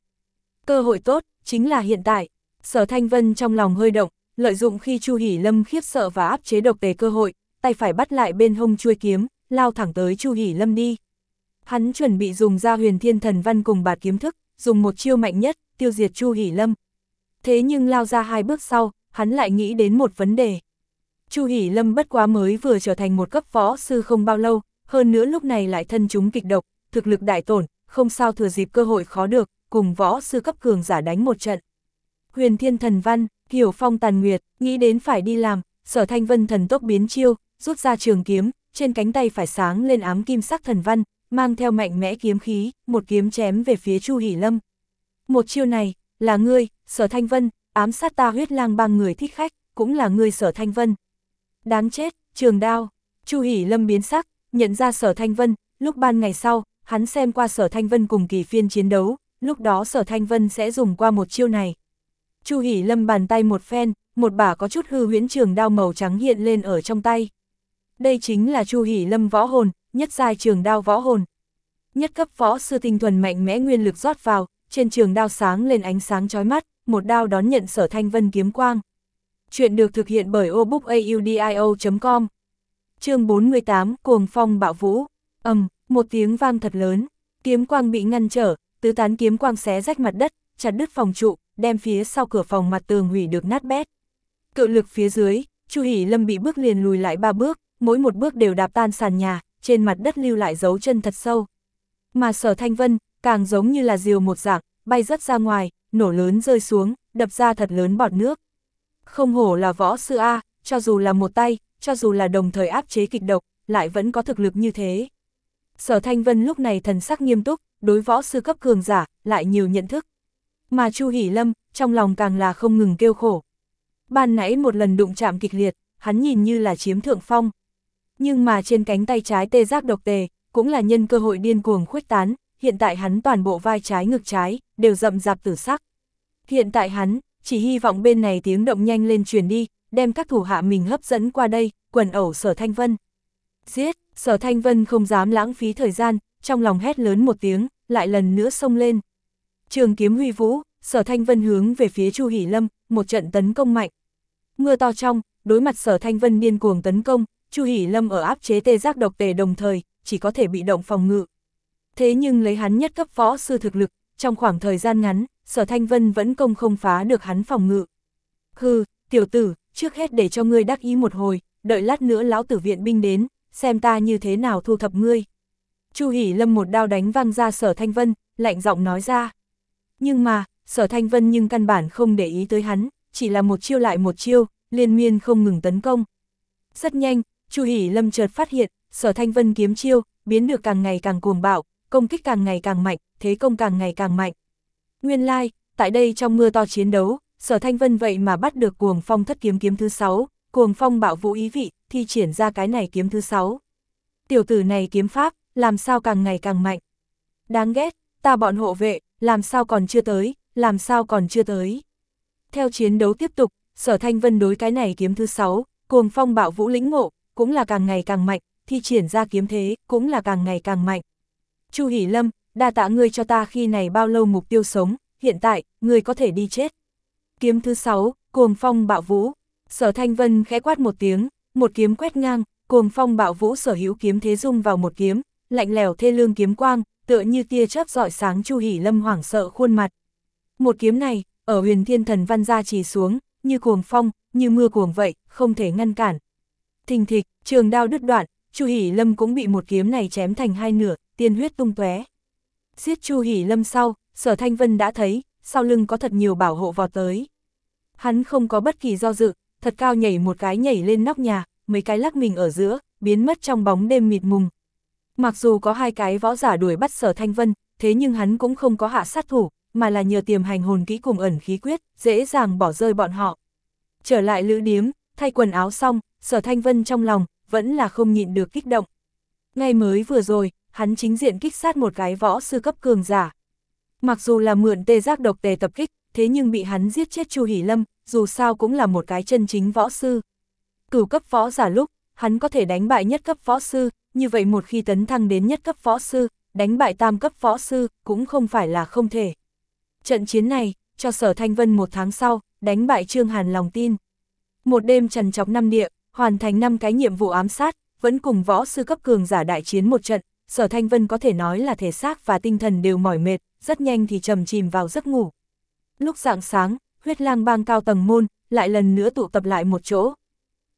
Cơ hội tốt, chính là hiện tại. Sở Thanh Vân trong lòng hơi động, lợi dụng khi Chu Hỷ Lâm khiếp sợ và áp chế độc tề cơ hội, tay phải bắt lại bên hông chuôi kiếm, lao thẳng tới Chu Hỷ Lâm đi. Hắn chuẩn bị dùng ra huyền thiên thần văn cùng bạt kiếm thức, dùng một chiêu mạnh nhất, tiêu diệt Chu Hỷ Lâm. Thế nhưng lao ra hai bước sau, hắn lại nghĩ đến một vấn đề. Chu Hỷ Lâm bất quá mới vừa trở thành một cấp võ sư không bao lâu, hơn nữa lúc này lại thân chúng kịch độc, thực lực đại tổn, không sao thừa dịp cơ hội khó được, cùng võ sư cấp cường giả đánh một trận. Huyền Thiên Thần Văn, Hiểu Phong Tàn Nguyệt, nghĩ đến phải đi làm, sở thanh vân thần tốc biến chiêu, rút ra trường kiếm, trên cánh tay phải sáng lên ám kim sắc thần văn, mang theo mạnh mẽ kiếm khí, một kiếm chém về phía Chu Hỷ Lâm. Một chiêu này, là ngươi, sở thanh vân, ám sát ta huyết lang bang người thích khách, cũng là ngươi sở thanh vân. Đáng chết, trường đao, Chu Hỷ Lâm biến sắc, nhận ra sở thanh vân, lúc ban ngày sau, hắn xem qua sở thanh vân cùng kỳ phiên chiến đấu, lúc đó sở thanh vân sẽ dùng qua một chiêu này. Chu Hỷ Lâm bàn tay một phen, một bả có chút hư huyễn trường đao màu trắng hiện lên ở trong tay. Đây chính là Chu Hỷ Lâm võ hồn, nhất giai trường đao võ hồn. Nhất cấp võ sư tinh thuần mạnh mẽ nguyên lực rót vào, trên trường đao sáng lên ánh sáng chói mắt, một đao đón nhận sở thanh vân kiếm quang. Chuyện được thực hiện bởi obookaudio.com chương 48, Cuồng Phong Bạo Vũ, ầm, một tiếng vang thật lớn, kiếm quang bị ngăn trở, tứ tán kiếm quang xé rách mặt đất, chặt đứt phòng trụ, đem phía sau cửa phòng mặt tường hủy được nát bét. Cự lực phía dưới, Chu Hỷ Lâm bị bước liền lùi lại ba bước, mỗi một bước đều đạp tan sàn nhà, trên mặt đất lưu lại dấu chân thật sâu. Mà sở thanh vân, càng giống như là diều một dạng, bay rất ra ngoài, nổ lớn rơi xuống, đập ra thật lớn bọt nước. Không hổ là võ sư A, cho dù là một tay, cho dù là đồng thời áp chế kịch độc, lại vẫn có thực lực như thế. Sở Thanh Vân lúc này thần sắc nghiêm túc, đối võ sư cấp cường giả, lại nhiều nhận thức. Mà Chu Hỷ Lâm, trong lòng càng là không ngừng kêu khổ. Ban nãy một lần đụng chạm kịch liệt, hắn nhìn như là chiếm thượng phong. Nhưng mà trên cánh tay trái tê giác độc tề, cũng là nhân cơ hội điên cuồng khuếch tán, hiện tại hắn toàn bộ vai trái ngực trái, đều rậm rạp tử sắc. Hiện tại hắn, chỉ hy vọng bên này tiếng động nhanh lên truyền đi, đem các thủ hạ mình hấp dẫn qua đây, quần ẩu sở thanh vân. Giết, sở thanh vân không dám lãng phí thời gian, trong lòng hét lớn một tiếng, lại lần nữa xông lên. Trường kiếm huy vũ, sở thanh vân hướng về phía Chu Hỷ Lâm, một trận tấn công mạnh. Mưa to trong, đối mặt sở thanh vân điên cuồng tấn công, Chu Hỷ Lâm ở áp chế tê giác độc tề đồng thời, chỉ có thể bị động phòng ngự. Thế nhưng lấy hắn nhất cấp võ sư thực lực, trong khoảng thời gian ngắn, sở thanh vân vẫn công không phá được hắn phòng ngự. Hừ, tiểu tử, trước hết để cho ngươi đắc ý một hồi, đợi lát nữa lão tử viện binh đến, xem ta như thế nào thu thập ngươi. Chu Hỷ Lâm một đao đánh văng ra sở thanh vân, lạnh giọng nói ra. Nhưng mà, sở thanh vân nhưng căn bản không để ý tới hắn, chỉ là một chiêu lại một chiêu, liên miên không ngừng tấn công. Rất nhanh, Chu Hỷ Lâm chợt phát hiện, sở thanh vân kiếm chiêu, biến được càng ngày càng cuồng bạo, công kích càng ngày càng mạnh, thế công càng ngày càng mạnh. Nguyên lai, like, tại đây trong mưa to chiến đấu, sở thanh vân vậy mà bắt được cuồng phong thất kiếm kiếm thứ 6, cuồng phong bạo vũ ý vị, thi triển ra cái này kiếm thứ 6. Tiểu tử này kiếm pháp, làm sao càng ngày càng mạnh. Đáng ghét, ta bọn hộ vệ, làm sao còn chưa tới, làm sao còn chưa tới. Theo chiến đấu tiếp tục, sở thanh vân đối cái này kiếm thứ 6, cuồng phong bạo vũ lĩnh ngộ, cũng là càng ngày càng mạnh, thi triển ra kiếm thế, cũng là càng ngày càng mạnh. Chu Hỷ Lâm, đa tạ ngươi cho ta khi này bao lâu mục tiêu sống, hiện tại, ngươi có thể đi chết. Kiếm thứ sáu cuồng phong bạo vũ. Sở Thanh Vân khẽ quát một tiếng, một kiếm quét ngang, cuồng phong bạo vũ sở hữu kiếm thế dung vào một kiếm, lạnh lèo thê lương kiếm quang, tựa như tia chớp rọi sáng Chu Hỷ Lâm hoảng sợ khuôn mặt. Một kiếm này, ở huyền thiên thần văn ra chỉ xuống, như cuồng phong, như mưa cuồng vậy, không thể ngăn cản. Thình thịch, trường đao đứt đoạn, Chu Hỷ Lâm cũng bị một kiếm này chém thành hai nửa, tiên huyết tung tóe. Giết Chu Hỷ Lâm sau, Sở Thanh Vân đã thấy, sau lưng có thật nhiều bảo hộ vọt tới. Hắn không có bất kỳ do dự, thật cao nhảy một cái nhảy lên nóc nhà, mấy cái lắc mình ở giữa, biến mất trong bóng đêm mịt mùng. Mặc dù có hai cái võ giả đuổi bắt Sở Thanh Vân, thế nhưng hắn cũng không có hạ sát thủ, mà là nhờ tiềm hành hồn kỹ cùng ẩn khí quyết, dễ dàng bỏ rơi bọn họ. Trở lại lữ điếm, thay quần áo xong, Sở Thanh Vân trong lòng, vẫn là không nhịn được kích động. Ngay mới vừa rồi, hắn chính diện kích sát một cái võ sư cấp cường giả. Mặc dù là mượn tê giác độc tề tập kích, thế nhưng bị hắn giết chết Chu Hỷ Lâm, dù sao cũng là một cái chân chính võ sư. Cửu cấp võ giả lúc, hắn có thể đánh bại nhất cấp võ sư, như vậy một khi tấn thăng đến nhất cấp võ sư, đánh bại tam cấp võ sư, cũng không phải là không thể. Trận chiến này, cho Sở Thanh Vân một tháng sau, đánh bại Trương Hàn lòng tin. Một đêm trần chọc năm địa, hoàn thành năm cái nhiệm vụ ám sát, vẫn cùng võ sư cấp cường giả đại chiến một trận, Sở Thanh Vân có thể nói là thể xác và tinh thần đều mỏi mệt, rất nhanh thì trầm chìm vào giấc ngủ. Lúc dạng sáng, huyết lang bang cao tầng môn, lại lần nữa tụ tập lại một chỗ.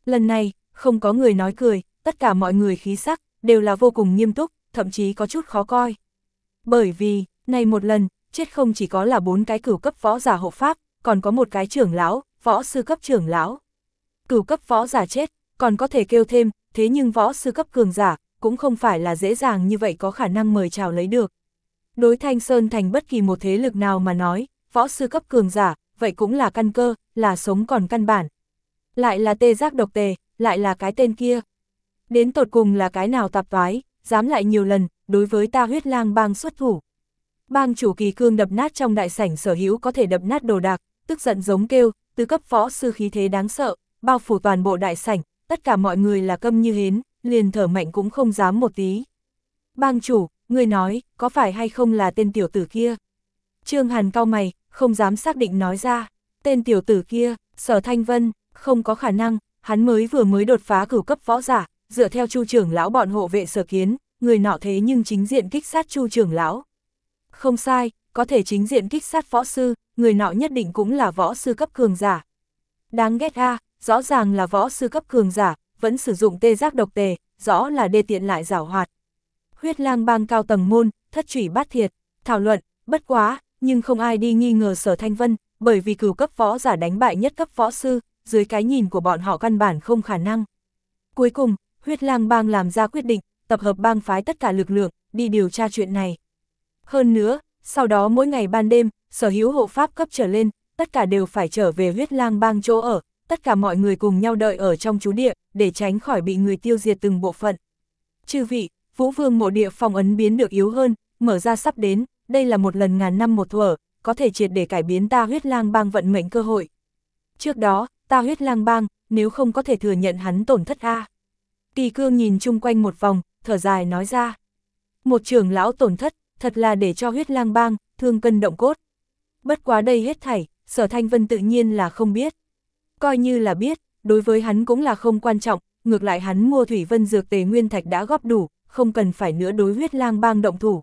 Lần này, không có người nói cười, tất cả mọi người khí sắc, đều là vô cùng nghiêm túc, thậm chí có chút khó coi. Bởi vì, này một lần, chết không chỉ có là bốn cái cửu cấp võ giả hộ pháp, còn có một cái trưởng lão, võ sư cấp trưởng lão. Cửu cấp võ giả chết, còn có thể kêu thêm, thế nhưng võ sư cấp cường giả, cũng không phải là dễ dàng như vậy có khả năng mời chào lấy được. Đối Thanh Sơn thành bất kỳ một thế lực nào mà nói, võ sư cấp cường giả, vậy cũng là căn cơ, là sống còn căn bản. Lại là tê giác độc tề, lại là cái tên kia. Đến tột cùng là cái nào tạp toái, dám lại nhiều lần, đối với ta huyết lang bang xuất thủ. Bang chủ kỳ cương đập nát trong đại sảnh sở hữu có thể đập nát đồ đạc, tức giận giống kêu, từ cấp võ sư khí thế đáng sợ, bao phủ toàn bộ đại sảnh, tất cả mọi người là câm như hến, liền thở mạnh cũng không dám một tí. Bang chủ, người nói, có phải hay không là tên tiểu tử kia? Trương Hàn cao mày, không dám xác định nói ra, tên tiểu tử kia, sở thanh vân, không có khả năng, hắn mới vừa mới đột phá cửu cấp võ giả, dựa theo chu trưởng lão bọn hộ vệ sở kiến, người nọ thế nhưng chính diện kích sát chu trưởng lão. Không sai, có thể chính diện kích sát võ sư, người nọ nhất định cũng là võ sư cấp cường giả. Đáng ghét a, rõ ràng là võ sư cấp cường giả, vẫn sử dụng tê giác độc tề, rõ là đê tiện lại giảo hoạt. Huyết lang bang cao tầng môn, thất trủy bát thiệt, thảo luận, bất quá, nhưng không ai đi nghi ngờ sở thanh vân, bởi vì cửu cấp võ giả đánh bại nhất cấp võ sư, dưới cái nhìn của bọn họ căn bản không khả năng. Cuối cùng, huyết lang bang làm ra quyết định, tập hợp bang phái tất cả lực lượng, đi điều tra chuyện này. Hơn nữa, sau đó mỗi ngày ban đêm, sở hữu hộ pháp cấp trở lên, tất cả đều phải trở về huyết lang bang chỗ ở, tất cả mọi người cùng nhau đợi ở trong chú địa, để tránh khỏi bị người tiêu diệt từng bộ phận. Chư vị, Vũ Vương mộ địa phong ấn biến được yếu hơn, mở ra sắp đến, đây là một lần ngàn năm một thuở, có thể triệt để cải biến ta huyết lang bang vận mệnh cơ hội. Trước đó, ta huyết lang bang, nếu không có thể thừa nhận hắn tổn thất A. Kỳ cương nhìn chung quanh một vòng, thở dài nói ra. Một trưởng lão tổn thất, thật là để cho huyết lang bang, thương cân động cốt. Bất quá đây hết thảy, sở thanh vân tự nhiên là không biết. Coi như là biết, đối với hắn cũng là không quan trọng, ngược lại hắn mua thủy vân dược tề nguyên thạch đã góp đủ, không cần phải nữa đối huyết lang bang động thủ.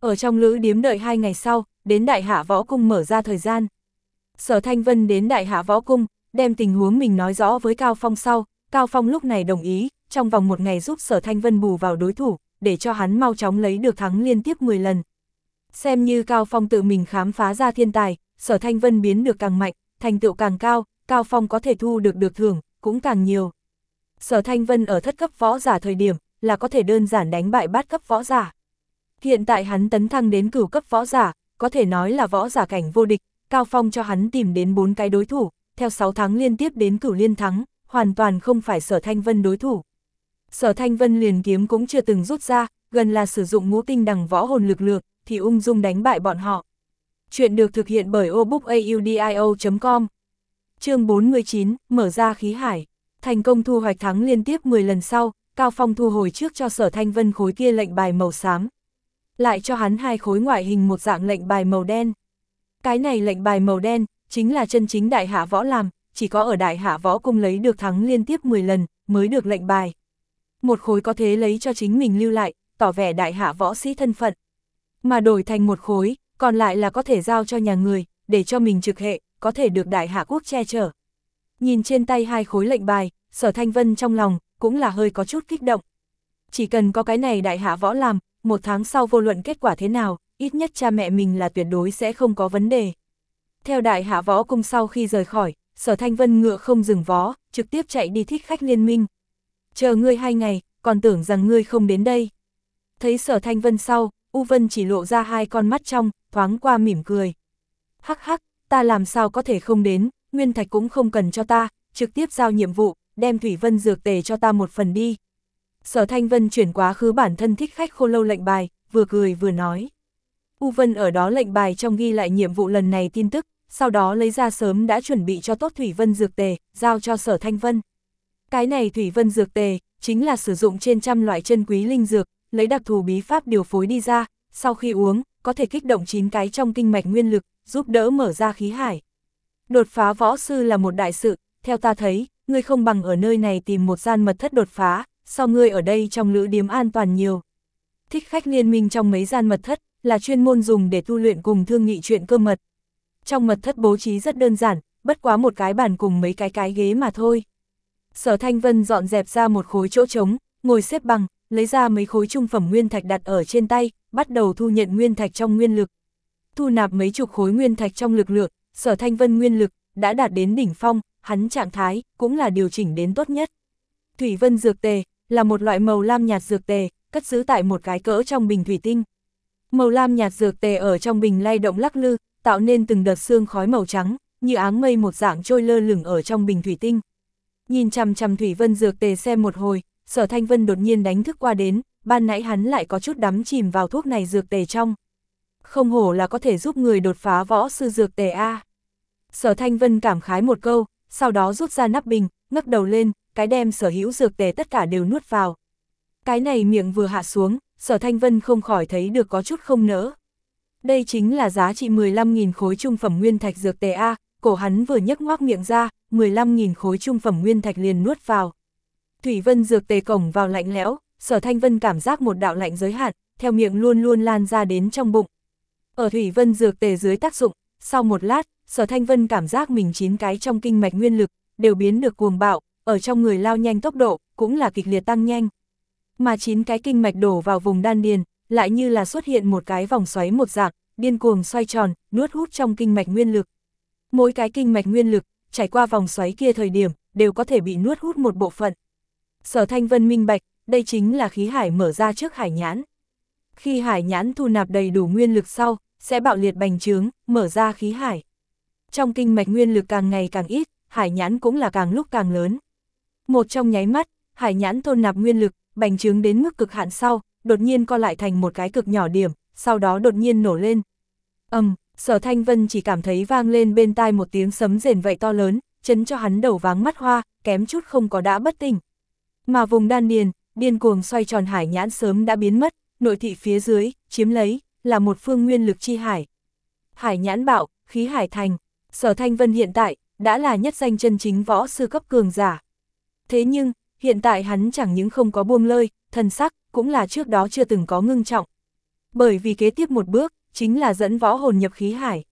Ở trong lữ điếm đợi hai ngày sau, đến đại hạ võ cung mở ra thời gian. Sở Thanh Vân đến đại hạ võ cung, đem tình huống mình nói rõ với Cao Phong sau, Cao Phong lúc này đồng ý, trong vòng một ngày giúp Sở Thanh Vân bù vào đối thủ, để cho hắn mau chóng lấy được thắng liên tiếp 10 lần. Xem như Cao Phong tự mình khám phá ra thiên tài, Sở Thanh Vân biến được càng mạnh, thành tựu càng cao, Cao Phong có thể thu được được thưởng, cũng càng nhiều. Sở Thanh Vân ở thất cấp võ giả thời điểm, là có thể đơn giản đánh bại bát cấp võ giả. Hiện tại hắn tấn thăng đến cửu cấp võ giả, có thể nói là võ giả cảnh vô địch, Cao Phong cho hắn tìm đến bốn cái đối thủ, theo 6 tháng liên tiếp đến cửu liên thắng, hoàn toàn không phải Sở Thanh Vân đối thủ. Sở Thanh Vân liền kiếm cũng chưa từng rút ra, gần là sử dụng ngũ tinh đằng võ hồn lực lượng, thì ung dung đánh bại bọn họ. Chuyện được thực hiện bởi obookaudio.com chương 49, mở ra khí hải. Thành công thu hoạch thắng liên tiếp 10 lần sau, Cao Phong thu hồi trước cho sở thanh vân khối kia lệnh bài màu xám. Lại cho hắn hai khối ngoại hình một dạng lệnh bài màu đen. Cái này lệnh bài màu đen, chính là chân chính đại hạ võ làm, chỉ có ở đại hạ võ cung lấy được thắng liên tiếp 10 lần, mới được lệnh bài. Một khối có thế lấy cho chính mình lưu lại, tỏ vẻ đại hạ võ sĩ thân phận. Mà đổi thành một khối, còn lại là có thể giao cho nhà người, để cho mình trực hệ, có thể được đại hạ quốc che chở. Nhìn trên tay hai khối lệnh bài, sở thanh vân trong lòng, cũng là hơi có chút kích động. Chỉ cần có cái này đại hạ võ làm, một tháng sau vô luận kết quả thế nào, ít nhất cha mẹ mình là tuyệt đối sẽ không có vấn đề. Theo đại hạ võ cung sau khi rời khỏi, sở thanh vân ngựa không dừng vó, trực tiếp chạy đi thích khách liên minh. Chờ ngươi hai ngày, còn tưởng rằng ngươi không đến đây. Thấy sở thanh vân sau, U Vân chỉ lộ ra hai con mắt trong, thoáng qua mỉm cười. Hắc hắc, ta làm sao có thể không đến, Nguyên Thạch cũng không cần cho ta, trực tiếp giao nhiệm vụ, đem Thủy Vân dược tề cho ta một phần đi. Sở Thanh Vân chuyển quá khứ bản thân thích khách khô lâu lệnh bài, vừa cười vừa nói. U Vân ở đó lệnh bài trong ghi lại nhiệm vụ lần này tin tức, sau đó lấy ra sớm đã chuẩn bị cho tốt Thủy Vân dược tề, giao cho Sở Thanh Vân. Cái này Thủy Vân dược tề, chính là sử dụng trên trăm loại chân quý linh dược, lấy đặc thù bí pháp điều phối đi ra, sau khi uống, có thể kích động 9 cái trong kinh mạch nguyên lực, giúp đỡ mở ra khí hải. Đột phá võ sư là một đại sự, theo ta thấy, ngươi không bằng ở nơi này tìm một gian mật thất đột phá, so ngươi ở đây trong lữ điếm an toàn nhiều. Thích khách liên minh trong mấy gian mật thất, là chuyên môn dùng để tu luyện cùng thương nghị chuyện cơ mật. Trong mật thất bố trí rất đơn giản, bất quá một cái bàn cùng mấy cái cái ghế mà thôi. Sở Thanh Vân dọn dẹp ra một khối chỗ trống, ngồi xếp bằng, lấy ra mấy khối trung phẩm nguyên thạch đặt ở trên tay, bắt đầu thu nhận nguyên thạch trong nguyên lực. Thu nạp mấy chục khối nguyên thạch trong lực lượng, Sở Thanh Vân nguyên lực đã đạt đến đỉnh phong, hắn trạng thái cũng là điều chỉnh đến tốt nhất. Thủy Vân dược tề là một loại màu lam nhạt dược tề, cất giữ tại một cái cỡ trong bình thủy tinh. Màu lam nhạt dược tề ở trong bình lay động lắc lư, tạo nên từng đợt xương khói màu trắng, như áng mây một dạng trôi lơ lửng ở trong bình thủy tinh. Nhìn chằm chằm Thủy Vân dược tề xem một hồi, Sở Thanh Vân đột nhiên đánh thức qua đến, ban nãy hắn lại có chút đắm chìm vào thuốc này dược tề trong. Không hổ là có thể giúp người đột phá võ sư dược tề A. Sở Thanh Vân cảm khái một câu, sau đó rút ra nắp bình, ngấc đầu lên, cái đem sở hữu dược tề tất cả đều nuốt vào. Cái này miệng vừa hạ xuống, sở Thanh Vân không khỏi thấy được có chút không nỡ. Đây chính là giá trị 15.000 khối trung phẩm nguyên thạch dược tề A, cổ hắn vừa nhấc ngoác miệng ra, 15.000 khối trung phẩm nguyên thạch liền nuốt vào. Thủy Vân dược tề cổng vào lạnh lẽo, sở Thanh Vân cảm giác một đạo lạnh giới hạn, theo miệng luôn luôn lan ra đến trong bụng. Ở Thủy Vân dược tề dưới tác dụng, sau một lát, sở Thanh Vân cảm giác mình chín cái trong kinh mạch nguyên lực, đều biến được cuồng bạo, ở trong người lao nhanh tốc độ, cũng là kịch liệt tăng nhanh. Mà chín cái kinh mạch đổ vào vùng đan điền, lại như là xuất hiện một cái vòng xoáy một dạng, điên cuồng xoay tròn, nuốt hút trong kinh mạch nguyên lực. Mỗi cái kinh mạch nguyên lực, trải qua vòng xoáy kia thời điểm, đều có thể bị nuốt hút một bộ phận. Sở Thanh Vân minh bạch, đây chính là khí hải mở ra trước hải nhãn. Khi hải nhãn thu nạp đầy đủ nguyên lực sau, sẽ bạo liệt bành trướng, mở ra khí hải. Trong kinh mạch nguyên lực càng ngày càng ít, hải nhãn cũng là càng lúc càng lớn. Một trong nháy mắt, hải nhãn thôn nạp nguyên lực, bành trướng đến mức cực hạn sau, đột nhiên co lại thành một cái cực nhỏ điểm, sau đó đột nhiên nổ lên. Âm, um, sở thanh vân chỉ cảm thấy vang lên bên tai một tiếng sấm rền vậy to lớn, chấn cho hắn đầu váng mắt hoa, kém chút không có đã bất tỉnh. Mà vùng đan điền, điên cuồng xoay tròn hải nhãn sớm đã biến mất, nội thị phía dưới, chiếm lấy, là một phương nguyên lực chi hải. Hải nhãn bạo, khí hải thành, sở thanh vân hiện tại, đã là nhất danh chân chính võ sư cấp cường giả. Thế nhưng, hiện tại hắn chẳng những không có buông lơi, thần sắc, cũng là trước đó chưa từng có ngưng trọng. Bởi vì kế tiếp một bước, chính là dẫn võ hồn nhập khí hải.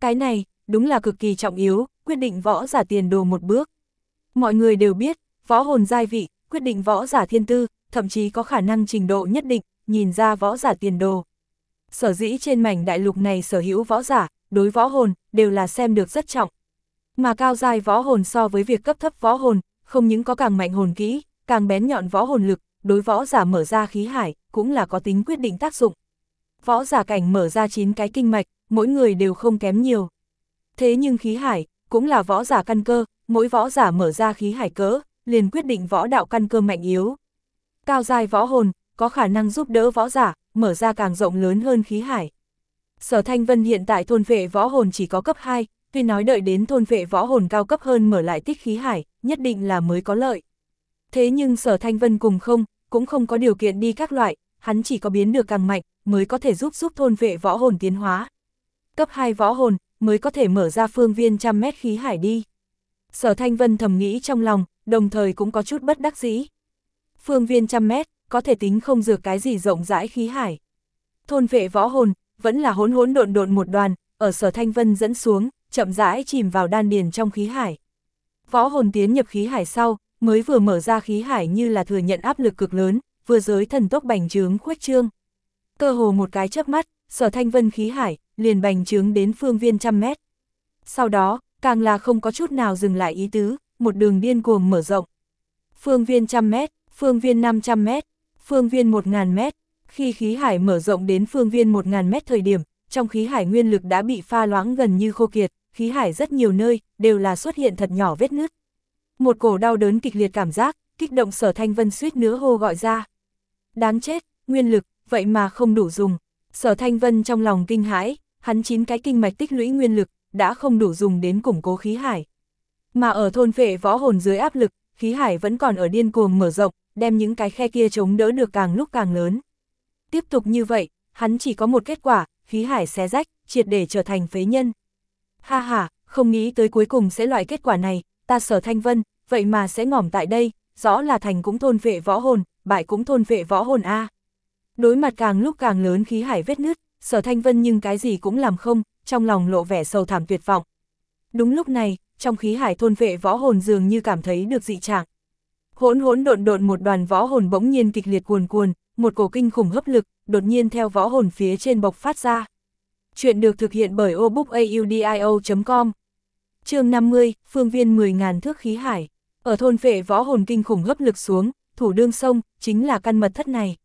Cái này, đúng là cực kỳ trọng yếu, quyết định võ giả tiền đồ một bước. Mọi người đều biết, võ hồn giai vị, quyết định võ giả thiên tư, thậm chí có khả năng trình độ nhất định, nhìn ra võ giả tiền đồ. Sở dĩ trên mảnh đại lục này sở hữu võ giả, đối võ hồn, đều là xem được rất trọng. Mà cao dài võ hồn so với việc cấp thấp võ hồn, không những có càng mạnh hồn kỹ, càng bén nhọn võ hồn lực, đối võ giả mở ra khí hải, cũng là có tính quyết định tác dụng. Võ giả cảnh mở ra 9 cái kinh mạch, mỗi người đều không kém nhiều. Thế nhưng khí hải, cũng là võ giả căn cơ, mỗi võ giả mở ra khí hải cỡ, liền quyết định võ đạo căn cơ mạnh yếu. Cao giai võ hồn, có khả năng giúp đỡ võ giả, mở ra càng rộng lớn hơn khí hải. Sở Thanh Vân hiện tại thôn vệ võ hồn chỉ có cấp 2, tuy nói đợi đến thôn vệ võ hồn cao cấp hơn mở lại tích khí hải, nhất định là mới có lợi. Thế nhưng Sở Thanh Vân cùng không, cũng không có điều kiện đi các loại, hắn chỉ có biến được càng mạnh, mới có thể giúp giúp thôn vệ võ hồn tiến hóa. Cấp 2 võ hồn, mới có thể mở ra phương viên trăm mét khí hải đi. Sở Thanh Vân thầm nghĩ trong lòng, đồng thời cũng có chút bất đắc dĩ. Phương viên trăm mét, có thể tính không dược cái gì rộng rãi khí hải. Thôn vệ võ hồn, vẫn là hỗn hỗn độn độn một đoàn, ở sở Thanh Vân dẫn xuống, chậm rãi chìm vào đan điền trong khí hải. Võ hồn tiến nhập khí hải sau, mới vừa mở ra khí hải như là thừa nhận áp lực cực lớn, vừa giới thần tốc bành trướng khuếch trương. Cơ hồ một cái chớp mắt, sở thanh vân khí hải, liền bành trướng đến phương viên trăm mét. Sau đó, càng là không có chút nào dừng lại ý tứ, một đường điên cuồng mở rộng. Phương viên trăm mét, phương viên 500 mét, phương viên 1.000 mét, khi khí hải mở rộng đến phương viên 1.000 mét thời điểm, trong khí hải nguyên lực đã bị pha loãng gần như khô kiệt, khí hải rất nhiều nơi, đều là xuất hiện thật nhỏ vết nứt. Một cổ đau đớn kịch liệt cảm giác, kích động sở thanh vân suýt nữa hô gọi ra. Đáng chết, nguyên lực, vậy mà không đủ dùng. Sở thanh vân trong lòng kinh hãi, hắn chín cái kinh mạch tích lũy nguyên lực, đã không đủ dùng đến củng cố khí hải. Mà ở thôn vệ võ hồn dưới áp lực, khí hải vẫn còn ở điên cuồng mở rộng, đem những cái khe kia chống đỡ được càng lúc càng lớn. Tiếp tục như vậy, hắn chỉ có một kết quả, khí hải xé rách, triệt để trở thành phế nhân. Ha ha, không nghĩ tới cuối cùng sẽ loại kết quả này, ta sở thanh vân, vậy mà sẽ ngỏm tại đây, rõ là thành cũng thôn vệ võ hồn, bại cũng thôn vệ võ hồn A. Đối mặt càng lúc càng lớn khí hải vết nứt, sở thanh vân nhưng cái gì cũng làm không, trong lòng lộ vẻ sầu thảm tuyệt vọng. Đúng lúc này, trong khí hải thôn vệ võ hồn dường như cảm thấy được dị trạng. Hỗn hỗn độn độn một đoàn võ hồn bỗng nhiên kịch liệt cuồn cuồn, một cổ kinh khủng hấp lực, đột nhiên theo võ hồn phía trên bộc phát ra. Chuyện được thực hiện bởi obookaudio.com chương 50, phương viên 10.000 thước khí hải. Ở thôn vệ võ hồn kinh khủng hấp lực xuống, thủ đương sông, chính là căn mật thất này.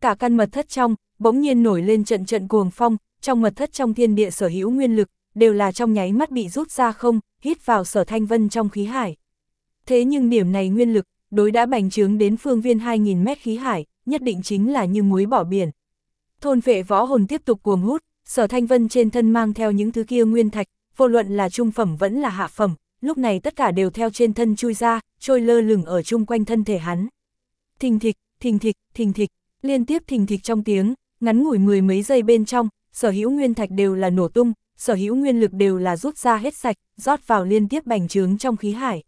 Cả căn mật thất trong, bỗng nhiên nổi lên trận trận cuồng phong, trong mật thất trong thiên địa sở hữu nguyên lực, đều là trong nháy mắt bị rút ra không, hít vào sở thanh vân trong khí hải. Thế nhưng điểm này nguyên lực, đối đã bành trướng đến phương viên 2.000 mét khí hải, nhất định chính là như muối bỏ biển. Thôn vệ võ hồn tiếp tục cuồng hút, sở thanh vân trên thân mang theo những thứ kia nguyên thạch, vô luận là trung phẩm vẫn là hạ phẩm, lúc này tất cả đều theo trên thân chui ra, trôi lơ lửng ở chung quanh thân thể hắn. Thình thịch, thình thịch, thình thịch, liên tiếp thình thịch trong tiếng, ngắn ngủi mười mấy giây bên trong, sở hữu nguyên thạch đều là nổ tung, sở hữu nguyên lực đều là rút ra hết sạch, rót vào liên tiếp bành trướng trong khí hải.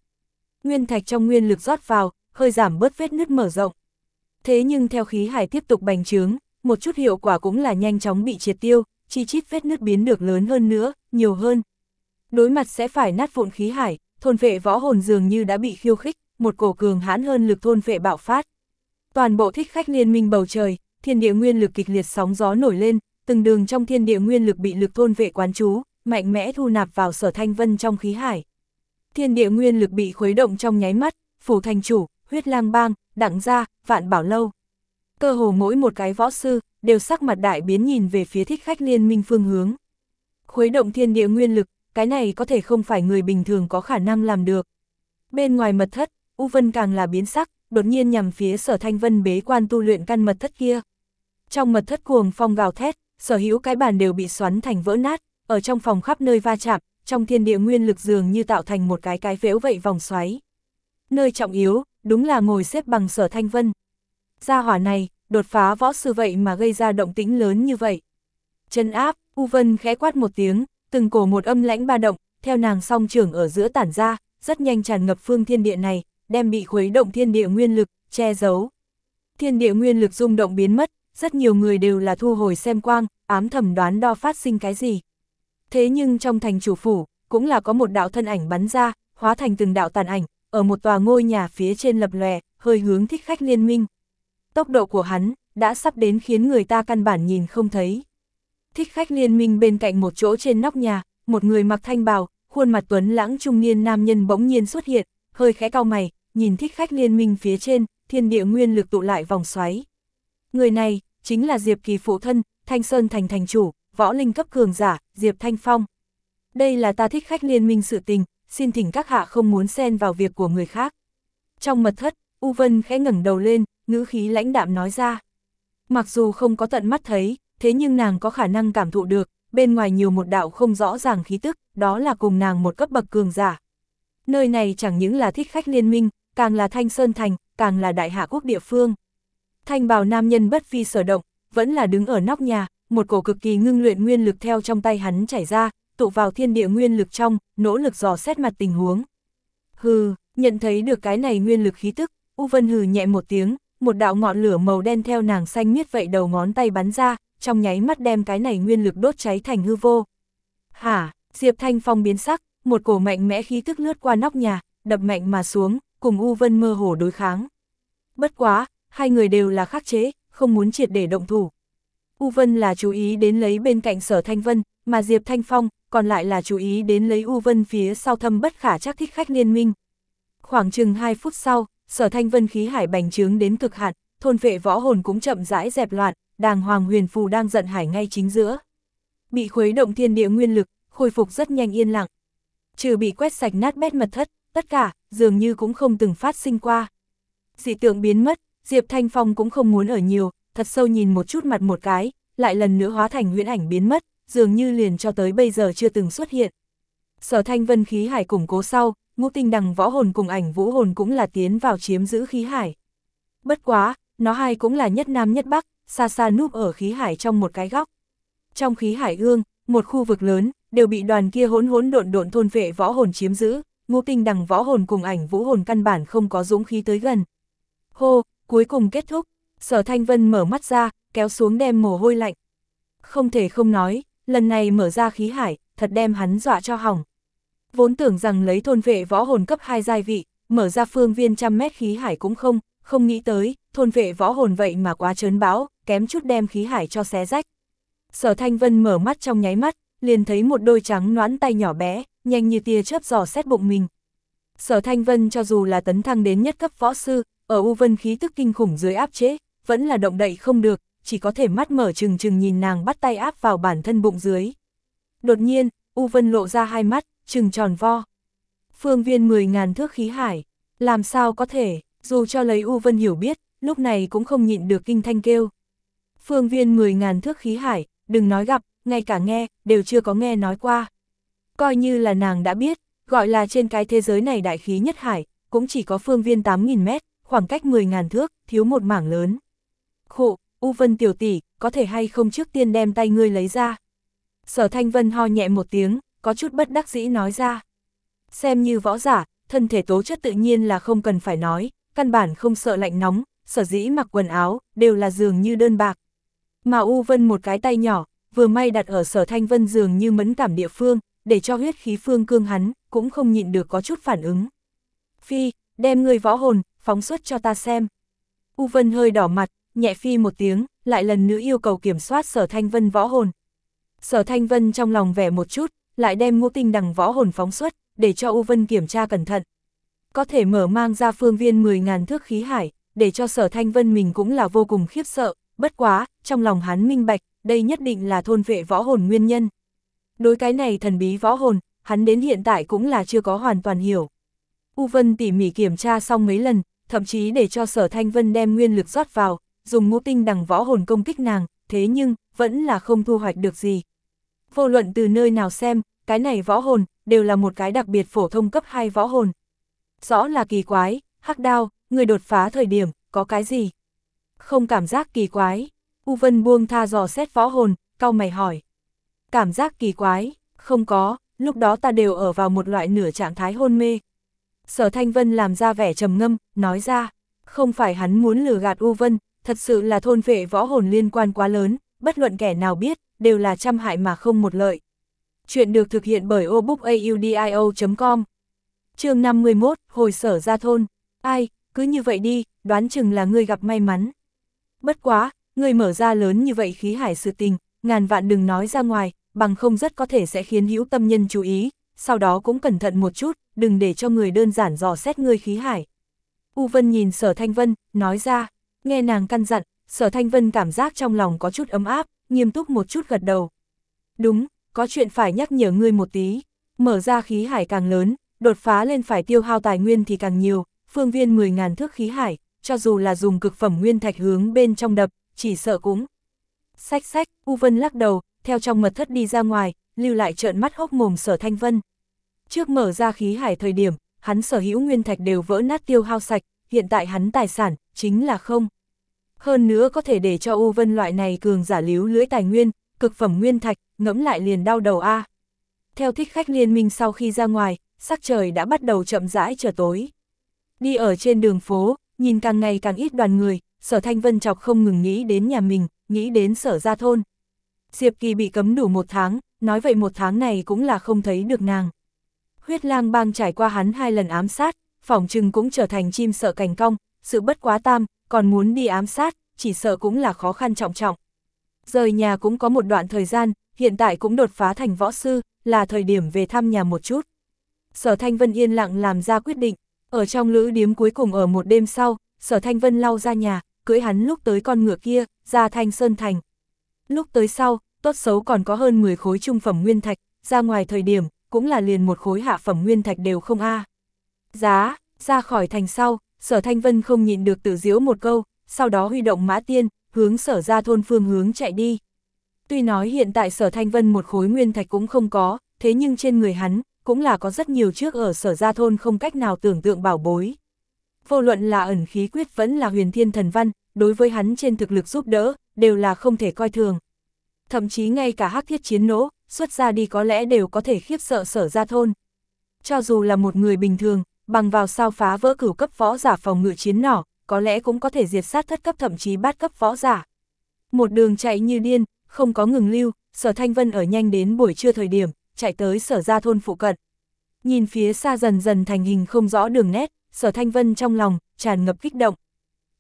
Nguyên thạch trong nguyên lực rót vào, hơi giảm bớt vết nứt mở rộng. Thế nhưng theo khí hải tiếp tục bành trướng, một chút hiệu quả cũng là nhanh chóng bị triệt tiêu, chi chít vết nứt biến được lớn hơn nữa, nhiều hơn. Đối mặt sẽ phải nát vụn khí hải, thôn vệ võ hồn dường như đã bị khiêu khích, một cổ cường hãn hơn lực thôn vệ bạo phát. Toàn bộ thích khách liên minh bầu trời, thiên địa nguyên lực kịch liệt sóng gió nổi lên, từng đường trong thiên địa nguyên lực bị lực thôn vệ quán chú, mạnh mẽ thu nạp vào sở thanh vân trong khí hải. Thiên địa nguyên lực bị khuấy động trong nháy mắt, phủ thành chủ, huyết lang bang, đặng gia, vạn bảo lâu. Cơ hồ mỗi một cái võ sư, đều sắc mặt đại biến nhìn về phía thích khách liên minh phương hướng. Khuấy động thiên địa nguyên lực, cái này có thể không phải người bình thường có khả năng làm được. Bên ngoài mật thất, U Vân càng là biến sắc, đột nhiên nhằm phía sở thanh vân bế quan tu luyện căn mật thất kia. Trong mật thất cuồng phong gào thét, sở hữu cái bàn đều bị xoắn thành vỡ nát, ở trong phòng khắp nơi va chạm, trong thiên địa nguyên lực dường như tạo thành một cái cái phễu vậy vòng xoáy. Nơi trọng yếu, đúng là ngồi xếp bằng sở thanh vân. Gia hỏa này, đột phá võ sư vậy mà gây ra động tĩnh lớn như vậy. Chân áp, U Vân khẽ quát một tiếng, từng cổ một âm lãnh ba động, theo nàng song trưởng ở giữa tản ra, rất nhanh tràn ngập phương thiên địa này, đem bị khuấy động thiên địa nguyên lực, che giấu. Thiên địa nguyên lực rung động biến mất, rất nhiều người đều là thu hồi xem quang, ám thầm đoán đo phát sinh cái gì. Thế nhưng trong thành chủ phủ, cũng là có một đạo thân ảnh bắn ra, hóa thành từng đạo tàn ảnh, ở một tòa ngôi nhà phía trên lập lòe, hơi hướng thích khách liên minh. Tốc độ của hắn, đã sắp đến khiến người ta căn bản nhìn không thấy. Thích khách liên minh bên cạnh một chỗ trên nóc nhà, một người mặc thanh bào, khuôn mặt tuấn lãng trung niên nam nhân bỗng nhiên xuất hiện, hơi khẽ cau mày, nhìn thích khách liên minh phía trên, thiên địa nguyên lực tụ lại vòng xoáy. Người này, chính là Diệp Kỳ phụ thân, Thanh Sơn thành thành chủ, võ linh cấp cường giả, Diệp Thanh Phong. Đây là ta thích khách liên minh sự tình, xin thỉnh các hạ không muốn xen vào việc của người khác. Trong mật thất, U Vân khẽ ngẩng đầu lên, ngữ khí lãnh đạm nói ra. Mặc dù không có tận mắt thấy, thế nhưng nàng có khả năng cảm thụ được, bên ngoài nhiều một đạo không rõ ràng khí tức, đó là cùng nàng một cấp bậc cường giả. Nơi này chẳng những là thích khách liên minh, càng là thanh sơn thành, càng là đại hạ quốc địa phương. Thanh bào nam nhân bất vi sở động, vẫn là đứng ở nóc nhà, một cổ cực kỳ ngưng luyện nguyên lực theo trong tay hắn chảy ra, tụ vào thiên địa nguyên lực trong, nỗ lực dò xét mặt tình huống. Hừ, nhận thấy được cái này nguyên lực khí tức, U Vân hừ nhẹ một tiếng, một đạo ngọn lửa màu đen theo nàng xanh miết vậy đầu ngón tay bắn ra, trong nháy mắt đem cái này nguyên lực đốt cháy thành hư vô. Hả, Diệp Thanh Phong biến sắc, một cổ mạnh mẽ khí tức lướt qua nóc nhà, đập mạnh mà xuống, cùng U Vân mơ hồ đối kháng. Bất quá, hai người đều là khắc chế, không muốn triệt để động thủ. U Vân là chú ý đến lấy bên cạnh sở Thanh Vân, mà Diệp Thanh Phong còn lại là chú ý đến lấy U Vân phía sau thâm bất khả chắc thích khách liên minh. Khoảng chừng 2 phút sau, sở Thanh Vân khí hải bành trướng đến cực hạn, thôn vệ võ hồn cũng chậm rãi dẹp loạn, đàng hoàng huyền phù đang giận hải ngay chính giữa. Bị khuấy động thiên địa nguyên lực, khôi phục rất nhanh yên lặng. Trừ bị quét sạch nát bét mật thất, tất cả, dường như cũng không từng phát sinh qua. Dị tượng biến mất, Diệp Thanh Phong cũng không muốn ở nhiều, thật sâu nhìn một chút mặt một cái, lại lần nữa hóa thành huyễn ảnh biến mất, dường như liền cho tới bây giờ chưa từng xuất hiện. Sở thanh vân khí hải củng cố sau, ngũ tinh đằng võ hồn cùng ảnh vũ hồn cũng là tiến vào chiếm giữ khí hải. Bất quá, nó hai cũng là nhất nam nhất bắc, xa xa núp ở khí hải trong một cái góc. Trong khí hải ương, một khu vực lớn, đều bị đoàn kia hỗn hỗn độn độn thôn vệ võ hồn chiếm giữ, ngũ tinh đằng võ hồn cùng ảnh vũ hồn căn bản không có dũng khí tới gần. Hô, cuối cùng kết thúc, sở thanh vân mở mắt ra, kéo xuống đem mồ hôi lạnh. Không thể không nói, lần này mở ra khí hải, thật đem hắn dọa cho hỏng. Vốn tưởng rằng lấy thôn vệ võ hồn cấp 2 giai vị, mở ra phương viên trăm mét khí hải cũng không, không nghĩ tới, thôn vệ võ hồn vậy mà quá trớn bão, kém chút đem khí hải cho xé rách. Sở Thanh Vân mở mắt trong nháy mắt, liền thấy một đôi trắng noãn tay nhỏ bé, nhanh như tia chớp dò xét bụng mình. Sở Thanh Vân cho dù là tấn thăng đến nhất cấp võ sư, ở U Vân khí tức kinh khủng dưới áp chế, vẫn là động đậy không được, chỉ có thể mắt mở trừng trừng nhìn nàng bắt tay áp vào bản thân bụng dưới. Đột nhiên, U Vân lộ ra hai mắt, trừng tròn vo. Phương viên 10.000 thước khí hải, làm sao có thể, dù cho lấy U Vân hiểu biết, lúc này cũng không nhịn được kinh thanh kêu. Phương viên 10.000 thước khí hải, đừng nói gặp, ngay cả nghe, đều chưa có nghe nói qua. Coi như là nàng đã biết, gọi là trên cái thế giới này đại khí nhất hải, cũng chỉ có phương viên 8.000 mét, khoảng cách 10.000 thước, thiếu một mảng lớn. Khổ, U Vân tiểu tỷ, có thể hay không trước tiên đem tay ngươi lấy ra. Sở Thanh Vân ho nhẹ một tiếng, có chút bất đắc dĩ nói ra. Xem như võ giả, thân thể tố chất tự nhiên là không cần phải nói, căn bản không sợ lạnh nóng, sở dĩ mặc quần áo, đều là dường như đơn bạc. Mà U Vân một cái tay nhỏ, vừa may đặt ở sở Thanh Vân dường như mẫn cảm địa phương, để cho huyết khí phương cương hắn, cũng không nhịn được có chút phản ứng. Phi, đem người võ hồn, phóng xuất cho ta xem. U Vân hơi đỏ mặt, nhẹ phi một tiếng, lại lần nữa yêu cầu kiểm soát sở thanh vân võ hồn. Sở thanh vân trong lòng vẻ một chút, lại đem ngũ tinh đằng võ hồn phóng xuất, để cho U Vân kiểm tra cẩn thận. Có thể mở mang ra phương viên 10.000 thước khí hải, để cho sở thanh vân mình cũng là vô cùng khiếp sợ, bất quá, trong lòng hắn minh bạch, đây nhất định là thôn vệ võ hồn nguyên nhân. Đối cái này thần bí võ hồn, hắn đến hiện tại cũng là chưa có hoàn toàn hiểu. U Vân tỉ mỉ kiểm tra xong mấy lần, thậm chí để cho sở thanh vân đem nguyên lực rót vào, dùng ngũ tinh đằng võ hồn công kích nàng, thế nhưng, vẫn là không thu hoạch được gì. Vô luận từ nơi nào xem, cái này võ hồn, đều là một cái đặc biệt phổ thông cấp 2 võ hồn. Rõ là kỳ quái, hắc đao, người đột phá thời điểm, có cái gì? Không cảm giác kỳ quái. U Vân buông tha dò xét võ hồn, cau mày hỏi. Cảm giác kỳ quái, không có, lúc đó ta đều ở vào một loại nửa trạng thái hôn mê. Sở Thanh Vân làm ra vẻ trầm ngâm, nói ra, không phải hắn muốn lừa gạt U Vân, thật sự là thôn vệ võ hồn liên quan quá lớn, bất luận kẻ nào biết, đều là trăm hại mà không một lợi. Chuyện được thực hiện bởi obookaudio.com chương 51, Hồi sở ra thôn. Ai, cứ như vậy đi, đoán chừng là ngươi gặp may mắn. Bất quá, ngươi mở ra lớn như vậy khí hải sự tình, ngàn vạn đừng nói ra ngoài, bằng không rất có thể sẽ khiến hữu tâm nhân chú ý, sau đó cũng cẩn thận một chút, đừng để cho người đơn giản dò xét ngươi khí hải. U Vân nhìn sở Thanh Vân, nói ra, nghe nàng căn dặn, sở Thanh Vân cảm giác trong lòng có chút ấm áp, nghiêm túc một chút gật đầu. Đúng, có chuyện phải nhắc nhở ngươi một tí, mở ra khí hải càng lớn, đột phá lên phải tiêu hao tài nguyên thì càng nhiều, phương viên 10.000 thước khí hải, cho dù là dùng cực phẩm nguyên thạch hướng bên trong đập, chỉ sợ cũng. Sách sách, U Vân lắc đầu, theo trong mật thất đi ra ngoài, lưu lại trợn mắt hốc mồm sở Thanh Vân. Trước mở ra khí hải thời điểm, hắn sở hữu nguyên thạch đều vỡ nát tiêu hao sạch, hiện tại hắn tài sản, chính là không. Hơn nữa có thể để cho U Vân loại này cường giả líu lưỡi tài nguyên, cực phẩm nguyên thạch, ngẫm lại liền đau đầu A. Theo thích khách liên minh sau khi ra ngoài, sắc trời đã bắt đầu chậm rãi trở tối. Đi ở trên đường phố, nhìn càng ngày càng ít đoàn người, sở thanh vân chọc không ngừng nghĩ đến nhà mình, nghĩ đến sở gia thôn. Diệp Kỳ bị cấm đủ một tháng, nói vậy một tháng này cũng là không thấy được nàng. Huyết lang bang trải qua hắn hai lần ám sát, phỏng trừng cũng trở thành chim sợ cành cong, sự bất quá tam, còn muốn đi ám sát, chỉ sợ cũng là khó khăn trọng trọng. Rời nhà cũng có một đoạn thời gian, hiện tại cũng đột phá thành võ sư, là thời điểm về thăm nhà một chút. Sở Thanh Vân yên lặng làm ra quyết định, ở trong lữ điếm cuối cùng ở một đêm sau, Sở Thanh Vân lau ra nhà, cưỡi hắn lúc tới con ngựa kia, ra Thanh Sơn Thành. Lúc tới sau, tốt xấu còn có hơn 10 khối trung phẩm nguyên thạch, ra ngoài thời điểm, cũng là liền một khối hạ phẩm nguyên thạch đều không a. Giá, ra khỏi thành sau, sở thanh vân không nhịn được tự diễu một câu, sau đó huy động mã tiên, hướng sở ra thôn phương hướng chạy đi. Tuy nói hiện tại sở thanh vân một khối nguyên thạch cũng không có, thế nhưng trên người hắn, cũng là có rất nhiều trước ở sở gia thôn không cách nào tưởng tượng bảo bối. Vô luận là ẩn khí quyết vẫn là huyền thiên thần văn, đối với hắn trên thực lực giúp đỡ, đều là không thể coi thường. Thậm chí ngay cả hắc thiết chiến nỗ, xuất ra đi có lẽ đều có thể khiếp sợ sở gia thôn. Cho dù là một người bình thường, bằng vào sao phá vỡ cửu cấp võ giả phòng ngự chiến nỏ, có lẽ cũng có thể diệt sát thất cấp thậm chí bát cấp võ giả. Một đường chạy như điên, không có ngừng lưu, sở thanh vân ở nhanh đến buổi trưa thời điểm, chạy tới sở gia thôn phụ cận. Nhìn phía xa dần dần thành hình không rõ đường nét, sở thanh vân trong lòng, tràn ngập kích động.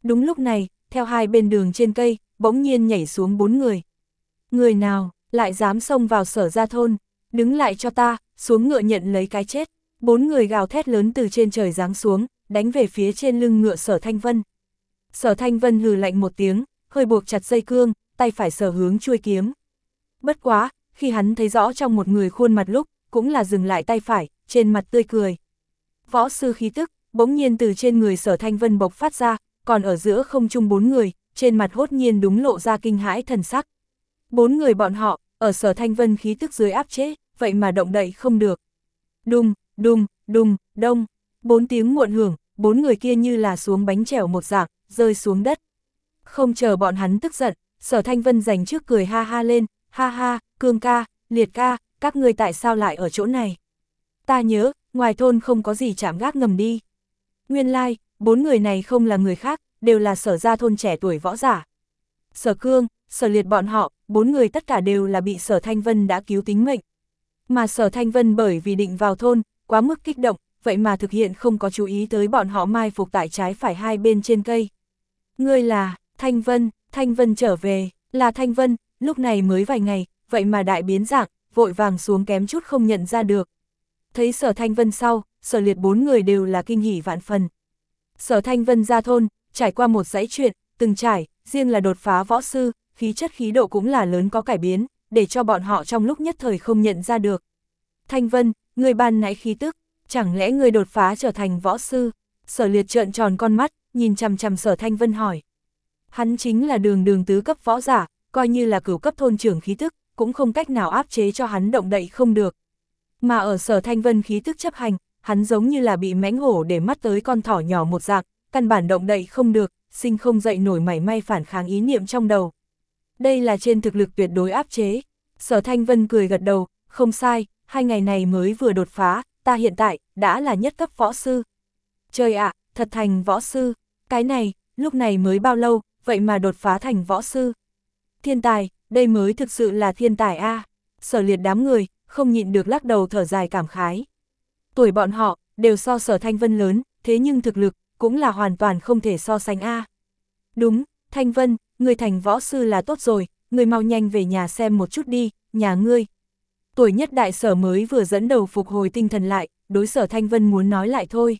Đúng lúc này, theo hai bên đường trên cây, bỗng nhiên nhảy xuống bốn người. Người nào, lại dám xông vào sở gia thôn, đứng lại cho ta, xuống ngựa nhận lấy cái chết. Bốn người gào thét lớn từ trên trời giáng xuống, đánh về phía trên lưng ngựa sở thanh vân. Sở thanh vân hừ lạnh một tiếng, hơi buộc chặt dây cương, tay phải sở hướng chuôi kiếm. Bất quá, khi hắn thấy rõ trong một người khuôn mặt lúc, cũng là dừng lại tay phải, trên mặt tươi cười. Võ sư khí tức, bỗng nhiên từ trên người sở thanh vân bộc phát ra, còn ở giữa không chung bốn người, trên mặt hốt nhiên đúng lộ ra kinh hãi thần sắc. Bốn người bọn họ, ở sở thanh vân khí tức dưới áp chế, vậy mà động đậy không được. Đùng, đùng, đùng, đông, bốn tiếng muộn hưởng, bốn người kia như là xuống bánh trèo một dạng, rơi xuống đất. Không chờ bọn hắn tức giận, sở thanh vân dành trước cười ha ha lên, ha ha, cương ca, liệt ca, các ngươi tại sao lại ở chỗ này? Ta nhớ, ngoài thôn không có gì chạm gác ngầm đi. Nguyên lai, like, bốn người này không là người khác, đều là sở gia thôn trẻ tuổi võ giả. Sở cương, sở liệt bọn họ, bốn người tất cả đều là bị sở Thanh Vân đã cứu tính mệnh. Mà sở Thanh Vân bởi vì định vào thôn, quá mức kích động, vậy mà thực hiện không có chú ý tới bọn họ mai phục tại trái phải hai bên trên cây. Ngươi là, Thanh Vân, Thanh Vân trở về, là Thanh Vân, lúc này mới vài ngày, vậy mà đại biến dạng, vội vàng xuống kém chút không nhận ra được. Thấy sở Thanh Vân sau, sở liệt bốn người đều là kinh hỉ vạn phần. Sở Thanh Vân ra thôn, trải qua một dãy chuyện, từng trải, riêng là đột phá võ sư, khí chất khí độ cũng là lớn có cải biến, để cho bọn họ trong lúc nhất thời không nhận ra được. Thanh Vân, người ban nãy khí tức, chẳng lẽ người đột phá trở thành võ sư? Sở liệt trợn tròn con mắt, nhìn chằm chằm sở Thanh Vân hỏi. Hắn chính là đường đường tứ cấp võ giả, coi như là cửu cấp thôn trưởng khí tức, cũng không cách nào áp chế cho hắn động đậy không được. Mà ở sở Thanh Vân khí tức chấp hành, hắn giống như là bị mãnh hổ để mắt tới con thỏ nhỏ một dạng, căn bản động đậy không được, sinh không dậy nổi mảy may phản kháng ý niệm trong đầu. Đây là trên thực lực tuyệt đối áp chế. Sở Thanh Vân cười gật đầu, không sai, hai ngày này mới vừa đột phá, ta hiện tại, đã là nhất cấp võ sư. Trời ạ, thật thành võ sư, cái này, lúc này mới bao lâu, vậy mà đột phá thành võ sư. Thiên tài, đây mới thực sự là thiên tài a Sở liệt đám người, không nhịn được lắc đầu thở dài cảm khái. Tuổi bọn họ, đều so sở thanh vân lớn, thế nhưng thực lực, cũng là hoàn toàn không thể so sánh a Đúng, Thanh Vân, người thành võ sư là tốt rồi, người mau nhanh về nhà xem một chút đi, nhà ngươi. Tuổi nhất đại sở mới vừa dẫn đầu phục hồi tinh thần lại, đối sở Thanh Vân muốn nói lại thôi.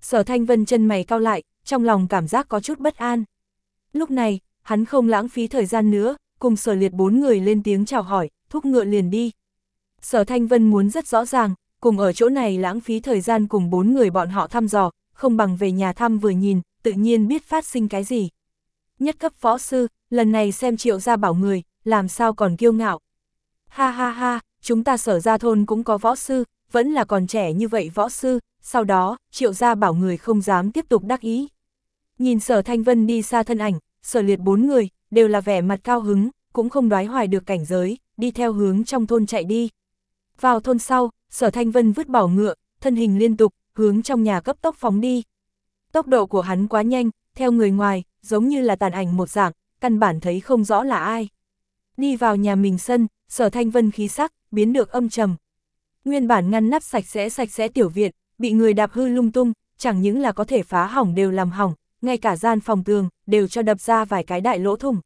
Sở Thanh Vân chân mày cao lại, trong lòng cảm giác có chút bất an. Lúc này, hắn không lãng phí thời gian nữa, cùng sở liệt bốn người lên tiếng chào hỏi, thúc ngựa liền đi. Sở Thanh Vân muốn rất rõ ràng, cùng ở chỗ này lãng phí thời gian cùng bốn người bọn họ thăm dò, không bằng về nhà thăm vừa nhìn, tự nhiên biết phát sinh cái gì. Nhất cấp võ sư, lần này xem triệu gia bảo người, làm sao còn kiêu ngạo. Ha ha ha, chúng ta sở ra thôn cũng có võ sư, vẫn là còn trẻ như vậy võ sư, sau đó, triệu gia bảo người không dám tiếp tục đắc ý. Nhìn sở thanh vân đi xa thân ảnh, sở liệt bốn người, đều là vẻ mặt cao hứng, cũng không đoái hoài được cảnh giới, đi theo hướng trong thôn chạy đi. Vào thôn sau, sở thanh vân vứt bỏ ngựa, thân hình liên tục, hướng trong nhà cấp tốc phóng đi. Tốc độ của hắn quá nhanh, theo người ngoài, giống như là tàn ảnh một dạng, căn bản thấy không rõ là ai. Đi vào nhà mình sân, sở thanh vân khí sắc, biến được âm trầm. Nguyên bản ngăn nắp sạch sẽ sạch sẽ tiểu viện, bị người đạp hư lung tung, chẳng những là có thể phá hỏng đều làm hỏng, ngay cả gian phòng tường, đều cho đập ra vài cái đại lỗ thủng.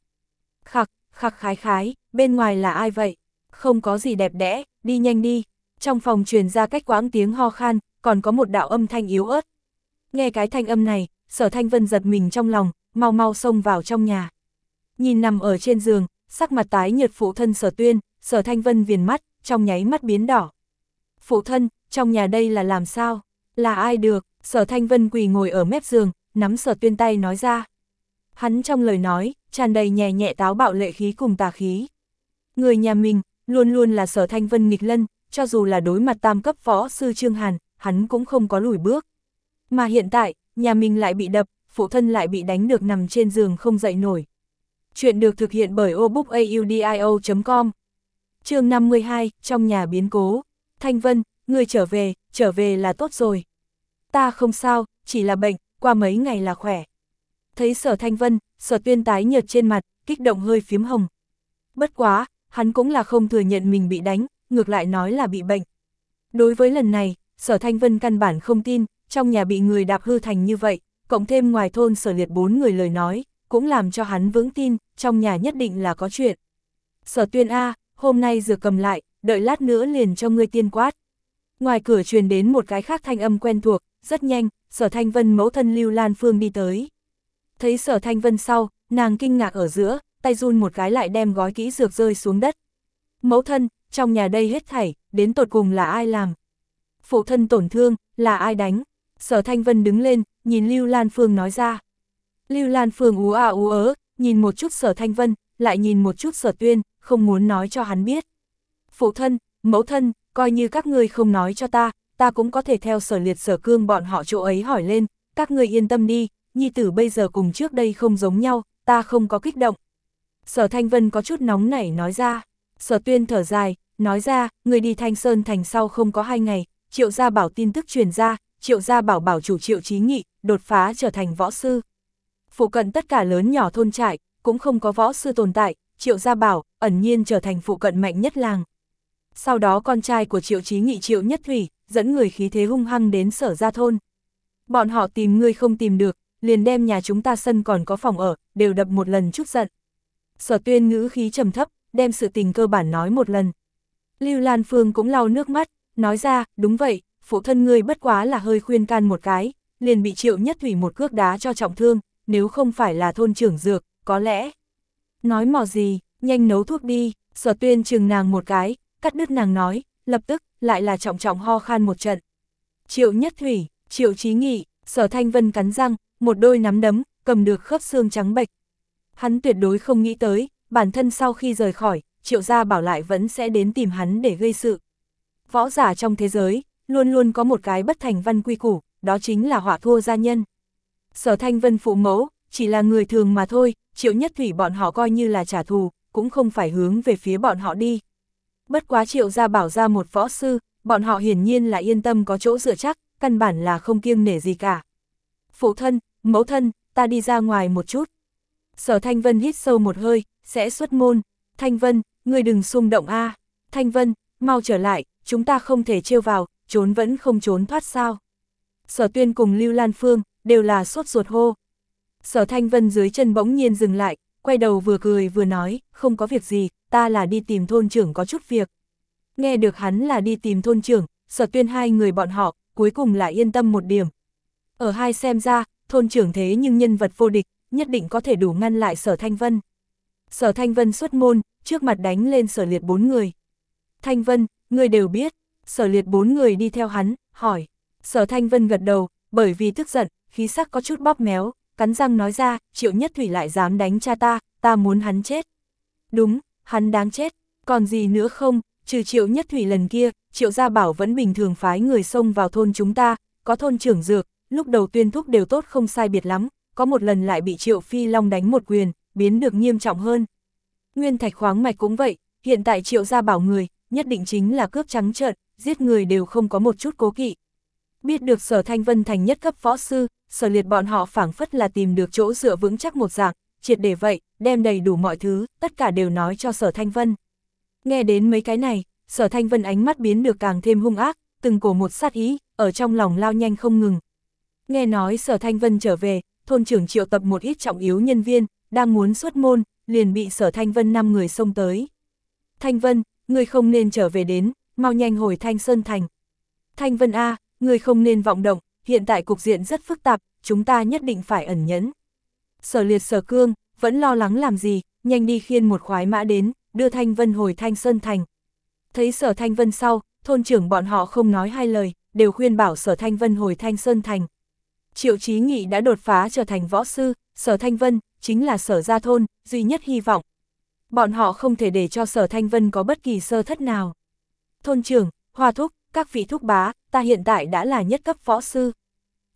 Khắc, khắc khái khái, bên ngoài là ai vậy? Không có gì đẹp đẽ, đi nhanh đi. Trong phòng truyền ra cách quãng tiếng ho khan, còn có một đạo âm thanh yếu ớt. Nghe cái thanh âm này, sở thanh vân giật mình trong lòng, mau mau xông vào trong nhà. Nhìn nằm ở trên giường, sắc mặt tái nhợt phụ thân sở tuyên, sở thanh vân viền mắt, trong nháy mắt biến đỏ. Phụ thân, trong nhà đây là làm sao? Là ai được? Sở thanh vân quỳ ngồi ở mép giường, nắm sở tuyên tay nói ra. Hắn trong lời nói, tràn đầy nhẹ nhẹ táo bạo lệ khí cùng tà khí. Người nhà mình, luôn luôn là sở thanh vân nghịch lân, cho dù là đối mặt tam cấp võ sư Trương Hàn, hắn cũng không có lùi bước. Mà hiện tại, nhà mình lại bị đập, phụ thân lại bị đánh được nằm trên giường không dậy nổi. Chuyện được thực hiện bởi obookaudio.com chương 52, trong nhà biến cố. Thanh Vân, người trở về, trở về là tốt rồi. Ta không sao, chỉ là bệnh, qua mấy ngày là khỏe. Thấy sở Thanh Vân, sở tuyên tái nhợt trên mặt, kích động hơi phiếm hồng. Bất quá, hắn cũng là không thừa nhận mình bị đánh, ngược lại nói là bị bệnh. Đối với lần này, sở Thanh Vân căn bản không tin, trong nhà bị người đạp hư thành như vậy, cộng thêm ngoài thôn sở liệt bốn người lời nói, cũng làm cho hắn vững tin, trong nhà nhất định là có chuyện. Sở tuyên A, hôm nay dược cầm lại, đợi lát nữa liền cho ngươi tiên quát. Ngoài cửa truyền đến một cái khác thanh âm quen thuộc, rất nhanh, sở thanh vân mẫu thân Lưu Lan Phương đi tới. Thấy sở thanh vân sau, nàng kinh ngạc ở giữa, tay run một cái lại đem gói kỹ dược rơi xuống đất. Mẫu thân, trong nhà đây hết thảy, đến tột cùng là ai làm? Phụ thân tổn thương, là ai đánh? Sở Thanh Vân đứng lên, nhìn Lưu Lan Phương nói ra. Lưu Lan Phương ú à ú ớ, nhìn một chút Sở Thanh Vân, lại nhìn một chút Sở Tuyên, không muốn nói cho hắn biết. Phụ thân, mẫu thân, coi như các ngươi không nói cho ta, ta cũng có thể theo sở liệt sở cương bọn họ chỗ ấy hỏi lên, các ngươi yên tâm đi, nhi tử bây giờ cùng trước đây không giống nhau, ta không có kích động. Sở Thanh Vân có chút nóng nảy nói ra, sở tuyên thở dài, nói ra, người đi Thanh Sơn thành sau không có hai ngày, triệu gia bảo tin tức truyền ra, triệu gia bảo bảo chủ triệu trí nghị, đột phá trở thành võ sư. Phụ cận tất cả lớn nhỏ thôn trại, cũng không có võ sư tồn tại, triệu gia bảo, ẩn nhiên trở thành phụ cận mạnh nhất làng. Sau đó con trai của triệu chí nghị triệu nhất thủy, dẫn người khí thế hung hăng đến sở gia thôn. Bọn họ tìm người không tìm được, liền đem nhà chúng ta sân còn có phòng ở, đều đập một lần chút giận. Sở tuyên ngữ khí trầm thấp, đem sự tình cơ bản nói một lần. Lưu Lan Phương cũng lau nước mắt, nói ra, đúng vậy, phụ thân ngươi bất quá là hơi khuyên can một cái, liền bị triệu nhất thủy một cước đá cho trọng thương, nếu không phải là thôn trưởng dược, có lẽ. Nói mò gì, nhanh nấu thuốc đi, sở tuyên chừng nàng một cái, cắt đứt nàng nói, lập tức, lại là trọng trọng ho khan một trận. Triệu nhất thủy, triệu trí nghị, sở thanh vân cắn răng, một đôi nắm đấm, cầm được khớp xương trắng bệch. Hắn tuyệt đối không nghĩ tới, bản thân sau khi rời khỏi, triệu gia bảo lại vẫn sẽ đến tìm hắn để gây sự. Võ giả trong thế giới, luôn luôn có một cái bất thành văn quy củ, đó chính là họa thua gia nhân. Sở thanh vân phụ mẫu, chỉ là người thường mà thôi, triệu nhất thủy bọn họ coi như là trả thù, cũng không phải hướng về phía bọn họ đi. Bất quá triệu gia bảo ra một võ sư, bọn họ hiển nhiên là yên tâm có chỗ dựa chắc, căn bản là không kiêng nể gì cả. Phụ thân, mẫu thân, ta đi ra ngoài một chút. Sở Thanh Vân hít sâu một hơi, sẽ xuất môn. Thanh Vân, ngươi đừng xung động a. Thanh Vân, mau trở lại, chúng ta không thể trêu vào, trốn vẫn không trốn thoát sao. Sở Tuyên cùng Lưu Lan Phương, đều là sốt ruột hô. Sở Thanh Vân dưới chân bỗng nhiên dừng lại, quay đầu vừa cười vừa nói, không có việc gì, ta là đi tìm thôn trưởng có chút việc. Nghe được hắn là đi tìm thôn trưởng, sở tuyên hai người bọn họ, cuối cùng lại yên tâm một điểm. Ở hai xem ra, thôn trưởng thế nhưng nhân vật vô địch, nhất định có thể đủ ngăn lại sở Thanh Vân. Sở Thanh Vân xuất môn, trước mặt đánh lên sở liệt bốn người. Thanh Vân, người đều biết, sở liệt bốn người đi theo hắn, hỏi. Sở Thanh Vân gật đầu, bởi vì tức giận, khí sắc có chút bóp méo, cắn răng nói ra, triệu nhất thủy lại dám đánh cha ta, ta muốn hắn chết. Đúng, hắn đáng chết, còn gì nữa không, trừ triệu nhất thủy lần kia, triệu gia bảo vẫn bình thường phái người xông vào thôn chúng ta, có thôn trưởng dược, lúc đầu tuyên thúc đều tốt không sai biệt lắm, có một lần lại bị triệu phi long đánh một quyền, biến được nghiêm trọng hơn. Nguyên thạch khoáng mạch cũng vậy, hiện tại triệu gia bảo người, nhất định chính là cướp trắng trợn, giết người đều không có một chút cố kỵ. Biết được sở thanh vân thành nhất cấp võ sư, sở liệt bọn họ phảng phất là tìm được chỗ dựa vững chắc một dạng, triệt để vậy, đem đầy đủ mọi thứ, tất cả đều nói cho sở thanh vân. Nghe đến mấy cái này, sở thanh vân ánh mắt biến được càng thêm hung ác, từng cổ một sát ý, ở trong lòng lao nhanh không ngừng. Nghe nói sở thanh vân trở về, thôn trưởng triệu tập một ít trọng yếu nhân viên, đang muốn xuất môn, liền bị sở thanh vân năm người xông tới. Thanh vân, người không nên trở về đến, mau nhanh hồi thanh sơn thành. Thanh vân A, người không nên vọng động, hiện tại cục diện rất phức tạp, chúng ta nhất định phải ẩn nhẫn. Sở liệt sở cương, vẫn lo lắng làm gì, nhanh đi khiên một khoái mã đến, đưa Thanh Vân hồi Thanh Sơn Thành. Thấy sở Thanh Vân sau, thôn trưởng bọn họ không nói hai lời, đều khuyên bảo sở Thanh Vân hồi Thanh Sơn Thành. Triệu Chí Nghị đã đột phá trở thành võ sư, sở Thanh Vân, chính là sở gia thôn, duy nhất hy vọng. Bọn họ không thể để cho sở Thanh Vân có bất kỳ sơ thất nào. Thôn trưởng, Hoa Thúc, các vị thúc bá, ta hiện tại đã là nhất cấp võ sư.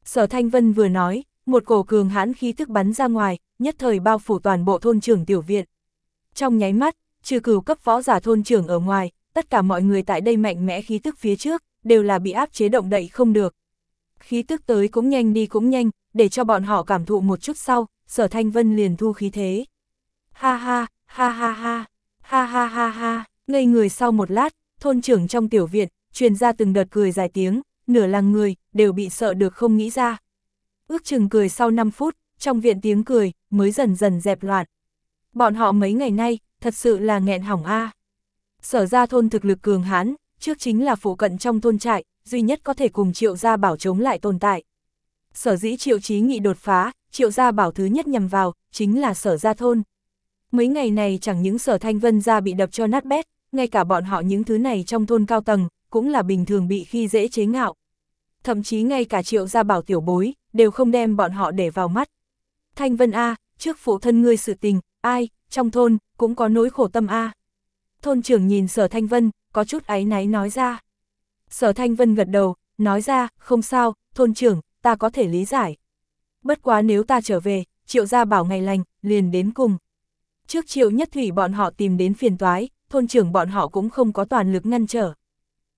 Sở Thanh Vân vừa nói, một cổ cường hãn khí thức bắn ra ngoài, nhất thời bao phủ toàn bộ thôn trưởng tiểu viện. Trong nháy mắt, trừ cửu cấp võ giả thôn trưởng ở ngoài, tất cả mọi người tại đây mạnh mẽ khí tức phía trước, đều là bị áp chế động đậy không được. Khí tức tới cũng nhanh đi cũng nhanh, để cho bọn họ cảm thụ một chút sau, sở thanh vân liền thu khí thế. Ha ha, ha ha ha, ha ha ha ha, ngây người sau một lát, thôn trưởng trong tiểu viện, truyền ra từng đợt cười dài tiếng, nửa làng người, đều bị sợ được không nghĩ ra. Ước chừng cười sau 5 phút, trong viện tiếng cười, mới dần dần dẹp loạn. Bọn họ mấy ngày nay, thật sự là nghẹn hỏng a. Sở ra thôn thực lực cường hãn, trước chính là phụ cận trong thôn trại, duy nhất có thể cùng triệu gia bảo chống lại tồn tại. Sở dĩ triệu chí nghị đột phá, triệu gia bảo thứ nhất nhằm vào, chính là sở gia thôn. Mấy ngày này chẳng những sở thanh vân gia bị đập cho nát bét, ngay cả bọn họ những thứ này trong thôn cao tầng, cũng là bình thường bị khi dễ chế ngạo. Thậm chí ngay cả triệu gia bảo tiểu bối, đều không đem bọn họ để vào mắt. Thanh Vân A, trước phụ thân ngươi sự tình, ai, trong thôn, cũng có nỗi khổ tâm A. Thôn trưởng nhìn sở Thanh Vân, có chút áy náy nói ra. Sở Thanh Vân gật đầu, nói ra, không sao, thôn trưởng, ta có thể lý giải. Bất quá nếu ta trở về, triệu gia bảo ngày lành, liền đến cùng. Trước triệu nhất thủy bọn họ tìm đến phiền toái, thôn trưởng bọn họ cũng không có toàn lực ngăn trở.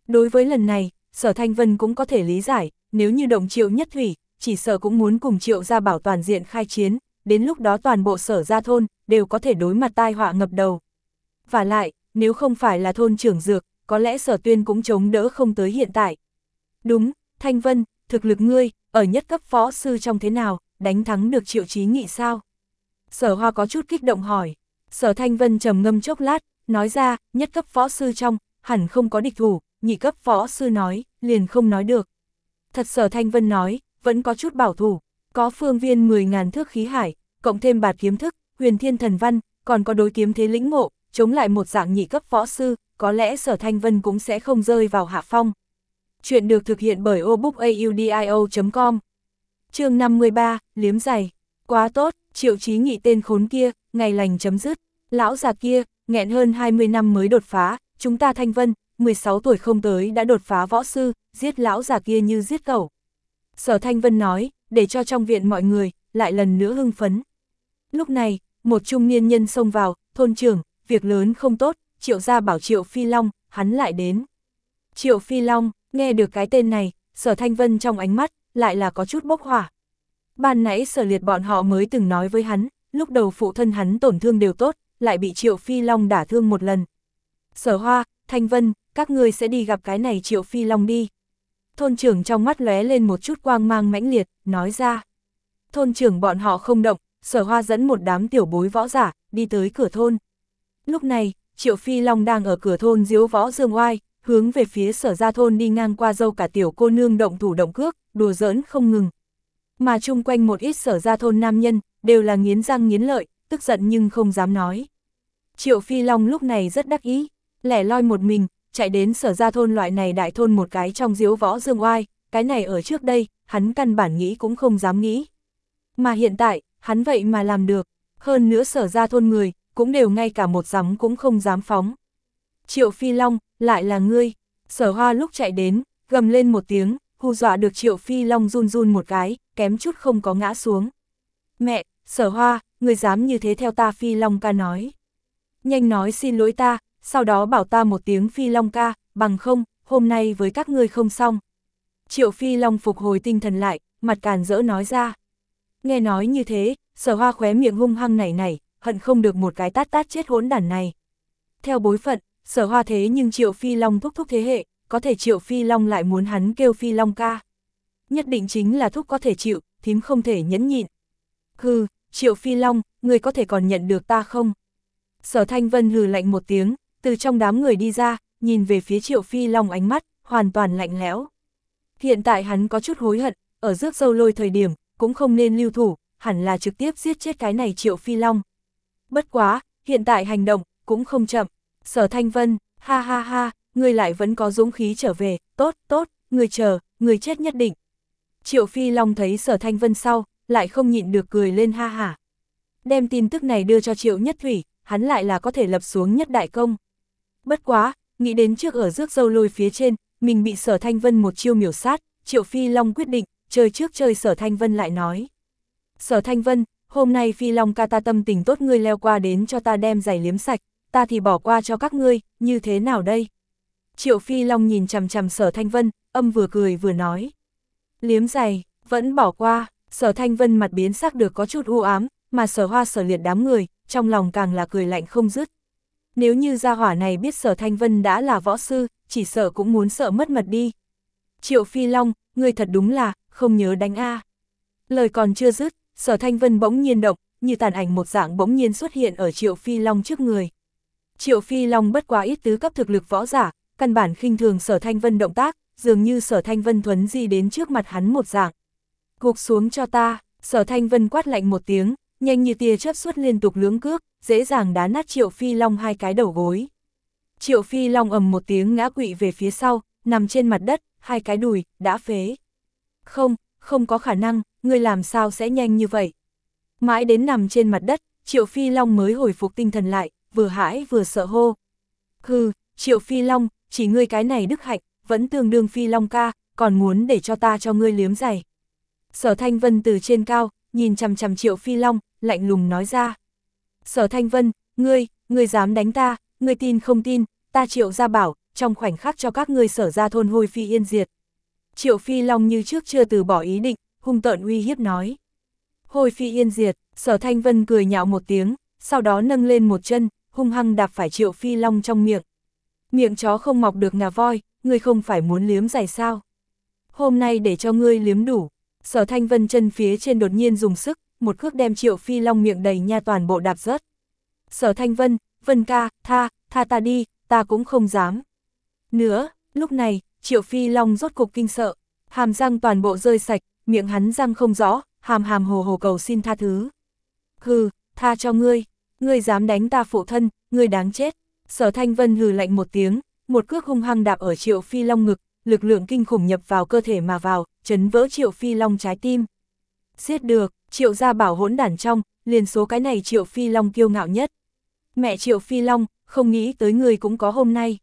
Đối với lần này, sở Thanh Vân cũng có thể lý giải, nếu như động triệu nhất thủy, chỉ sợ cũng muốn cùng triệu gia bảo toàn diện khai chiến, đến lúc đó toàn bộ sở gia thôn, đều có thể đối mặt tai họa ngập đầu. Và lại, nếu không phải là thôn trưởng dược, có lẽ sở tuyên cũng chống đỡ không tới hiện tại. Đúng, Thanh Vân, thực lực ngươi, ở nhất cấp phó sư trong thế nào, đánh thắng được triệu chí nghị sao? Sở hoa có chút kích động hỏi. Sở Thanh Vân trầm ngâm chốc lát, nói ra, nhất cấp phó sư trong, hẳn không có địch thủ, nhị cấp phó sư nói, liền không nói được. Thật sở Thanh Vân nói, vẫn có chút bảo thủ, có phương viên 10.000 thước khí hải, cộng thêm bạt kiếm thức, huyền thiên thần văn, còn có đối kiếm thế lĩnh ngộ, chống lại một dạng nhị cấp võ sư, có lẽ sở thanh vân cũng sẽ không rơi vào hạ phong. Chuyện được thực hiện bởi obookaudio.com chương 53, liếm giày. Quá tốt, triệu chí nghị tên khốn kia, ngày lành chấm dứt. Lão già kia, nghẹn hơn 20 năm mới đột phá, chúng ta thanh vân, 16 tuổi không tới đã đột phá võ sư, giết lão già kia như giết cẩu. Sở Thanh Vân nói, để cho trong viện mọi người, lại lần nữa hưng phấn. Lúc này, một trung niên nhân xông vào, thôn trưởng, việc lớn không tốt, triệu gia bảo triệu Phi Long, hắn lại đến. Triệu Phi Long, nghe được cái tên này, sở Thanh Vân trong ánh mắt, lại là có chút bốc hỏa. Ban nãy sở liệt bọn họ mới từng nói với hắn, lúc đầu phụ thân hắn tổn thương đều tốt, lại bị Triệu Phi Long đả thương một lần. Sở Hoa, Thanh Vân, các ngươi sẽ đi gặp cái này Triệu Phi Long đi. Thôn trưởng trong mắt lóe lên một chút quang mang mãnh liệt, nói ra. Thôn trưởng bọn họ không động, sở hoa dẫn một đám tiểu bối võ giả, đi tới cửa thôn. Lúc này, Triệu Phi Long đang ở cửa thôn diếu võ dương oai, hướng về phía sở gia thôn đi ngang qua dâu cả tiểu cô nương động thủ động cước, đùa giỡn không ngừng. Mà chung quanh một ít sở gia thôn nam nhân, đều là nghiến răng nghiến lợi, tức giận nhưng không dám nói. Triệu Phi Long lúc này rất đắc ý, lẻ loi một mình, chạy đến sở gia thôn loại này đại thôn một cái trong diếu võ dương oai, cái này ở trước đây, hắn căn bản nghĩ cũng không dám nghĩ. Mà hiện tại, hắn vậy mà làm được, hơn nữa sở gia thôn người, cũng đều ngay cả một giấm cũng không dám phóng. Triệu Phi Long, lại là ngươi, sở hoa lúc chạy đến, gầm lên một tiếng, hù dọa được Triệu Phi Long run run một cái, kém chút không có ngã xuống. Mẹ, sở hoa, người dám như thế theo ta Phi Long ca nói. Nhanh nói xin lỗi ta, sau đó bảo ta một tiếng phi long ca, bằng không, hôm nay với các ngươi không xong. Triệu Phi Long phục hồi tinh thần lại, mặt càn rỡ nói ra. Nghe nói như thế, sở hoa khóe miệng hung hăng này này, hận không được một cái tát tát chết hỗn đản này. Theo bối phận, sở hoa thế nhưng Triệu Phi Long thúc thúc thế hệ, có thể Triệu Phi Long lại muốn hắn kêu Phi Long ca. Nhất định chính là thúc có thể chịu, thím không thể nhẫn nhịn. Hừ, Triệu Phi Long, người có thể còn nhận được ta không? Sở Thanh Vân hừ lạnh một tiếng, từ trong đám người đi ra, nhìn về phía Triệu Phi Long ánh mắt, hoàn toàn lạnh lẽo. Hiện tại hắn có chút hối hận, ở rước dâu lôi thời điểm, cũng không nên lưu thủ, hẳn là trực tiếp giết chết cái này Triệu Phi Long. Bất quá, hiện tại hành động, cũng không chậm. Sở Thanh Vân, ha ha ha, người lại vẫn có dũng khí trở về, tốt, tốt, người chờ, người chết nhất định. Triệu Phi Long thấy Sở Thanh Vân sau, lại không nhịn được cười lên ha hả. Đem tin tức này đưa cho Triệu Nhất Thủy, hắn lại là có thể lập xuống nhất đại công. Bất quá, nghĩ đến trước ở rước dâu lôi phía trên, mình bị Sở Thanh Vân một chiêu miểu sát, Triệu Phi Long quyết định, chơi trước chơi Sở Thanh Vân lại nói. Sở Thanh Vân, hôm nay Phi Long ca ta tâm tình tốt ngươi leo qua đến cho ta đem giày liếm sạch, ta thì bỏ qua cho các ngươi, như thế nào đây? Triệu Phi Long nhìn chằm chằm Sở Thanh Vân, âm vừa cười vừa nói. Liếm giày, vẫn bỏ qua, Sở Thanh Vân mặt biến sắc được có chút u ám, mà Sở Hoa Sở Liệt đám người, trong lòng càng là cười lạnh không dứt. Nếu như gia hỏa này biết Sở Thanh Vân đã là võ sư, chỉ sợ cũng muốn sợ mất mật đi. Triệu Phi Long, người thật đúng là, không nhớ đánh A. Lời còn chưa dứt, Sở Thanh Vân bỗng nhiên động, như tàn ảnh một dạng bỗng nhiên xuất hiện ở Triệu Phi Long trước người. Triệu Phi Long bất quá ít tứ cấp thực lực võ giả, căn bản khinh thường Sở Thanh Vân động tác, dường như Sở Thanh Vân thuấn di đến trước mặt hắn một dạng. Gục xuống cho ta, Sở Thanh Vân quát lạnh một tiếng, nhanh như tia chớp suốt liên tục lưỡng cước, dễ dàng đá nát Triệu Phi Long hai cái đầu gối. Triệu Phi Long ầm một tiếng ngã quỵ về phía sau, nằm trên mặt đất, hai cái đùi, đã phế. Không, không có khả năng, ngươi làm sao sẽ nhanh như vậy. Mãi đến nằm trên mặt đất, Triệu Phi Long mới hồi phục tinh thần lại, vừa hãi vừa sợ hô. Hừ, Triệu Phi Long, chỉ ngươi cái này đức hạnh, vẫn tương đương Phi Long ca, còn muốn để cho ta cho ngươi liếm giày. Sở Thanh Vân từ trên cao, nhìn chằm chằm Triệu Phi Long, lạnh lùng nói ra. Sở Thanh Vân, ngươi, ngươi dám đánh ta, ngươi tin không tin, ta Triệu ra bảo, trong khoảnh khắc cho các ngươi sở ra thôn hôi phi yên diệt. Triệu Phi Long như trước chưa từ bỏ ý định, hung tợn uy hiếp nói. Hôi phi yên diệt, sở Thanh Vân cười nhạo một tiếng, sau đó nâng lên một chân, hung hăng đạp phải Triệu Phi Long trong miệng. Miệng chó không mọc được ngà voi, ngươi không phải muốn liếm giày sao. Hôm nay để cho ngươi liếm đủ, sở Thanh Vân chân phía trên đột nhiên dùng sức, một cước đem Triệu Phi Long miệng đầy nha toàn bộ đạp rớt. Sở Thanh Vân, Vân ca, tha, tha ta đi, ta cũng không dám. Nữa, lúc này, Triệu Phi Long rốt cục kinh sợ, hàm răng toàn bộ rơi sạch, miệng hắn răng không rõ, hàm hàm hồ hồ cầu xin tha thứ. Hừ, tha cho ngươi, ngươi dám đánh ta phụ thân, ngươi đáng chết. Sở Thanh Vân hừ lạnh một tiếng, một cước hung hăng đạp ở Triệu Phi Long ngực, lực lượng kinh khủng nhập vào cơ thể mà vào, chấn vỡ Triệu Phi Long trái tim. Giết được, Triệu gia bảo hỗn đản trong, liền số cái này Triệu Phi Long kiêu ngạo nhất. Mẹ Triệu Phi Long, không nghĩ tới người cũng có hôm nay.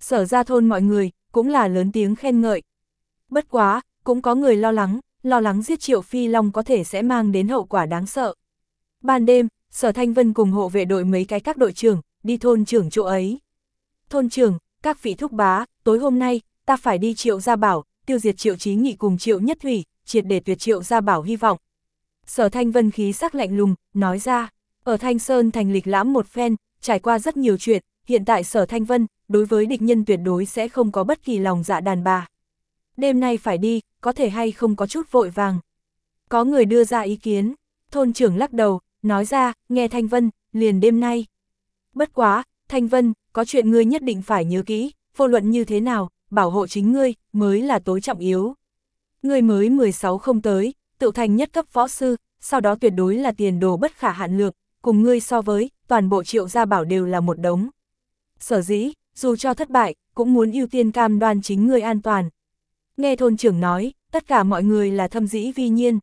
Sở ra thôn mọi người, cũng là lớn tiếng khen ngợi. Bất quá, cũng có người lo lắng, lo lắng giết Triệu Phi Long có thể sẽ mang đến hậu quả đáng sợ. Ban đêm, Sở Thanh Vân cùng hộ vệ đội mấy cái các đội trưởng, đi thôn trưởng chỗ ấy. Thôn trưởng, các vị thúc bá, tối hôm nay, ta phải đi Triệu Gia Bảo, tiêu diệt Triệu Chí Nghị cùng Triệu Nhất Thủy, triệt để tuyệt Triệu Gia Bảo hy vọng. Sở Thanh Vân khí sắc lạnh lùng, nói ra, ở Thanh Sơn thành lịch lãm một phen, trải qua rất nhiều chuyện, hiện tại Sở Thanh Vân, đối với địch nhân tuyệt đối sẽ không có bất kỳ lòng dạ đàn bà. Đêm nay phải đi, có thể hay không có chút vội vàng. Có người đưa ra ý kiến, thôn trưởng lắc đầu, nói ra, nghe Thanh Vân, liền đêm nay. Bất quá, Thanh Vân, có chuyện ngươi nhất định phải nhớ kỹ, vô luận như thế nào, bảo hộ chính ngươi, mới là tối trọng yếu. Ngươi mới 16 không tới, tự thành nhất cấp võ sư, sau đó tuyệt đối là tiền đồ bất khả hạn lượng, cùng ngươi so với, toàn bộ triệu gia bảo đều là một đống. Sở dĩ, dù cho thất bại, cũng muốn ưu tiên cam đoan chính ngươi an toàn. Nghe thôn trưởng nói, tất cả mọi người là thâm dĩ vi nhiên.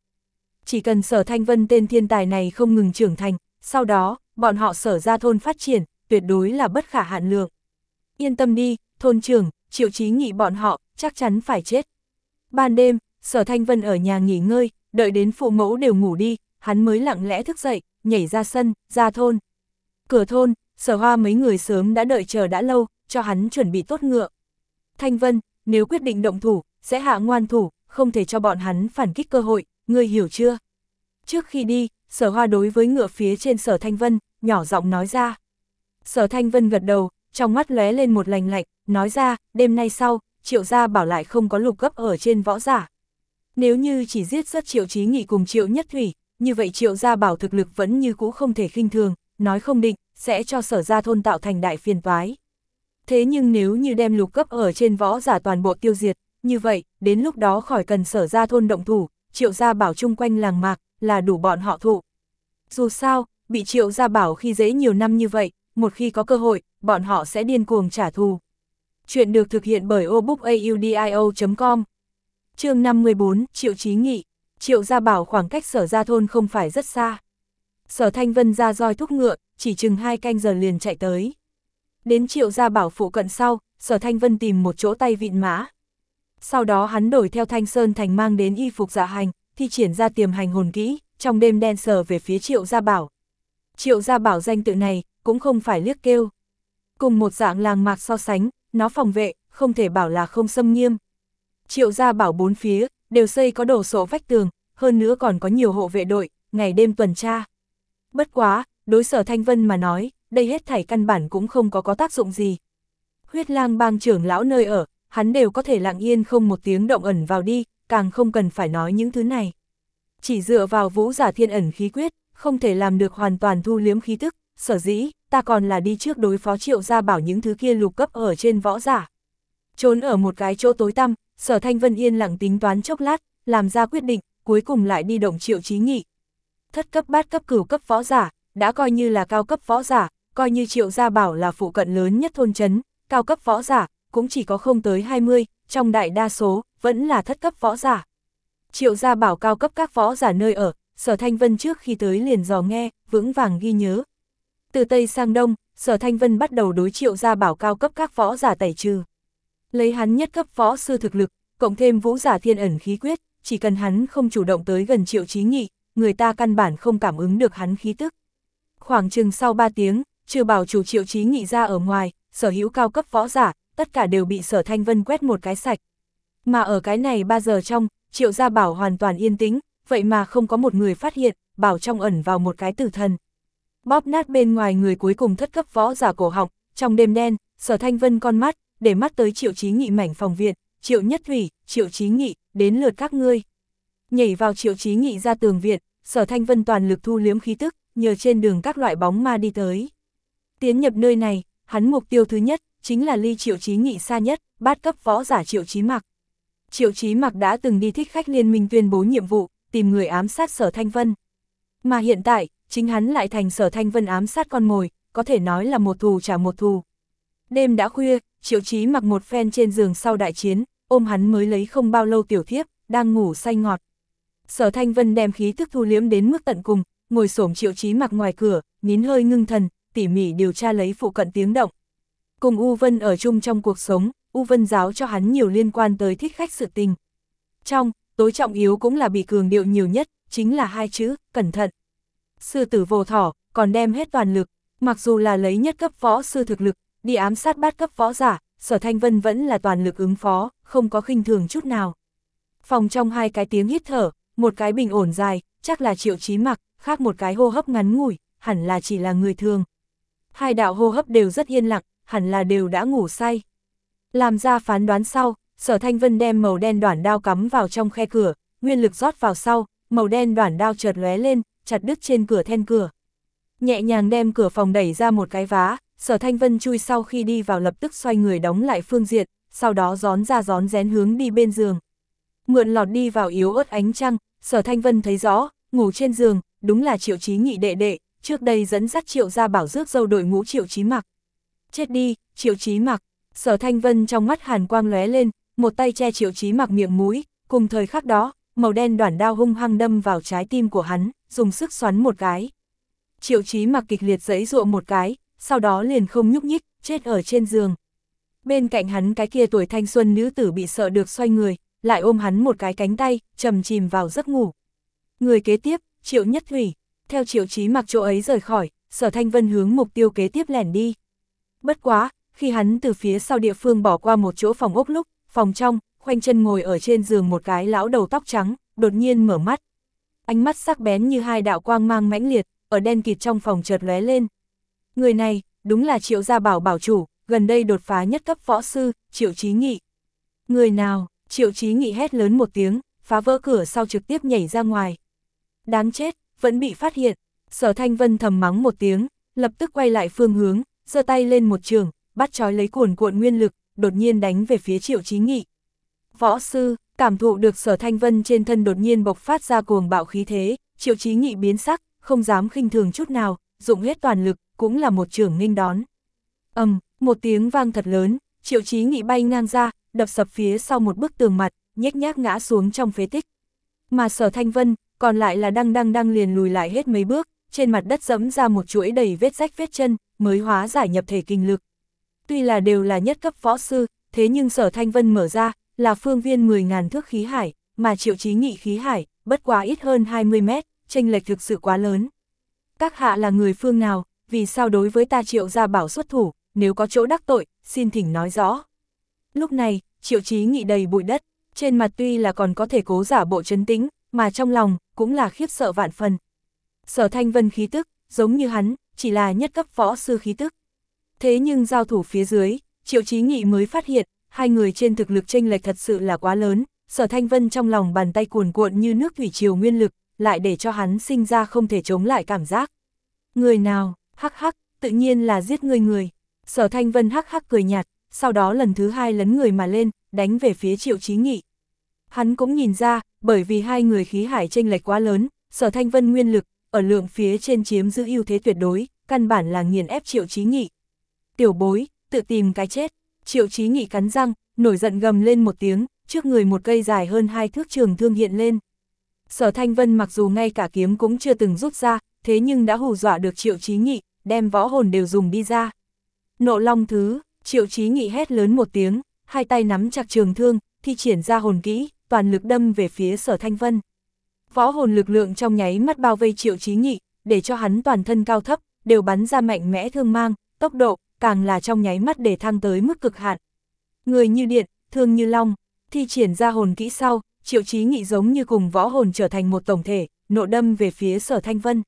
Chỉ cần sở thanh vân tên thiên tài này không ngừng trưởng thành, sau đó, bọn họ sở ra thôn phát triển, tuyệt đối là bất khả hạn lượng. Yên tâm đi, thôn trưởng, triệu chí nghị bọn họ, chắc chắn phải chết. Ban đêm, sở thanh vân ở nhà nghỉ ngơi, đợi đến phụ mẫu đều ngủ đi, hắn mới lặng lẽ thức dậy, nhảy ra sân, ra thôn. Cửa thôn, sở hoa mấy người sớm đã đợi chờ đã lâu, cho hắn chuẩn bị tốt ngựa. Thanh Vân, nếu quyết định động thủ, sẽ hạ ngoan thủ, không thể cho bọn hắn phản kích cơ hội, ngươi hiểu chưa? Trước khi đi, sở hoa đối với ngựa phía trên sở Thanh Vân, nhỏ giọng nói ra. Sở Thanh Vân gật đầu, trong mắt lóe lên một lành lạnh, nói ra, đêm nay sau, triệu gia bảo lại không có lục gấp ở trên võ giả. Nếu như chỉ giết rất triệu trí nghị cùng triệu nhất thủy, như vậy triệu gia bảo thực lực vẫn như cũ không thể khinh thường, nói không định, sẽ cho sở gia thôn tạo thành đại phiền toái. Thế nhưng nếu như đem lục cấp ở trên võ giả toàn bộ tiêu diệt, như vậy, đến lúc đó khỏi cần sở gia thôn động thủ, triệu gia bảo chung quanh làng mạc, là đủ bọn họ thụ. Dù sao, bị triệu gia bảo khi dễ nhiều năm như vậy, một khi có cơ hội, bọn họ sẽ điên cuồng trả thù. Chuyện được thực hiện bởi obookaudio.com chương 54, Triệu Chí Nghị, Triệu Gia Bảo khoảng cách sở gia thôn không phải rất xa. Sở Thanh Vân ra roi thúc ngựa, chỉ chừng hai canh giờ liền chạy tới. Đến Triệu Gia Bảo phụ cận sau, Sở Thanh Vân tìm một chỗ tay vịn mã. Sau đó hắn đổi theo Thanh Sơn Thành mang đến y phục dạ hành, thi triển ra tiềm hành hồn kỹ, trong đêm đen sờ về phía Triệu Gia Bảo. Triệu Gia Bảo danh tự này, cũng không phải liếc kêu. Cùng một dạng làng mạc so sánh, nó phòng vệ, không thể bảo là không xâm nghiêm. Triệu Gia Bảo bốn phía, đều xây có đồ sổ vách tường, hơn nữa còn có nhiều hộ vệ đội, ngày đêm tuần tra. Bất quá, đối sở Thanh Vân mà nói, đây hết thảy căn bản cũng không có có tác dụng gì. Huyết lang bang trưởng lão nơi ở, hắn đều có thể lặng yên không một tiếng động ẩn vào đi, càng không cần phải nói những thứ này. Chỉ dựa vào vũ giả thiên ẩn khí quyết, không thể làm được hoàn toàn thu liếm khí tức, sở dĩ, ta còn là đi trước đối phó triệu gia bảo những thứ kia lục cấp ở trên võ giả. Trốn ở một cái chỗ tối tăm, sở thanh vân yên lặng tính toán chốc lát, làm ra quyết định, cuối cùng lại đi động triệu trí nghị. Thất cấp bát cấp cửu cấp võ giả, đã coi như là cao cấp võ giả, coi như triệu gia bảo là phụ cận lớn nhất thôn chấn, cao cấp võ giả, cũng chỉ có không tới 20, trong đại đa số, vẫn là thất cấp võ giả. Triệu gia bảo cao cấp các võ giả nơi ở, sở thanh vân trước khi tới liền dò nghe, vững vàng ghi nhớ. Từ Tây sang Đông, sở thanh vân bắt đầu đối triệu gia bảo cao cấp các võ giả tẩy trừ. Lấy hắn nhất cấp võ sư thực lực, cộng thêm vũ giả thiên ẩn khí quyết, chỉ cần hắn không chủ động tới gần triệu trí nghị, người ta căn bản không cảm ứng được hắn khí tức. Khoảng chừng sau 3 tiếng, trừ bảo chủ triệu trí nghị ra ở ngoài, sở hữu cao cấp võ giả, tất cả đều bị sở thanh vân quét một cái sạch. Mà ở cái này 3 giờ trong, triệu gia bảo hoàn toàn yên tĩnh, vậy mà không có một người phát hiện, bảo trong ẩn vào một cái tử thần. Bóp nát bên ngoài người cuối cùng thất cấp võ giả cổ họng, trong đêm đen, sở thanh vân con mắt, để mắt tới triệu trí nghị mảnh phòng viện, triệu nhất thủy, triệu trí nghị, đến lượt các ngươi. Nhảy vào triệu trí nghị ra tường viện, sở thanh vân toàn lực thu liếm khí tức, nhờ trên đường các loại bóng ma đi tới. Tiến nhập nơi này, hắn mục tiêu thứ nhất, chính là ly triệu chí nghị xa nhất, bát cấp võ giả triệu chí mặc. Triệu chí mặc đã từng đi thích khách liên minh tuyên bố nhiệm vụ, tìm người ám sát sở thanh vân. Mà hiện tại, chính hắn lại thành sở thanh vân ám sát con mồi, có thể nói là một thù trả một thù. Đêm đã khuya, triệu chí mặc một phen trên giường sau đại chiến, ôm hắn mới lấy không bao lâu tiểu thiếp, đang ngủ say ngọt. Sở thanh vân đem khí thức thu liếm đến mức tận cùng, ngồi xổm triệu chí mặc ngoài cửa, nín hơi ngưng thần, tỉ mỉ điều tra lấy phụ cận tiếng động. Cùng U Vân ở chung trong cuộc sống, U Vân giáo cho hắn nhiều liên quan tới thích khách sự tình. Trong, tối trọng yếu cũng là bị cường điệu nhiều nhất, chính là hai chữ, cẩn thận. Sư tử vô thỏ, còn đem hết toàn lực, mặc dù là lấy nhất cấp võ sư thực lực, đi ám sát bát cấp võ giả, sở thanh vân vẫn là toàn lực ứng phó, không có khinh thường chút nào. Phòng trong hai cái tiếng hít thở, một cái bình ổn dài, chắc là triệu chí mặc, khác một cái hô hấp ngắn ngủi, hẳn là chỉ là người thường. Hai đạo hô hấp đều rất yên lặng, hẳn là đều đã ngủ say. Làm ra phán đoán sau, sở thanh vân đem màu đen đoạn đao cắm vào trong khe cửa, nguyên lực rót vào sau, màu đen đoạn đao chợt lóe lên, chặt đứt trên cửa then cửa. Nhẹ nhàng đem cửa phòng đẩy ra một cái vá, sở thanh vân chui sau khi đi vào lập tức xoay người đóng lại phương diện, sau đó gión ra gión rén hướng đi bên giường. Mượn lọt đi vào yếu ớt ánh trăng, sở thanh vân thấy rõ, ngủ trên giường, đúng là triệu chí nghị đệ đệ, trước đây dẫn dắt triệu ra bảo rước dâu đội ngũ triệu chí mặc. Chết đi, triệu chí mặc, sở thanh vân trong mắt hàn quang lóe lên, một tay che triệu chí mặc miệng mũi, cùng thời khắc đó, màu đen đoản đao hung hăng đâm vào trái tim của hắn, dùng sức xoắn một cái. Triệu chí mặc kịch liệt giấy ruộng một cái, sau đó liền không nhúc nhích, chết ở trên giường. Bên cạnh hắn cái kia tuổi thanh xuân nữ tử bị sợ được xoay người, lại ôm hắn một cái cánh tay, trầm chìm vào giấc ngủ. Người kế tiếp, Triệu Nhất Thủy, theo Triệu Chí mặc chỗ ấy rời khỏi, Sở Thanh Vân hướng mục tiêu kế tiếp lẻn đi. Bất quá, khi hắn từ phía sau địa phương bỏ qua một chỗ phòng ốc lúc, phòng trong, khoanh chân ngồi ở trên giường một cái lão đầu tóc trắng, đột nhiên mở mắt. Ánh mắt sắc bén như hai đạo quang mang mãnh liệt, ở đen kịt trong phòng chợt lóe lên. Người này, đúng là Triệu Gia Bảo bảo chủ, gần đây đột phá nhất cấp võ sư, Triệu trí Nghị. Người nào, Triệu trí Nghị hét lớn một tiếng, phá vỡ cửa sau trực tiếp nhảy ra ngoài. Đáng chết, vẫn bị phát hiện, sở thanh vân thầm mắng một tiếng, lập tức quay lại phương hướng, giơ tay lên một trường, bắt trói lấy cuồn cuộn nguyên lực, đột nhiên đánh về phía Triệu trí Nghị. Võ sư, cảm thụ được sở thanh vân trên thân đột nhiên bộc phát ra cuồng bạo khí thế, Triệu trí Nghị biến sắc, không dám khinh thường chút nào, dụng hết toàn lực, cũng là một trường nghênh đón. ầm, um, một tiếng vang thật lớn, Triệu Chí Nghị bay ngang ra, đập sập phía sau một bức tường mặt, nhếch nhác ngã xuống trong phế tích. Mà sở thanh vân, còn lại là đang đang đang liền lùi lại hết mấy bước, trên mặt đất dẫm ra một chuỗi đầy vết rách vết chân, mới hóa giải nhập thể kinh lực. Tuy là đều là nhất cấp võ sư, thế nhưng sở thanh vân mở ra, là phương viên 10.000 thước khí hải, mà triệu chí nghị khí hải, bất quá ít hơn 20 mét, tranh lệch thực sự quá lớn. Các hạ là người phương nào, vì sao đối với ta triệu ra bảo xuất thủ, nếu có chỗ đắc tội, xin thỉnh nói rõ. Lúc này, triệu chí nghị đầy bụi đất, trên mặt tuy là còn có thể cố giả bộ chấn tĩnh, mà trong lòng, cũng là khiếp sợ vạn phần. Sở thanh vân khí tức, giống như hắn, chỉ là nhất cấp võ sư khí tức. Thế nhưng giao thủ phía dưới, triệu chí nghị mới phát hiện, hai người trên thực lực chênh lệch thật sự là quá lớn, sở thanh vân trong lòng bàn tay cuồn cuộn như nước thủy triều nguyên lực, lại để cho hắn sinh ra không thể chống lại cảm giác. Người nào, hắc hắc, tự nhiên là giết người người. Sở thanh vân hắc hắc cười nhạt, sau đó lần thứ hai lấn người mà lên, đánh về phía triệu chí nghị. Hắn cũng nhìn ra, bởi vì hai người khí hải chênh lệch quá lớn, sở thanh vân nguyên lực, ở lượng phía trên chiếm giữ ưu thế tuyệt đối, căn bản là nghiền ép triệu chí nghị. Tiểu bối, tự tìm cái chết, triệu chí nghị cắn răng, nổi giận gầm lên một tiếng, trước người một cây dài hơn hai thước trường thương hiện lên. Sở Thanh Vân mặc dù ngay cả kiếm cũng chưa từng rút ra, thế nhưng đã hù dọa được triệu chí nghị, đem võ hồn đều dùng đi ra. Nộ long thứ, triệu chí nghị hét lớn một tiếng, hai tay nắm chặt trường thương, thi triển ra hồn kỹ, toàn lực đâm về phía sở Thanh Vân. Võ hồn lực lượng trong nháy mắt bao vây triệu chí nghị, để cho hắn toàn thân cao thấp, đều bắn ra mạnh mẽ thương mang, tốc độ, càng là trong nháy mắt để thăng tới mức cực hạn. Người như điện, thương như long, thi triển ra hồn kỹ sau, triệu chí nghị giống như cùng võ hồn trở thành một tổng thể, nộ đâm về phía sở thanh vân.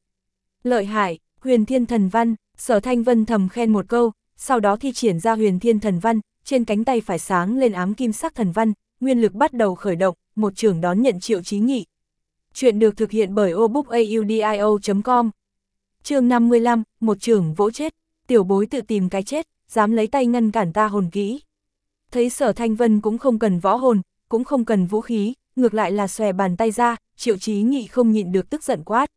Lợi hại, huyền thiên thần văn, sở thanh vân thầm khen một câu, sau đó thi triển ra huyền thiên thần văn, trên cánh tay phải sáng lên ám kim sắc thần văn, nguyên lực bắt đầu khởi động, một trưởng đón nhận triệu chí nghị. Chuyện được thực hiện bởi obookaudio.com chương 55, một trưởng vỗ chết, tiểu bối tự tìm cái chết, dám lấy tay ngăn cản ta hồn kỹ. Thấy sở thanh vân cũng không cần võ hồn, cũng không cần vũ khí, ngược lại là xòe bàn tay ra, triệu chí nghị không nhịn được tức giận quát.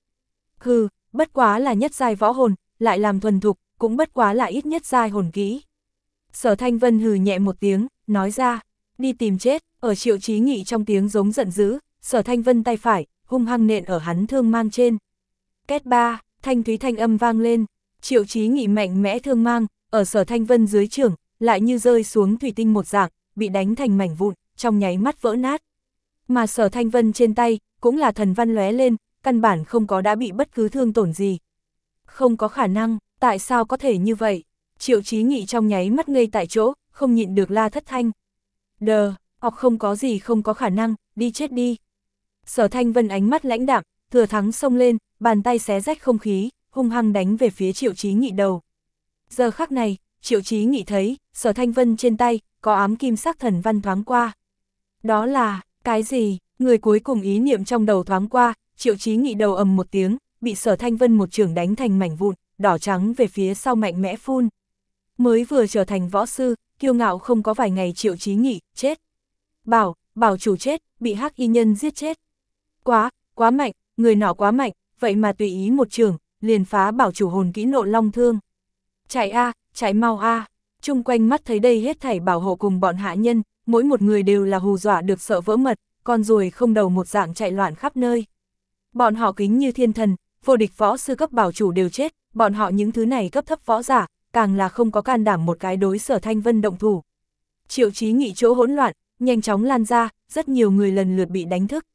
Hừ, bất quá là nhất giai võ hồn, lại làm thuần thục, cũng bất quá là ít nhất giai hồn kỹ. Sở thanh vân hừ nhẹ một tiếng, nói ra, đi tìm chết, ở triệu chí nghị trong tiếng giống giận dữ, sở thanh vân tay phải, hung hăng nện ở hắn thương mang trên. Kết ba, thanh thúy thanh âm vang lên, triệu chí nghị mạnh mẽ thương mang, ở sở thanh vân dưới trưởng, lại như rơi xuống thủy tinh một dạng, bị đánh thành mảnh vụn, trong nháy mắt vỡ nát. Mà sở thanh vân trên tay, cũng là thần văn lóe lên, căn bản không có đã bị bất cứ thương tổn gì. Không có khả năng, tại sao có thể như vậy? Triệu chí nghị trong nháy mắt ngây tại chỗ, không nhịn được la thất thanh. Đờ, học không có gì không có khả năng, đi chết đi. Sở thanh vân ánh mắt lãnh đạm, thừa thắng xông lên, bàn tay xé rách không khí, hung hăng đánh về phía triệu chí nghị đầu. Giờ khắc này, triệu chí nghị thấy, sở thanh vân trên tay, có ám kim sắc thần văn thoáng qua. Đó là, cái gì, người cuối cùng ý niệm trong đầu thoáng qua, triệu chí nghị đầu ầm một tiếng, bị sở thanh vân một trường đánh thành mảnh vụn, đỏ trắng về phía sau mạnh mẽ phun. Mới vừa trở thành võ sư, kiêu ngạo không có vài ngày triệu chí nghị, chết. Bảo, bảo chủ chết, bị hắc y nhân giết chết. Quá, quá mạnh, người nọ quá mạnh, vậy mà tùy ý một trường, liền phá bảo chủ hồn kỹ nộ long thương. Chạy a, chạy mau a. Chung quanh mắt thấy đây hết thảy bảo hộ cùng bọn hạ nhân, mỗi một người đều là hù dọa được sợ vỡ mật, con ruồi không đầu một dạng chạy loạn khắp nơi. Bọn họ kính như thiên thần, vô địch võ sư cấp bảo chủ đều chết, bọn họ những thứ này cấp thấp võ giả, càng là không có can đảm một cái đối sở thanh vân động thủ. Triệu chí nghị chỗ hỗn loạn, nhanh chóng lan ra, rất nhiều người lần lượt bị đánh thức.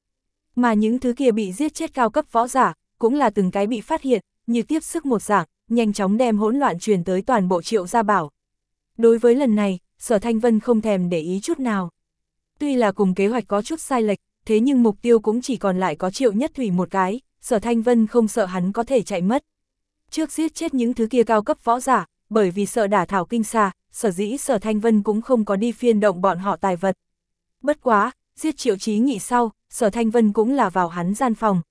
Mà những thứ kia bị giết chết cao cấp võ giả, cũng là từng cái bị phát hiện, như tiếp sức một dạng, nhanh chóng đem hỗn loạn truyền tới toàn bộ triệu gia bảo. Đối với lần này, sở thanh vân không thèm để ý chút nào. Tuy là cùng kế hoạch có chút sai lệch, thế nhưng mục tiêu cũng chỉ còn lại có triệu nhất thủy một cái, sở thanh vân không sợ hắn có thể chạy mất. Trước giết chết những thứ kia cao cấp võ giả, bởi vì sợ đả thảo kinh xa, sở dĩ sở thanh vân cũng không có đi phiên động bọn họ tài vật. Bất quá, giết triệu chí nghị sau, sở thanh vân cũng là vào hắn gian phòng.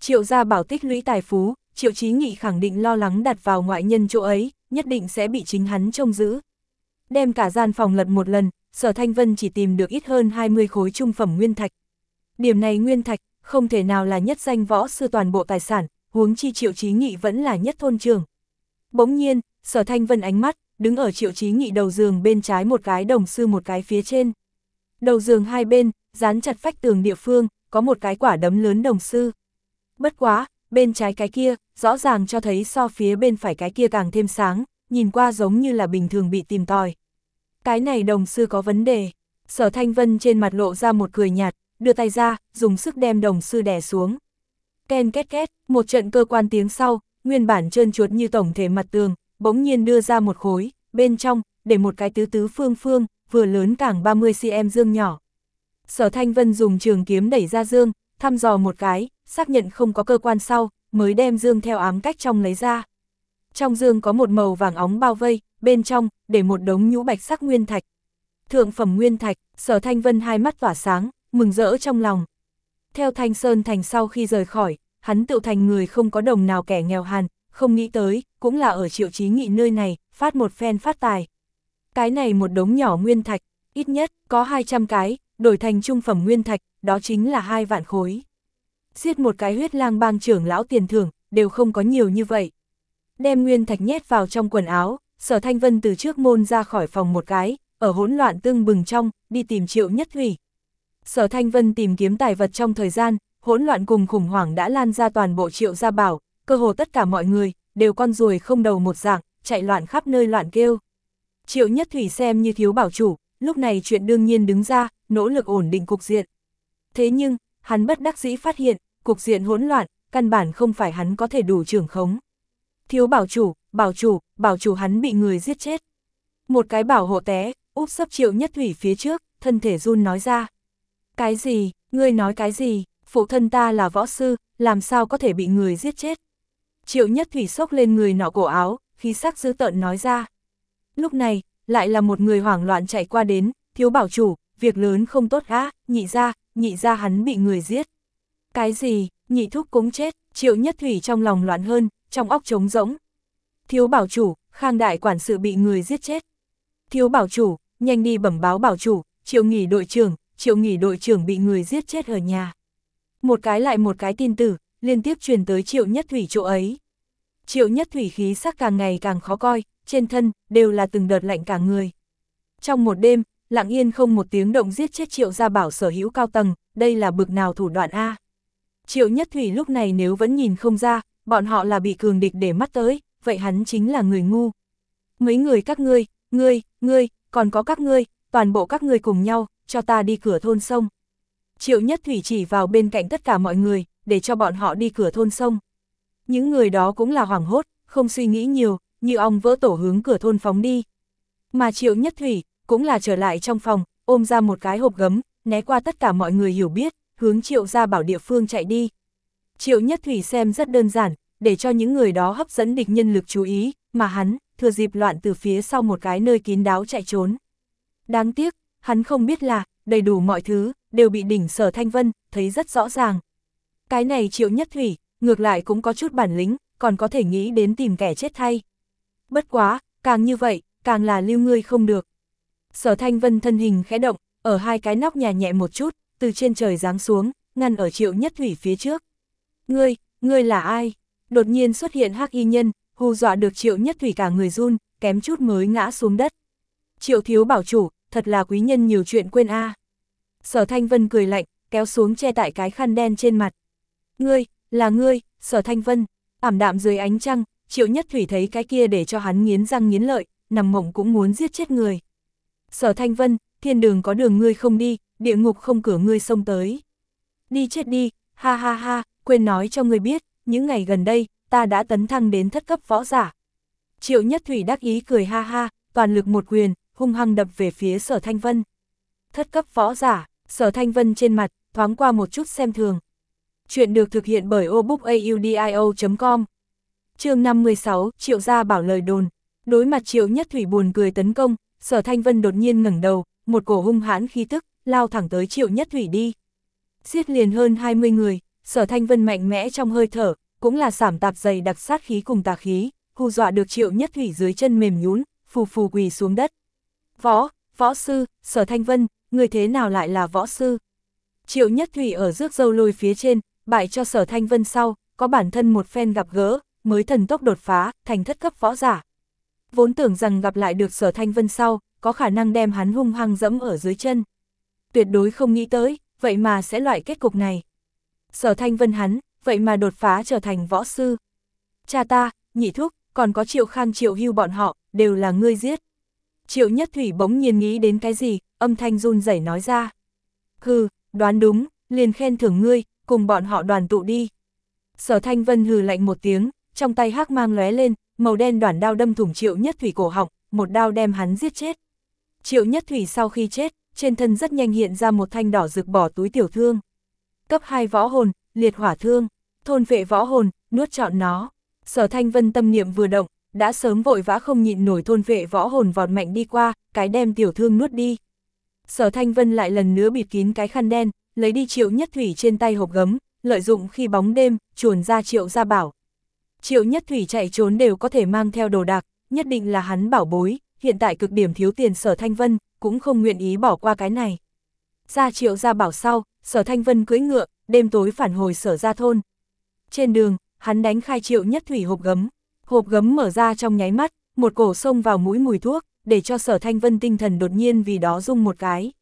Triệu gia bảo tích lũy tài phú, triệu chí nghị khẳng định lo lắng đặt vào ngoại nhân chỗ ấy, nhất định sẽ bị chính hắn trông giữ. Đem cả gian phòng lật một lần, sở thanh vân chỉ tìm được ít hơn 20 khối trung phẩm nguyên thạch. Điểm này nguyên thạch, không thể nào là nhất danh võ sư toàn bộ tài sản, huống chi triệu chí nghị vẫn là nhất thôn trường. Bỗng nhiên, sở thanh vân ánh mắt, đứng ở triệu chí nghị đầu giường bên trái một cái đồng sư một cái phía trên. Đầu giường hai bên, dán chặt phách tường địa phương, có một cái quả đấm lớn đồng sư. Bất quá, bên trái cái kia, rõ ràng cho thấy so phía bên phải cái kia càng thêm sáng, nhìn qua giống như là bình thường bị tìm tòi. Cái này đồng sư có vấn đề. Sở Thanh Vân trên mặt lộ ra một cười nhạt, đưa tay ra, dùng sức đem đồng sư đè xuống. Ken két két, một trận cơ quan tiếng sau, nguyên bản trơn chuột như tổng thể mặt tường, bỗng nhiên đưa ra một khối, bên trong, để một cái tứ tứ phương phương, vừa lớn càng 30cm dương nhỏ. Sở Thanh Vân dùng trường kiếm đẩy ra dương, thăm dò một cái, xác nhận không có cơ quan sau, mới đem dương theo ám cách trong lấy ra. Trong dương có một màu vàng óng bao vây, bên trong, để một đống nhũ bạch sắc nguyên thạch. Thượng phẩm nguyên thạch, sở Thanh Vân hai mắt tỏa sáng, mừng rỡ trong lòng. Theo Thanh Sơn Thành sau khi rời khỏi, hắn tự thành người không có đồng nào kẻ nghèo hàn, không nghĩ tới, cũng là ở triệu chí nghị nơi này, phát một phen phát tài. Cái này một đống nhỏ nguyên thạch, ít nhất, có 200 cái, đổi thành trung phẩm nguyên thạch, đó chính là hai vạn khối. Giết một cái huyết lang bang trưởng lão tiền thưởng, đều không có nhiều như vậy. Đem nguyên thạch nhét vào trong quần áo, sở thanh vân từ trước môn ra khỏi phòng một cái, ở hỗn loạn tương bừng trong, đi tìm triệu nhất thủy. Sở thanh vân tìm kiếm tài vật trong thời gian, hỗn loạn cùng khủng hoảng đã lan ra toàn bộ triệu gia bảo, cơ hồ tất cả mọi người, đều con ruồi không đầu một dạng, chạy loạn khắp nơi loạn kêu. Triệu nhất thủy xem như thiếu bảo chủ, lúc này chuyện đương nhiên đứng ra, nỗ lực ổn định cục diện. Thế nhưng, hắn bất đắc dĩ phát hiện, cục diện hỗn loạn, căn bản không phải hắn có thể đủ trưởng khống. Thiếu bảo chủ, bảo chủ, bảo chủ hắn bị người giết chết. Một cái bảo hộ té, úp sấp triệu nhất thủy phía trước, thân thể run nói ra. Cái gì, ngươi nói cái gì, phụ thân ta là võ sư, làm sao có thể bị người giết chết. Triệu nhất thủy sốc lên người nọ cổ áo, khí sắc dữ tợn nói ra. Lúc này, lại là một người hoảng loạn chạy qua đến, thiếu bảo chủ, việc lớn không tốt á, nhị ra, nhị ra hắn bị người giết. Cái gì, nhị thúc cũng chết, triệu nhất thủy trong lòng loạn hơn, trong óc trống rỗng. Thiếu bảo chủ, khang đại quản sự bị người giết chết. Thiếu bảo chủ, nhanh đi bẩm báo bảo chủ, triệu nghỉ đội trưởng, triệu nghỉ đội trưởng bị người giết chết ở nhà. Một cái lại một cái tin tử, liên tiếp truyền tới triệu nhất thủy chỗ ấy. Triệu nhất thủy khí sắc càng ngày càng khó coi, trên thân, đều là từng đợt lạnh cả người. Trong một đêm, lặng yên không một tiếng động giết chết triệu gia bảo sở hữu cao tầng, đây là bực nào thủ đoạn A. Triệu nhất thủy lúc này nếu vẫn nhìn không ra, bọn họ là bị cường địch để mắt tới, vậy hắn chính là người ngu. Mấy người các ngươi, ngươi, ngươi, còn có các ngươi, toàn bộ các ngươi cùng nhau, cho ta đi cửa thôn sông. Triệu nhất thủy chỉ vào bên cạnh tất cả mọi người, để cho bọn họ đi cửa thôn sông. Những người đó cũng là hoảng hốt, không suy nghĩ nhiều, như ong vỡ tổ hướng cửa thôn phóng đi. Mà triệu nhất thủy, cũng là trở lại trong phòng, ôm ra một cái hộp gấm, né qua tất cả mọi người hiểu biết, hướng triệu ra bảo địa phương chạy đi. Triệu nhất thủy xem rất đơn giản, để cho những người đó hấp dẫn địch nhân lực chú ý, mà hắn, thừa dịp loạn từ phía sau một cái nơi kín đáo chạy trốn. Đáng tiếc, hắn không biết là, đầy đủ mọi thứ, đều bị đỉnh sở thanh vân, thấy rất rõ ràng. Cái này triệu nhất thủy, ngược lại cũng có chút bản lĩnh, còn có thể nghĩ đến tìm kẻ chết thay. Bất quá, càng như vậy, càng là lưu ngươi không được. Sở thanh vân thân hình khẽ động, ở hai cái nóc nhà nhẹ một chút, từ trên trời giáng xuống, ngăn ở triệu nhất thủy phía trước. Ngươi, ngươi là ai? Đột nhiên xuất hiện hắc y nhân, hù dọa được triệu nhất thủy cả người run, kém chút mới ngã xuống đất. Triệu thiếu bảo chủ, thật là quý nhân nhiều chuyện quên a. Sở Thanh Vân cười lạnh, kéo xuống che tại cái khăn đen trên mặt. Ngươi, là ngươi, Sở Thanh Vân, ảm đạm dưới ánh trăng, Triệu Nhất Thủy thấy cái kia để cho hắn nghiến răng nghiến lợi, nằm mộng cũng muốn giết chết người. Sở Thanh Vân, thiên đường có đường ngươi không đi, địa ngục không cửa ngươi xông tới. Đi chết đi, ha ha ha, quên nói cho ngươi biết, những ngày gần đây, ta đã tấn thăng đến thất cấp võ giả. Triệu Nhất Thủy đắc ý cười ha ha, toàn lực một quyền, hung hăng đập về phía sở Thanh Vân. thất cấp võ giả, sở thanh vân trên mặt, thoáng qua một chút xem thường. Chuyện được thực hiện bởi obookaudio.com chương 56, Triệu Gia bảo lời đồn. Đối mặt Triệu Nhất Thủy buồn cười tấn công, Sở Thanh Vân đột nhiên ngẩng đầu, một cổ hung hãn khí tức, lao thẳng tới Triệu Nhất Thủy đi. Giết liền hơn 20 người, Sở Thanh Vân mạnh mẽ trong hơi thở, cũng là sảm tạp dày đặc sát khí cùng tà khí, hù dọa được Triệu Nhất Thủy dưới chân mềm nhún, phù phù quỳ xuống đất. Võ, võ sư, Sở Thanh Vân, người thế nào lại là võ sư? Triệu Nhất Thủy ở rước dâu lôi phía trên, bại cho Sở Thanh Vân sau, có bản thân một phen gặp gỡ, mới thần tốc đột phá, thành thất cấp võ giả. Vốn tưởng rằng gặp lại được sở thanh vân sau, có khả năng đem hắn hung hăng dẫm ở dưới chân. Tuyệt đối không nghĩ tới, vậy mà sẽ loại kết cục này. Sở thanh vân hắn, vậy mà đột phá trở thành võ sư. Cha ta, nhị thúc, còn có triệu khang triệu hưu bọn họ, đều là ngươi giết. Triệu nhất thủy bỗng nhiên nghĩ đến cái gì, âm thanh run rẩy nói ra. Hừ, đoán đúng, liền khen thưởng ngươi, cùng bọn họ đoàn tụ đi. Sở thanh vân hừ lạnh một tiếng, trong tay hắc mang lóe lên, màu đen đoạn đao đâm thủng Triệu Nhất Thủy cổ họng, một đao đem hắn giết chết. Triệu Nhất Thủy sau khi chết, trên thân rất nhanh hiện ra một thanh đỏ rực bỏ túi tiểu thương. Cấp 2 võ hồn, liệt hỏa thương, thôn vệ võ hồn, nuốt trọn nó. Sở Thanh Vân tâm niệm vừa động, đã sớm vội vã không nhịn nổi thôn vệ võ hồn vọt mạnh đi qua, cái đem tiểu thương nuốt đi. Sở Thanh Vân lại lần nữa bịt kín cái khăn đen, lấy đi Triệu Nhất Thủy trên tay hộp gấm, lợi dụng khi bóng đêm, chuồn ra Triệu gia bảo. Triệu Nhất Thủy chạy trốn đều có thể mang theo đồ đạc, nhất định là hắn bảo bối, hiện tại cực điểm thiếu tiền sở Thanh Vân, cũng không nguyện ý bỏ qua cái này. Ra Triệu ra bảo sau, sở Thanh Vân cưỡi ngựa, đêm tối phản hồi sở ra thôn. Trên đường, hắn đánh khai Triệu Nhất Thủy hộp gấm, hộp gấm mở ra trong nháy mắt, một cổ sông vào mũi mùi thuốc, để cho sở Thanh Vân tinh thần đột nhiên vì đó rung một cái.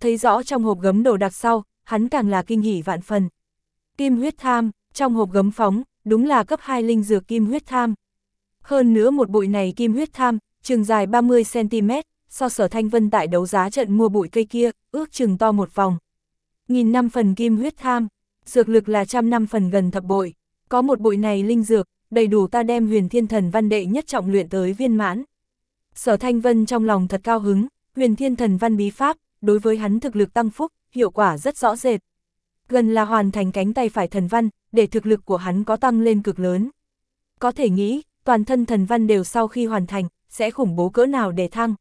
Thấy rõ trong hộp gấm đồ đặc sau, hắn càng là kinh hỉ vạn phần. Kim huyết tham, trong hộp gấm phóng, đúng là cấp 2 linh dược kim huyết tham. Hơn nữa một bụi này kim huyết tham, chừng dài 30cm, so sở thanh vân tại đấu giá trận mua bụi cây kia, ước chừng to một vòng. Nghìn năm phần kim huyết tham, dược lực là trăm năm phần gần thập bội, có một bụi này linh dược, đầy đủ ta đem huyền thiên thần văn đệ nhất trọng luyện tới viên mãn. Sở thanh vân trong lòng thật cao hứng, huyền thiên thần văn bí pháp, đối với hắn thực lực tăng phúc, hiệu quả rất rõ rệt. Gần là hoàn thành cánh tay phải thần văn, để thực lực của hắn có tăng lên cực lớn. Có thể nghĩ, toàn thân thần văn đều sau khi hoàn thành, sẽ khủng bố cỡ nào để thăng.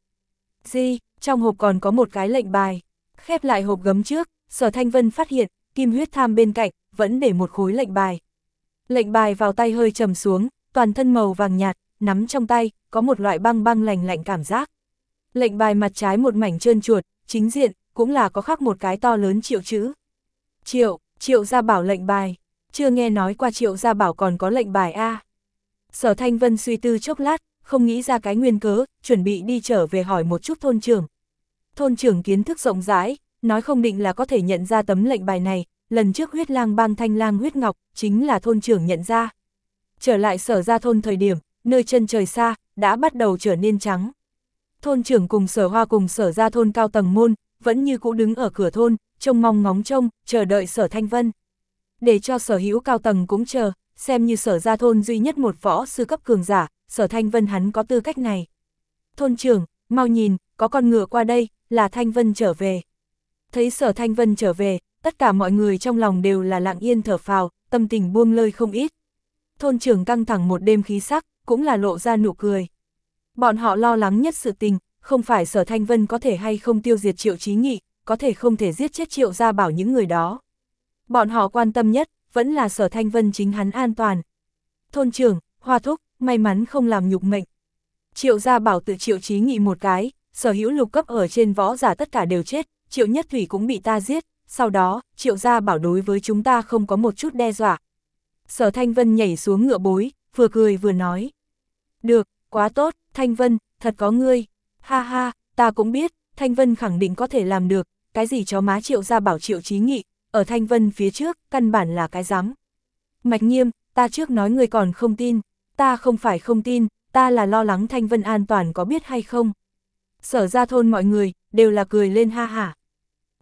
Di, trong hộp còn có một cái lệnh bài. Khép lại hộp gấm trước, sở thanh vân phát hiện, kim huyết tham bên cạnh, vẫn để một khối lệnh bài. Lệnh bài vào tay hơi trầm xuống, toàn thân màu vàng nhạt, nắm trong tay, có một loại băng băng lành lạnh cảm giác. Lệnh bài mặt trái một mảnh trơn chuột, chính diện, cũng là có khắc một cái to lớn triệu chữ. Triệu, triệu gia bảo lệnh bài chưa nghe nói qua triệu gia bảo còn có lệnh bài A. Sở Thanh Vân suy tư chốc lát, không nghĩ ra cái nguyên cớ, chuẩn bị đi trở về hỏi một chút thôn trưởng. Thôn trưởng kiến thức rộng rãi, nói không định là có thể nhận ra tấm lệnh bài này, lần trước huyết lang bang thanh lang huyết ngọc, chính là thôn trưởng nhận ra. Trở lại sở ra thôn thời điểm, nơi chân trời xa, đã bắt đầu trở nên trắng. Thôn trưởng cùng sở hoa cùng sở ra thôn cao tầng môn, vẫn như cũ đứng ở cửa thôn, trông mong ngóng trông, chờ đợi sở thanh vân để cho sở hữu cao tầng cũng chờ, xem như sở gia thôn duy nhất một võ sư cấp cường giả, sở Thanh Vân hắn có tư cách này. Thôn trưởng, mau nhìn, có con ngựa qua đây, là Thanh Vân trở về. Thấy sở Thanh Vân trở về, tất cả mọi người trong lòng đều là lặng yên thở phào, tâm tình buông lơi không ít. Thôn trưởng căng thẳng một đêm khí sắc, cũng là lộ ra nụ cười. Bọn họ lo lắng nhất sự tình, không phải sở Thanh Vân có thể hay không tiêu diệt triệu trí nghị, có thể không thể giết chết triệu gia bảo những người đó. Bọn họ quan tâm nhất, vẫn là sở thanh vân chính hắn an toàn. Thôn trưởng, hoa thúc, may mắn không làm nhục mệnh. Triệu gia bảo tự triệu trí nghị một cái, sở hữu lục cấp ở trên võ giả tất cả đều chết, triệu nhất thủy cũng bị ta giết, sau đó, triệu gia bảo đối với chúng ta không có một chút đe dọa. Sở Thanh Vân nhảy xuống ngựa bối, vừa cười vừa nói. Được, quá tốt, Thanh Vân, thật có ngươi. Ha ha, ta cũng biết, Thanh Vân khẳng định có thể làm được, cái gì chó má triệu gia bảo triệu trí nghị, ở Thanh Vân phía trước, căn bản là cái rắm. Mạch nghiêm, ta trước nói ngươi còn không tin, ta không phải không tin, ta là lo lắng Thanh Vân an toàn có biết hay không. Sở ra thôn mọi người, đều là cười lên ha hả.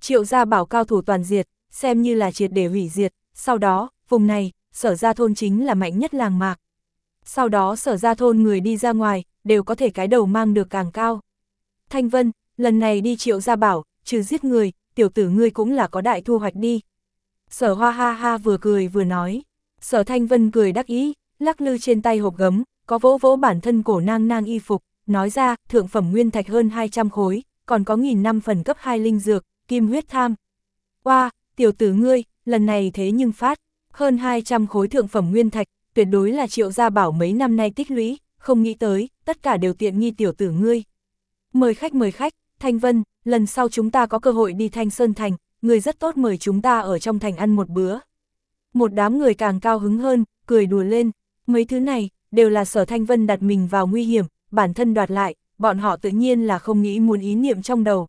Triệu gia bảo cao thủ toàn diệt, xem như là triệt để hủy diệt, sau đó, vùng này, sở ra thôn chính là mạnh nhất làng mạc. Sau đó sở ra thôn người đi ra ngoài, đều có thể cái đầu mang được càng cao. Thanh Vân, lần này đi triệu gia bảo, trừ giết người, tiểu tử ngươi cũng là có đại thu hoạch đi. Sở hoa ha ha vừa cười vừa nói, sở thanh vân cười đắc ý, lắc lư trên tay hộp gấm, có vỗ vỗ bản thân cổ nang nang y phục, nói ra, thượng phẩm nguyên thạch hơn 200 khối, còn có nghìn năm phần cấp 2 linh dược, kim huyết tham. Qua, wow, tiểu tử ngươi, lần này thế nhưng phát, hơn 200 khối thượng phẩm nguyên thạch, tuyệt đối là triệu gia bảo mấy năm nay tích lũy, không nghĩ tới, tất cả đều tiện nghi tiểu tử ngươi. Mời khách mời khách, Thanh Vân, lần sau chúng ta có cơ hội đi Thanh Sơn Thành, người rất tốt mời chúng ta ở trong thành ăn một bữa. Một đám người càng cao hứng hơn, cười đùa lên, mấy thứ này, đều là sở Thanh Vân đặt mình vào nguy hiểm, bản thân đoạt lại, bọn họ tự nhiên là không nghĩ muốn ý niệm trong đầu,